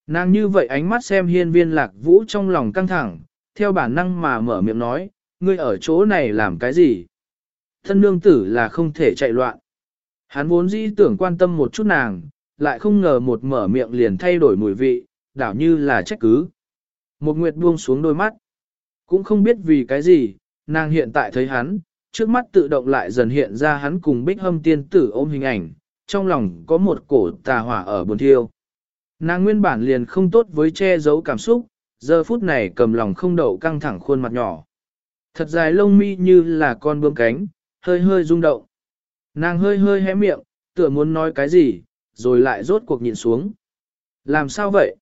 Nàng như vậy ánh mắt xem hiên viên lạc vũ trong lòng căng thẳng, theo bản năng mà mở miệng nói, ngươi ở chỗ này làm cái gì? Thân nương tử là không thể chạy loạn. Hắn vốn dĩ tưởng quan tâm một chút nàng, lại không ngờ một mở miệng liền thay đổi mùi vị, đảo như là trách cứ. Một nguyệt buông xuống đôi mắt. Cũng không biết vì cái gì, nàng hiện tại thấy hắn, trước mắt tự động lại dần hiện ra hắn cùng bích hâm tiên tử ôm hình ảnh, trong lòng có một cổ tà hỏa ở buồn thiêu. Nàng nguyên bản liền không tốt với che giấu cảm xúc, giờ phút này cầm lòng không đậu căng thẳng khuôn mặt nhỏ. Thật dài lông mi như là con bướm cánh, hơi hơi rung động. Nàng hơi hơi hé miệng, tựa muốn nói cái gì, rồi lại rốt cuộc nhìn xuống. Làm sao vậy?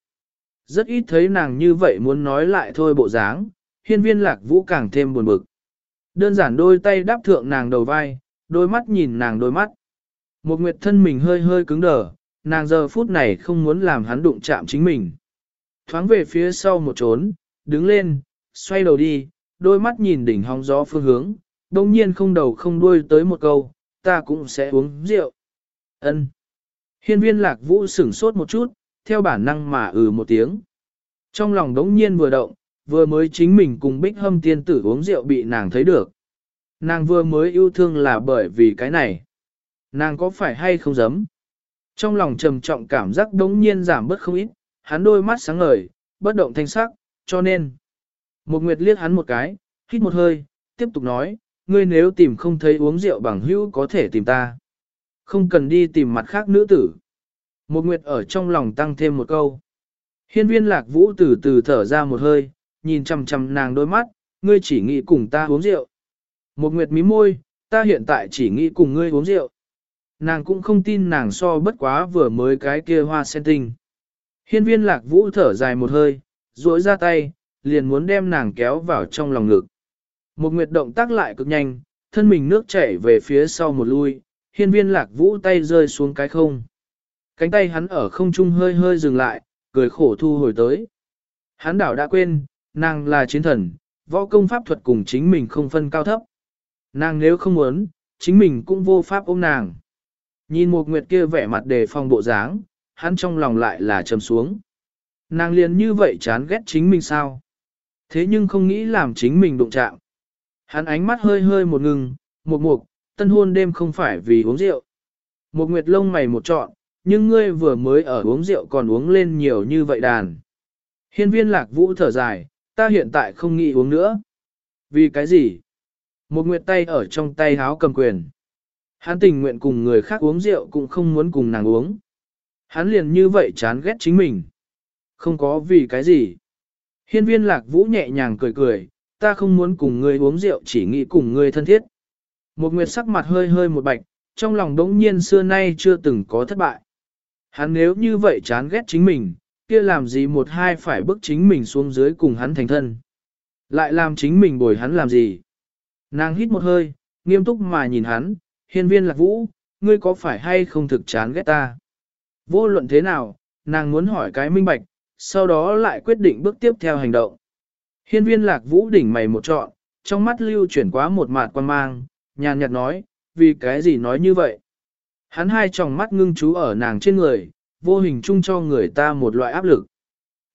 Rất ít thấy nàng như vậy muốn nói lại thôi bộ dáng, hiên viên lạc vũ càng thêm buồn bực. Đơn giản đôi tay đáp thượng nàng đầu vai, đôi mắt nhìn nàng đôi mắt. Một nguyệt thân mình hơi hơi cứng đờ, nàng giờ phút này không muốn làm hắn đụng chạm chính mình. Thoáng về phía sau một trốn, đứng lên, xoay đầu đi, đôi mắt nhìn đỉnh hóng gió phương hướng, đồng nhiên không đầu không đuôi tới một câu, ta cũng sẽ uống rượu. Ân. Hiên viên lạc vũ sửng sốt một chút, theo bản năng mà ừ một tiếng. Trong lòng đống nhiên vừa động, vừa mới chính mình cùng bích hâm tiên tử uống rượu bị nàng thấy được. Nàng vừa mới yêu thương là bởi vì cái này. Nàng có phải hay không dám? Trong lòng trầm trọng cảm giác đống nhiên giảm bớt không ít, hắn đôi mắt sáng ngời, bất động thanh sắc, cho nên. Một nguyệt liếc hắn một cái, hít một hơi, tiếp tục nói, ngươi nếu tìm không thấy uống rượu bằng hữu có thể tìm ta. Không cần đi tìm mặt khác nữ tử. Một nguyệt ở trong lòng tăng thêm một câu. Hiên viên lạc vũ từ từ thở ra một hơi, nhìn chằm chằm nàng đôi mắt, ngươi chỉ nghĩ cùng ta uống rượu. Một nguyệt mí môi, ta hiện tại chỉ nghĩ cùng ngươi uống rượu. Nàng cũng không tin nàng so bất quá vừa mới cái kia hoa sen tinh. Hiên viên lạc vũ thở dài một hơi, duỗi ra tay, liền muốn đem nàng kéo vào trong lòng ngực. Một nguyệt động tác lại cực nhanh, thân mình nước chảy về phía sau một lui, hiên viên lạc vũ tay rơi xuống cái không. Cánh tay hắn ở không trung hơi hơi dừng lại, cười khổ thu hồi tới. Hắn đảo đã quên, nàng là chiến thần, võ công pháp thuật cùng chính mình không phân cao thấp. Nàng nếu không muốn, chính mình cũng vô pháp ôm nàng. Nhìn một nguyệt kia vẻ mặt đề phòng bộ dáng, hắn trong lòng lại là trầm xuống. Nàng liền như vậy chán ghét chính mình sao? Thế nhưng không nghĩ làm chính mình đụng chạm. Hắn ánh mắt hơi hơi một ngừng, một mục, tân hôn đêm không phải vì uống rượu. Một nguyệt lông mày một trọn, nhưng ngươi vừa mới ở uống rượu còn uống lên nhiều như vậy đàn. Hiên viên lạc vũ thở dài, ta hiện tại không nghĩ uống nữa. Vì cái gì? Một nguyệt tay ở trong tay háo cầm quyền. Hắn tình nguyện cùng người khác uống rượu cũng không muốn cùng nàng uống. Hắn liền như vậy chán ghét chính mình. Không có vì cái gì. Hiên viên lạc vũ nhẹ nhàng cười cười, ta không muốn cùng ngươi uống rượu chỉ nghĩ cùng ngươi thân thiết. Một nguyệt sắc mặt hơi hơi một bạch, trong lòng đống nhiên xưa nay chưa từng có thất bại. Hắn nếu như vậy chán ghét chính mình, kia làm gì một hai phải bức chính mình xuống dưới cùng hắn thành thân. Lại làm chính mình bồi hắn làm gì. Nàng hít một hơi, nghiêm túc mà nhìn hắn, hiên viên lạc vũ, ngươi có phải hay không thực chán ghét ta? Vô luận thế nào, nàng muốn hỏi cái minh bạch, sau đó lại quyết định bước tiếp theo hành động. Hiên viên lạc vũ đỉnh mày một trọn, trong mắt lưu chuyển quá một mạt quan mang, nhàn nhạt nói, vì cái gì nói như vậy? Hắn hai tròng mắt ngưng chú ở nàng trên người, vô hình chung cho người ta một loại áp lực.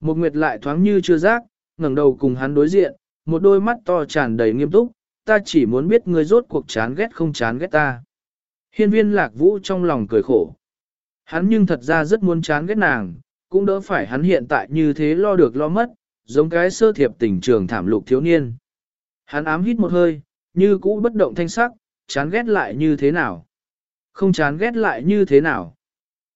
Một nguyệt lại thoáng như chưa giác, ngẩng đầu cùng hắn đối diện, một đôi mắt to tràn đầy nghiêm túc, ta chỉ muốn biết ngươi rốt cuộc chán ghét không chán ghét ta. Hiên viên lạc vũ trong lòng cười khổ. Hắn nhưng thật ra rất muốn chán ghét nàng, cũng đỡ phải hắn hiện tại như thế lo được lo mất, giống cái sơ thiệp tình trường thảm lục thiếu niên. Hắn ám hít một hơi, như cũ bất động thanh sắc, chán ghét lại như thế nào? Không chán ghét lại như thế nào?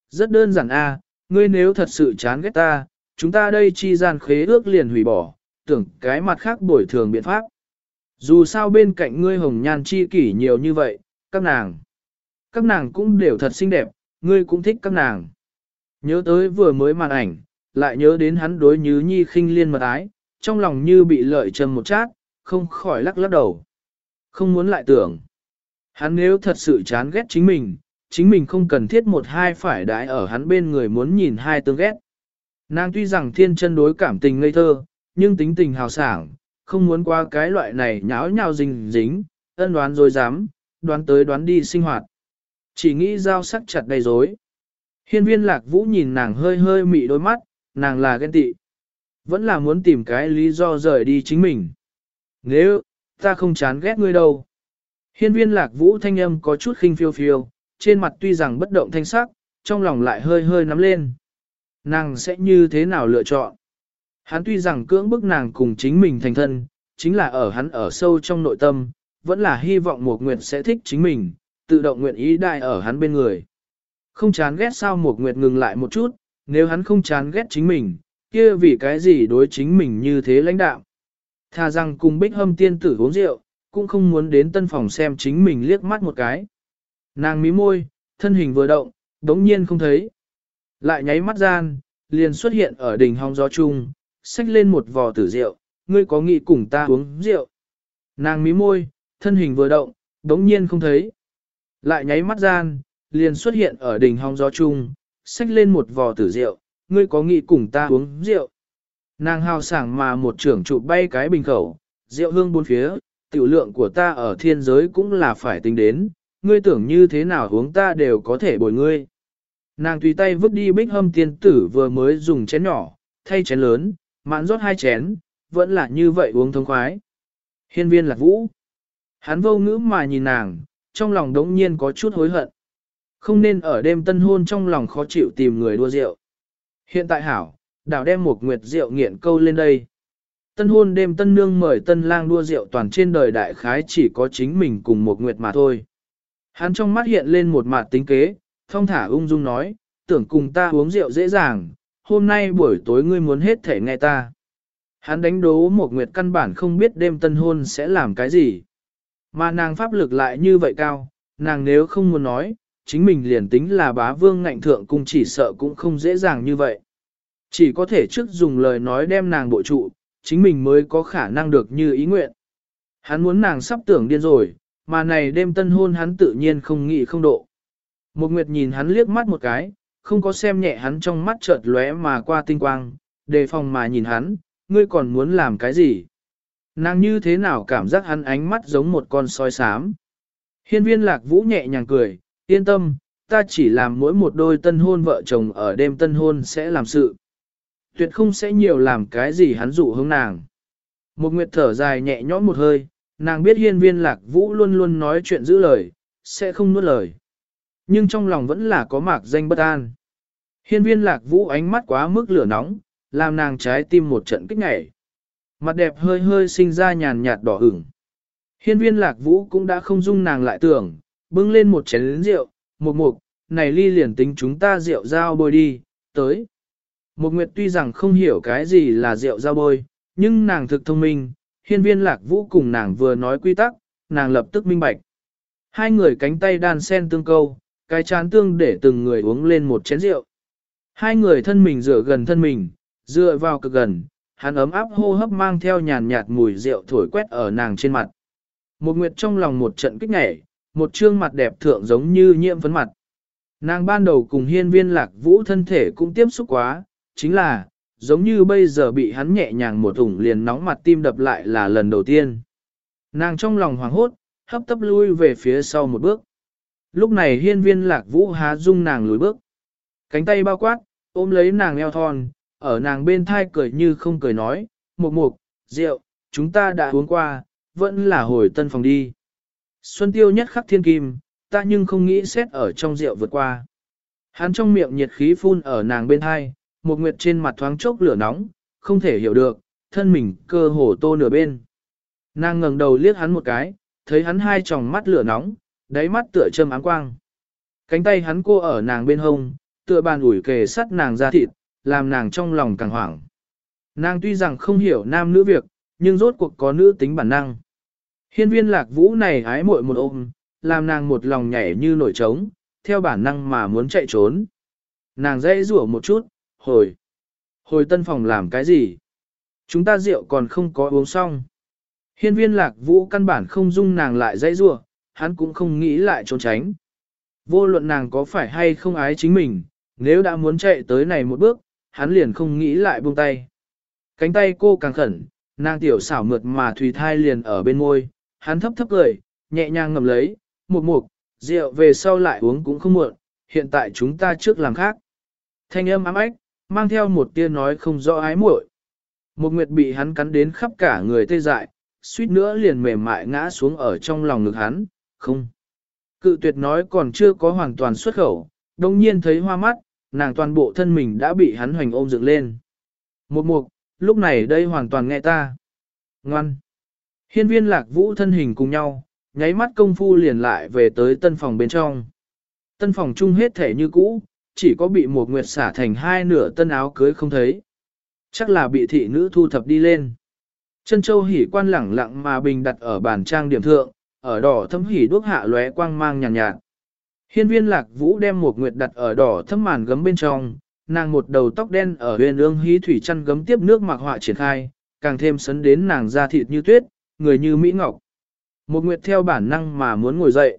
Rất đơn giản a, ngươi nếu thật sự chán ghét ta, chúng ta đây chi gian khế ước liền hủy bỏ, tưởng cái mặt khác bồi thường biện pháp. Dù sao bên cạnh ngươi hồng nhan chi kỷ nhiều như vậy, các nàng. Các nàng cũng đều thật xinh đẹp, ngươi cũng thích các nàng. Nhớ tới vừa mới màn ảnh, lại nhớ đến hắn đối như nhi khinh liên mật ái, trong lòng như bị lợi trầm một chát, không khỏi lắc lắc đầu. Không muốn lại tưởng. Hắn nếu thật sự chán ghét chính mình, chính mình không cần thiết một hai phải đãi ở hắn bên người muốn nhìn hai tương ghét. Nàng tuy rằng thiên chân đối cảm tình ngây thơ, nhưng tính tình hào sảng, không muốn qua cái loại này nháo nhào dính dính, ân đoán rồi dám, đoán tới đoán đi sinh hoạt. Chỉ nghĩ giao sắc chặt đầy rối. Hiên viên lạc vũ nhìn nàng hơi hơi mị đôi mắt, nàng là ghen tị. Vẫn là muốn tìm cái lý do rời đi chính mình. Nếu, ta không chán ghét ngươi đâu. Hiên viên lạc vũ thanh âm có chút khinh phiêu phiêu, trên mặt tuy rằng bất động thanh sắc, trong lòng lại hơi hơi nắm lên. Nàng sẽ như thế nào lựa chọn? Hắn tuy rằng cưỡng bức nàng cùng chính mình thành thân, chính là ở hắn ở sâu trong nội tâm, vẫn là hy vọng một nguyệt sẽ thích chính mình, tự động nguyện ý đại ở hắn bên người. Không chán ghét sao một nguyệt ngừng lại một chút, nếu hắn không chán ghét chính mình, kia vì cái gì đối chính mình như thế lãnh đạo. Thà rằng cùng bích hâm tiên tử uống rượu, cũng không muốn đến tân phòng xem chính mình liếc mắt một cái. Nàng mí môi, thân hình vừa động, đống nhiên không thấy. Lại nháy mắt gian, liền xuất hiện ở đỉnh hong gió chung, xách lên một vò tử rượu, ngươi có nghĩ cùng ta uống rượu. Nàng mí môi, thân hình vừa động, đống nhiên không thấy. Lại nháy mắt gian, liền xuất hiện ở đỉnh hong gió chung, xách lên một vò tử rượu, ngươi có nghĩ cùng ta uống rượu. Nàng hào sảng mà một trưởng trụ bay cái bình khẩu, rượu hương bốn phía, tiểu lượng của ta ở thiên giới cũng là phải tính đến, ngươi tưởng như thế nào uống ta đều có thể bồi ngươi. Nàng tùy tay vứt đi bích hâm tiên tử vừa mới dùng chén nhỏ, thay chén lớn, mãn rót hai chén, vẫn là như vậy uống thông khoái. Hiên viên lạc vũ. Hắn vô ngữ mà nhìn nàng, trong lòng đống nhiên có chút hối hận. Không nên ở đêm tân hôn trong lòng khó chịu tìm người đua rượu. Hiện tại hảo, đảo đem một nguyệt rượu nghiện câu lên đây. Tân hôn đêm tân nương mời tân lang đua rượu toàn trên đời đại khái chỉ có chính mình cùng một nguyệt mà thôi. Hắn trong mắt hiện lên một mặt tính kế, thông thả ung dung nói, tưởng cùng ta uống rượu dễ dàng, hôm nay buổi tối ngươi muốn hết thể nghe ta. Hắn đánh đố một nguyệt căn bản không biết đêm tân hôn sẽ làm cái gì. Mà nàng pháp lực lại như vậy cao, nàng nếu không muốn nói, chính mình liền tính là bá vương ngạnh thượng cung chỉ sợ cũng không dễ dàng như vậy. Chỉ có thể trước dùng lời nói đem nàng bộ trụ, chính mình mới có khả năng được như ý nguyện. Hắn muốn nàng sắp tưởng điên rồi, mà này đêm tân hôn hắn tự nhiên không nghĩ không độ. Một nguyệt nhìn hắn liếc mắt một cái, không có xem nhẹ hắn trong mắt chợt lóe mà qua tinh quang, đề phòng mà nhìn hắn, ngươi còn muốn làm cái gì? Nàng như thế nào cảm giác hắn ánh mắt giống một con sói xám. Hiên viên lạc vũ nhẹ nhàng cười, yên tâm, ta chỉ làm mỗi một đôi tân hôn vợ chồng ở đêm tân hôn sẽ làm sự. Tuyệt không sẽ nhiều làm cái gì hắn dụ hướng nàng. Một nguyệt thở dài nhẹ nhõm một hơi, nàng biết hiên viên lạc vũ luôn luôn nói chuyện giữ lời, sẽ không nuốt lời. Nhưng trong lòng vẫn là có mạc danh bất an. Hiên viên lạc vũ ánh mắt quá mức lửa nóng, làm nàng trái tim một trận kích nhảy. Mặt đẹp hơi hơi sinh ra nhàn nhạt đỏ ửng. Hiên viên lạc vũ cũng đã không dung nàng lại tưởng, bưng lên một chén rượu, một mục, này ly liền tính chúng ta rượu giao bôi đi, tới. Một nguyệt tuy rằng không hiểu cái gì là rượu giao bôi, Nhưng nàng thực thông minh, hiên viên lạc vũ cùng nàng vừa nói quy tắc, nàng lập tức minh bạch. Hai người cánh tay đan sen tương câu, cái chán tương để từng người uống lên một chén rượu. Hai người thân mình dựa gần thân mình, dựa vào cực gần, hắn ấm áp hô hấp mang theo nhàn nhạt mùi rượu thổi quét ở nàng trên mặt. Một nguyệt trong lòng một trận kích nhảy, một trương mặt đẹp thượng giống như nhiễm phấn mặt. Nàng ban đầu cùng hiên viên lạc vũ thân thể cũng tiếp xúc quá, chính là, giống như bây giờ bị hắn nhẹ nhàng một thủng liền nóng mặt tim đập lại là lần đầu tiên. Nàng trong lòng hoảng hốt, hấp tấp lui về phía sau một bước. Lúc này hiên viên lạc vũ há dung nàng lùi bước. Cánh tay bao quát, ôm lấy nàng eo thon, ở nàng bên thai cười như không cười nói, mục mục, rượu, chúng ta đã uống qua, vẫn là hồi tân phòng đi. Xuân tiêu nhất khắc thiên kim, ta nhưng không nghĩ xét ở trong rượu vượt qua. Hắn trong miệng nhiệt khí phun ở nàng bên hai, một nguyệt trên mặt thoáng chốc lửa nóng, không thể hiểu được, thân mình cơ hồ tô nửa bên. Nàng ngẩng đầu liếc hắn một cái, thấy hắn hai tròng mắt lửa nóng, đáy mắt tựa châm áng quang. Cánh tay hắn cô ở nàng bên hông, tựa bàn ủi kề sắt nàng ra thịt, làm nàng trong lòng càng hoảng. Nàng tuy rằng không hiểu nam nữ việc, nhưng rốt cuộc có nữ tính bản năng. Hiên viên lạc vũ này ái muội một ôm, làm nàng một lòng nhảy như nổi trống, theo bản năng mà muốn chạy trốn. Nàng dãy rủa một chút, hồi. Hồi tân phòng làm cái gì? Chúng ta rượu còn không có uống xong. Hiên viên lạc vũ căn bản không dung nàng lại dãy rủa, hắn cũng không nghĩ lại trốn tránh. Vô luận nàng có phải hay không ái chính mình, nếu đã muốn chạy tới này một bước, hắn liền không nghĩ lại buông tay. Cánh tay cô càng khẩn, nàng tiểu xảo mượt mà thủy thai liền ở bên môi, hắn thấp thấp cười, nhẹ nhàng ngầm lấy, một mục, rượu về sau lại uống cũng không muộn, hiện tại chúng ta trước làm khác. Thanh âm ám ách, mang theo một tia nói không rõ ái muội. Một nguyệt bị hắn cắn đến khắp cả người tê dại, suýt nữa liền mềm mại ngã xuống ở trong lòng ngực hắn, không. Cự tuyệt nói còn chưa có hoàn toàn xuất khẩu, đồng nhiên thấy hoa mắt, nàng toàn bộ thân mình đã bị hắn hoành ôm dựng lên. Một mục, lúc này đây hoàn toàn nghe ta. Ngoan. Hiên viên lạc vũ thân hình cùng nhau, nháy mắt công phu liền lại về tới tân phòng bên trong. Tân phòng chung hết thể như cũ, chỉ có bị một nguyệt xả thành hai nửa tân áo cưới không thấy. Chắc là bị thị nữ thu thập đi lên. Chân châu hỉ quan lẳng lặng mà bình đặt ở bàn trang điểm thượng, ở đỏ thâm hỉ đuốc hạ lóe quang mang nhàn nhạt, nhạt. Hiên viên lạc vũ đem một nguyệt đặt ở đỏ thâm màn gấm bên trong, nàng một đầu tóc đen ở huyền ương hí thủy chăn gấm tiếp nước mặc họa triển khai, càng thêm sấn đến nàng da thịt như tuyết, người như mỹ ngọc. Một nguyệt theo bản năng mà muốn ngồi dậy.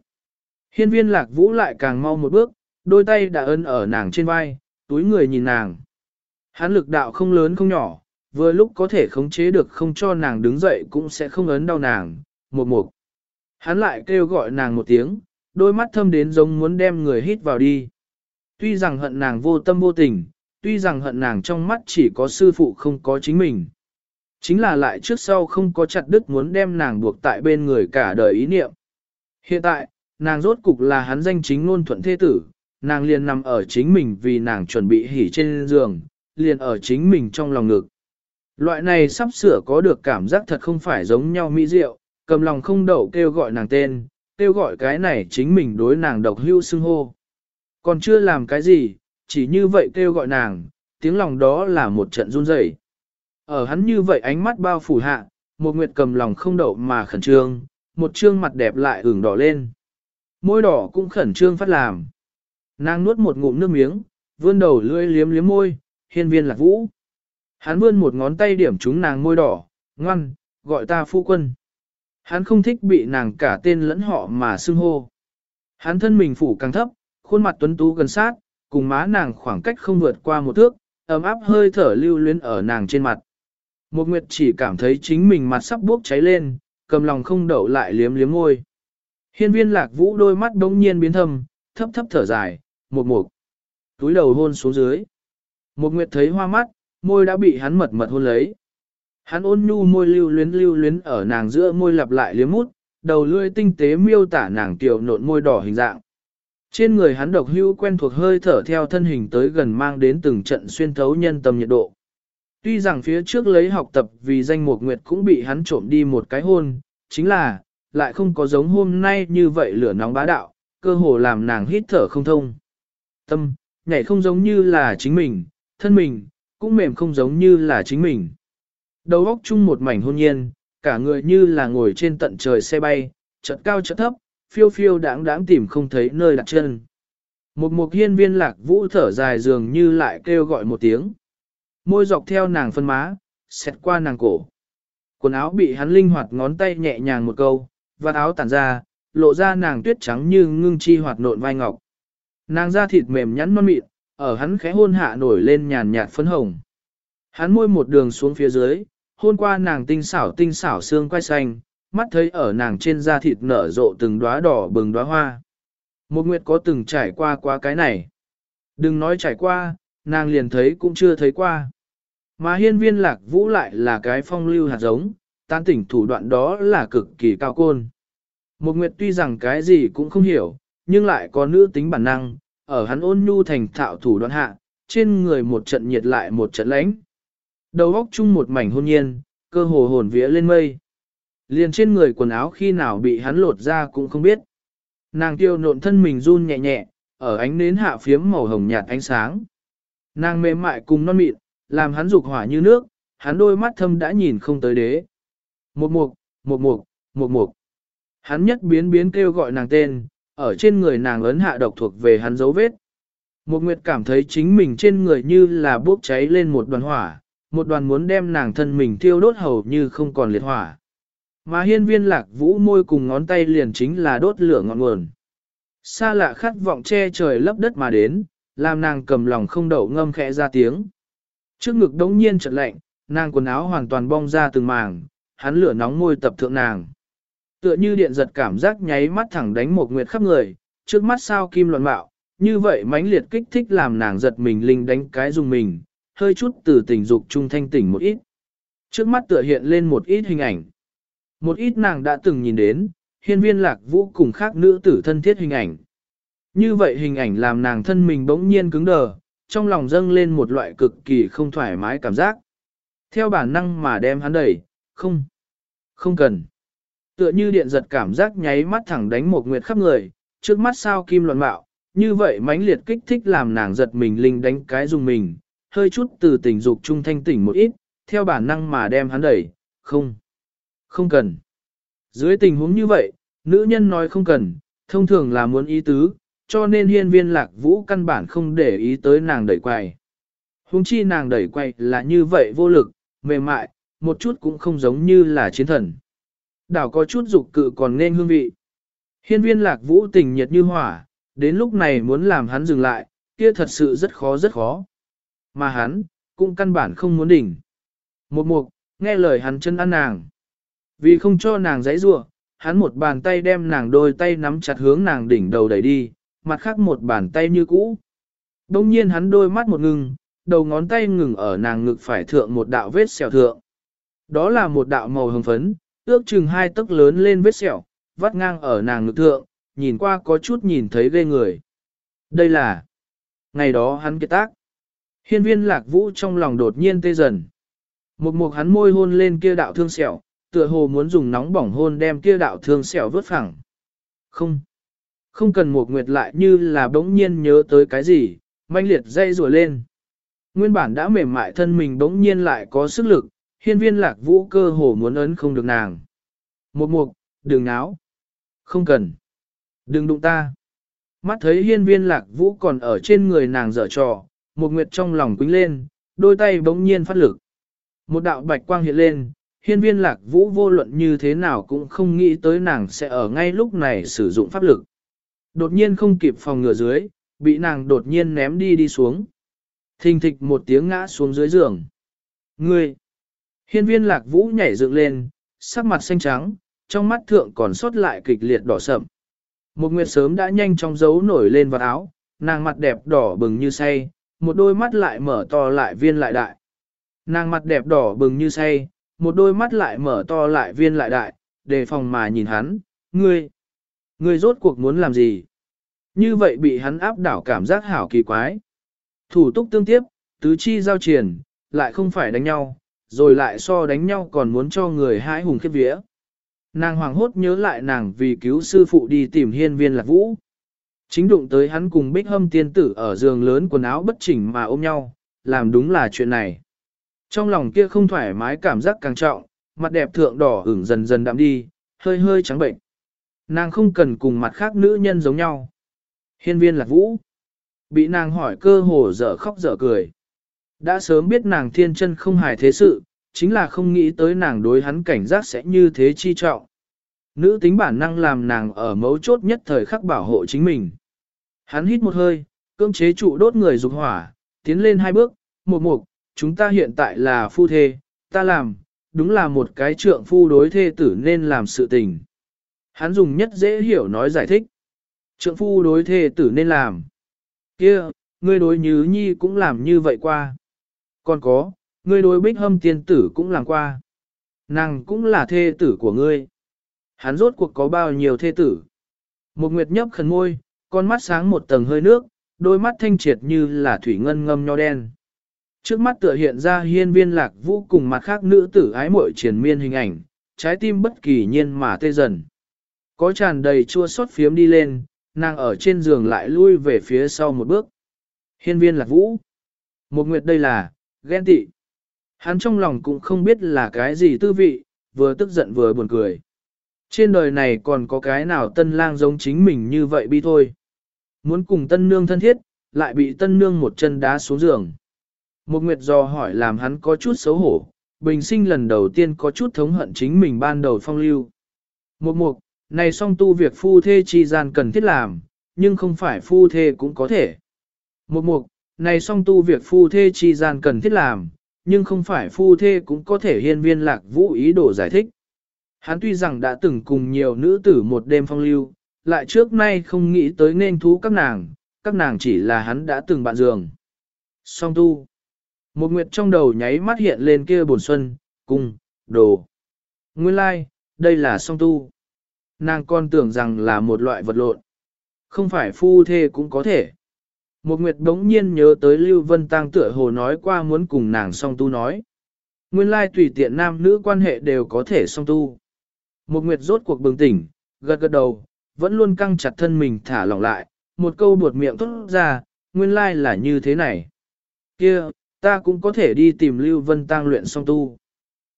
Hiên viên lạc vũ lại càng mau một bước, đôi tay đã ấn ở nàng trên vai, túi người nhìn nàng. Hán lực đạo không lớn không nhỏ, vừa lúc có thể khống chế được không cho nàng đứng dậy cũng sẽ không ấn đau nàng, một mục. Hắn lại kêu gọi nàng một tiếng, đôi mắt thâm đến giống muốn đem người hít vào đi. Tuy rằng hận nàng vô tâm vô tình, tuy rằng hận nàng trong mắt chỉ có sư phụ không có chính mình. Chính là lại trước sau không có chặt đứt muốn đem nàng buộc tại bên người cả đời ý niệm. Hiện tại, nàng rốt cục là hắn danh chính ngôn thuận thế tử, nàng liền nằm ở chính mình vì nàng chuẩn bị hỉ trên giường, liền ở chính mình trong lòng ngực. Loại này sắp sửa có được cảm giác thật không phải giống nhau mỹ diệu, cầm lòng không đậu kêu gọi nàng tên, kêu gọi cái này chính mình đối nàng độc hưu xưng hô. Còn chưa làm cái gì, chỉ như vậy kêu gọi nàng, tiếng lòng đó là một trận run rẩy. Ở hắn như vậy ánh mắt bao phủ hạ, một nguyệt cầm lòng không đậu mà khẩn trương, một trương mặt đẹp lại ửng đỏ lên. Môi đỏ cũng khẩn trương phát làm. Nàng nuốt một ngụm nước miếng, vươn đầu lưỡi liếm liếm môi, hiên viên lạc vũ. Hắn vươn một ngón tay điểm trúng nàng môi đỏ, ngoan, gọi ta phu quân. Hắn không thích bị nàng cả tên lẫn họ mà xưng hô. Hắn thân mình phủ càng thấp, khuôn mặt tuấn tú gần sát, cùng má nàng khoảng cách không vượt qua một thước, ấm áp hơi thở lưu luyến ở nàng trên mặt. Một nguyệt chỉ cảm thấy chính mình mặt sắp bốc cháy lên, cầm lòng không đậu lại liếm liếm môi. Hiên viên lạc vũ đôi mắt đống nhiên biến thâm, thấp thấp thở dài, một mục. Túi đầu hôn xuống dưới. Một nguyệt thấy hoa mắt, môi đã bị hắn mật mật hôn lấy. Hắn ôn nhu môi lưu luyến lưu luyến ở nàng giữa môi lặp lại liếm mút, đầu lưỡi tinh tế miêu tả nàng tiểu nộn môi đỏ hình dạng. Trên người hắn độc hưu quen thuộc hơi thở theo thân hình tới gần mang đến từng trận xuyên thấu nhân tâm nhiệt độ. Tuy rằng phía trước lấy học tập vì danh một nguyệt cũng bị hắn trộm đi một cái hôn, chính là, lại không có giống hôm nay như vậy lửa nóng bá đạo, cơ hồ làm nàng hít thở không thông. Tâm, nhảy không giống như là chính mình, thân mình, cũng mềm không giống như là chính mình. Đầu óc chung một mảnh hôn nhiên, cả người như là ngồi trên tận trời xe bay, chợt cao chợt thấp, phiêu phiêu đáng đáng tìm không thấy nơi đặt chân. Một mục hiên viên lạc vũ thở dài dường như lại kêu gọi một tiếng. Môi dọc theo nàng phân má, xẹt qua nàng cổ. Quần áo bị hắn linh hoạt ngón tay nhẹ nhàng một câu, và áo tản ra, lộ ra nàng tuyết trắng như ngưng chi hoạt nộn vai ngọc. Nàng da thịt mềm nhắn non mịn, ở hắn khẽ hôn hạ nổi lên nhàn nhạt phấn hồng. Hắn môi một đường xuống phía dưới, hôn qua nàng tinh xảo tinh xảo xương quai xanh, mắt thấy ở nàng trên da thịt nở rộ từng đóa đỏ bừng đóa hoa. Một nguyệt có từng trải qua qua cái này. Đừng nói trải qua, nàng liền thấy cũng chưa thấy qua. Mà hiên viên lạc vũ lại là cái phong lưu hạt giống, tan tỉnh thủ đoạn đó là cực kỳ cao côn. Một nguyệt tuy rằng cái gì cũng không hiểu, nhưng lại có nữ tính bản năng, ở hắn ôn nhu thành thạo thủ đoạn hạ, trên người một trận nhiệt lại một trận lãnh. Đầu óc chung một mảnh hôn nhiên, cơ hồ hồn vía lên mây. Liền trên người quần áo khi nào bị hắn lột ra cũng không biết. Nàng tiêu nộn thân mình run nhẹ nhẹ, ở ánh nến hạ phiếm màu hồng nhạt ánh sáng. Nàng mềm mại cùng non mịn, làm hắn dục hỏa như nước, hắn đôi mắt thâm đã nhìn không tới đế. Một mục, một mục, một mục. Hắn nhất biến biến kêu gọi nàng tên, ở trên người nàng ấn hạ độc thuộc về hắn dấu vết. Một nguyệt cảm thấy chính mình trên người như là bốc cháy lên một đoàn hỏa, một đoàn muốn đem nàng thân mình thiêu đốt hầu như không còn liệt hỏa. Mà hiên viên lạc vũ môi cùng ngón tay liền chính là đốt lửa ngọn nguồn. Xa lạ khát vọng che trời lấp đất mà đến, làm nàng cầm lòng không đậu ngâm khẽ ra tiếng. Trước ngực đống nhiên chợt lạnh, nàng quần áo hoàn toàn bong ra từng màng, hắn lửa nóng môi tập thượng nàng. Tựa như điện giật cảm giác nháy mắt thẳng đánh một nguyệt khắp người, trước mắt sao kim loạn bạo, như vậy mãnh liệt kích thích làm nàng giật mình linh đánh cái dùng mình, hơi chút từ tình dục trung thanh tỉnh một ít. Trước mắt tựa hiện lên một ít hình ảnh. Một ít nàng đã từng nhìn đến, hiên viên lạc vũ cùng khác nữ tử thân thiết hình ảnh. Như vậy hình ảnh làm nàng thân mình bỗng nhiên cứng đờ, trong lòng dâng lên một loại cực kỳ không thoải mái cảm giác. Theo bản năng mà đem hắn đẩy, không, không cần. Tựa như điện giật cảm giác nháy mắt thẳng đánh một nguyệt khắp người, trước mắt sao kim loạn bạo, như vậy mãnh liệt kích thích làm nàng giật mình linh đánh cái dùng mình, hơi chút từ tình dục trung thanh tỉnh một ít, theo bản năng mà đem hắn đẩy, không, không cần. Dưới tình huống như vậy, nữ nhân nói không cần, thông thường là muốn ý tứ, cho nên hiên viên lạc vũ căn bản không để ý tới nàng đẩy quay. Hùng chi nàng đẩy quay là như vậy vô lực, mềm mại, một chút cũng không giống như là chiến thần. Đảo có chút dục cự còn nên hương vị. Hiên viên lạc vũ tình nhiệt như hỏa, đến lúc này muốn làm hắn dừng lại, kia thật sự rất khó rất khó. Mà hắn, cũng căn bản không muốn đỉnh. Một mục, nghe lời hắn chân ăn nàng. Vì không cho nàng giãy giụa, hắn một bàn tay đem nàng đôi tay nắm chặt hướng nàng đỉnh đầu đẩy đi, mặt khác một bàn tay như cũ. Đông nhiên hắn đôi mắt một ngừng, đầu ngón tay ngừng ở nàng ngực phải thượng một đạo vết sẹo thượng. Đó là một đạo màu hồng phấn, ước chừng hai tấc lớn lên vết sẹo, vắt ngang ở nàng ngực thượng, nhìn qua có chút nhìn thấy ghê người. Đây là... Ngày đó hắn kết tác. Hiên viên lạc vũ trong lòng đột nhiên tê dần. Một mục hắn môi hôn lên kia đạo thương sẹo, tựa hồ muốn dùng nóng bỏng hôn đem kia đạo thương sẹo vớt phẳng. Không. Không cần một nguyệt lại như là bỗng nhiên nhớ tới cái gì, manh liệt dây rùa lên. Nguyên bản đã mềm mại thân mình bỗng nhiên lại có sức lực, hiên viên lạc vũ cơ hồ muốn ấn không được nàng. Một mục, đừng náo. Không cần. Đừng đụng ta. Mắt thấy hiên viên lạc vũ còn ở trên người nàng dở trò, một nguyệt trong lòng quính lên, đôi tay bỗng nhiên phát lực. Một đạo bạch quang hiện lên, hiên viên lạc vũ vô luận như thế nào cũng không nghĩ tới nàng sẽ ở ngay lúc này sử dụng pháp lực. Đột nhiên không kịp phòng ngừa dưới, bị nàng đột nhiên ném đi đi xuống. Thình thịch một tiếng ngã xuống dưới giường. Ngươi! Hiên viên lạc vũ nhảy dựng lên, sắc mặt xanh trắng, trong mắt thượng còn sót lại kịch liệt đỏ sậm. Một nguyệt sớm đã nhanh trong dấu nổi lên vào áo, nàng mặt đẹp đỏ bừng như say, một đôi mắt lại mở to lại viên lại đại. Nàng mặt đẹp đỏ bừng như say, một đôi mắt lại mở to lại viên lại đại, đề phòng mà nhìn hắn, ngươi, ngươi rốt cuộc muốn làm gì? Như vậy bị hắn áp đảo cảm giác hảo kỳ quái. Thủ túc tương tiếp, tứ chi giao triển, lại không phải đánh nhau, rồi lại so đánh nhau còn muốn cho người hãi hùng khiếp vía. Nàng hoàng hốt nhớ lại nàng vì cứu sư phụ đi tìm hiên viên lạc vũ. Chính đụng tới hắn cùng bích hâm tiên tử ở giường lớn quần áo bất chỉnh mà ôm nhau, làm đúng là chuyện này. Trong lòng kia không thoải mái cảm giác càng trọng, mặt đẹp thượng đỏ ửng dần dần đạm đi, hơi hơi trắng bệnh. Nàng không cần cùng mặt khác nữ nhân giống nhau. Hiên viên lạc vũ. Bị nàng hỏi cơ hồ dở khóc dở cười. Đã sớm biết nàng thiên chân không hài thế sự, chính là không nghĩ tới nàng đối hắn cảnh giác sẽ như thế chi trọng. Nữ tính bản năng làm nàng ở mấu chốt nhất thời khắc bảo hộ chính mình. Hắn hít một hơi, cưỡng chế trụ đốt người dục hỏa, tiến lên hai bước, một mục, chúng ta hiện tại là phu thê, ta làm, đúng là một cái trượng phu đối thê tử nên làm sự tình. Hắn dùng nhất dễ hiểu nói giải thích. Trượng phu đối thê tử nên làm. kia ngươi đối nhứ nhi cũng làm như vậy qua. Còn có, ngươi đối bích hâm tiên tử cũng làm qua. Nàng cũng là thê tử của ngươi. Hắn rốt cuộc có bao nhiêu thê tử. Một nguyệt nhấp khẩn môi, con mắt sáng một tầng hơi nước, đôi mắt thanh triệt như là thủy ngân ngâm nho đen. Trước mắt tựa hiện ra hiên viên lạc vũ cùng mặt khác nữ tử ái muội triển miên hình ảnh, trái tim bất kỳ nhiên mà tê dần. Có tràn đầy chua xót phiếm đi lên, nàng ở trên giường lại lui về phía sau một bước. Hiên viên lạc vũ. Một nguyệt đây là, ghen tị. Hắn trong lòng cũng không biết là cái gì tư vị, vừa tức giận vừa buồn cười. Trên đời này còn có cái nào tân lang giống chính mình như vậy bi thôi. Muốn cùng tân nương thân thiết, lại bị tân nương một chân đá xuống giường. Một nguyệt do hỏi làm hắn có chút xấu hổ, bình sinh lần đầu tiên có chút thống hận chính mình ban đầu phong lưu. Một mục, này song tu việc phu thê chi gian cần thiết làm, nhưng không phải phu thê cũng có thể. Một mục, này song tu việc phu thê chi gian cần thiết làm, nhưng không phải phu thê cũng có thể hiên viên lạc vũ ý đồ giải thích. Hắn tuy rằng đã từng cùng nhiều nữ tử một đêm phong lưu, lại trước nay không nghĩ tới nên thú các nàng, các nàng chỉ là hắn đã từng bạn giường. Song tu. Một nguyệt trong đầu nháy mắt hiện lên kia buồn xuân, cung, đồ. Nguyên lai, like, đây là song tu. Nàng con tưởng rằng là một loại vật lộn. Không phải phu thê cũng có thể. Một nguyệt đống nhiên nhớ tới Lưu Vân Tăng tựa hồ nói qua muốn cùng nàng song tu nói. Nguyên lai tùy tiện nam nữ quan hệ đều có thể song tu. Một nguyệt rốt cuộc bừng tỉnh, gật gật đầu, vẫn luôn căng chặt thân mình thả lỏng lại, một câu buột miệng tốt ra, nguyên lai là như thế này. Kia, ta cũng có thể đi tìm Lưu Vân Tăng luyện song tu.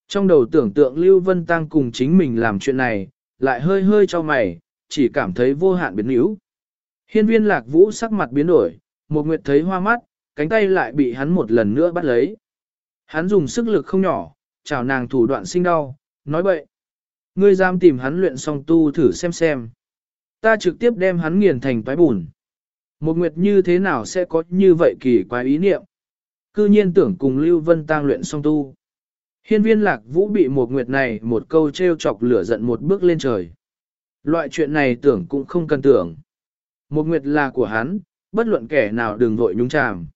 Trong đầu tưởng tượng Lưu Vân Tăng cùng chính mình làm chuyện này, lại hơi hơi cho mày, chỉ cảm thấy vô hạn biến yếu. Hiên viên lạc vũ sắc mặt biến đổi, một nguyệt thấy hoa mắt, cánh tay lại bị hắn một lần nữa bắt lấy. Hắn dùng sức lực không nhỏ, chào nàng thủ đoạn sinh đau, nói bậy. Ngươi dám tìm hắn luyện song tu thử xem xem. Ta trực tiếp đem hắn nghiền thành toái bùn. Một nguyệt như thế nào sẽ có như vậy kỳ quái ý niệm. Cư nhiên tưởng cùng Lưu Vân Tăng luyện song tu. Hiên viên lạc vũ bị một nguyệt này một câu treo chọc lửa giận một bước lên trời. Loại chuyện này tưởng cũng không cần tưởng. Một nguyệt là của hắn, bất luận kẻ nào đừng vội nhúng chàm.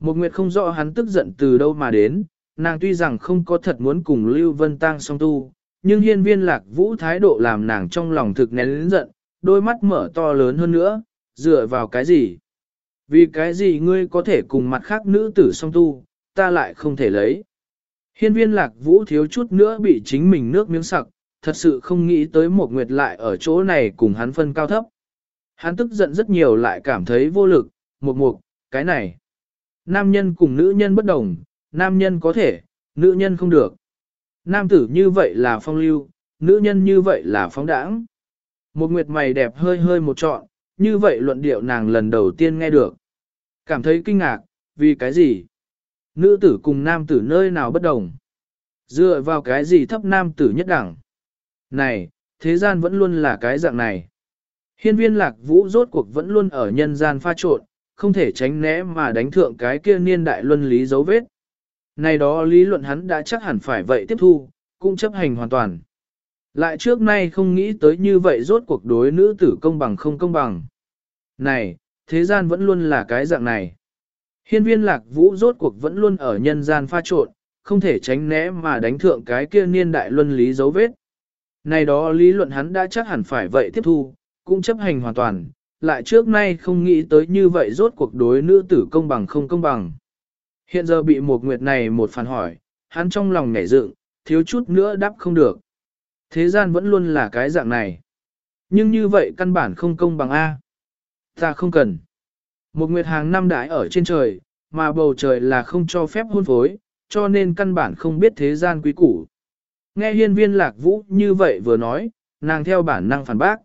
Một nguyệt không rõ hắn tức giận từ đâu mà đến, nàng tuy rằng không có thật muốn cùng Lưu Vân Tăng song tu, nhưng hiên viên lạc vũ thái độ làm nàng trong lòng thực nén lĩnh giận, đôi mắt mở to lớn hơn nữa, dựa vào cái gì? Vì cái gì ngươi có thể cùng mặt khác nữ tử song tu, ta lại không thể lấy? Hiên viên lạc vũ thiếu chút nữa bị chính mình nước miếng sặc, thật sự không nghĩ tới một nguyệt lại ở chỗ này cùng hắn phân cao thấp. Hắn tức giận rất nhiều lại cảm thấy vô lực, một mục, cái này. Nam nhân cùng nữ nhân bất đồng, nam nhân có thể, nữ nhân không được. Nam tử như vậy là phong lưu, nữ nhân như vậy là phóng đãng. Một nguyệt mày đẹp hơi hơi một trọn, như vậy luận điệu nàng lần đầu tiên nghe được. Cảm thấy kinh ngạc, vì cái gì? Nữ tử cùng nam tử nơi nào bất đồng? Dựa vào cái gì thấp nam tử nhất đẳng? Này, thế gian vẫn luôn là cái dạng này. Hiên viên lạc vũ rốt cuộc vẫn luôn ở nhân gian pha trộn, không thể tránh né mà đánh thượng cái kia niên đại luân lý dấu vết. Này đó lý luận hắn đã chắc hẳn phải vậy tiếp thu, cũng chấp hành hoàn toàn. Lại trước nay không nghĩ tới như vậy rốt cuộc đối nữ tử công bằng không công bằng. Này, thế gian vẫn luôn là cái dạng này. Hiên viên lạc vũ rốt cuộc vẫn luôn ở nhân gian pha trộn, không thể tránh né mà đánh thượng cái kia niên đại luân lý dấu vết. Này đó lý luận hắn đã chắc hẳn phải vậy tiếp thu, cũng chấp hành hoàn toàn, lại trước nay không nghĩ tới như vậy rốt cuộc đối nữ tử công bằng không công bằng. Hiện giờ bị một nguyệt này một phản hỏi, hắn trong lòng nhảy dựng, thiếu chút nữa đáp không được. Thế gian vẫn luôn là cái dạng này. Nhưng như vậy căn bản không công bằng A. Ta không cần. Một nguyệt hàng năm đại ở trên trời, mà bầu trời là không cho phép hôn phối, cho nên căn bản không biết thế gian quý củ. Nghe hiên viên lạc vũ như vậy vừa nói, nàng theo bản năng phản bác.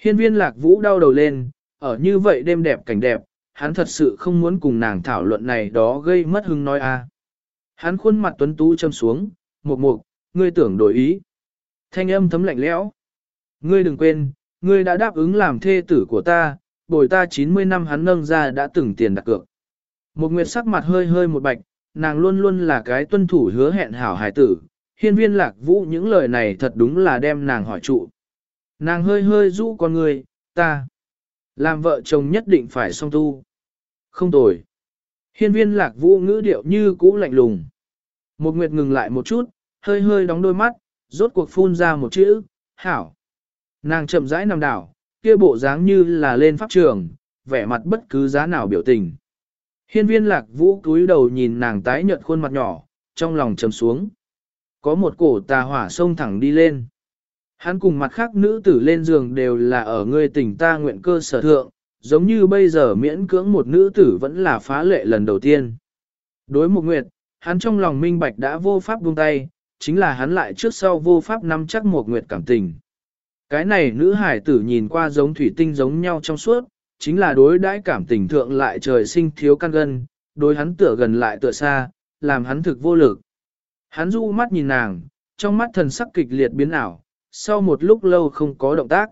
Hiên viên lạc vũ đau đầu lên, ở như vậy đêm đẹp cảnh đẹp, hắn thật sự không muốn cùng nàng thảo luận này đó gây mất hứng nói a. Hắn khuôn mặt tuấn tú châm xuống, một mục, ngươi tưởng đổi ý. Thanh âm thấm lạnh lẽo. Ngươi đừng quên, ngươi đã đáp ứng làm thê tử của ta, bồi ta 90 năm hắn nâng ra đã từng tiền đặt cược. Một nguyệt sắc mặt hơi hơi một bạch, nàng luôn luôn là cái tuân thủ hứa hẹn hảo hài tử. Hiên viên lạc vũ những lời này thật đúng là đem nàng hỏi trụ. Nàng hơi hơi rũ con người, ta. Làm vợ chồng nhất định phải song tu. Không tồi. Hiên viên lạc vũ ngữ điệu như cũ lạnh lùng. Một nguyệt ngừng lại một chút, hơi hơi đóng đôi mắt, rốt cuộc phun ra một chữ, hảo. Nàng chậm rãi nằm đảo, kia bộ dáng như là lên pháp trường, vẻ mặt bất cứ giá nào biểu tình. Hiên viên lạc vũ cúi đầu nhìn nàng tái nhợt khuôn mặt nhỏ, trong lòng trầm xuống. Có một cổ tà hỏa sông thẳng đi lên. Hắn cùng mặt khác nữ tử lên giường đều là ở ngươi tỉnh ta nguyện cơ sở thượng, giống như bây giờ miễn cưỡng một nữ tử vẫn là phá lệ lần đầu tiên. Đối một nguyệt, hắn trong lòng minh bạch đã vô pháp buông tay, chính là hắn lại trước sau vô pháp nắm chắc một nguyệt cảm tình. Cái này nữ hải tử nhìn qua giống thủy tinh giống nhau trong suốt, chính là đối đãi cảm tình thượng lại trời sinh thiếu căn gân, đối hắn tựa gần lại tựa xa, làm hắn thực vô lực. Hắn du mắt nhìn nàng, trong mắt thần sắc kịch liệt biến ảo, sau một lúc lâu không có động tác.